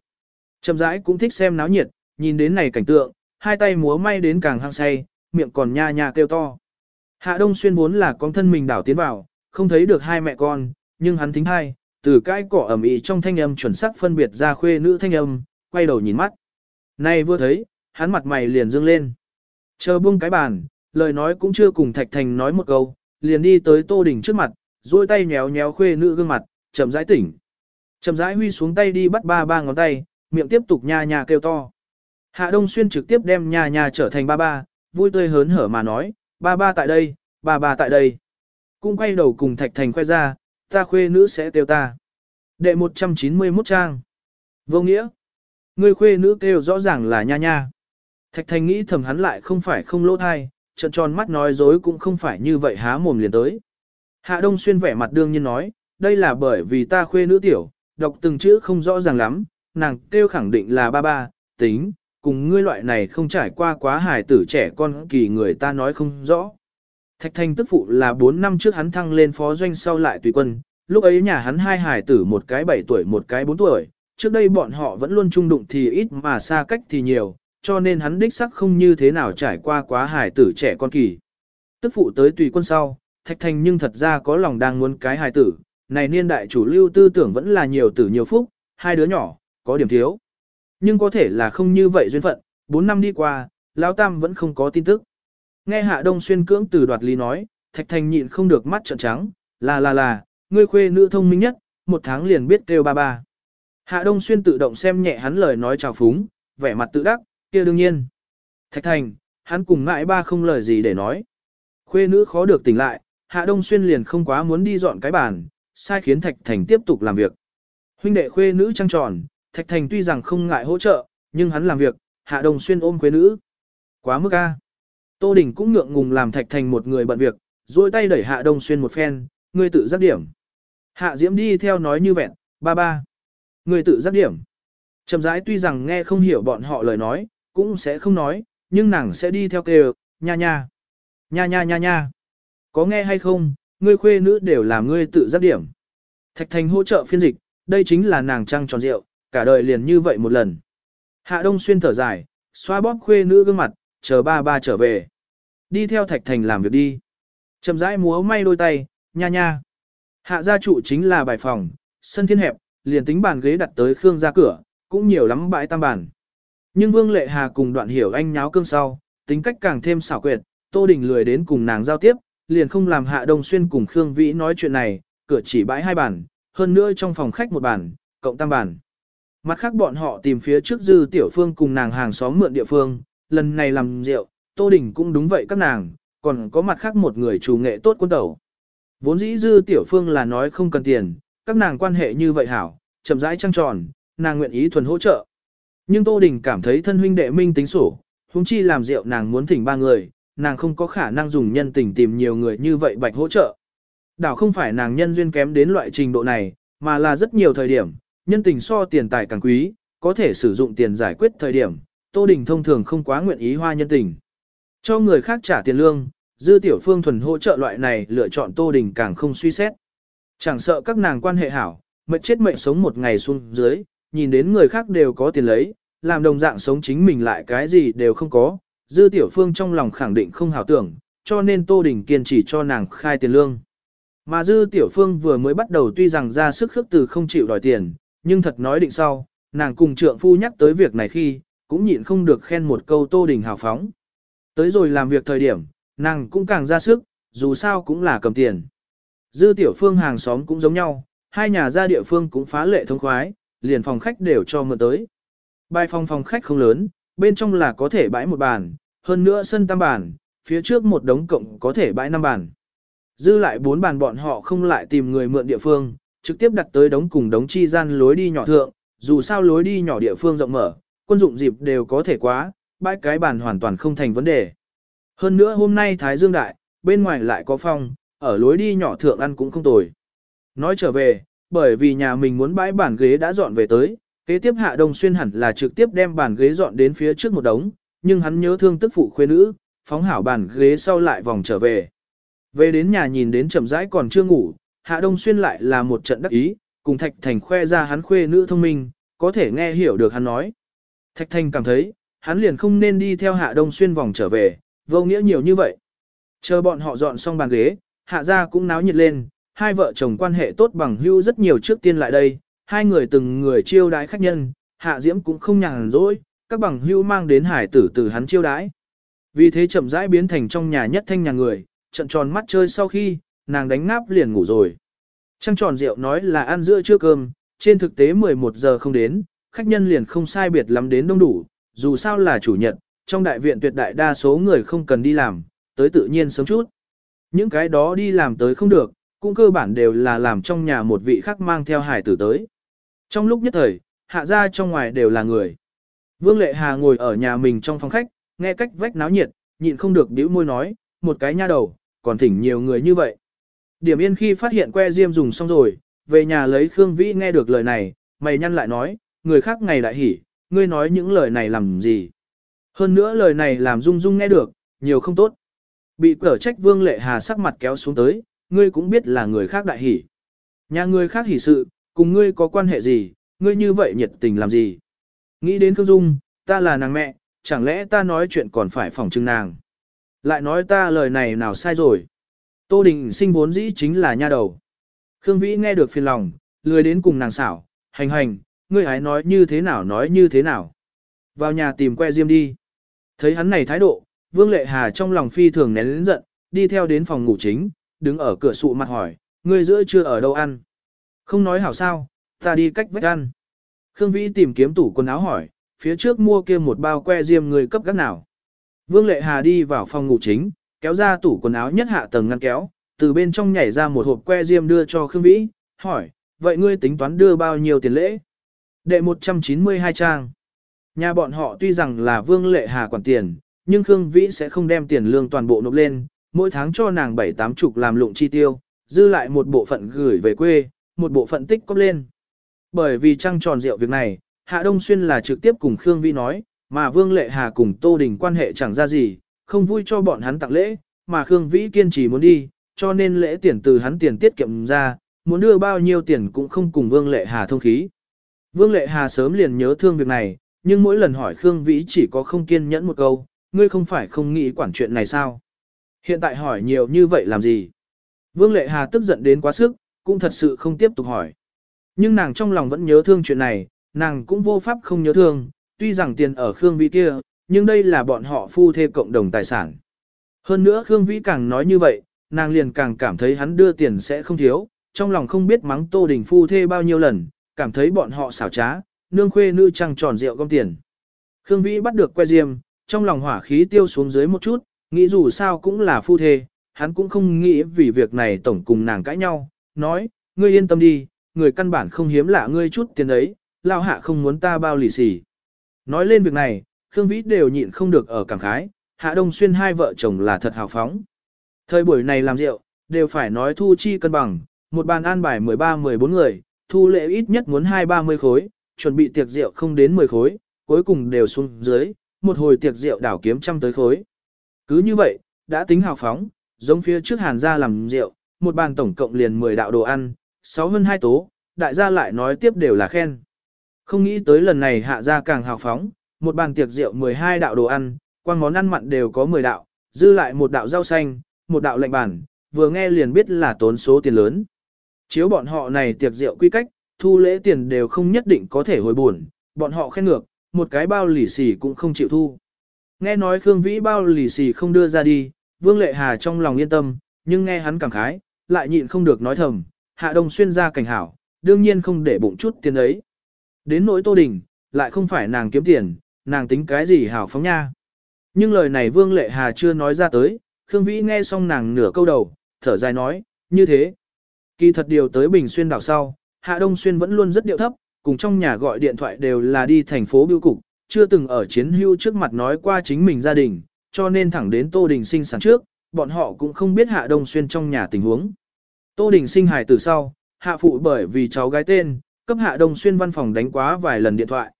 Trầm rãi cũng thích xem náo nhiệt, nhìn đến này cảnh tượng, hai tay múa may đến càng hăng say, miệng còn nha nha kêu to. Hạ Đông Xuyên vốn là con thân mình đảo tiến vào, không thấy được hai mẹ con, nhưng hắn thính hai, từ cái cỏ ẩm ý trong thanh âm chuẩn xác phân biệt ra khuê nữ thanh âm, quay đầu nhìn mắt. Này vừa thấy, hắn mặt mày liền dương lên. Chờ buông cái bàn, lời nói cũng chưa cùng Thạch Thành nói một câu, liền đi tới Tô Đình trước mặt, duỗi tay nhéo nhéo khuê nữ gương mặt, chậm rãi tỉnh. Chậm rãi huy xuống tay đi bắt ba ba ngón tay, miệng tiếp tục nha nha kêu to. Hạ Đông Xuyên trực tiếp đem nha nha trở thành ba ba, vui tươi hớn hở mà nói, ba ba tại đây, ba ba tại đây. cũng quay đầu cùng Thạch Thành khoe ra, ta khuê nữ sẽ kêu ta. Đệ 191 trang. Vô nghĩa. Người khuê nữ kêu rõ ràng là nha nha. Thạch Thành nghĩ thầm hắn lại không phải không lỗ thai, trận tròn mắt nói dối cũng không phải như vậy há mồm liền tới. Hạ Đông Xuyên vẻ mặt đương nhiên nói, đây là bởi vì ta khuê nữ tiểu, đọc từng chữ không rõ ràng lắm, nàng kêu khẳng định là ba ba, tính, cùng ngươi loại này không trải qua quá hài tử trẻ con kỳ người ta nói không rõ. Thạch Thành tức phụ là 4 năm trước hắn thăng lên phó doanh sau lại tùy quân, lúc ấy nhà hắn hai hài tử một cái 7 tuổi một cái 4 tuổi, trước đây bọn họ vẫn luôn chung đụng thì ít mà xa cách thì nhiều, cho nên hắn đích sắc không như thế nào trải qua quá hài tử trẻ con kỳ. Tức phụ tới tùy quân sau, Thạch Thành nhưng thật ra có lòng đang muốn cái hài tử, này niên đại chủ lưu tư tưởng vẫn là nhiều tử nhiều phúc, hai đứa nhỏ, có điểm thiếu. Nhưng có thể là không như vậy duyên phận, 4 năm đi qua, Lão Tam vẫn không có tin tức. Nghe Hạ Đông Xuyên cưỡng từ đoạt lý nói, Thạch Thành nhịn không được mắt trợn trắng, là là là, ngươi khuê nữ thông minh nhất, một tháng liền biết kêu ba ba. Hạ Đông Xuyên tự động xem nhẹ hắn lời nói chào phúng, vẻ mặt tự đắc, kia đương nhiên. Thạch Thành, hắn cùng ngại ba không lời gì để nói. Khuê nữ khó được tỉnh lại, Hạ Đông Xuyên liền không quá muốn đi dọn cái bàn, sai khiến Thạch Thành tiếp tục làm việc. Huynh đệ khuê nữ trăng tròn, Thạch Thành tuy rằng không ngại hỗ trợ, nhưng hắn làm việc, Hạ Đông Xuyên ôm khuê nữ. Quá mức a. Tô Đình cũng ngượng ngùng làm Thạch Thành một người bận việc, duỗi tay đẩy Hạ Đông Xuyên một phen, ngươi tự giác điểm. Hạ Diễm đi theo nói như vẹn, ba ba. Ngươi tự giác điểm. Trầm rãi tuy rằng nghe không hiểu bọn họ lời nói, cũng sẽ không nói, nhưng nàng sẽ đi theo kêu, nha nha. Nha nha nha nha. Có nghe hay không, ngươi khuê nữ đều là ngươi tự giác điểm. Thạch Thành hỗ trợ phiên dịch, đây chính là nàng trăng tròn rượu, cả đời liền như vậy một lần. Hạ Đông Xuyên thở dài, xoa bóp khuê nữ gương mặt, chờ ba ba trở về. Đi theo Thạch Thành làm việc đi. Chậm rãi múa may đôi tay, nha nha. Hạ gia trụ chính là bài phòng, sân thiên hẹp, liền tính bàn ghế đặt tới Khương ra cửa, cũng nhiều lắm bãi tam bàn. Nhưng Vương Lệ Hà cùng đoạn hiểu anh nháo cương sau, tính cách càng thêm xảo quyệt, Tô Đình lười đến cùng nàng giao tiếp, liền không làm Hạ Đông Xuyên cùng Khương Vĩ nói chuyện này, cửa chỉ bãi hai bàn, hơn nữa trong phòng khách một bàn, cộng tam bàn. Mặt khác bọn họ tìm phía trước dư tiểu phương cùng nàng hàng xóm mượn địa phương, lần này làm rượu, Tô Đình cũng đúng vậy các nàng, còn có mặt khác một người chủ nghệ tốt quân tẩu. Vốn dĩ dư tiểu phương là nói không cần tiền, các nàng quan hệ như vậy hảo, chậm rãi trăng tròn, nàng nguyện ý thuần hỗ trợ. Nhưng Tô Đình cảm thấy thân huynh đệ minh tính sổ, huống chi làm rượu nàng muốn thỉnh ba người, nàng không có khả năng dùng nhân tình tìm nhiều người như vậy bạch hỗ trợ. Đảo không phải nàng nhân duyên kém đến loại trình độ này, mà là rất nhiều thời điểm, nhân tình so tiền tài càng quý, có thể sử dụng tiền giải quyết thời điểm, Tô Đình thông thường không quá nguyện ý hoa nhân tình. Cho người khác trả tiền lương, dư tiểu phương thuần hỗ trợ loại này lựa chọn Tô Đình càng không suy xét. Chẳng sợ các nàng quan hệ hảo, mệt chết mệnh sống một ngày xuống dưới, nhìn đến người khác đều có tiền lấy, làm đồng dạng sống chính mình lại cái gì đều không có, dư tiểu phương trong lòng khẳng định không hảo tưởng, cho nên Tô Đình kiên trì cho nàng khai tiền lương. Mà dư tiểu phương vừa mới bắt đầu tuy rằng ra sức khước từ không chịu đòi tiền, nhưng thật nói định sau, nàng cùng trượng phu nhắc tới việc này khi, cũng nhịn không được khen một câu Tô Đình hào phóng. Tới rồi làm việc thời điểm, nàng cũng càng ra sức, dù sao cũng là cầm tiền. Dư tiểu phương hàng xóm cũng giống nhau, hai nhà gia địa phương cũng phá lệ thông khoái, liền phòng khách đều cho mượn tới. Bài phòng phòng khách không lớn, bên trong là có thể bãi một bàn, hơn nữa sân tam bàn, phía trước một đống cộng có thể bãi năm bàn. Dư lại bốn bàn bọn họ không lại tìm người mượn địa phương, trực tiếp đặt tới đống cùng đống chi gian lối đi nhỏ thượng, dù sao lối đi nhỏ địa phương rộng mở, quân dụng dịp đều có thể quá, bãi cái bàn hoàn toàn không thành vấn đề. Hơn nữa hôm nay Thái Dương Đại, bên ngoài lại có phong, ở lối đi nhỏ thượng ăn cũng không tồi. Nói trở về, bởi vì nhà mình muốn bãi bàn ghế đã dọn về tới, kế tiếp Hạ Đông Xuyên hẳn là trực tiếp đem bàn ghế dọn đến phía trước một đống, nhưng hắn nhớ thương tức phụ khuê nữ, phóng hảo bàn ghế sau lại vòng trở về. Về đến nhà nhìn đến chậm rãi còn chưa ngủ, Hạ Đông Xuyên lại là một trận đắc ý, cùng Thạch Thành khoe ra hắn khuê nữ thông minh, có thể nghe hiểu được hắn nói. Thạch Thành cảm thấy, hắn liền không nên đi theo Hạ Đông Xuyên vòng trở về, vô nghĩa nhiều như vậy. Chờ bọn họ dọn xong bàn ghế, Hạ gia cũng náo nhiệt lên, hai vợ chồng quan hệ tốt bằng hưu rất nhiều trước tiên lại đây, hai người từng người chiêu đái khách nhân, Hạ Diễm cũng không nhàn rỗi, các bằng hưu mang đến hải tử từ hắn chiêu đái. Vì thế chậm rãi biến thành trong nhà nhất thanh nhà người, trận tròn mắt chơi sau khi, nàng đánh ngáp liền ngủ rồi. Trăng tròn rượu nói là ăn giữa trưa cơm, trên thực tế 11 giờ không đến, khách nhân liền không sai biệt lắm đến đông đủ, dù sao là chủ nhật, trong đại viện tuyệt đại đa số người không cần đi làm, tới tự nhiên sớm chút. Những cái đó đi làm tới không được, cũng cơ bản đều là làm trong nhà một vị khác mang theo hải tử tới. Trong lúc nhất thời, hạ ra trong ngoài đều là người. Vương Lệ Hà ngồi ở nhà mình trong phòng khách, nghe cách vách náo nhiệt, nhịn không được bĩu môi nói, một cái nha đầu, còn thỉnh nhiều người như vậy. Điểm yên khi phát hiện que diêm dùng xong rồi, về nhà lấy Khương Vĩ nghe được lời này, mày nhăn lại nói, người khác ngày đại hỉ, ngươi nói những lời này làm gì. Hơn nữa lời này làm Dung Dung nghe được, nhiều không tốt. Bị cở trách Vương Lệ Hà sắc mặt kéo xuống tới, ngươi cũng biết là người khác đại hỉ. Nhà ngươi khác hỉ sự, cùng ngươi có quan hệ gì, ngươi như vậy nhiệt tình làm gì. Nghĩ đến Khương Dung, ta là nàng mẹ, chẳng lẽ ta nói chuyện còn phải phỏng trưng nàng. Lại nói ta lời này nào sai rồi. Tô Đình sinh vốn dĩ chính là nha đầu. Khương Vĩ nghe được phiền lòng, lười đến cùng nàng xảo, hành hành, ngươi hãy nói như thế nào nói như thế nào. Vào nhà tìm que diêm đi. Thấy hắn này thái độ, Vương Lệ Hà trong lòng phi thường nén lớn giận, đi theo đến phòng ngủ chính, đứng ở cửa sụ mặt hỏi, ngươi giữa chưa ở đâu ăn. Không nói hảo sao, ta đi cách vách ăn. Khương Vĩ tìm kiếm tủ quần áo hỏi, phía trước mua kia một bao que diêm người cấp gác nào. Vương Lệ Hà đi vào phòng ngủ chính, kéo ra tủ quần áo nhất hạ tầng ngăn kéo, từ bên trong nhảy ra một hộp que diêm đưa cho Khương Vĩ, hỏi, vậy ngươi tính toán đưa bao nhiêu tiền lễ? Đệ 192 trang. Nhà bọn họ tuy rằng là Vương Lệ Hà quản tiền, nhưng Khương Vĩ sẽ không đem tiền lương toàn bộ nộp lên, mỗi tháng cho nàng bảy tám chục làm lụng chi tiêu, dư lại một bộ phận gửi về quê, một bộ phận tích cóp lên. Bởi vì trăng tròn rượu việc này, Hạ Đông Xuyên là trực tiếp cùng Khương Vĩ nói, mà Vương Lệ Hà cùng Tô Đình quan hệ chẳng ra gì, không vui cho bọn hắn tặng lễ, mà Khương Vĩ kiên trì muốn đi, cho nên lễ tiền từ hắn tiền tiết kiệm ra, muốn đưa bao nhiêu tiền cũng không cùng Vương Lệ Hà thông khí. Vương Lệ Hà sớm liền nhớ thương việc này, nhưng mỗi lần hỏi Khương Vĩ chỉ có không kiên nhẫn một câu, ngươi không phải không nghĩ quản chuyện này sao? Hiện tại hỏi nhiều như vậy làm gì? Vương Lệ Hà tức giận đến quá sức, cũng thật sự không tiếp tục hỏi. Nhưng nàng trong lòng vẫn nhớ thương chuyện này, nàng cũng vô pháp không nhớ thương, tuy rằng tiền ở Khương Vĩ kia, nhưng đây là bọn họ phu thê cộng đồng tài sản. Hơn nữa Khương Vĩ càng nói như vậy, nàng liền càng cảm thấy hắn đưa tiền sẽ không thiếu, trong lòng không biết mắng Tô Đình phu thê bao nhiêu lần, cảm thấy bọn họ xảo trá, nương khuê nữ trăng tròn rượu gom tiền. Khương Vĩ bắt được que diêm, trong lòng hỏa khí tiêu xuống dưới một chút, nghĩ dù sao cũng là phu thê, hắn cũng không nghĩ vì việc này tổng cùng nàng cãi nhau, nói, ngươi yên tâm đi, người căn bản không hiếm lạ ngươi chút tiền ấy, lao hạ không muốn ta bao lì xì. Nói lên việc này, Khương Vĩ đều nhịn không được ở cảm khái, Hạ Đông Xuyên hai vợ chồng là thật hào phóng. Thời buổi này làm rượu, đều phải nói thu chi cân bằng, một bàn an bài 13-14 người, thu lệ ít nhất muốn 2-30 khối, chuẩn bị tiệc rượu không đến 10 khối, cuối cùng đều xuống dưới, một hồi tiệc rượu đảo kiếm trăm tới khối. Cứ như vậy, đã tính hào phóng, giống phía trước hàn gia làm rượu, một bàn tổng cộng liền 10 đạo đồ ăn, 6 hơn 2 tố, đại gia lại nói tiếp đều là khen. Không nghĩ tới lần này hạ gia càng hào phóng, một bàn tiệc rượu 12 đạo đồ ăn, quan món ăn mặn đều có 10 đạo, dư lại một đạo rau xanh, một đạo lạnh bản, vừa nghe liền biết là tốn số tiền lớn. Chiếu bọn họ này tiệc rượu quy cách, thu lễ tiền đều không nhất định có thể hồi buồn, bọn họ khen ngược, một cái bao lì xì cũng không chịu thu. Nghe nói Khương Vĩ bao lì xì không đưa ra đi, Vương Lệ Hà trong lòng yên tâm, nhưng nghe hắn cảm khái, lại nhịn không được nói thầm, Hạ Đông Xuyên ra cảnh hảo, đương nhiên không để bụng chút tiền ấy. Đến nỗi Tô Đình, lại không phải nàng kiếm tiền, nàng tính cái gì hảo phóng nha. Nhưng lời này Vương Lệ Hà chưa nói ra tới, Khương Vĩ nghe xong nàng nửa câu đầu, thở dài nói, như thế. Kỳ thật điều tới Bình Xuyên đảo sau, Hạ Đông Xuyên vẫn luôn rất điệu thấp, cùng trong nhà gọi điện thoại đều là đi thành phố biêu cục, chưa từng ở chiến hưu trước mặt nói qua chính mình gia đình, cho nên thẳng đến Tô Đình sinh sản trước, bọn họ cũng không biết Hạ Đông Xuyên trong nhà tình huống. Tô Đình sinh hài từ sau, Hạ Phụ bởi vì cháu gái tên, cấp Hạ Đông Xuyên văn phòng đánh quá vài lần điện thoại.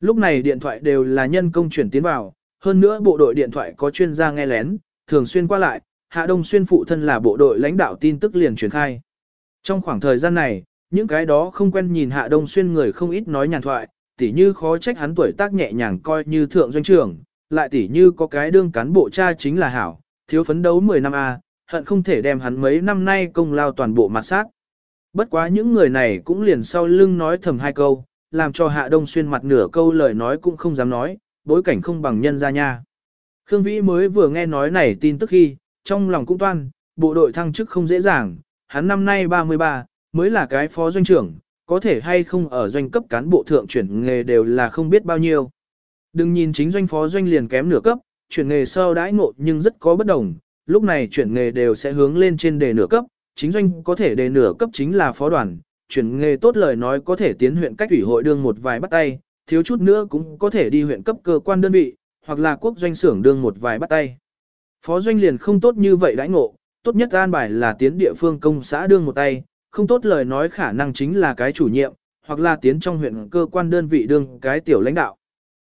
Lúc này điện thoại đều là nhân công chuyển tiến vào, hơn nữa bộ đội điện thoại có chuyên gia nghe lén, thường xuyên qua lại, Hạ Đông Xuyên phụ thân là bộ đội lãnh đạo tin tức liền truyền khai. Trong khoảng thời gian này, những cái đó không quen nhìn Hạ Đông Xuyên người không ít nói nhàn thoại, tỉ như khó trách hắn tuổi tác nhẹ nhàng coi như thượng doanh trưởng, lại tỉ như có cái đương cán bộ cha chính là hảo, thiếu phấn đấu 10 năm A, hận không thể đem hắn mấy năm nay công lao toàn bộ mặt sát. Bất quá những người này cũng liền sau lưng nói thầm hai câu, làm cho Hạ Đông Xuyên mặt nửa câu lời nói cũng không dám nói, bối cảnh không bằng nhân ra nha. Khương Vĩ mới vừa nghe nói này tin tức khi, trong lòng cũng toan, bộ đội thăng chức không dễ dàng, hắn năm nay 33, mới là cái phó doanh trưởng, có thể hay không ở doanh cấp cán bộ thượng chuyển nghề đều là không biết bao nhiêu. Đừng nhìn chính doanh phó doanh liền kém nửa cấp, chuyển nghề sau đãi ngộ nhưng rất có bất đồng, lúc này chuyển nghề đều sẽ hướng lên trên đề nửa cấp, chính doanh có thể đề nửa cấp chính là phó đoàn, chuyển nghề tốt lời nói có thể tiến huyện cách ủy hội đương một vài bắt tay, thiếu chút nữa cũng có thể đi huyện cấp cơ quan đơn vị, hoặc là quốc doanh xưởng đương một vài bắt tay. Phó doanh liền không tốt như vậy đãi ngộ, tốt nhất an bài là tiến địa phương công xã đương một tay, không tốt lời nói khả năng chính là cái chủ nhiệm, hoặc là tiến trong huyện cơ quan đơn vị đương cái tiểu lãnh đạo.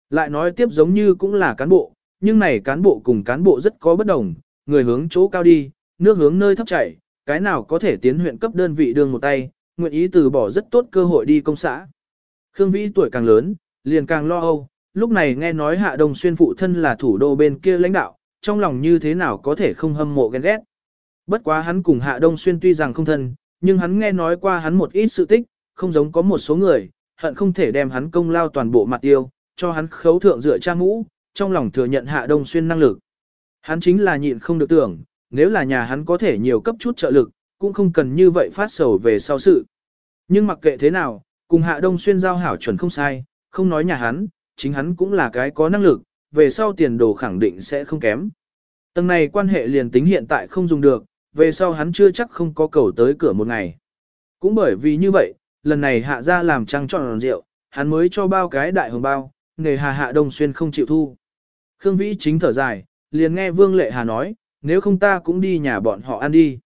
Lại nói tiếp giống như cũng là cán bộ, nhưng này cán bộ cùng cán bộ rất có bất đồng, người hướng chỗ cao đi, nước hướng nơi thấp chảy, cái nào có thể tiến huyện cấp đơn vị đương một tay, nguyện ý từ bỏ rất tốt cơ hội đi công xã. Khương Vĩ tuổi càng lớn, liền càng lo âu, lúc này nghe nói Hạ Đông Xuyên phụ thân là thủ đô bên kia lãnh đạo, trong lòng như thế nào có thể không hâm mộ ghen ghét. Bất quá hắn cùng Hạ Đông Xuyên tuy rằng không thân, nhưng hắn nghe nói qua hắn một ít sự tích, không giống có một số người, hận không thể đem hắn công lao toàn bộ mặt tiêu, cho hắn khấu thượng dựa trang ngũ, trong lòng thừa nhận Hạ Đông Xuyên năng lực. Hắn chính là nhịn không được tưởng, nếu là nhà hắn có thể nhiều cấp chút trợ lực, cũng không cần như vậy phát sầu về sau sự. Nhưng mặc kệ thế nào, cùng Hạ Đông Xuyên giao hảo chuẩn không sai, không nói nhà hắn, chính hắn cũng là cái có năng lực, về sau tiền đồ khẳng định sẽ không kém. Tầng này quan hệ liền tính hiện tại không dùng được, về sau hắn chưa chắc không có cầu tới cửa một ngày. Cũng bởi vì như vậy, lần này hạ ra làm trăng tròn rượu, hắn mới cho bao cái đại hồng bao, nghề hà hạ đông xuyên không chịu thu. Khương Vĩ chính thở dài, liền nghe Vương Lệ Hà nói, nếu không ta cũng đi nhà bọn họ ăn đi.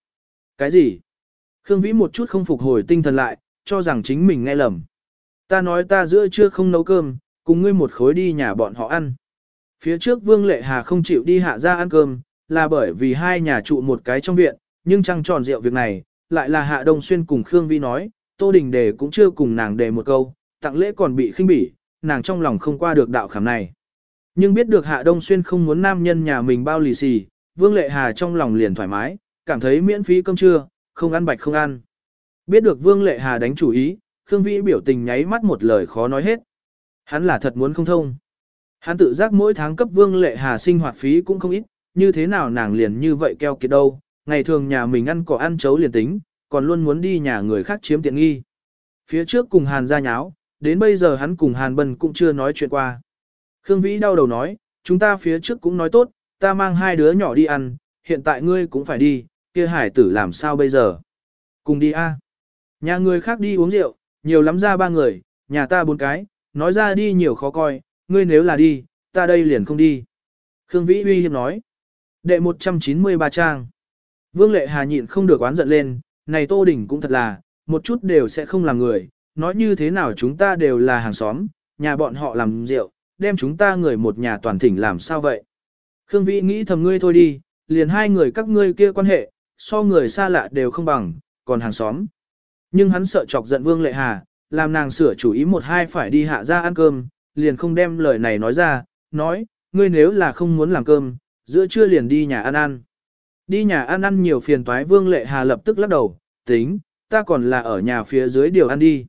Cái gì? Khương Vĩ một chút không phục hồi tinh thần lại, cho rằng chính mình nghe lầm. Ta nói ta giữa trưa không nấu cơm, cùng ngươi một khối đi nhà bọn họ ăn. Phía trước Vương Lệ Hà không chịu đi hạ ra ăn cơm, là bởi vì hai nhà trụ một cái trong viện, nhưng trăng tròn rượu việc này, lại là Hạ Đông Xuyên cùng Khương Vi nói, Tô Đình Đề cũng chưa cùng nàng đề một câu, tặng lễ còn bị khinh bỉ, nàng trong lòng không qua được đạo khảm này. Nhưng biết được Hạ Đông Xuyên không muốn nam nhân nhà mình bao lì xì, Vương Lệ Hà trong lòng liền thoải mái, cảm thấy miễn phí cơm trưa, không ăn bạch không ăn. Biết được Vương Lệ Hà đánh chủ ý, Khương Vi biểu tình nháy mắt một lời khó nói hết. Hắn là thật muốn không thông. Hắn tự giác mỗi tháng cấp Vương Lệ Hà sinh hoạt phí cũng không ít, như thế nào nàng liền như vậy keo kiệt đâu, ngày thường nhà mình ăn cỏ ăn chấu liền tính, còn luôn muốn đi nhà người khác chiếm tiện nghi. Phía trước cùng Hàn ra nháo, đến bây giờ hắn cùng Hàn Bân cũng chưa nói chuyện qua. Khương Vĩ đau đầu nói, chúng ta phía trước cũng nói tốt, ta mang hai đứa nhỏ đi ăn, hiện tại ngươi cũng phải đi, kia hải tử làm sao bây giờ? Cùng đi a. Nhà người khác đi uống rượu, nhiều lắm ra ba người, nhà ta bốn cái, nói ra đi nhiều khó coi, ngươi nếu là đi, ta đây liền không đi. Khương Vĩ uy hiếp nói. Đệ 193 trang. Vương Lệ Hà nhịn không được oán giận lên, này Tô Đình cũng thật là, một chút đều sẽ không làm người, nói như thế nào chúng ta đều là hàng xóm, nhà bọn họ làm rượu, đem chúng ta người một nhà toàn thỉnh làm sao vậy. Khương Vĩ nghĩ thầm ngươi thôi đi, liền hai người các ngươi kia quan hệ, so người xa lạ đều không bằng, còn hàng xóm. Nhưng hắn sợ chọc giận Vương Lệ Hà, làm nàng sửa chủ ý một hai phải đi hạ ra ăn cơm, liền không đem lời này nói ra, nói, ngươi nếu là không muốn làm cơm, giữa trưa liền đi nhà ăn ăn. Đi nhà ăn ăn nhiều phiền toái Vương Lệ Hà lập tức lắc đầu, tính, ta còn là ở nhà phía dưới điều ăn đi.